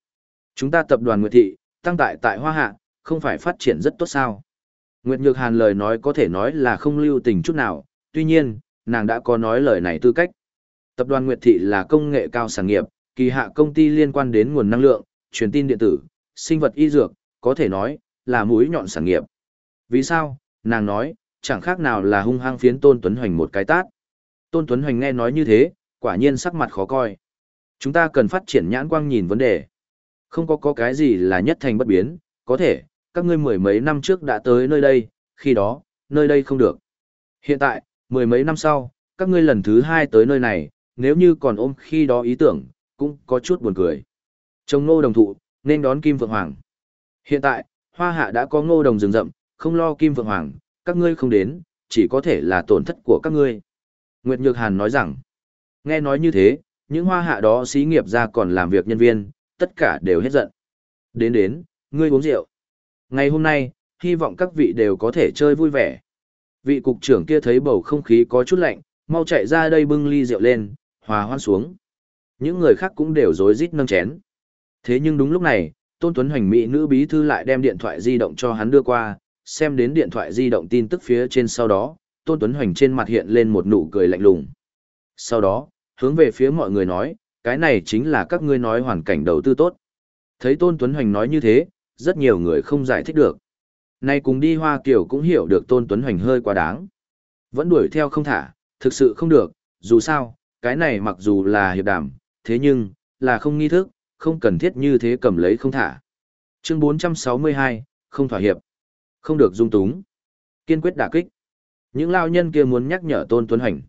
Chúng ta tập đoàn Nguyệt Thị, tăng tại tại hoa hạ, không phải phát triển rất tốt sao. Nguyệt Nhược Hàn lời nói có thể nói là không lưu tình chút nào, tuy nhiên, nàng đã có nói lời này tư cách. Tập đoàn Nguyệt Thị là công nghệ cao sản nghiệp, kỳ hạ công ty liên quan đến nguồn năng lượng, truyền tin điện tử, sinh vật y dược, có thể nói, là mũi nhọn sản nghiệp. Vì sao? Nàng nói, chẳng khác nào là hung hăng phiến Tôn Tuấn Hoành một cái tát. Tôn Tuấn Hoành nghe nói như thế, quả nhiên sắc mặt khó coi. Chúng ta cần phát triển nhãn quang nhìn vấn đề. Không có có cái gì là nhất thành bất biến, có thể, các ngươi mười mấy năm trước đã tới nơi đây, khi đó, nơi đây không được. Hiện tại, mười mấy năm sau, các ngươi lần thứ hai tới nơi này, nếu như còn ôm khi đó ý tưởng, cũng có chút buồn cười. Trông nô đồng thụ, nên đón Kim Vượng Hoàng. Hiện tại, hoa hạ đã có ngô đồng rừng rậm, không lo Kim Vượng Hoàng, các ngươi không đến, chỉ có thể là tổn thất của các ngươi. Nguyệt Nhược Hàn nói rằng, nghe nói như thế, những hoa hạ đó xí nghiệp ra còn làm việc nhân viên, tất cả đều hết giận. Đến đến, ngươi uống rượu. Ngày hôm nay, hy vọng các vị đều có thể chơi vui vẻ. Vị cục trưởng kia thấy bầu không khí có chút lạnh, mau chạy ra đây bưng ly rượu lên, hòa hoan xuống. Những người khác cũng đều rối rít nâng chén. Thế nhưng đúng lúc này, Tôn Tuấn Hoành Mỹ nữ bí thư lại đem điện thoại di động cho hắn đưa qua, xem đến điện thoại di động tin tức phía trên sau đó, Tôn Tuấn Hoành trên mặt hiện lên một nụ cười lạnh lùng. Sau đó, hướng về phía mọi người nói, cái này chính là các ngươi nói hoàn cảnh đầu tư tốt. Thấy Tôn Tuấn Hoành nói như thế, rất nhiều người không giải thích được. Nay cùng đi Hoa Kiều cũng hiểu được Tôn Tuấn Hoành hơi quá đáng. Vẫn đuổi theo không thả, thực sự không được, dù sao, cái này mặc dù là hiệp đảm thế nhưng, là không nghi thức, không cần thiết như thế cầm lấy không thả. Chương 462, không thỏa hiệp, không được dung túng, kiên quyết đả kích. Những lao nhân kia muốn nhắc nhở Tôn Tuấn Hành.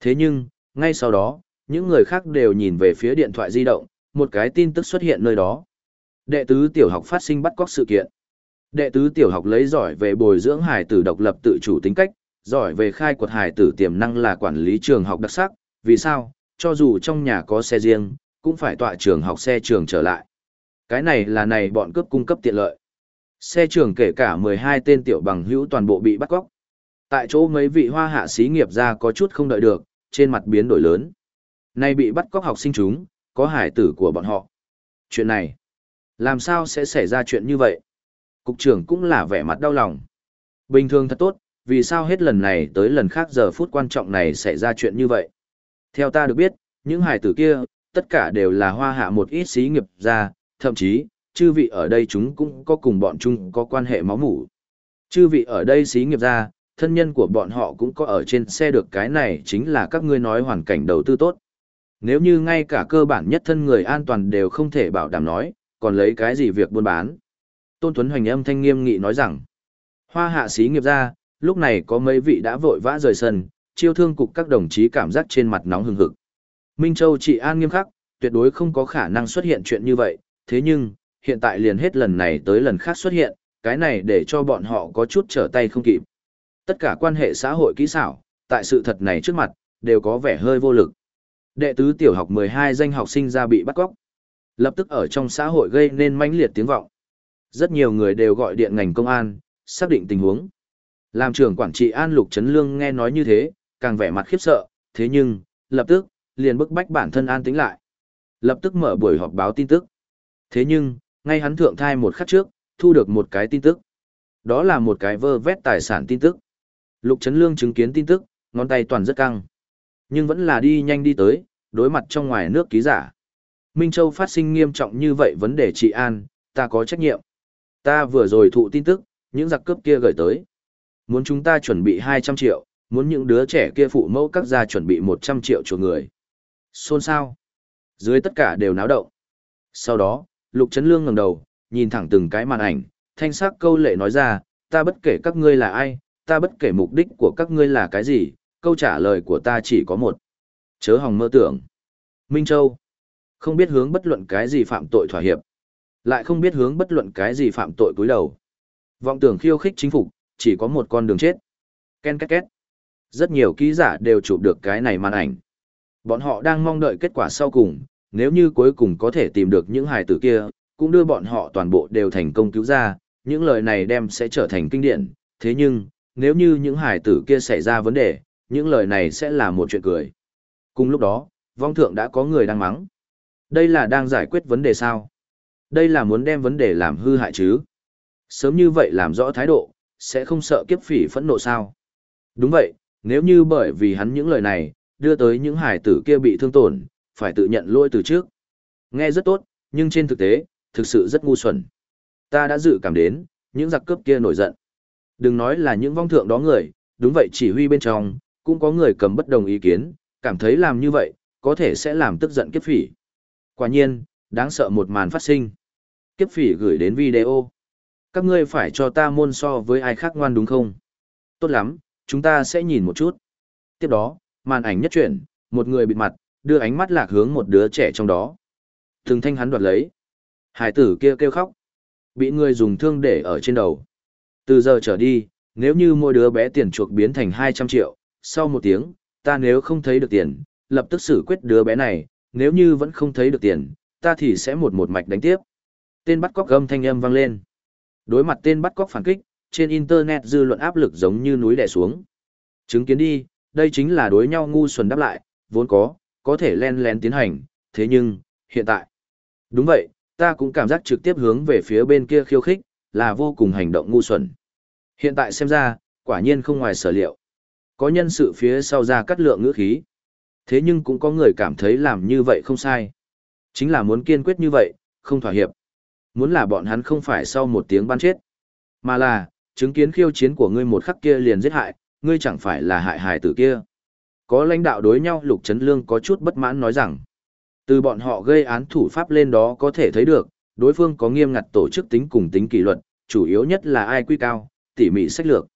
Thế nhưng, ngay sau đó, những người khác đều nhìn về phía điện thoại di động, một cái tin tức xuất hiện nơi đó. Đệ tứ tiểu học phát sinh bắt cóc sự kiện. Đệ tứ tiểu học lấy giỏi về bồi dưỡng hài tử độc lập tự chủ tính cách, giỏi về khai quật hài tử tiềm năng là quản lý trường học đặc sắc, vì sao, cho dù trong nhà có xe riêng, cũng phải tọa trường học xe trường trở lại. Cái này là này bọn cướp cung cấp tiện lợi. Xe trường kể cả 12 tên tiểu bằng hữu toàn bộ bị bắt cóc. Tại chỗ mấy vị hoa hạ xí nghiệp ra có chút không đợi được, trên mặt biến đổi lớn. Nay bị bắt cóc học sinh chúng, có hải tử của bọn họ. Chuyện này, Làm sao sẽ xảy ra chuyện như vậy? Cục trưởng cũng là vẻ mặt đau lòng. Bình thường thật tốt, vì sao hết lần này tới lần khác giờ phút quan trọng này xảy ra chuyện như vậy? Theo ta được biết, những hải tử kia, tất cả đều là hoa hạ một ít xí nghiệp ra, thậm chí, chư vị ở đây chúng cũng có cùng bọn chúng có quan hệ máu mủ. Chư vị ở đây xí nghiệp ra, thân nhân của bọn họ cũng có ở trên xe được cái này chính là các ngươi nói hoàn cảnh đầu tư tốt. Nếu như ngay cả cơ bản nhất thân người an toàn đều không thể bảo đảm nói, còn lấy cái gì việc buôn bán. Tôn Tuấn Hoành âm thanh nghiêm nghị nói rằng, hoa hạ xí nghiệp ra, lúc này có mấy vị đã vội vã rời sân, chiêu thương cục các đồng chí cảm giác trên mặt nóng hừng hực. Minh Châu trị an nghiêm khắc, tuyệt đối không có khả năng xuất hiện chuyện như vậy, thế nhưng, hiện tại liền hết lần này tới lần khác xuất hiện, cái này để cho bọn họ có chút trở tay không kịp. Tất cả quan hệ xã hội kỹ xảo, tại sự thật này trước mặt, đều có vẻ hơi vô lực. Đệ tứ tiểu học 12 danh học sinh ra bị bắt cóc. Lập tức ở trong xã hội gây nên mãnh liệt tiếng vọng. Rất nhiều người đều gọi điện ngành công an, xác định tình huống. Làm trưởng quản trị An Lục Trấn Lương nghe nói như thế, càng vẻ mặt khiếp sợ, thế nhưng, lập tức, liền bức bách bản thân an tĩnh lại. Lập tức mở buổi họp báo tin tức. Thế nhưng, ngay hắn thượng thai một khắc trước, thu được một cái tin tức. Đó là một cái vơ vét tài sản tin tức. Lục Trấn Lương chứng kiến tin tức, ngón tay toàn rất căng. Nhưng vẫn là đi nhanh đi tới, đối mặt trong ngoài nước ký giả. Minh Châu phát sinh nghiêm trọng như vậy vấn đề trị an, ta có trách nhiệm. Ta vừa rồi thụ tin tức, những giặc cướp kia gửi tới. Muốn chúng ta chuẩn bị 200 triệu, muốn những đứa trẻ kia phụ mẫu các gia chuẩn bị 100 triệu cho người. Xôn xao. Dưới tất cả đều náo động. Sau đó, Lục Trấn Lương ngẩng đầu, nhìn thẳng từng cái màn ảnh, thanh sắc câu lệ nói ra, ta bất kể các ngươi là ai, ta bất kể mục đích của các ngươi là cái gì, câu trả lời của ta chỉ có một. Chớ hòng mơ tưởng. Minh Châu. Không biết hướng bất luận cái gì phạm tội thỏa hiệp. Lại không biết hướng bất luận cái gì phạm tội cúi đầu. Vọng tưởng khiêu khích chính phủ, chỉ có một con đường chết. Ken két két. Rất nhiều ký giả đều chụp được cái này màn ảnh. Bọn họ đang mong đợi kết quả sau cùng, nếu như cuối cùng có thể tìm được những hài tử kia, cũng đưa bọn họ toàn bộ đều thành công cứu ra, những lời này đem sẽ trở thành kinh điển. Thế nhưng, nếu như những hài tử kia xảy ra vấn đề, những lời này sẽ là một chuyện cười. Cùng lúc đó, vong thượng đã có người đang mắng. Đây là đang giải quyết vấn đề sao? Đây là muốn đem vấn đề làm hư hại chứ? Sớm như vậy làm rõ thái độ, sẽ không sợ kiếp phỉ phẫn nộ sao? Đúng vậy, nếu như bởi vì hắn những lời này, đưa tới những hải tử kia bị thương tổn, phải tự nhận lỗi từ trước. Nghe rất tốt, nhưng trên thực tế, thực sự rất ngu xuẩn. Ta đã dự cảm đến, những giặc cướp kia nổi giận. Đừng nói là những vong thượng đó người, đúng vậy chỉ huy bên trong, cũng có người cầm bất đồng ý kiến, cảm thấy làm như vậy, có thể sẽ làm tức giận kiếp phỉ. Quả nhiên, đáng sợ một màn phát sinh. Kiếp phỉ gửi đến video. Các ngươi phải cho ta môn so với ai khác ngoan đúng không? Tốt lắm, chúng ta sẽ nhìn một chút. Tiếp đó, màn ảnh nhất chuyển, một người bịt mặt, đưa ánh mắt lạc hướng một đứa trẻ trong đó. Thường thanh hắn đoạt lấy. Hải tử kia kêu khóc. Bị người dùng thương để ở trên đầu. Từ giờ trở đi, nếu như mỗi đứa bé tiền chuộc biến thành 200 triệu, sau một tiếng, ta nếu không thấy được tiền, lập tức xử quyết đứa bé này, nếu như vẫn không thấy được tiền, ta thì sẽ một một mạch đánh tiếp. Tên bắt cóc gầm thanh âm vang lên. Đối mặt tên bắt cóc phản kích, trên internet dư luận áp lực giống như núi đè xuống. Chứng kiến đi, đây chính là đối nhau ngu xuẩn đáp lại, vốn có, có thể len lén tiến hành, thế nhưng, hiện tại. Đúng vậy, ta cũng cảm giác trực tiếp hướng về phía bên kia khiêu khích, là vô cùng hành động ngu xuẩn. Hiện tại xem ra, quả nhiên không ngoài sở liệu. Có nhân sự phía sau ra cắt lượng ngữ khí. Thế nhưng cũng có người cảm thấy làm như vậy không sai. Chính là muốn kiên quyết như vậy, không thỏa hiệp. Muốn là bọn hắn không phải sau một tiếng ban chết. Mà là, chứng kiến khiêu chiến của ngươi một khắc kia liền giết hại, ngươi chẳng phải là hại hài tử kia. Có lãnh đạo đối nhau Lục Trấn Lương có chút bất mãn nói rằng, từ bọn họ gây án thủ pháp lên đó có thể thấy được, đối phương có nghiêm ngặt tổ chức tính cùng tính kỷ luật, chủ yếu nhất là ai quy cao, tỉ mỉ sách lược.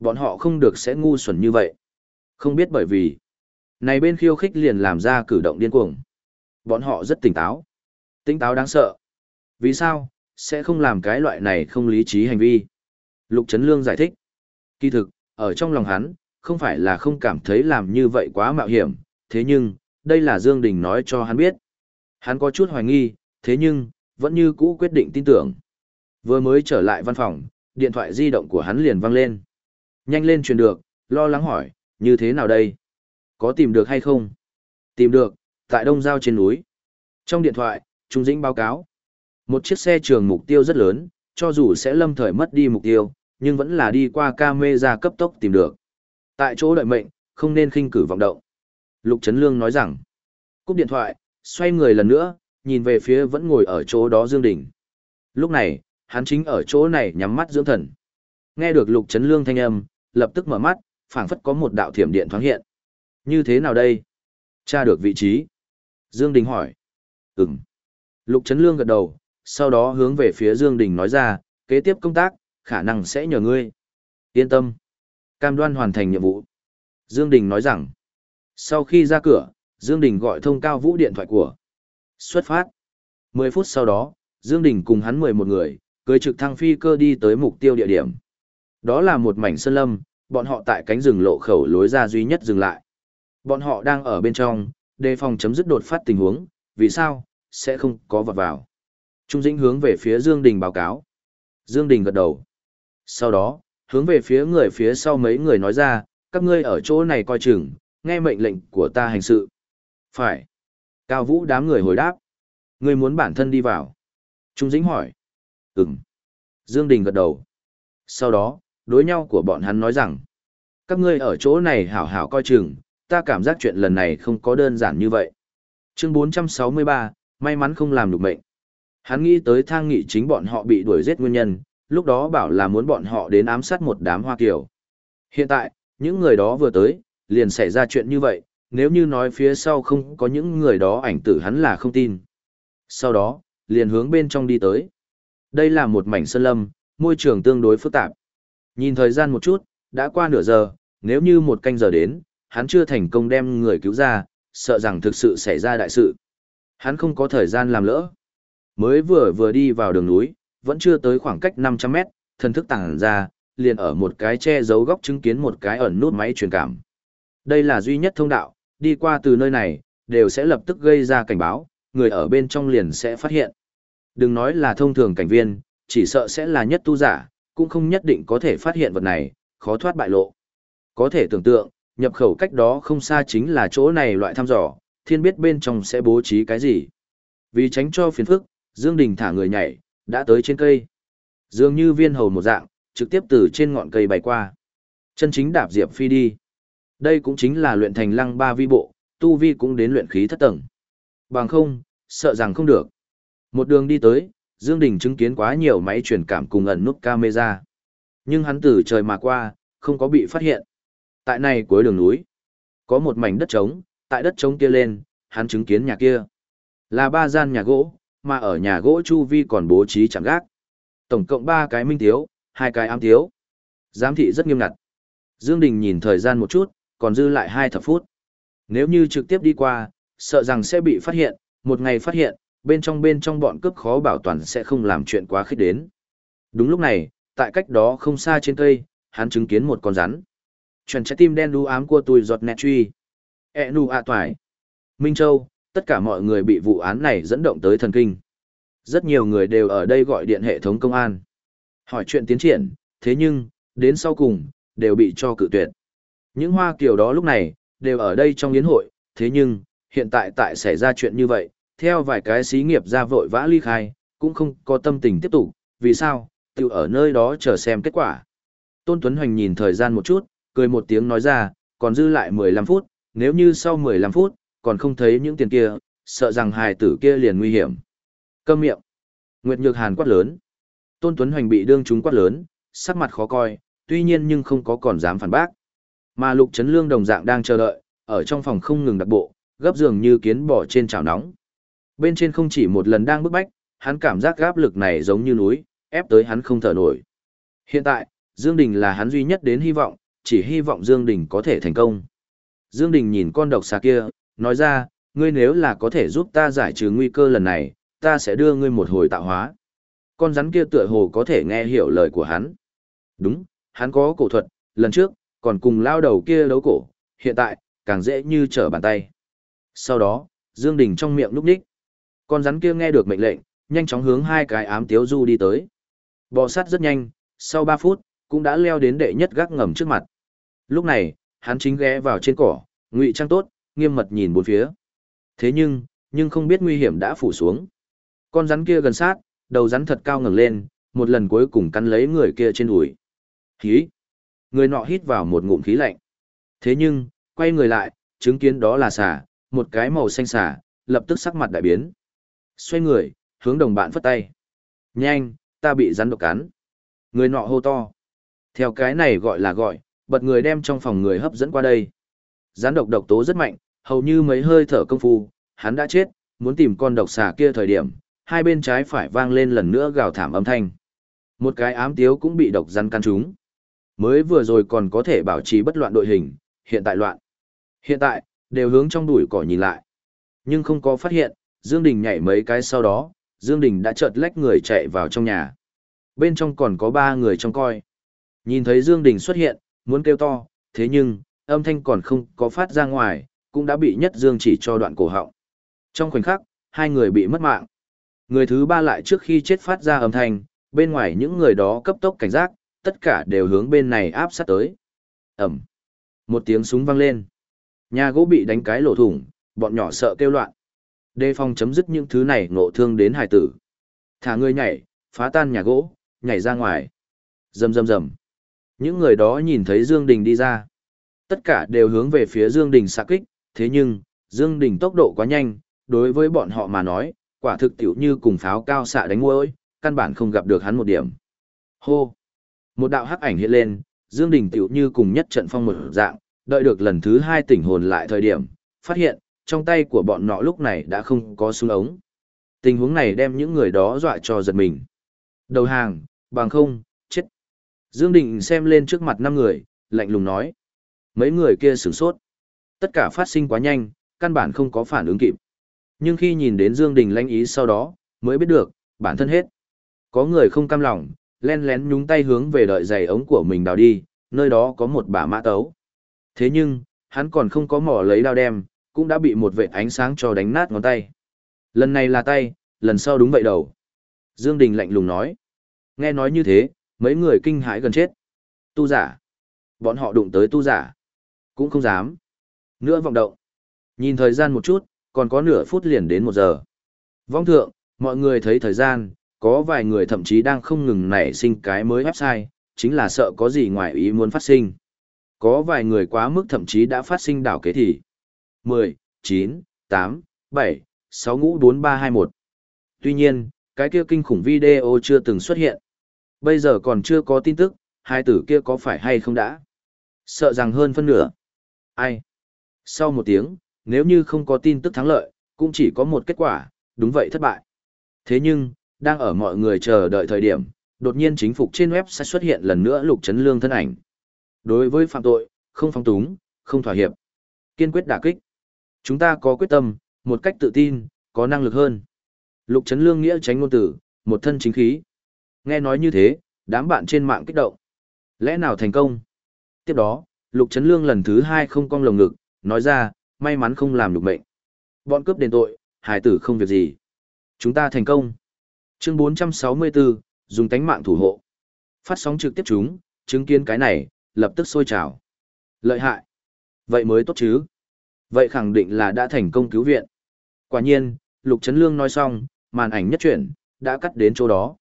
Bọn họ không được sẽ ngu xuẩn như vậy. Không biết bởi vì, này bên khiêu khích liền làm ra cử động điên cuồng. Bọn họ rất tỉnh táo. Tỉnh táo đáng sợ. Vì sao, sẽ không làm cái loại này không lý trí hành vi. Lục Trấn Lương giải thích. Kỳ thực, ở trong lòng hắn, không phải là không cảm thấy làm như vậy quá mạo hiểm, thế nhưng, đây là Dương Đình nói cho hắn biết. Hắn có chút hoài nghi, thế nhưng, vẫn như cũ quyết định tin tưởng. Vừa mới trở lại văn phòng, điện thoại di động của hắn liền vang lên. Nhanh lên truyền được, lo lắng hỏi, như thế nào đây? Có tìm được hay không? Tìm được, tại Đông Giao trên núi. Trong điện thoại, Trung Dĩnh báo cáo. Một chiếc xe trường mục tiêu rất lớn, cho dù sẽ lâm thời mất đi mục tiêu, nhưng vẫn là đi qua camera cấp tốc tìm được. Tại chỗ đợi mệnh, không nên khinh cử vọng động. Lục Trấn Lương nói rằng, cúp điện thoại, xoay người lần nữa, nhìn về phía vẫn ngồi ở chỗ đó Dương Đình. Lúc này, hắn chính ở chỗ này nhắm mắt dưỡng thần. Nghe được Lục Trấn Lương thanh âm, lập tức mở mắt, phảng phất có một đạo thiểm điện thoáng hiện. Như thế nào đây? Tra được vị trí. Dương Đình hỏi. Ừm. Lục Trấn Lương gật đầu, sau đó hướng về phía Dương Đình nói ra, kế tiếp công tác, khả năng sẽ nhờ ngươi. Yên tâm. Cam đoan hoàn thành nhiệm vụ. Dương Đình nói rằng. Sau khi ra cửa, Dương Đình gọi thông cao vũ điện thoại của. Xuất phát. 10 phút sau đó, Dương Đình cùng hắn 11 người, cưỡi trực thăng phi cơ đi tới mục tiêu địa điểm. Đó là một mảnh sơn lâm, bọn họ tại cánh rừng lộ khẩu lối ra duy nhất dừng lại. Bọn họ đang ở bên trong, đề phòng chấm dứt đột phát tình huống, vì sao, sẽ không có vật vào. Trung Dĩnh hướng về phía Dương Đình báo cáo. Dương Đình gật đầu. Sau đó, hướng về phía người phía sau mấy người nói ra, các ngươi ở chỗ này coi chừng, nghe mệnh lệnh của ta hành sự. Phải. Cao Vũ đám người hồi đáp. Ngươi muốn bản thân đi vào. Trung Dĩnh hỏi. Ừm. Dương Đình gật đầu. Sau đó, đối nhau của bọn hắn nói rằng, các ngươi ở chỗ này hảo hảo coi chừng, ta cảm giác chuyện lần này không có đơn giản như vậy. Chương 463, may mắn không làm được mệnh. Hắn nghĩ tới thang nghị chính bọn họ bị đuổi giết nguyên nhân, lúc đó bảo là muốn bọn họ đến ám sát một đám hoa kiều. Hiện tại, những người đó vừa tới, liền xảy ra chuyện như vậy, nếu như nói phía sau không có những người đó ảnh tử hắn là không tin. Sau đó, liền hướng bên trong đi tới. Đây là một mảnh sơn lâm, môi trường tương đối phức tạp. Nhìn thời gian một chút, đã qua nửa giờ, nếu như một canh giờ đến, hắn chưa thành công đem người cứu ra, sợ rằng thực sự xảy ra đại sự. Hắn không có thời gian làm lỡ. Mới vừa vừa đi vào đường núi, vẫn chưa tới khoảng cách 500 mét, thần thức tàng ra, liền ở một cái che giấu góc chứng kiến một cái ẩn nút máy truyền cảm. Đây là duy nhất thông đạo, đi qua từ nơi này, đều sẽ lập tức gây ra cảnh báo, người ở bên trong liền sẽ phát hiện. Đừng nói là thông thường cảnh viên, chỉ sợ sẽ là nhất tu giả, cũng không nhất định có thể phát hiện vật này, khó thoát bại lộ. Có thể tưởng tượng, nhập khẩu cách đó không xa chính là chỗ này loại thăm dò, thiên biết bên trong sẽ bố trí cái gì. Vì tránh cho phiền phức, Dương Đình thả người nhảy, đã tới trên cây. Dường như viên hầu một dạng, trực tiếp từ trên ngọn cây bay qua. Chân chính đạp diệp phi đi. Đây cũng chính là luyện thành lăng ba vi bộ, tu vi cũng đến luyện khí thất tầng. Bằng không, sợ rằng không được. Một đường đi tới, Dương Đình chứng kiến quá nhiều máy truyền cảm cùng ẩn nút camera. Nhưng hắn từ trời mà qua, không có bị phát hiện. Tại này cuối đường núi, có một mảnh đất trống, tại đất trống kia lên, hắn chứng kiến nhà kia. Là ba gian nhà gỗ, mà ở nhà gỗ chu vi còn bố trí chẳng gác. Tổng cộng ba cái minh thiếu, hai cái ám thiếu. Giám thị rất nghiêm ngặt. Dương Đình nhìn thời gian một chút, còn dư lại hai thập phút. Nếu như trực tiếp đi qua, sợ rằng sẽ bị phát hiện, một ngày phát hiện, bên trong bên trong bọn cướp khó bảo toàn sẽ không làm chuyện quá khích đến. Đúng lúc này, tại cách đó không xa trên cây, hắn chứng kiến một con rắn. Chuẩn trái tim đen đu ám của tôi giọt nẹt truy. E nu ạ toài. Minh Châu, tất cả mọi người bị vụ án này dẫn động tới thần kinh. Rất nhiều người đều ở đây gọi điện hệ thống công an. Hỏi chuyện tiến triển, thế nhưng, đến sau cùng, đều bị cho cự tuyệt. Những hoa kiều đó lúc này, đều ở đây trong yến hội, thế nhưng, hiện tại tại xảy ra chuyện như vậy, theo vài cái xí nghiệp ra vội vã ly khai, cũng không có tâm tình tiếp tục, vì sao, tự ở nơi đó chờ xem kết quả. Tôn Tuấn Hoành nhìn thời gian một chút, cười một tiếng nói ra, còn dư lại 15 phút, nếu như sau 15 phút, còn không thấy những tiền kia, sợ rằng hài tử kia liền nguy hiểm. Câm miệng. Nguyệt Nhược Hàn quát lớn. Tôn Tuấn Hoành bị đương chúng quát lớn, sắc mặt khó coi, tuy nhiên nhưng không có còn dám phản bác. Mà Lục Trấn Lương đồng dạng đang chờ đợi, ở trong phòng không ngừng đặc bộ, gấp giường như kiến bò trên chảo nóng. Bên trên không chỉ một lần đang bức bách, hắn cảm giác gáp lực này giống như núi, ép tới hắn không thở nổi. Hiện tại, Dương Đình là hắn duy nhất đến hy vọng, chỉ hy vọng Dương Đình có thể thành công. Dương Đình nhìn con độc xà kia, nói ra, ngươi nếu là có thể giúp ta giải trừ nguy cơ lần này, ta sẽ đưa ngươi một hồi tạo hóa. Con rắn kia tựa hồ có thể nghe hiểu lời của hắn. Đúng, hắn có cổ thuật, lần trước, còn cùng lao đầu kia đấu cổ, hiện tại, càng dễ như trở bàn tay. Sau đó, Dương Đình trong miệng lúc đích. Con rắn kia nghe được mệnh lệnh, nhanh chóng hướng hai cái ám tiếu du đi tới. Bò sát rất nhanh, sau 3 phút, cũng đã leo đến đệ nhất gác ngầm trước mặt. Lúc này, hắn chính ghé vào trên cỏ, ngụy trang tốt, nghiêm mật nhìn bốn phía. Thế nhưng, nhưng không biết nguy hiểm đã phủ xuống. Con rắn kia gần sát, đầu rắn thật cao ngẩng lên, một lần cuối cùng cắn lấy người kia trên đùi. Khí! Người nọ hít vào một ngụm khí lạnh. Thế nhưng, quay người lại, chứng kiến đó là xà, một cái màu xanh xà, lập tức sắc mặt đại biến. Xoay người, hướng đồng bạn phất tay. Nhanh, ta bị rắn độc cắn. Người nọ hô to. Theo cái này gọi là gọi, bật người đem trong phòng người hấp dẫn qua đây. Rắn độc độc tố rất mạnh, hầu như mấy hơi thở công phu, hắn đã chết, muốn tìm con độc xà kia thời điểm, hai bên trái phải vang lên lần nữa gào thảm âm thanh. Một cái ám tiếu cũng bị độc rắn căn trúng. Mới vừa rồi còn có thể bảo trì bất loạn đội hình, hiện tại loạn. Hiện tại, đều hướng trong đùi cỏ nhìn lại. Nhưng không có phát hiện, Dương Đình nhảy mấy cái sau đó, Dương Đình đã chợt lách người chạy vào trong nhà. Bên trong còn có ba người trông coi. Nhìn thấy Dương Đình xuất hiện, muốn kêu to, thế nhưng, âm thanh còn không có phát ra ngoài, cũng đã bị nhất Dương chỉ cho đoạn cổ họng. Trong khoảnh khắc, hai người bị mất mạng. Người thứ ba lại trước khi chết phát ra âm thanh, bên ngoài những người đó cấp tốc cảnh giác, tất cả đều hướng bên này áp sát tới. Ẩm. Một tiếng súng vang lên. Nhà gỗ bị đánh cái lỗ thủng, bọn nhỏ sợ kêu loạn. Đề phòng chấm dứt những thứ này ngộ thương đến hải tử. Thả người nhảy, phá tan nhà gỗ, nhảy ra ngoài. Rầm rầm rầm. Những người đó nhìn thấy Dương Đình đi ra. Tất cả đều hướng về phía Dương Đình xạ kích, thế nhưng, Dương Đình tốc độ quá nhanh, đối với bọn họ mà nói, quả thực tiểu như cùng pháo cao xạ đánh môi, căn bản không gặp được hắn một điểm. Hô! Một đạo hắc ảnh hiện lên, Dương Đình tiểu như cùng nhất trận phong một dạng, đợi được lần thứ hai tỉnh hồn lại thời điểm, phát hiện, trong tay của bọn nọ lúc này đã không có súng ống. Tình huống này đem những người đó dọa cho giật mình. Đầu hàng, bằng không, chết. Dương Đình xem lên trước mặt năm người, lạnh lùng nói. Mấy người kia sửng sốt. Tất cả phát sinh quá nhanh, căn bản không có phản ứng kịp. Nhưng khi nhìn đến Dương Đình lãnh ý sau đó, mới biết được, bản thân hết. Có người không cam lòng, len lén nhúng tay hướng về đợi giày ống của mình đào đi, nơi đó có một bả mã tấu. Thế nhưng, hắn còn không có mỏ lấy đao đem, cũng đã bị một vệt ánh sáng cho đánh nát ngón tay. Lần này là tay, lần sau đúng vậy đầu. Dương Đình lạnh lùng nói. Nghe nói như thế, mấy người kinh hãi gần chết. Tu giả. Bọn họ đụng tới tu giả. Cũng không dám. Nữa vọng động. Nhìn thời gian một chút, còn có nửa phút liền đến một giờ. Vong thượng, mọi người thấy thời gian, có vài người thậm chí đang không ngừng nảy sinh cái mới website, chính là sợ có gì ngoài ý muốn phát sinh. Có vài người quá mức thậm chí đã phát sinh đảo kế thì. 10, 9, 8, 7, 6 ngũ 4321. Tuy nhiên, cái kia kinh khủng video chưa từng xuất hiện. Bây giờ còn chưa có tin tức, hai tử kia có phải hay không đã. Sợ rằng hơn phân nửa. Ai? Sau một tiếng, nếu như không có tin tức thắng lợi, cũng chỉ có một kết quả, đúng vậy thất bại. Thế nhưng, đang ở mọi người chờ đợi thời điểm, đột nhiên chính phục trên web sẽ xuất hiện lần nữa lục chấn lương thân ảnh. Đối với phạm tội, không phong túng, không thỏa hiệp. Kiên quyết đả kích. Chúng ta có quyết tâm, một cách tự tin, có năng lực hơn. Lục chấn lương nghĩa tránh ngôn tử, một thân chính khí. Nghe nói như thế, đám bạn trên mạng kích động. Lẽ nào thành công? Tiếp đó, lục chấn lương lần thứ hai không cong lồng ngực, nói ra, may mắn không làm được mệnh. Bọn cướp đền tội, hải tử không việc gì. Chúng ta thành công. Chương 464, dùng tánh mạng thủ hộ. Phát sóng trực tiếp chúng, chứng kiến cái này, lập tức sôi trào. Lợi hại. Vậy mới tốt chứ. Vậy khẳng định là đã thành công cứu viện. Quả nhiên, Lục Trấn Lương nói xong, màn ảnh nhất chuyển, đã cắt đến chỗ đó.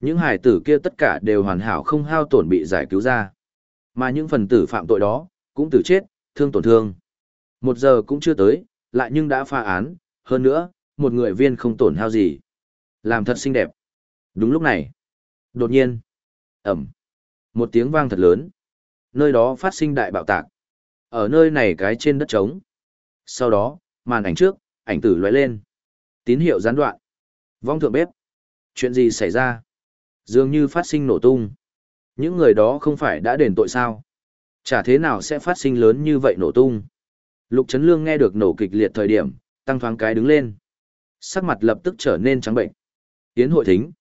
Những hải tử kia tất cả đều hoàn hảo không hao tổn bị giải cứu ra. Mà những phần tử phạm tội đó, cũng tử chết, thương tổn thương. Một giờ cũng chưa tới, lại nhưng đã pha án, hơn nữa, một người viên không tổn hao gì. Làm thật xinh đẹp. Đúng lúc này. Đột nhiên. Ẩm. Một tiếng vang thật lớn. Nơi đó phát sinh đại bạo tạc. Ở nơi này cái trên đất trống. Sau đó, màn ảnh trước, ảnh tử lóe lên. Tín hiệu gián đoạn. Vong thượng bếp. Chuyện gì xảy ra? Dường như phát sinh nổ tung. Những người đó không phải đã đền tội sao? Chả thế nào sẽ phát sinh lớn như vậy nổ tung. Lục Trấn Lương nghe được nổ kịch liệt thời điểm, tăng thoáng cái đứng lên. Sắc mặt lập tức trở nên trắng bệnh. Yến hội thính.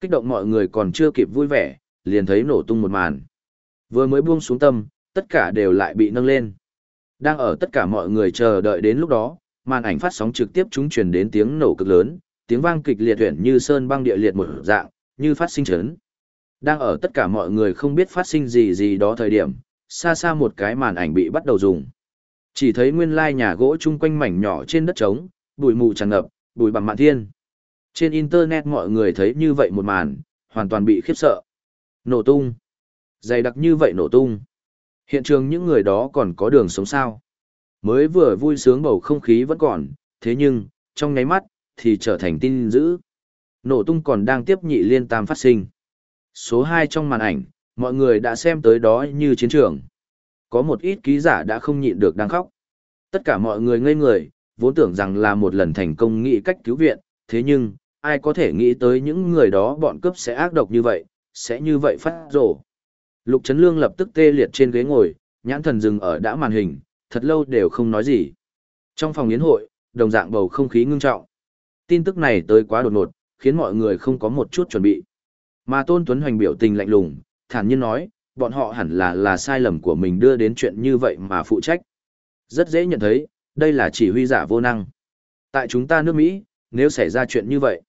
Kích động mọi người còn chưa kịp vui vẻ, liền thấy nổ tung một màn. Vừa mới buông xuống tâm, tất cả đều lại bị nâng lên. Đang ở tất cả mọi người chờ đợi đến lúc đó, màn ảnh phát sóng trực tiếp chúng truyền đến tiếng nổ cực lớn, tiếng vang kịch liệt huyền như sơn băng địa liệt một dạng, như phát sinh chấn. Đang ở tất cả mọi người không biết phát sinh gì gì đó thời điểm, xa xa một cái màn ảnh bị bắt đầu dùng. Chỉ thấy nguyên lai nhà gỗ chung quanh mảnh nhỏ trên đất trống, bụi mù tràn ngập, bụi bằng mạn thiên. Trên Internet mọi người thấy như vậy một màn, hoàn toàn bị khiếp sợ. Nổ tung. Dày đặc như vậy nổ tung. Hiện trường những người đó còn có đường sống sao. Mới vừa vui sướng bầu không khí vẫn còn, thế nhưng, trong nháy mắt, thì trở thành tin dữ. Nổ tung còn đang tiếp nhị liên tam phát sinh. Số 2 trong màn ảnh, mọi người đã xem tới đó như chiến trường. Có một ít ký giả đã không nhịn được đang khóc. Tất cả mọi người ngây người, vốn tưởng rằng là một lần thành công nghĩ cách cứu viện, thế nhưng, ai có thể nghĩ tới những người đó bọn cướp sẽ ác độc như vậy, sẽ như vậy phát rổ. Lục Trấn Lương lập tức tê liệt trên ghế ngồi, nhãn thần dừng ở đã màn hình, thật lâu đều không nói gì. Trong phòng yến hội, đồng dạng bầu không khí ngưng trọng. Tin tức này tới quá đột ngột, khiến mọi người không có một chút chuẩn bị. Mà Tôn Tuấn Hoành biểu tình lạnh lùng, thản nhiên nói, bọn họ hẳn là là sai lầm của mình đưa đến chuyện như vậy mà phụ trách. Rất dễ nhận thấy, đây là chỉ huy giả vô năng. Tại chúng ta nước Mỹ, nếu xảy ra chuyện như vậy,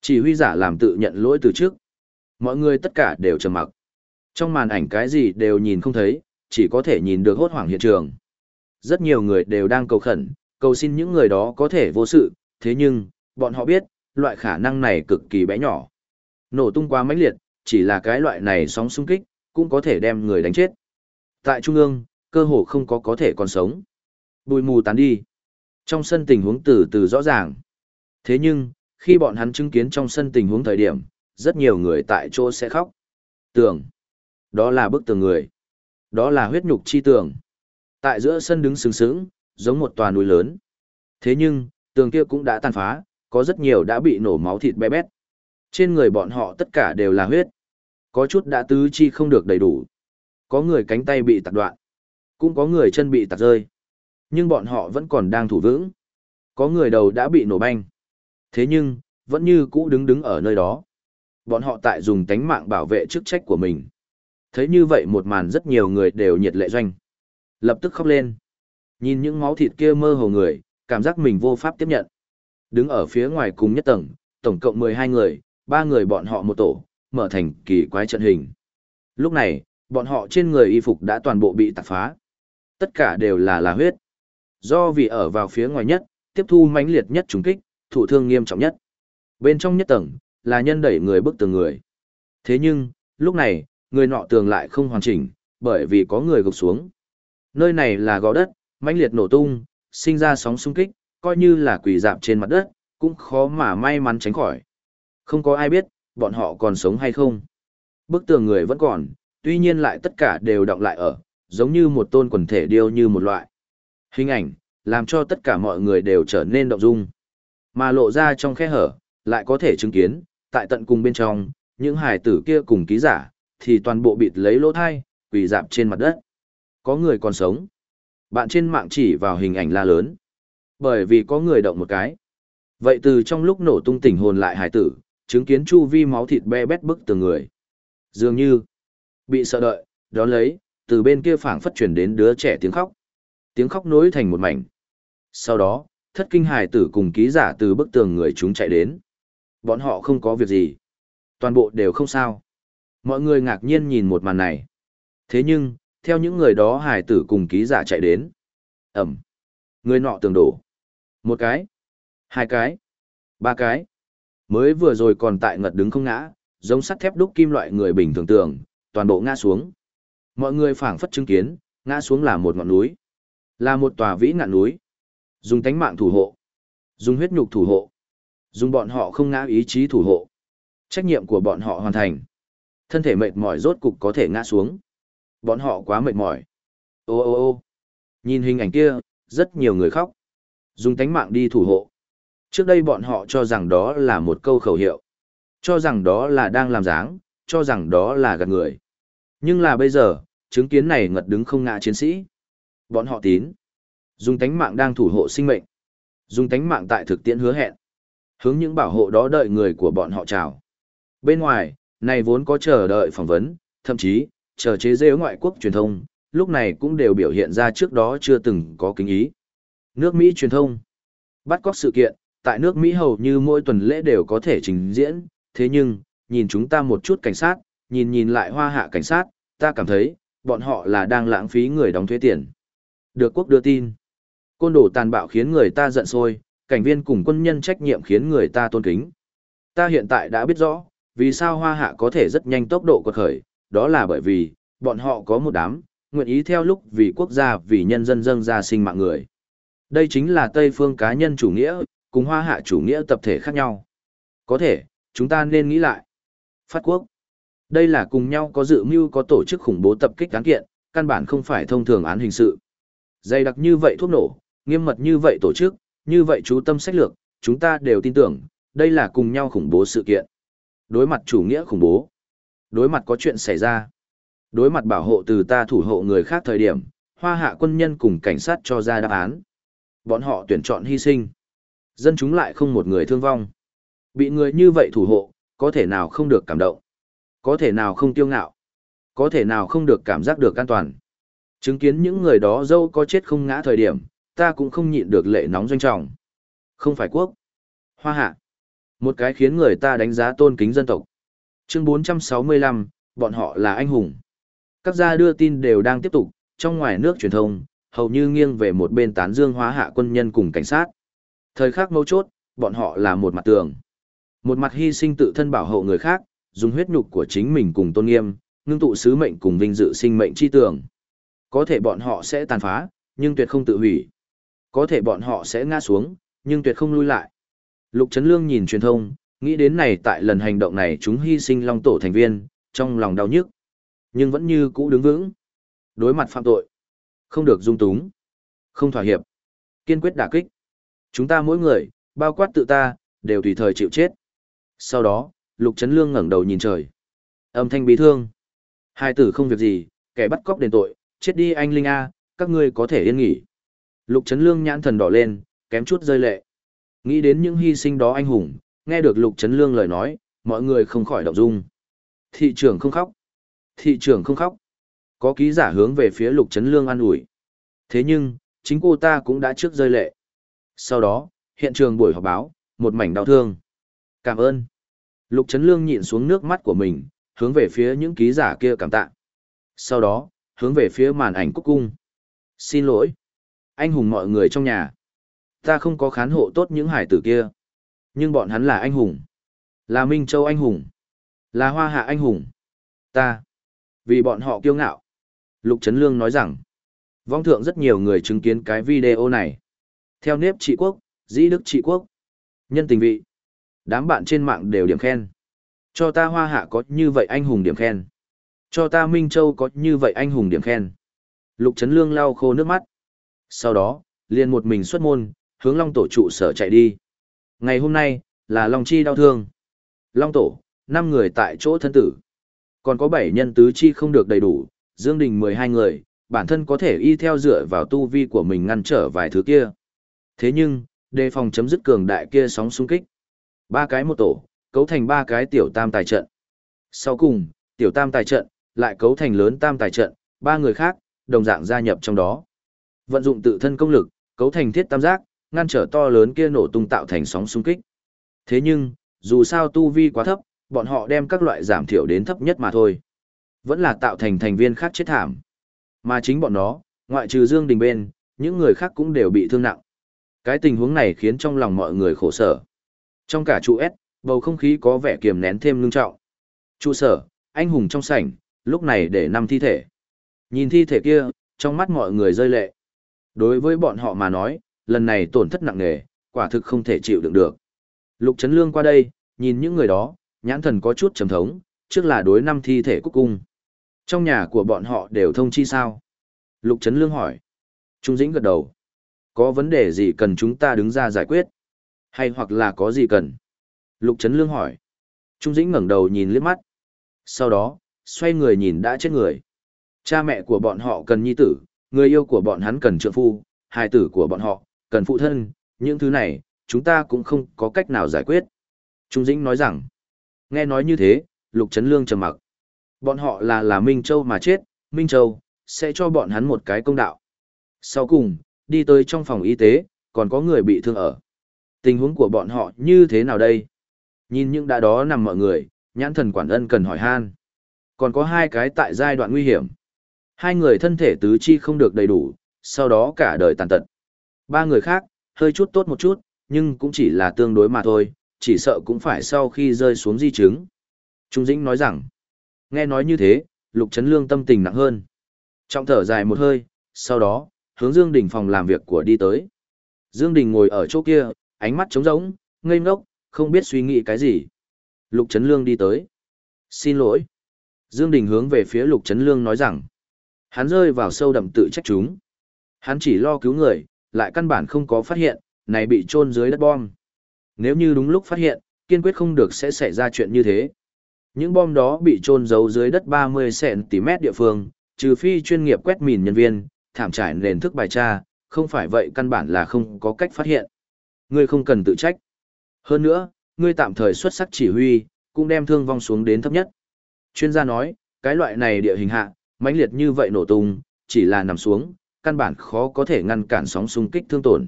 chỉ huy giả làm tự nhận lỗi từ trước. Mọi người tất cả đều trầm mặc. Trong màn ảnh cái gì đều nhìn không thấy, chỉ có thể nhìn được hốt hoảng hiện trường. Rất nhiều người đều đang cầu khẩn, cầu xin những người đó có thể vô sự, thế nhưng, bọn họ biết, loại khả năng này cực kỳ bé nhỏ. Nổ tung quá mãnh liệt, chỉ là cái loại này sóng xung kích, cũng có thể đem người đánh chết. Tại Trung ương, cơ hồ không có có thể còn sống. Bùi mù tán đi. Trong sân tình huống từ từ rõ ràng. Thế nhưng, khi bọn hắn chứng kiến trong sân tình huống thời điểm, rất nhiều người tại chỗ sẽ khóc. Tường. Đó là bức tường người. Đó là huyết nhục chi tường. Tại giữa sân đứng sừng sững, giống một tòa núi lớn. Thế nhưng, tường kia cũng đã tàn phá, có rất nhiều đã bị nổ máu thịt bé bét. Trên người bọn họ tất cả đều là huyết. Có chút đã tứ chi không được đầy đủ. Có người cánh tay bị tạc đoạn. Cũng có người chân bị tạc rơi. Nhưng bọn họ vẫn còn đang thủ vững. Có người đầu đã bị nổ banh. Thế nhưng, vẫn như cũ đứng đứng ở nơi đó. Bọn họ tại dùng tánh mạng bảo vệ chức trách của mình. Thấy như vậy một màn rất nhiều người đều nhiệt lệ doanh. Lập tức khóc lên. Nhìn những máu thịt kia mơ hồ người, cảm giác mình vô pháp tiếp nhận. Đứng ở phía ngoài cùng nhất tầng, tổng cộng 12 người, ba người bọn họ một tổ, mở thành kỳ quái trận hình. Lúc này, bọn họ trên người y phục đã toàn bộ bị tạc phá. Tất cả đều là là huyết. Do vì ở vào phía ngoài nhất, tiếp thu mãnh liệt nhất trùng kích, thụ thương nghiêm trọng nhất. Bên trong nhất tầng, là nhân đẩy người bức tường người. Thế nhưng, lúc này, người nọ tường lại không hoàn chỉnh, bởi vì có người gục xuống. Nơi này là gò đất, mãnh liệt nổ tung, sinh ra sóng xung kích, coi như là quỷ dạp trên mặt đất, cũng khó mà may mắn tránh khỏi. Không có ai biết, bọn họ còn sống hay không. Bức tường người vẫn còn, tuy nhiên lại tất cả đều đọng lại ở, giống như một tôn quần thể điêu như một loại. Hình ảnh, làm cho tất cả mọi người đều trở nên động dung. Mà lộ ra trong khe hở, lại có thể chứng kiến, tại tận cùng bên trong, những hài tử kia cùng ký giả, thì toàn bộ bịt lấy lỗ thai, quỳ dạp trên mặt đất. Có người còn sống. Bạn trên mạng chỉ vào hình ảnh la lớn. Bởi vì có người động một cái. Vậy từ trong lúc nổ tung tỉnh hồn lại hài tử, chứng kiến chu vi máu thịt be bét bức từ người. Dường như, bị sợ đợi, đón lấy, từ bên kia phảng phất chuyển đến đứa trẻ tiếng khóc. Tiếng khóc nối thành một mảnh. Sau đó, thất kinh hài tử cùng ký giả từ bức tường người chúng chạy đến. Bọn họ không có việc gì. Toàn bộ đều không sao. Mọi người ngạc nhiên nhìn một màn này. Thế nhưng, theo những người đó hài tử cùng ký giả chạy đến. Ẩm. Người nọ tường đổ. Một cái. Hai cái. Ba cái. Mới vừa rồi còn tại ngật đứng không ngã, giống sắt thép đúc kim loại người bình thường tường, toàn bộ ngã xuống. Mọi người phảng phất chứng kiến, ngã xuống là một ngọn núi. Là một tòa vĩ ngạn núi. Dùng tánh mạng thủ hộ. Dùng huyết nhục thủ hộ. Dùng bọn họ không ngã ý chí thủ hộ. Trách nhiệm của bọn họ hoàn thành. Thân thể mệt mỏi rốt cục có thể ngã xuống. Bọn họ quá mệt mỏi. Ô ô ô nhìn hình ảnh kia, rất nhiều người khóc. Dùng tánh mạng đi thủ hộ. Trước đây bọn họ cho rằng đó là một câu khẩu hiệu. Cho rằng đó là đang làm dáng, cho rằng đó là gạt người. Nhưng là bây giờ, chứng kiến này ngật đứng không ngã chiến sĩ. Bọn họ tín. Dùng tánh mạng đang thủ hộ sinh mệnh. Dùng tánh mạng tại thực tiễn hứa hẹn. Hướng những bảo hộ đó đợi người của bọn họ chào. Bên ngoài, này vốn có chờ đợi phỏng vấn, thậm chí, chờ chế dễ ngoại quốc truyền thông, lúc này cũng đều biểu hiện ra trước đó chưa từng có kính ý. Nước Mỹ truyền thông. Bắt cóc sự kiện, tại nước Mỹ hầu như mỗi tuần lễ đều có thể trình diễn, thế nhưng, nhìn chúng ta một chút cảnh sát, nhìn nhìn lại hoa hạ cảnh sát, ta cảm thấy, bọn họ là đang lãng phí người đóng thuế tiền. Được quốc đưa tin. Côn đồ tàn bạo khiến người ta giận sôi, cảnh viên cùng quân nhân trách nhiệm khiến người ta tôn kính. Ta hiện tại đã biết rõ, vì sao hoa hạ có thể rất nhanh tốc độ quật khởi, đó là bởi vì, bọn họ có một đám, nguyện ý theo lúc vì quốc gia vì nhân dân dâng ra sinh mạng người. Đây chính là Tây phương cá nhân chủ nghĩa, cùng hoa hạ chủ nghĩa tập thể khác nhau. Có thể, chúng ta nên nghĩ lại. Phát quốc. Đây là cùng nhau có dự mưu có tổ chức khủng bố tập kích cán kiện, căn bản không phải thông thường án hình sự. Dày đặc như vậy thuốc nổ, nghiêm mật như vậy tổ chức, như vậy chú tâm sách lược, chúng ta đều tin tưởng, đây là cùng nhau khủng bố sự kiện. Đối mặt chủ nghĩa khủng bố. Đối mặt có chuyện xảy ra. Đối mặt bảo hộ từ ta thủ hộ người khác thời điểm, hoa hạ quân nhân cùng cảnh sát cho ra đáp án. Bọn họ tuyển chọn hy sinh. Dân chúng lại không một người thương vong. Bị người như vậy thủ hộ, có thể nào không được cảm động. Có thể nào không tiêu ngạo. Có thể nào không được cảm giác được an toàn. Chứng kiến những người đó dâu có chết không ngã thời điểm, ta cũng không nhịn được lệ nóng doanh trọng. Không phải quốc. Hoa hạ. Một cái khiến người ta đánh giá tôn kính dân tộc. Chương 465, bọn họ là anh hùng. Các gia đưa tin đều đang tiếp tục, trong ngoài nước truyền thông, hầu như nghiêng về một bên tán dương hóa hạ quân nhân cùng cảnh sát. Thời khắc mấu chốt, bọn họ là một mặt tường. Một mặt hy sinh tự thân bảo hộ người khác, dùng huyết nhục của chính mình cùng tôn nghiêm, ngưng tụ sứ mệnh cùng vinh dự sinh mệnh chi tường. Có thể bọn họ sẽ tàn phá, nhưng tuyệt không tự hủy. Có thể bọn họ sẽ ngã xuống, nhưng tuyệt không lui lại. Lục Trấn Lương nhìn truyền thông, nghĩ đến này tại lần hành động này chúng hy sinh long tổ thành viên, trong lòng đau nhức. Nhưng vẫn như cũ đứng vững. Đối mặt phạm tội. Không được dung túng. Không thỏa hiệp. Kiên quyết đả kích. Chúng ta mỗi người, bao quát tự ta, đều tùy thời chịu chết. Sau đó, Lục Trấn Lương ngẩng đầu nhìn trời. Âm thanh bí thương. Hai tử không việc gì, kẻ bắt cóc đền tội, chết đi anh Linh A, các ngươi có thể yên nghỉ. Lục Trấn Lương nhãn thần đỏ lên, kém chút rơi lệ. Nghĩ đến những hy sinh đó anh hùng, nghe được Lục Trấn Lương lời nói, mọi người không khỏi động dung. Thị trường không khóc. Thị trường không khóc. Có ký giả hướng về phía Lục Trấn Lương an ủi. Thế nhưng, chính cô ta cũng đã trước rơi lệ. Sau đó, hiện trường buổi họp báo, một mảnh đau thương. Cảm ơn. Lục Trấn Lương nhịn xuống nước mắt của mình, hướng về phía những ký giả kia cảm tạ. Sau đó, hướng về phía màn ảnh cúc cung. Xin lỗi. Anh hùng mọi người trong nhà. Ta không có khán hộ tốt những hải tử kia. Nhưng bọn hắn là anh hùng. Là Minh Châu anh hùng. Là Hoa Hạ anh hùng. Ta. Vì bọn họ kiêu ngạo. Lục Trấn Lương nói rằng. Vong thượng rất nhiều người chứng kiến cái video này. Theo nếp trị quốc, dĩ đức trị quốc. Nhân tình vị. Đám bạn trên mạng đều điểm khen. Cho ta Hoa Hạ có như vậy anh hùng điểm khen. Cho ta Minh Châu có như vậy anh hùng điểm khen. Lục Trấn Lương lau khô nước mắt. Sau đó, liền một mình xuất môn, hướng Long Tổ trụ sở chạy đi. Ngày hôm nay, là Long Chi đau thương. Long Tổ, 5 người tại chỗ thân tử. Còn có 7 nhân tứ chi không được đầy đủ, Dương Đình 12 người, bản thân có thể y theo dựa vào tu vi của mình ngăn trở vài thứ kia. Thế nhưng, đề phòng chấm dứt cường đại kia sóng xung kích. Ba cái một tổ, cấu thành ba cái tiểu tam tài trận. Sau cùng, tiểu tam tài trận, lại cấu thành lớn tam tài trận, ba người khác, đồng dạng gia nhập trong đó. Vận dụng tự thân công lực, cấu thành thiết tam giác, ngăn trở to lớn kia nổ tung tạo thành sóng xung kích. Thế nhưng, dù sao tu vi quá thấp, bọn họ đem các loại giảm thiểu đến thấp nhất mà thôi. Vẫn là tạo thành thành viên khác chết thảm. Mà chính bọn nó, ngoại trừ Dương Đình bên, những người khác cũng đều bị thương nặng. Cái tình huống này khiến trong lòng mọi người khổ sở. Trong cả trụ S, bầu không khí có vẻ kiềm nén thêm ngưng trọng. Trụ sở, anh hùng trong sảnh, lúc này để năm thi thể. Nhìn thi thể kia, trong mắt mọi người rơi lệ. Đối với bọn họ mà nói, lần này tổn thất nặng nề, quả thực không thể chịu đựng được. Lục Trấn Lương qua đây, nhìn những người đó, nhãn thần có chút trầm thống, trước là đối năm thi thể cúc cung. Trong nhà của bọn họ đều thông chi sao? Lục Trấn Lương hỏi. Trung Dĩnh gật đầu. Có vấn đề gì cần chúng ta đứng ra giải quyết? Hay hoặc là có gì cần? Lục Trấn Lương hỏi. Trung Dĩnh ngẩng đầu nhìn liếc mắt. Sau đó, xoay người nhìn đã chết người. Cha mẹ của bọn họ cần nhi tử, người yêu của bọn hắn cần trượng phu, hài tử của bọn họ, cần phụ thân, những thứ này, chúng ta cũng không có cách nào giải quyết. Trung Dĩnh nói rằng, nghe nói như thế, Lục Trấn Lương trầm mặc. Bọn họ là là Minh Châu mà chết, Minh Châu, sẽ cho bọn hắn một cái công đạo. Sau cùng, đi tới trong phòng y tế, còn có người bị thương ở. Tình huống của bọn họ như thế nào đây? Nhìn những đã đó nằm mọi người, nhãn thần quản ân cần hỏi han. Còn có hai cái tại giai đoạn nguy hiểm. Hai người thân thể tứ chi không được đầy đủ, sau đó cả đời tàn tật. Ba người khác, hơi chút tốt một chút, nhưng cũng chỉ là tương đối mà thôi, chỉ sợ cũng phải sau khi rơi xuống di chứng. Trung Dĩnh nói rằng, nghe nói như thế, Lục Trấn Lương tâm tình nặng hơn. Trọng thở dài một hơi, sau đó, hướng Dương Đình phòng làm việc của đi tới. Dương Đình ngồi ở chỗ kia, ánh mắt trống rỗng, ngây ngốc, không biết suy nghĩ cái gì. Lục Trấn Lương đi tới. Xin lỗi. Dương Đình hướng về phía Lục Trấn Lương nói rằng, hắn rơi vào sâu đậm tự trách chúng. Hắn chỉ lo cứu người, lại căn bản không có phát hiện, này bị trôn dưới đất bom. Nếu như đúng lúc phát hiện, kiên quyết không được sẽ xảy ra chuyện như thế. Những bom đó bị trôn giấu dưới đất 30cm địa phương, trừ phi chuyên nghiệp quét mìn nhân viên, thảm trải nền thức bài tra, không phải vậy căn bản là không có cách phát hiện. Ngươi không cần tự trách. Hơn nữa, ngươi tạm thời xuất sắc chỉ huy, cũng đem thương vong xuống đến thấp nhất. Chuyên gia nói, cái loại này địa hình hạ, mãnh liệt như vậy nổ tung, chỉ là nằm xuống, căn bản khó có thể ngăn cản sóng xung kích thương tổn.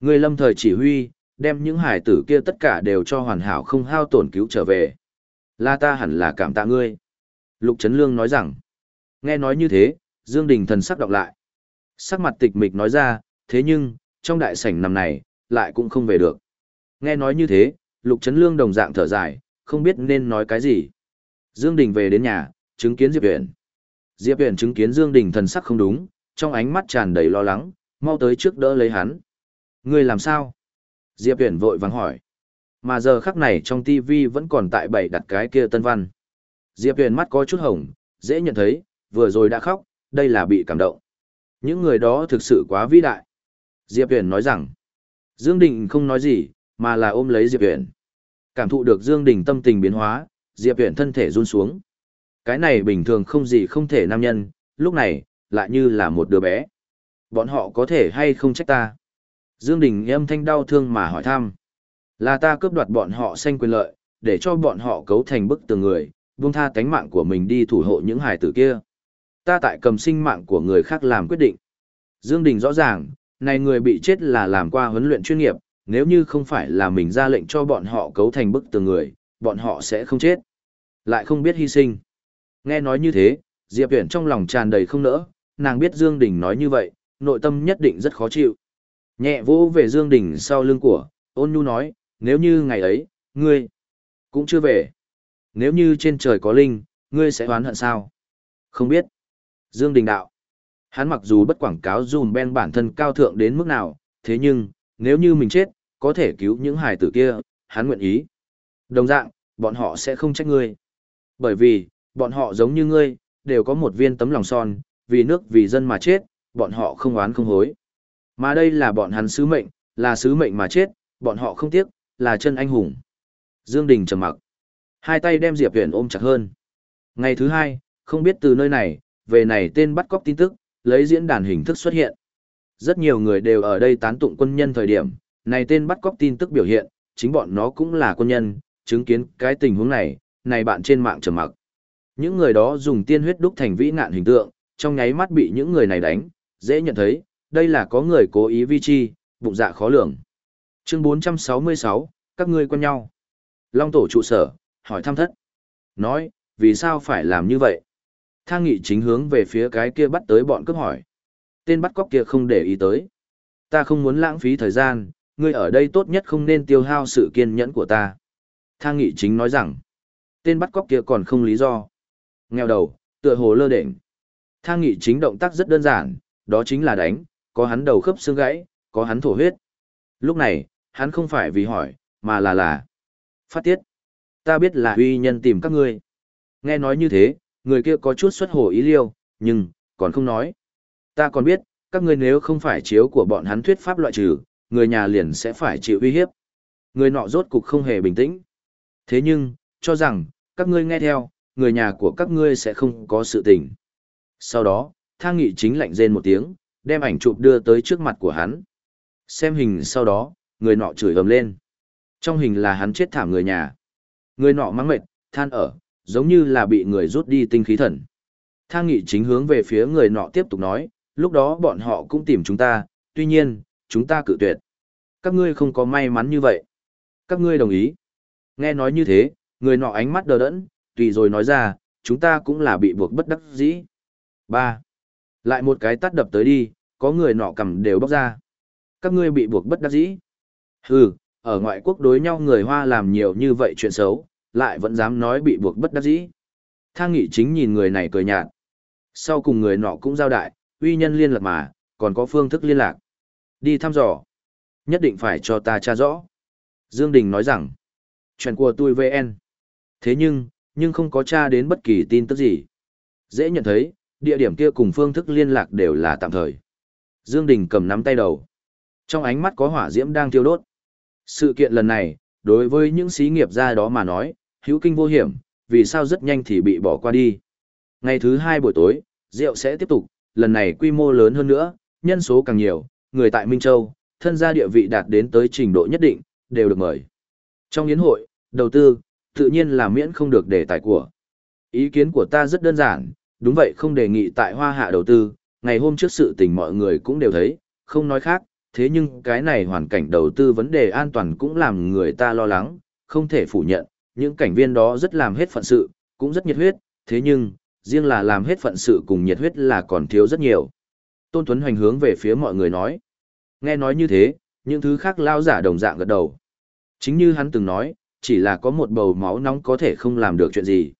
Ngươi lâm thời chỉ huy, đem những hải tử kia tất cả đều cho hoàn hảo không hao tổn cứu trở về. la ta hẳn là cảm tạ ngươi. Lục Trấn Lương nói rằng, nghe nói như thế, Dương Đình thần sắc đọc lại. Sắc mặt tịch mịch nói ra, thế nhưng, trong đại sảnh nằm này, lại cũng không về được. Nghe nói như thế, Lục Trấn Lương đồng dạng thở dài, không biết nên nói cái gì. Dương Đình về đến nhà, chứng kiến Diệp Huyền. Diệp Huyền chứng kiến Dương Đình thần sắc không đúng, trong ánh mắt tràn đầy lo lắng, mau tới trước đỡ lấy hắn. Ngươi làm sao? Diệp Huyền vội vàng hỏi. Mà giờ khắc này trong TV vẫn còn tại bảy đặt cái kia tân văn. Diệp Huyền mắt có chút hồng, dễ nhận thấy, vừa rồi đã khóc, đây là bị cảm động. Những người đó thực sự quá vĩ đại. Diệp Huyền nói rằng, Dương Đình không nói gì, mà là ôm lấy Diệp Huyền. Cảm thụ được Dương Đình tâm tình biến hóa, Diệp Huyền thân thể run xuống. Cái này bình thường không gì không thể nam nhân, lúc này, lại như là một đứa bé. Bọn họ có thể hay không trách ta? Dương Đình âm thanh đau thương mà hỏi thăm. Là ta cướp đoạt bọn họ sanh quyền lợi, để cho bọn họ cấu thành bức tường người, buông tha cánh mạng của mình đi thủ hộ những hài tử kia. Ta tại cầm sinh mạng của người khác làm quyết định. Dương Đình rõ ràng, này người bị chết là làm qua huấn luyện chuyên nghiệp, nếu như không phải là mình ra lệnh cho bọn họ cấu thành bức tường người, bọn họ sẽ không chết. Lại không biết hy sinh. Nghe nói như thế, Diệp Viễn trong lòng tràn đầy không nỡ, nàng biết Dương Đình nói như vậy, nội tâm nhất định rất khó chịu. Nhẹ vỗ về Dương Đình sau lưng của, ôn nhu nói, nếu như ngày ấy, ngươi cũng chưa về. Nếu như trên trời có linh, ngươi sẽ oán hận sao? Không biết. Dương Đình đạo. Hắn mặc dù bất quảng cáo dùm ben bản thân cao thượng đến mức nào, thế nhưng, nếu như mình chết, có thể cứu những hài tử kia, hắn nguyện ý. Đồng dạng, bọn họ sẽ không trách ngươi. Bởi vì, bọn họ giống như ngươi, đều có một viên tấm lòng son, vì nước vì dân mà chết, bọn họ không oán không hối. Mà đây là bọn hắn sứ mệnh, là sứ mệnh mà chết, bọn họ không tiếc, là chân anh hùng. Dương Đình trầm mặc. Hai tay đem Diệp Huyền ôm chặt hơn. Ngày thứ hai, không biết từ nơi này, về này tên bắt cóc tin tức, lấy diễn đàn hình thức xuất hiện. Rất nhiều người đều ở đây tán tụng quân nhân thời điểm, này tên bắt cóc tin tức biểu hiện, chính bọn nó cũng là quân nhân, chứng kiến cái tình huống này, này bạn trên mạng trầm mặc. Những người đó dùng tiên huyết đúc thành vĩ ngạn hình tượng, trong nháy mắt bị những người này đánh, dễ nhận thấy, đây là có người cố ý vi chi, bụng dạ khó lường. Chương 466, các ngươi quen nhau. Long tổ trụ sở, hỏi thăm thất. Nói, vì sao phải làm như vậy? Thang nghị chính hướng về phía cái kia bắt tới bọn cướp hỏi. Tên bắt cóc kia không để ý tới. Ta không muốn lãng phí thời gian, ngươi ở đây tốt nhất không nên tiêu hao sự kiên nhẫn của ta. Thang nghị chính nói rằng, tên bắt cóc kia còn không lý do. Nghèo đầu, tựa hồ lơ đễnh. Thang nghị chính động tác rất đơn giản, đó chính là đánh, có hắn đầu khớp xương gãy, có hắn thổ huyết. Lúc này, hắn không phải vì hỏi, mà là là phát tiết. Ta biết là huy nhân tìm các ngươi. Nghe nói như thế, người kia có chút xuất hồ ý liêu, nhưng, còn không nói. Ta còn biết, các ngươi nếu không phải chiếu của bọn hắn thuyết pháp loại trừ, người nhà liền sẽ phải chịu uy hiếp. Người nọ rốt cục không hề bình tĩnh. Thế nhưng, cho rằng, các ngươi nghe theo, người nhà của các ngươi sẽ không có sự tình. Sau đó, thang nghị chính lạnh rên một tiếng, đem ảnh chụp đưa tới trước mặt của hắn. Xem hình sau đó, người nọ chửi ầm lên. Trong hình là hắn chết thảm người nhà. Người nọ mắng mệt, than ở, giống như là bị người rút đi tinh khí thần. Thang nghị chính hướng về phía người nọ tiếp tục nói, lúc đó bọn họ cũng tìm chúng ta, tuy nhiên, chúng ta cự tuyệt. Các ngươi không có may mắn như vậy. Các ngươi đồng ý. Nghe nói như thế, người nọ ánh mắt đờ đẫn, tùy rồi nói ra, chúng ta cũng là bị buộc bất đắc dĩ. 3. Lại một cái tắt đập tới đi, có người nọ cầm đều bóc ra. Các ngươi bị buộc bất đắc dĩ. Hừ, ở ngoại quốc đối nhau người Hoa làm nhiều như vậy chuyện xấu, lại vẫn dám nói bị buộc bất đắc dĩ. Thang nghị chính nhìn người này cười nhạt. Sau cùng người nọ cũng giao đại, uy nhân liên lạc mà, còn có phương thức liên lạc. Đi thăm dò. Nhất định phải cho ta tra rõ. Dương Đình nói rằng, chuyện của tôi VN. Thế nhưng, nhưng không có tra đến bất kỳ tin tức gì. Dễ nhận thấy, địa điểm kia cùng phương thức liên lạc đều là tạm thời. Dương Đình cầm nắm tay đầu. Trong ánh mắt có hỏa diễm đang thiêu đốt. Sự kiện lần này, đối với những xí nghiệp gia đó mà nói, hữu kinh vô hiểm, vì sao rất nhanh thì bị bỏ qua đi. Ngày thứ hai buổi tối, rượu sẽ tiếp tục, lần này quy mô lớn hơn nữa, nhân số càng nhiều, người tại Minh Châu, thân gia địa vị đạt đến tới trình độ nhất định, đều được mời. Trong yến hội, đầu tư, tự nhiên là miễn không được đề tài của. Ý kiến của ta rất đơn giản, đúng vậy không đề nghị tại hoa hạ đầu tư, ngày hôm trước sự tình mọi người cũng đều thấy, không nói khác, thế nhưng cái này hoàn cảnh đầu tư vấn đề an toàn cũng làm người ta lo lắng, không thể phủ nhận, những cảnh viên đó rất làm hết phận sự, cũng rất nhiệt huyết, thế nhưng, riêng là làm hết phận sự cùng nhiệt huyết là còn thiếu rất nhiều. Tôn Tuấn Hoành hướng về phía mọi người nói. Nghe nói như thế, những thứ khác lao giả đồng dạng gật đầu. Chính như hắn từng nói, chỉ là có một bầu máu nóng có thể không làm được chuyện gì.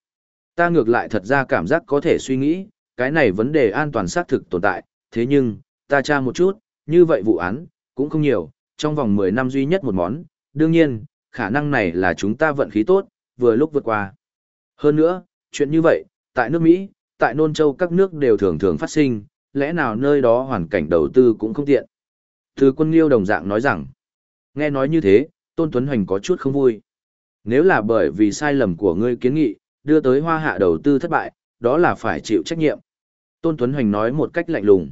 Ta ngược lại thật ra cảm giác có thể suy nghĩ, cái này vấn đề an toàn xác thực tồn tại, thế nhưng, ta tra một chút, như vậy vụ án, cũng không nhiều, trong vòng 10 năm duy nhất một món, đương nhiên, khả năng này là chúng ta vận khí tốt, vừa lúc vượt qua. Hơn nữa, chuyện như vậy, tại nước Mỹ, tại Nôn Châu các nước đều thường thường phát sinh, lẽ nào nơi đó hoàn cảnh đầu tư cũng không tiện. Từ quân liêu đồng dạng nói rằng, nghe nói như thế, Tôn Tuấn Hoành có chút không vui. Nếu là bởi vì sai lầm của ngươi kiến nghị, đưa tới hoa hạ đầu tư thất bại, đó là phải chịu trách nhiệm. Tôn Tuấn Hoành nói một cách lạnh lùng.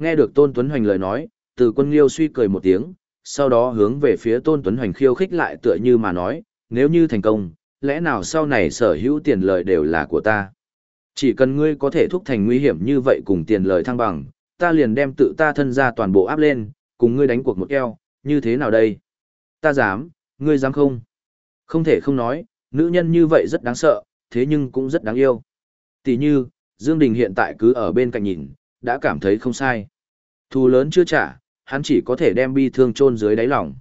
Nghe được Tôn Tuấn Hoành lời nói, từ quân liêu suy cười một tiếng, sau đó hướng về phía Tôn Tuấn Hoành khiêu khích lại tựa như mà nói, nếu như thành công, lẽ nào sau này sở hữu tiền lợi đều là của ta. Chỉ cần ngươi có thể thúc thành nguy hiểm như vậy cùng tiền lợi thăng bằng, ta liền đem tự ta thân ra toàn bộ áp lên, cùng ngươi đánh cuộc một eo, như thế nào đây? Ta dám, ngươi dám không? Không thể không nói, nữ nhân như vậy rất đáng sợ, thế nhưng cũng rất đáng yêu. Tỷ như, Dương Đình hiện tại cứ ở bên cạnh nhìn, đã cảm thấy không sai. Thù lớn chưa trả, hắn chỉ có thể đem bi thương chôn dưới đáy lòng.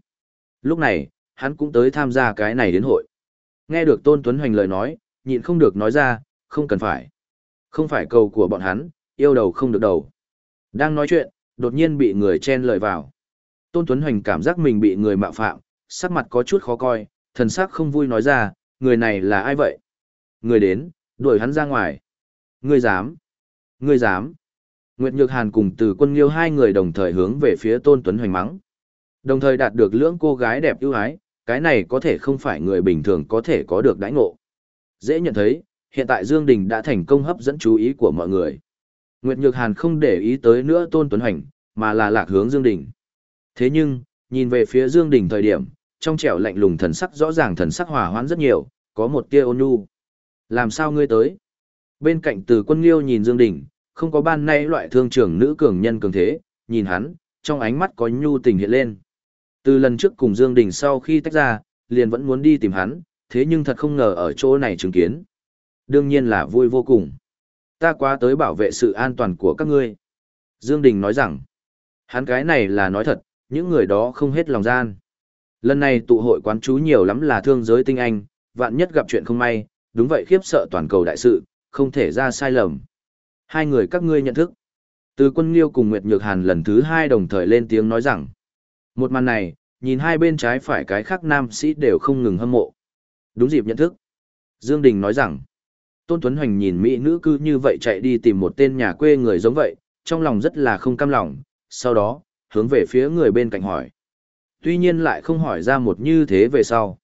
Lúc này, hắn cũng tới tham gia cái này đến hội. Nghe được Tôn Tuấn Hoành lời nói, nhịn không được nói ra, không cần phải. Không phải cầu của bọn hắn, yêu đầu không được đầu. Đang nói chuyện, đột nhiên bị người chen lời vào. Tôn Tuấn Hoành cảm giác mình bị người mạo phạm, sắc mặt có chút khó coi, thần sắc không vui nói ra, người này là ai vậy? Người đến, đuổi hắn ra ngoài. Ngươi dám? Ngươi dám? Nguyệt Nhược Hàn cùng từ quân liêu hai người đồng thời hướng về phía Tôn Tuấn Hoành mắng. Đồng thời đạt được lưỡng cô gái đẹp ưu ái, cái này có thể không phải người bình thường có thể có được đãi ngộ. Dễ nhận thấy, hiện tại Dương Đình đã thành công hấp dẫn chú ý của mọi người. Nguyệt Nhược Hàn không để ý tới nữa Tôn Tuấn Hoành, mà là lạc hướng Dương Đình. Thế nhưng, nhìn về phía Dương Đình thời điểm, trong trẻo lạnh lùng thần sắc rõ ràng thần sắc hòa hoãn rất nhiều, có một tia ôn nhu. Làm sao ngươi tới? Bên cạnh Từ Quân Liêu nhìn Dương Đình, không có ban nay loại thương trưởng nữ cường nhân cường thế, nhìn hắn, trong ánh mắt có nhu tình hiện lên. Từ lần trước cùng Dương Đình sau khi tách ra, liền vẫn muốn đi tìm hắn, thế nhưng thật không ngờ ở chỗ này chứng kiến. Đương nhiên là vui vô cùng. Ta qua tới bảo vệ sự an toàn của các ngươi. Dương Đình nói rằng, hắn cái này là nói thật, những người đó không hết lòng gian. Lần này tụ hội quán chú nhiều lắm là thương giới tinh anh, vạn nhất gặp chuyện không may, đúng vậy khiếp sợ toàn cầu đại sự, không thể ra sai lầm. Hai người các ngươi nhận thức. Từ quân Liêu cùng Nguyệt Nhược Hàn lần thứ hai đồng thời lên tiếng nói rằng. Một màn này, nhìn hai bên trái phải cái khác nam sĩ đều không ngừng hâm mộ. Đúng dịp nhận thức. Dương Đình nói rằng. Tôn Tuấn Hoành nhìn mỹ nữ cư như vậy chạy đi tìm một tên nhà quê người giống vậy, trong lòng rất là không cam lòng, sau đó, hướng về phía người bên cạnh hỏi. Tuy nhiên lại không hỏi ra một như thế về sau.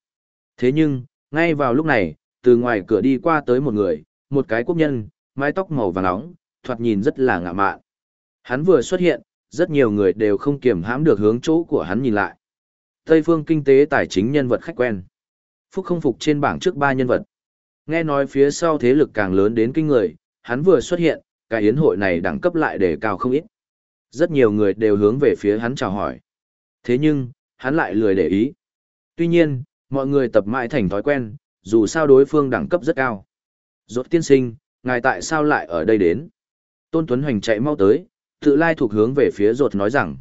Thế nhưng, ngay vào lúc này, từ ngoài cửa đi qua tới một người, một cái quốc nhân, mái tóc màu vàng nóng, thoạt nhìn rất là ngạ mạn. Hắn vừa xuất hiện, rất nhiều người đều không kiềm hãm được hướng chỗ của hắn nhìn lại. Tây phương kinh tế tài chính nhân vật khách quen. Phúc không phục trên bảng trước ba nhân vật. Nghe nói phía sau thế lực càng lớn đến kinh người, hắn vừa xuất hiện, cái yến hội này đẳng cấp lại để cao không ít. Rất nhiều người đều hướng về phía hắn chào hỏi. Thế nhưng, hắn lại lười để ý. Tuy nhiên, mọi người tập mãi thành thói quen, dù sao đối phương đẳng cấp rất cao. Rốt tiên sinh, ngài tại sao lại ở đây đến? Tôn Tuấn Hoành chạy mau tới, tự lai thuộc hướng về phía rột nói rằng.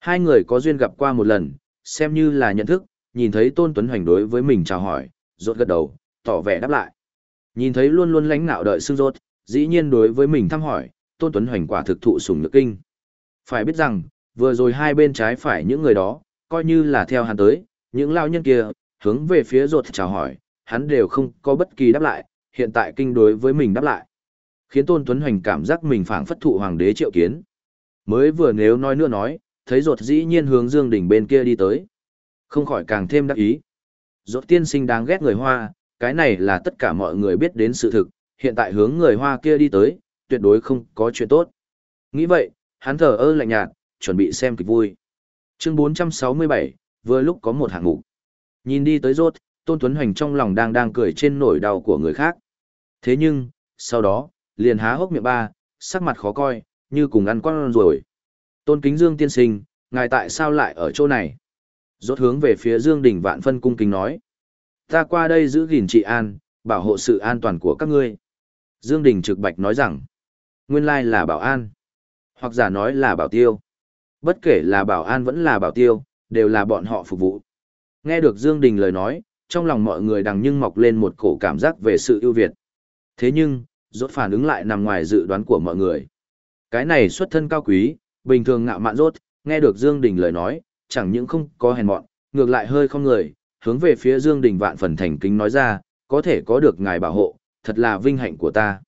Hai người có duyên gặp qua một lần, xem như là nhận thức, nhìn thấy Tôn Tuấn Hoành đối với mình chào hỏi, ruột gật đầu, tỏ vẻ đáp lại. Nhìn thấy luôn luôn lánh nạo đợi xương ruột, dĩ nhiên đối với mình thăm hỏi, Tôn Tuấn Hoành quả thực thụ sủng nhược kinh. Phải biết rằng, vừa rồi hai bên trái phải những người đó, coi như là theo hắn tới, những lao nhân kia, hướng về phía ruột chào hỏi, hắn đều không có bất kỳ đáp lại, hiện tại kinh đối với mình đáp lại. Khiến Tôn Tuấn Hoành cảm giác mình phảng phất thụ hoàng đế triệu kiến. Mới vừa nếu nói nữa nói, thấy rột dĩ nhiên hướng Dương Đình bên kia đi tới. Không khỏi càng thêm đắc ý. Rột tiên sinh đáng ghét người Hoa, cái này là tất cả mọi người biết đến sự thực, hiện tại hướng người Hoa kia đi tới, tuyệt đối không có chuyện tốt. Nghĩ vậy, hắn thở ơ lạnh nhạt, chuẩn bị xem kịch vui. Chương 467, vừa lúc có một hạng mục. Nhìn đi tới rốt, Tôn Tuấn Hoành trong lòng đang đang cười trên nỗi đau của người khác. Thế nhưng, sau đó, liền há hốc miệng ba, sắc mặt khó coi, như cùng ăn con rồi. Tôn Kính Dương tiên sinh, ngài tại sao lại ở chỗ này? Rốt hướng về phía Dương Đình Vạn Phân cung kính nói. Ta qua đây giữ gìn trị an, bảo hộ sự an toàn của các ngươi. Dương Đình trực bạch nói rằng, nguyên lai là bảo an, hoặc giả nói là bảo tiêu. Bất kể là bảo an vẫn là bảo tiêu, đều là bọn họ phục vụ. Nghe được Dương Đình lời nói, trong lòng mọi người đằng nhưng mọc lên một cổ cảm giác về sự ưu việt. Thế nhưng, rốt phản ứng lại nằm ngoài dự đoán của mọi người. Cái này xuất thân cao quý, bình thường ngạo mạn rốt, nghe được Dương Đình lời nói, chẳng những không có hèn mọn, ngược lại hơi không người, hướng về phía Dương Đình vạn phần thành kính nói ra, có thể có được ngài bảo hộ, thật là vinh hạnh của ta.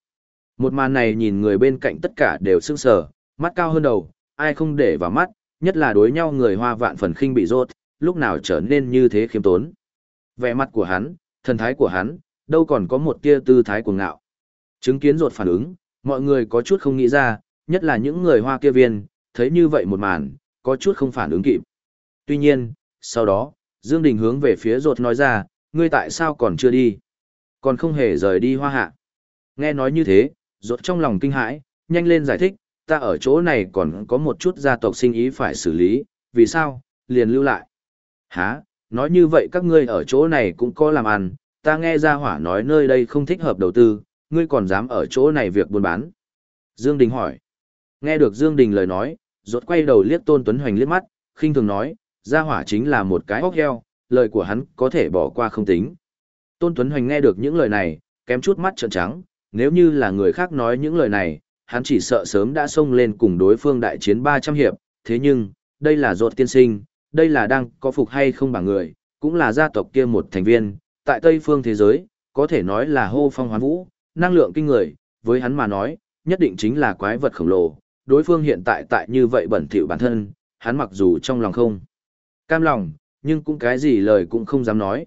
Một màn này nhìn người bên cạnh tất cả đều sững sờ, mắt cao hơn đầu, ai không để vào mắt, nhất là đối nhau người hoa vạn phần khinh bị rốt, lúc nào trở nên như thế khiêm tốn. Vẻ mặt của hắn, thần thái của hắn, đâu còn có một tia tư thái cuồng ngạo. Chứng kiến ruột phản ứng, mọi người có chút không nghĩ ra, nhất là những người hoa kia viên, thấy như vậy một màn, có chút không phản ứng kịp. Tuy nhiên, sau đó, Dương Đình hướng về phía ruột nói ra, ngươi tại sao còn chưa đi? Còn không hề rời đi hoa hạ. Nghe nói như thế, ruột trong lòng kinh hãi, nhanh lên giải thích, ta ở chỗ này còn có một chút gia tộc sinh ý phải xử lý, vì sao, liền lưu lại. Hả, nói như vậy các ngươi ở chỗ này cũng có làm ăn, ta nghe ra hỏa nói nơi đây không thích hợp đầu tư, ngươi còn dám ở chỗ này việc buôn bán. Dương Đình hỏi. Nghe được Dương Đình lời nói, rốt quay đầu liếc Tôn Tuấn Hoành liếc mắt, khinh thường nói, gia hỏa chính là một cái hốc heo, lời của hắn có thể bỏ qua không tính. Tôn Tuấn Hoành nghe được những lời này, kém chút mắt trợn trắng, nếu như là người khác nói những lời này, hắn chỉ sợ sớm đã xông lên cùng đối phương đại chiến 300 hiệp, thế nhưng, đây là rốt tiên sinh, đây là đang có phục hay không bằng người, cũng là gia tộc kia một thành viên, tại Tây phương thế giới, có thể nói là hô phong hoán vũ, năng lượng kinh người, với hắn mà nói, nhất định chính là quái vật khổng lồ, đối phương hiện tại tại như vậy bẩn thỉu bản thân, hắn mặc dù trong lòng không cam lòng, nhưng cũng cái gì lời cũng không dám nói.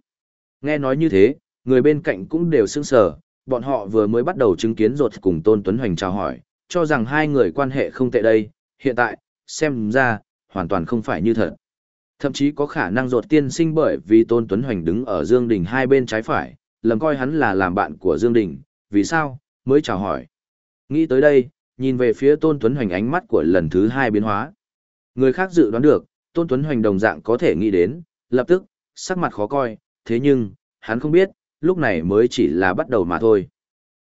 Nghe nói như thế, người bên cạnh cũng đều sững sờ, bọn họ vừa mới bắt đầu chứng kiến rột cùng Tôn Tuấn Hoành chào hỏi, cho rằng hai người quan hệ không tệ đây, hiện tại, xem ra, hoàn toàn không phải như thật. Thậm chí có khả năng ruột tiên sinh bởi vì Tôn Tuấn Hoành đứng ở Dương Đình hai bên trái phải, lầm coi hắn là làm bạn của Dương Đình, vì sao, mới chào hỏi. Nghĩ tới đây, nhìn về phía Tôn Tuấn Hoành ánh mắt của lần thứ hai biến hóa. Người khác dự đoán được, Tôn Tuấn Hoành đồng dạng có thể nghĩ đến, lập tức, sắc mặt khó coi, thế nhưng, hắn không biết, lúc này mới chỉ là bắt đầu mà thôi.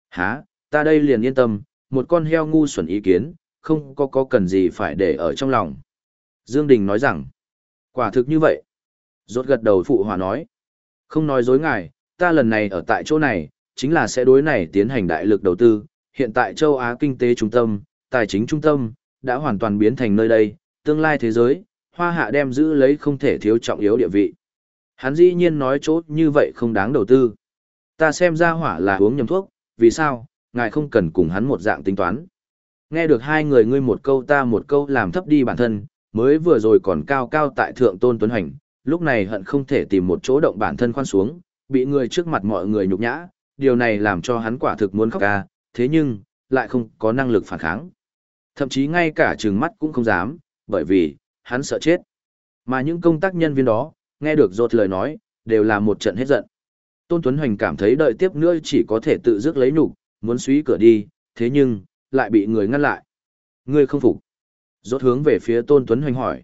Hả, ta đây liền yên tâm, một con heo ngu xuẩn ý kiến, không có có cần gì phải để ở trong lòng. Dương Đình nói rằng, quả thực như vậy. Rốt gật đầu phụ hòa nói, không nói dối ngài, ta lần này ở tại chỗ này, chính là sẽ đối này tiến hành đại lực đầu tư, hiện tại châu Á kinh tế trung tâm, tài chính trung tâm, đã hoàn toàn biến thành nơi đây, tương lai thế giới, hoa hạ đem giữ lấy không thể thiếu trọng yếu địa vị. Hắn dĩ nhiên nói chốt như vậy không đáng đầu tư. Ta xem ra hỏa là uống nhầm thuốc, vì sao, ngài không cần cùng hắn một dạng tính toán. Nghe được hai người ngươi một câu ta một câu làm thấp đi bản thân, mới vừa rồi còn cao cao tại thượng tôn tuấn hành, lúc này hận không thể tìm một chỗ động bản thân khoan xuống, bị người trước mặt mọi người nhục nhã, điều này làm cho hắn quả thực muốn khóc ca, thế nhưng, lại không có năng lực phản kháng. Thậm chí ngay cả trừng mắt cũng không dám, bởi vì, hắn sợ chết. Mà những công tác nhân viên đó, nghe được rột lời nói, đều là một trận hết giận. Tôn Tuấn Hoành cảm thấy đợi tiếp nữa chỉ có thể tự dứt lấy nhục, muốn suý cửa đi, thế nhưng, lại bị người ngăn lại. Ngươi không phục. Rốt hướng về phía Tôn Tuấn Hoành hỏi.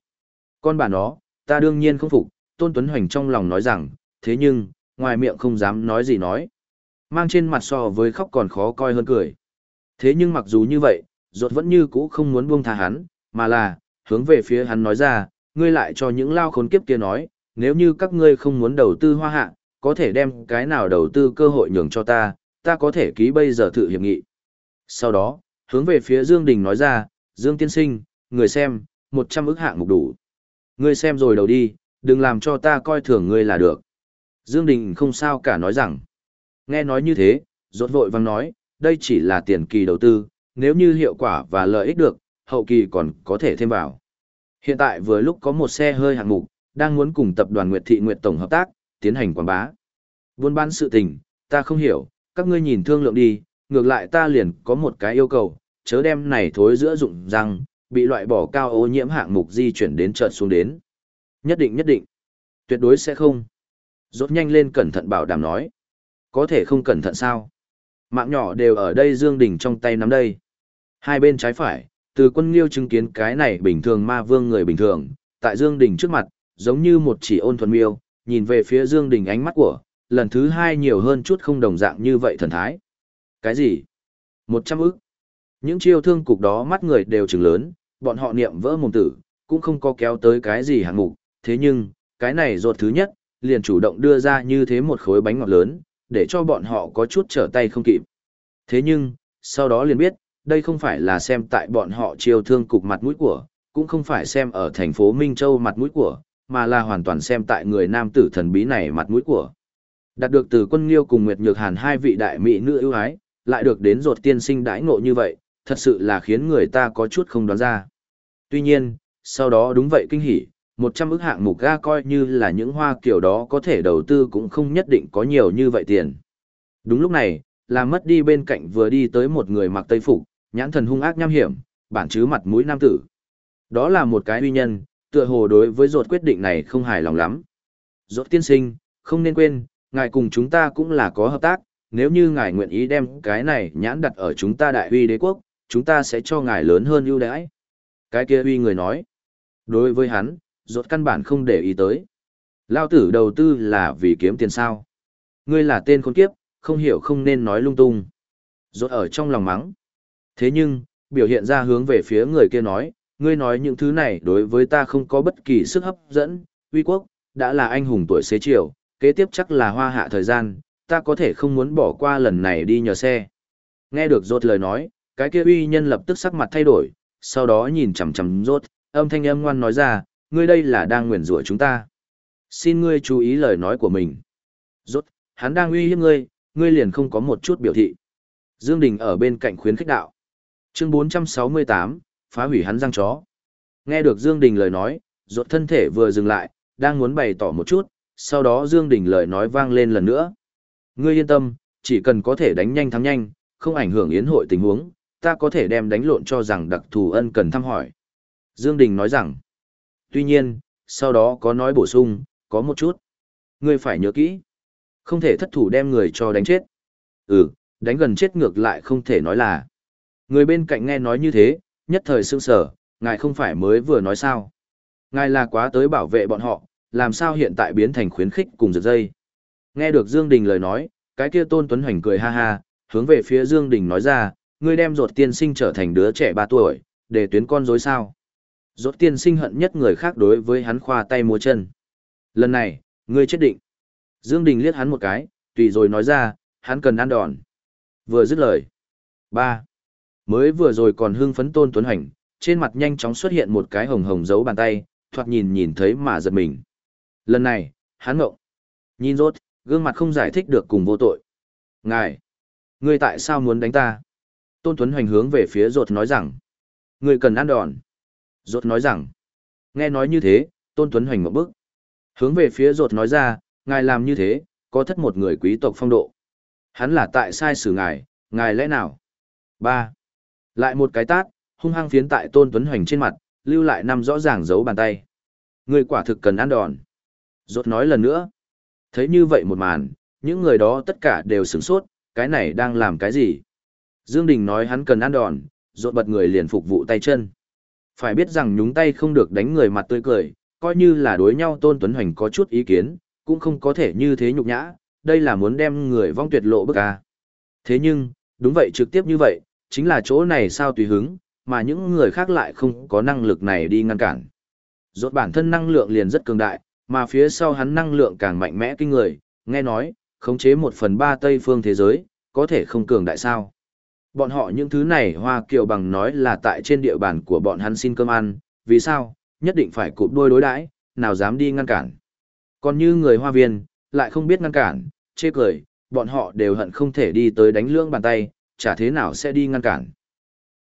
Con bà nó, ta đương nhiên không phục, Tôn Tuấn Hoành trong lòng nói rằng, thế nhưng, ngoài miệng không dám nói gì nói. Mang trên mặt so với khóc còn khó coi hơn cười. Thế nhưng mặc dù như vậy, rốt vẫn như cũ không muốn buông tha hắn, mà là, hướng về phía hắn nói ra, ngươi lại cho những lao khốn kiếp kia nói, nếu như các ngươi không muốn đầu tư hoa hạ, có thể đem cái nào đầu tư cơ hội nhường cho ta, ta có thể ký bây giờ thử hiệp nghị. Sau đó, hướng về phía Dương Đình nói ra, Dương Tiên Sinh, người xem, 100 ức hạng mục đủ. Ngươi xem rồi đầu đi, đừng làm cho ta coi thường ngươi là được. Dương Đình không sao cả nói rằng. Nghe nói như thế, rốt vội vang nói, đây chỉ là tiền kỳ đầu tư, nếu như hiệu quả và lợi ích được, hậu kỳ còn có thể thêm vào. Hiện tại vừa lúc có một xe hơi hạng mục, đang muốn cùng tập đoàn Nguyệt Thị Nguyệt Tổng hợp tác, tiến hành quảng bá. Buôn bán sự tình, ta không hiểu, các ngươi nhìn thương lượng đi, ngược lại ta liền có một cái yêu cầu, chớ đem này thối giữa dụng răng, bị loại bỏ cao ô nhiễm hạng mục di chuyển đến chợt xuống đến. Nhất định nhất định. Tuyệt đối sẽ không. Rốt nhanh lên cẩn thận bảo đảm nói. Có thể không cẩn thận sao? Mạng nhỏ đều ở đây Dương Đình trong tay nắm đây. Hai bên trái phải, từ quân liêu chứng kiến cái này bình thường ma vương người bình thường, tại Dương Đình trước mặt, giống như một chỉ ôn thuần miêu, nhìn về phía Dương Đình ánh mắt của, lần thứ hai nhiều hơn chút không đồng dạng như vậy thần thái. Cái gì? Một trăm ức. Những chiêu thương cục đó mắt người đều trừng lớn, bọn họ niệm vỡ mồm tử, cũng không có kéo tới cái gì hạng mục, thế nhưng, cái này ruột thứ nhất, liền chủ động đưa ra như thế một khối bánh ngọt lớn, để cho bọn họ có chút trở tay không kịp. Thế nhưng, sau đó liền biết, đây không phải là xem tại bọn họ chiêu thương cục mặt mũi của, cũng không phải xem ở thành phố Minh Châu mặt mũi của, mà là hoàn toàn xem tại người nam tử thần bí này mặt mũi của. Đạt được từ quân liêu cùng Nguyệt Nhược Hàn hai vị đại mỹ nữ ưu ái, lại được đến ruột tiên sinh đãi ngộ như vậy, thật sự là khiến người ta có chút không đoán ra. Tuy nhiên, sau đó đúng vậy kinh hỉ, một trăm ức hạng mục ga coi như là những hoa kiểu đó có thể đầu tư cũng không nhất định có nhiều như vậy tiền. Đúng lúc này, là mất đi bên cạnh vừa đi tới một người mặc tây phục, nhãn thần hung ác nham hiểm, bản chứ mặt mũi nam tử. Đó là một cái uy nhân, tựa hồ đối với ruột quyết định này không hài lòng lắm. Ruột tiên sinh, không nên quên, ngài cùng chúng ta cũng là có hợp tác, nếu như ngài nguyện ý đem cái này nhãn đặt ở chúng ta đại huy đế quốc, chúng ta sẽ cho ngài lớn hơn ưu đãi. Cái kia uy người nói. Đối với hắn, rốt căn bản không để ý tới. Lao tử đầu tư là vì kiếm tiền sao. Ngươi là tên khốn kiếp, không hiểu không nên nói lung tung. Rốt ở trong lòng mắng. Thế nhưng, biểu hiện ra hướng về phía người kia nói, ngươi nói những thứ này đối với ta không có bất kỳ sức hấp dẫn, uy quốc, đã là anh hùng tuổi xế chiều, kế tiếp chắc là hoa hạ thời gian, ta có thể không muốn bỏ qua lần này đi nhờ xe. Nghe được rốt lời nói, cái kia uy nhân lập tức sắc mặt thay đổi, sau đó nhìn chằm chằm rốt, âm thanh âm ngoan nói ra, ngươi đây là đang nguyền rủa chúng ta. Xin ngươi chú ý lời nói của mình. Rốt, hắn đang uy hiếp ngươi, ngươi liền không có một chút biểu thị. Dương Đình ở bên cạnh khuyến khích đạo. Chương 468, phá hủy hắn răng chó. Nghe được Dương Đình lời nói, rốt thân thể vừa dừng lại, đang muốn bày tỏ một chút, sau đó Dương Đình lời nói vang lên lần nữa. Ngươi yên tâm, chỉ cần có thể đánh nhanh thắng nhanh, không ảnh hưởng yến hội tình huống, ta có thể đem đánh lộn cho rằng đặc thù ân cần thăm hỏi. Dương Đình nói rằng, tuy nhiên, sau đó có nói bổ sung, có một chút. Ngươi phải nhớ kỹ, không thể thất thủ đem người cho đánh chết. Ừ, đánh gần chết ngược lại không thể nói là. Người bên cạnh nghe nói như thế, nhất thời sững sờ, ngài không phải mới vừa nói sao. Ngài là quá tới bảo vệ bọn họ, làm sao hiện tại biến thành khuyến khích cùng giật dây. Nghe được Dương Đình lời nói, cái kia Tôn Tuấn Hoành cười ha ha, hướng về phía Dương Đình nói ra, ngươi đem ruột tiên sinh trở thành đứa trẻ 3 tuổi, để tuyến con dối sao. Rốt tiên sinh hận nhất người khác đối với hắn khoa tay múa chân. Lần này, ngươi chết định. Dương Đình liếc hắn một cái, tùy rồi nói ra, hắn cần ăn đòn. Vừa dứt lời. ba Mới vừa rồi còn hưng phấn tôn tuấn hành, trên mặt nhanh chóng xuất hiện một cái hồng hồng dấu bàn tay, thoạt nhìn nhìn thấy mà giật mình. Lần này, hắn ngộng. Nhìn rốt, gương mặt không giải thích được cùng vô tội. Ngài! Ngươi tại sao muốn đánh ta? Tôn Tuấn Hoành hướng về phía rột nói rằng. người cần ăn đòn. Rột nói rằng. Nghe nói như thế, Tôn Tuấn Hoành một bước. Hướng về phía rột nói ra, ngài làm như thế, có thất một người quý tộc phong độ. Hắn là tại sai xử ngài, ngài lẽ nào? ba Lại một cái tát, hung hăng phiến tại Tôn Tuấn Hoành trên mặt, lưu lại năm rõ ràng dấu bàn tay. Người quả thực cần ăn đòn. Rốt nói lần nữa. Thấy như vậy một màn, những người đó tất cả đều sửng sốt, cái này đang làm cái gì? Dương Đình nói hắn cần ăn đòn, rộn bật người liền phục vụ tay chân. Phải biết rằng nhúng tay không được đánh người mặt tươi cười, coi như là đối nhau Tôn Tuấn Hoành có chút ý kiến, cũng không có thể như thế nhục nhã, đây là muốn đem người vong tuyệt lộ bức à. Thế nhưng, đúng vậy trực tiếp như vậy, chính là chỗ này sao tùy hứng, mà những người khác lại không có năng lực này đi ngăn cản. Rốt bản thân năng lượng liền rất cường đại, mà phía sau hắn năng lượng càng mạnh mẽ kinh người, nghe nói, khống chế một phần ba Tây phương thế giới, có thể không cường đại sao. Bọn họ những thứ này Hoa Kiều bằng nói là tại trên địa bàn của bọn hắn xin cơm ăn, vì sao, nhất định phải cụp đôi đối đãi, nào dám đi ngăn cản. Còn như người Hoa Viên, lại không biết ngăn cản, chê cười, bọn họ đều hận không thể đi tới đánh lưỡng bàn tay, chả thế nào sẽ đi ngăn cản.